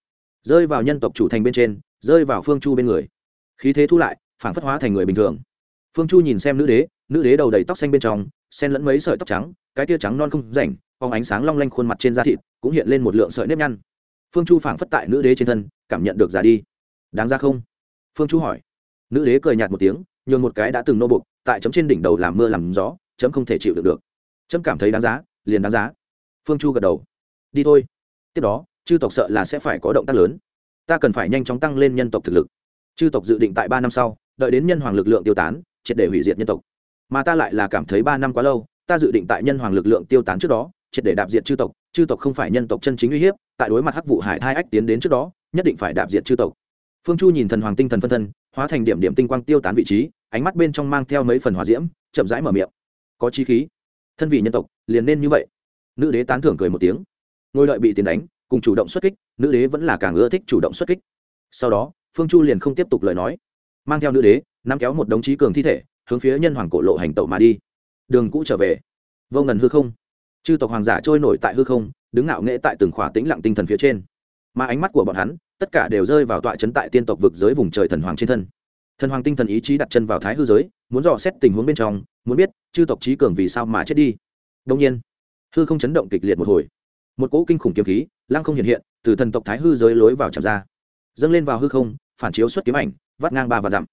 Rơi vào nhân tộc chủ thành bên trên, rơi vào phương chu bên người. Khí thế thu lại, phản phất hóa thành người bình thường. Phương chu nhìn xem nữ đế nữ đế đầu đầy tóc xanh bên trong, sen lẫn mấy sợi tóc trắng, cái tia trắng non không rảnh, phóng ánh sáng long lanh khuôn mặt trên da thịt cũng hiện lên một lượng sợi nếp nhăn. Phương chu phảng phất tại nữ đế trên thân, cảm nhận được già đi. Đáng ra không? Phương chu hỏi. Nữ đế cười nhạt một tiếng, nhường một cái đã từng nô bục tại chấm trên đỉnh đầu làm mưa làm gió, chấm không thể chịu được được. Chấm cảm thấy đáng giá, liền đáng giá. Phương chu gật đầu. Đi thôi. Tiếp đó, chư tộc sợ là sẽ phải có động tác lớn. Ta cần phải nhanh chóng tăng lên nhân tộc thực lực. Chư tộc dự định tại ba năm sau, đợi đến nhân hoàng lực lượng tiêu tán, triệt để hủy diệt nhân tộc. Mà ta lại là cảm thấy ba năm quá lâu, ta dự định tại nhân hoàng lực lượng tiêu tán trước đó, triệt để đạp diệt chư tộc chư tộc không phải nhân tộc chân chính uy hiếp, tại đối mặt hắc vụ hải thai ách tiến đến trước đó, nhất định phải đạp diệt chư tộc. Phương chu nhìn thần hoàng tinh thần phân thân, hóa thành điểm điểm tinh quang tiêu tán vị trí, ánh mắt bên trong mang theo mấy phần hòa diễm, chậm rãi mở miệng. Có chi khí? Thân vị nhân tộc, liền nên như vậy. Nữ đế tán thưởng cười một tiếng. Ngôi lợi bị tiền đánh, cùng chủ động xuất kích, nữ đế vẫn là càng ưa thích chủ động xuất kích. Sau đó, phương chu liền không tiếp tục lời nói. Mang theo nữ đế, nắm kéo một đống trí cường thi thể, hướng phía nhân hoàng cổ lộ hành tẩu mà đi. Đường cũ trở về. Vô ngần hư không chư tộc hoàng giả trôi nổi tại hư không, đứng ngạo nghễ tại từng khỏa tĩnh lặng tinh thần phía trên. Mà ánh mắt của bọn hắn, tất cả đều rơi vào tọa chấn tại tiên tộc vực giới vùng trời thần hoàng trên thân. Thần hoàng tinh thần ý chí đặt chân vào thái hư giới, muốn dò xét tình huống bên trong, muốn biết chư tộc trí cường vì sao mà chết đi. Đông nhiên, hư không chấn động kịch liệt một hồi. Một cỗ kinh khủng kiếm khí, lăng không hiện hiện, từ thần tộc thái hư giới lối vào chạm ra. Dâng lên vào hư không, phản chiếu xuất kiếm ảnh, vắt ngang ba và dặm.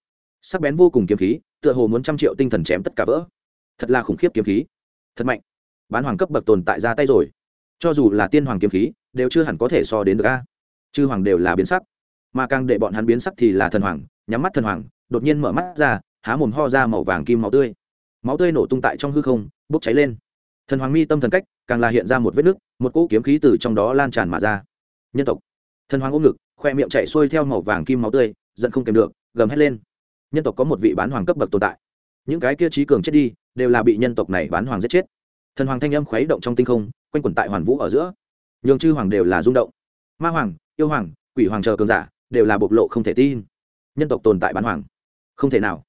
Sắc bén vô cùng kiếm khí, tựa hồ muốn trăm triệu tinh thần chém tất cả vỡ. Thật là khủng khiếp kiếm khí. Thật mạnh bán hoàng cấp bậc tồn tại ra tay rồi. Cho dù là tiên hoàng kiếm khí, đều chưa hẳn có thể so đến được a. Chư hoàng đều là biến sắc. Mà càng để bọn hắn biến sắc thì là thần hoàng, nhắm mắt thần hoàng, đột nhiên mở mắt ra, há mồm ho ra màu vàng kim máu tươi. Máu tươi nổ tung tại trong hư không, bốc cháy lên. Thần hoàng mi tâm thần cách, càng là hiện ra một vết nứt, một cỗ kiếm khí từ trong đó lan tràn mà ra. Nhân tộc. Thần hoàng ôm ngực, khoe miệng chạy xuôi theo màu vàng kim máu tươi, giận không kèm được, gầm hét lên. Nhân tộc có một vị bán hoàng cấp bậc tồn tại. Những cái kia trí cường chết đi, đều là bị nhân tộc này bán hoàng giết chết thần hoàng thanh âm khuấy động trong tinh không, quanh quẩn tại hoàn vũ ở giữa. Nhường chư hoàng đều là rung động. Ma hoàng, yêu hoàng, quỷ hoàng chờ cường giả, đều là bộc lộ không thể tin. Nhân tộc tồn tại bán hoàng. Không thể nào.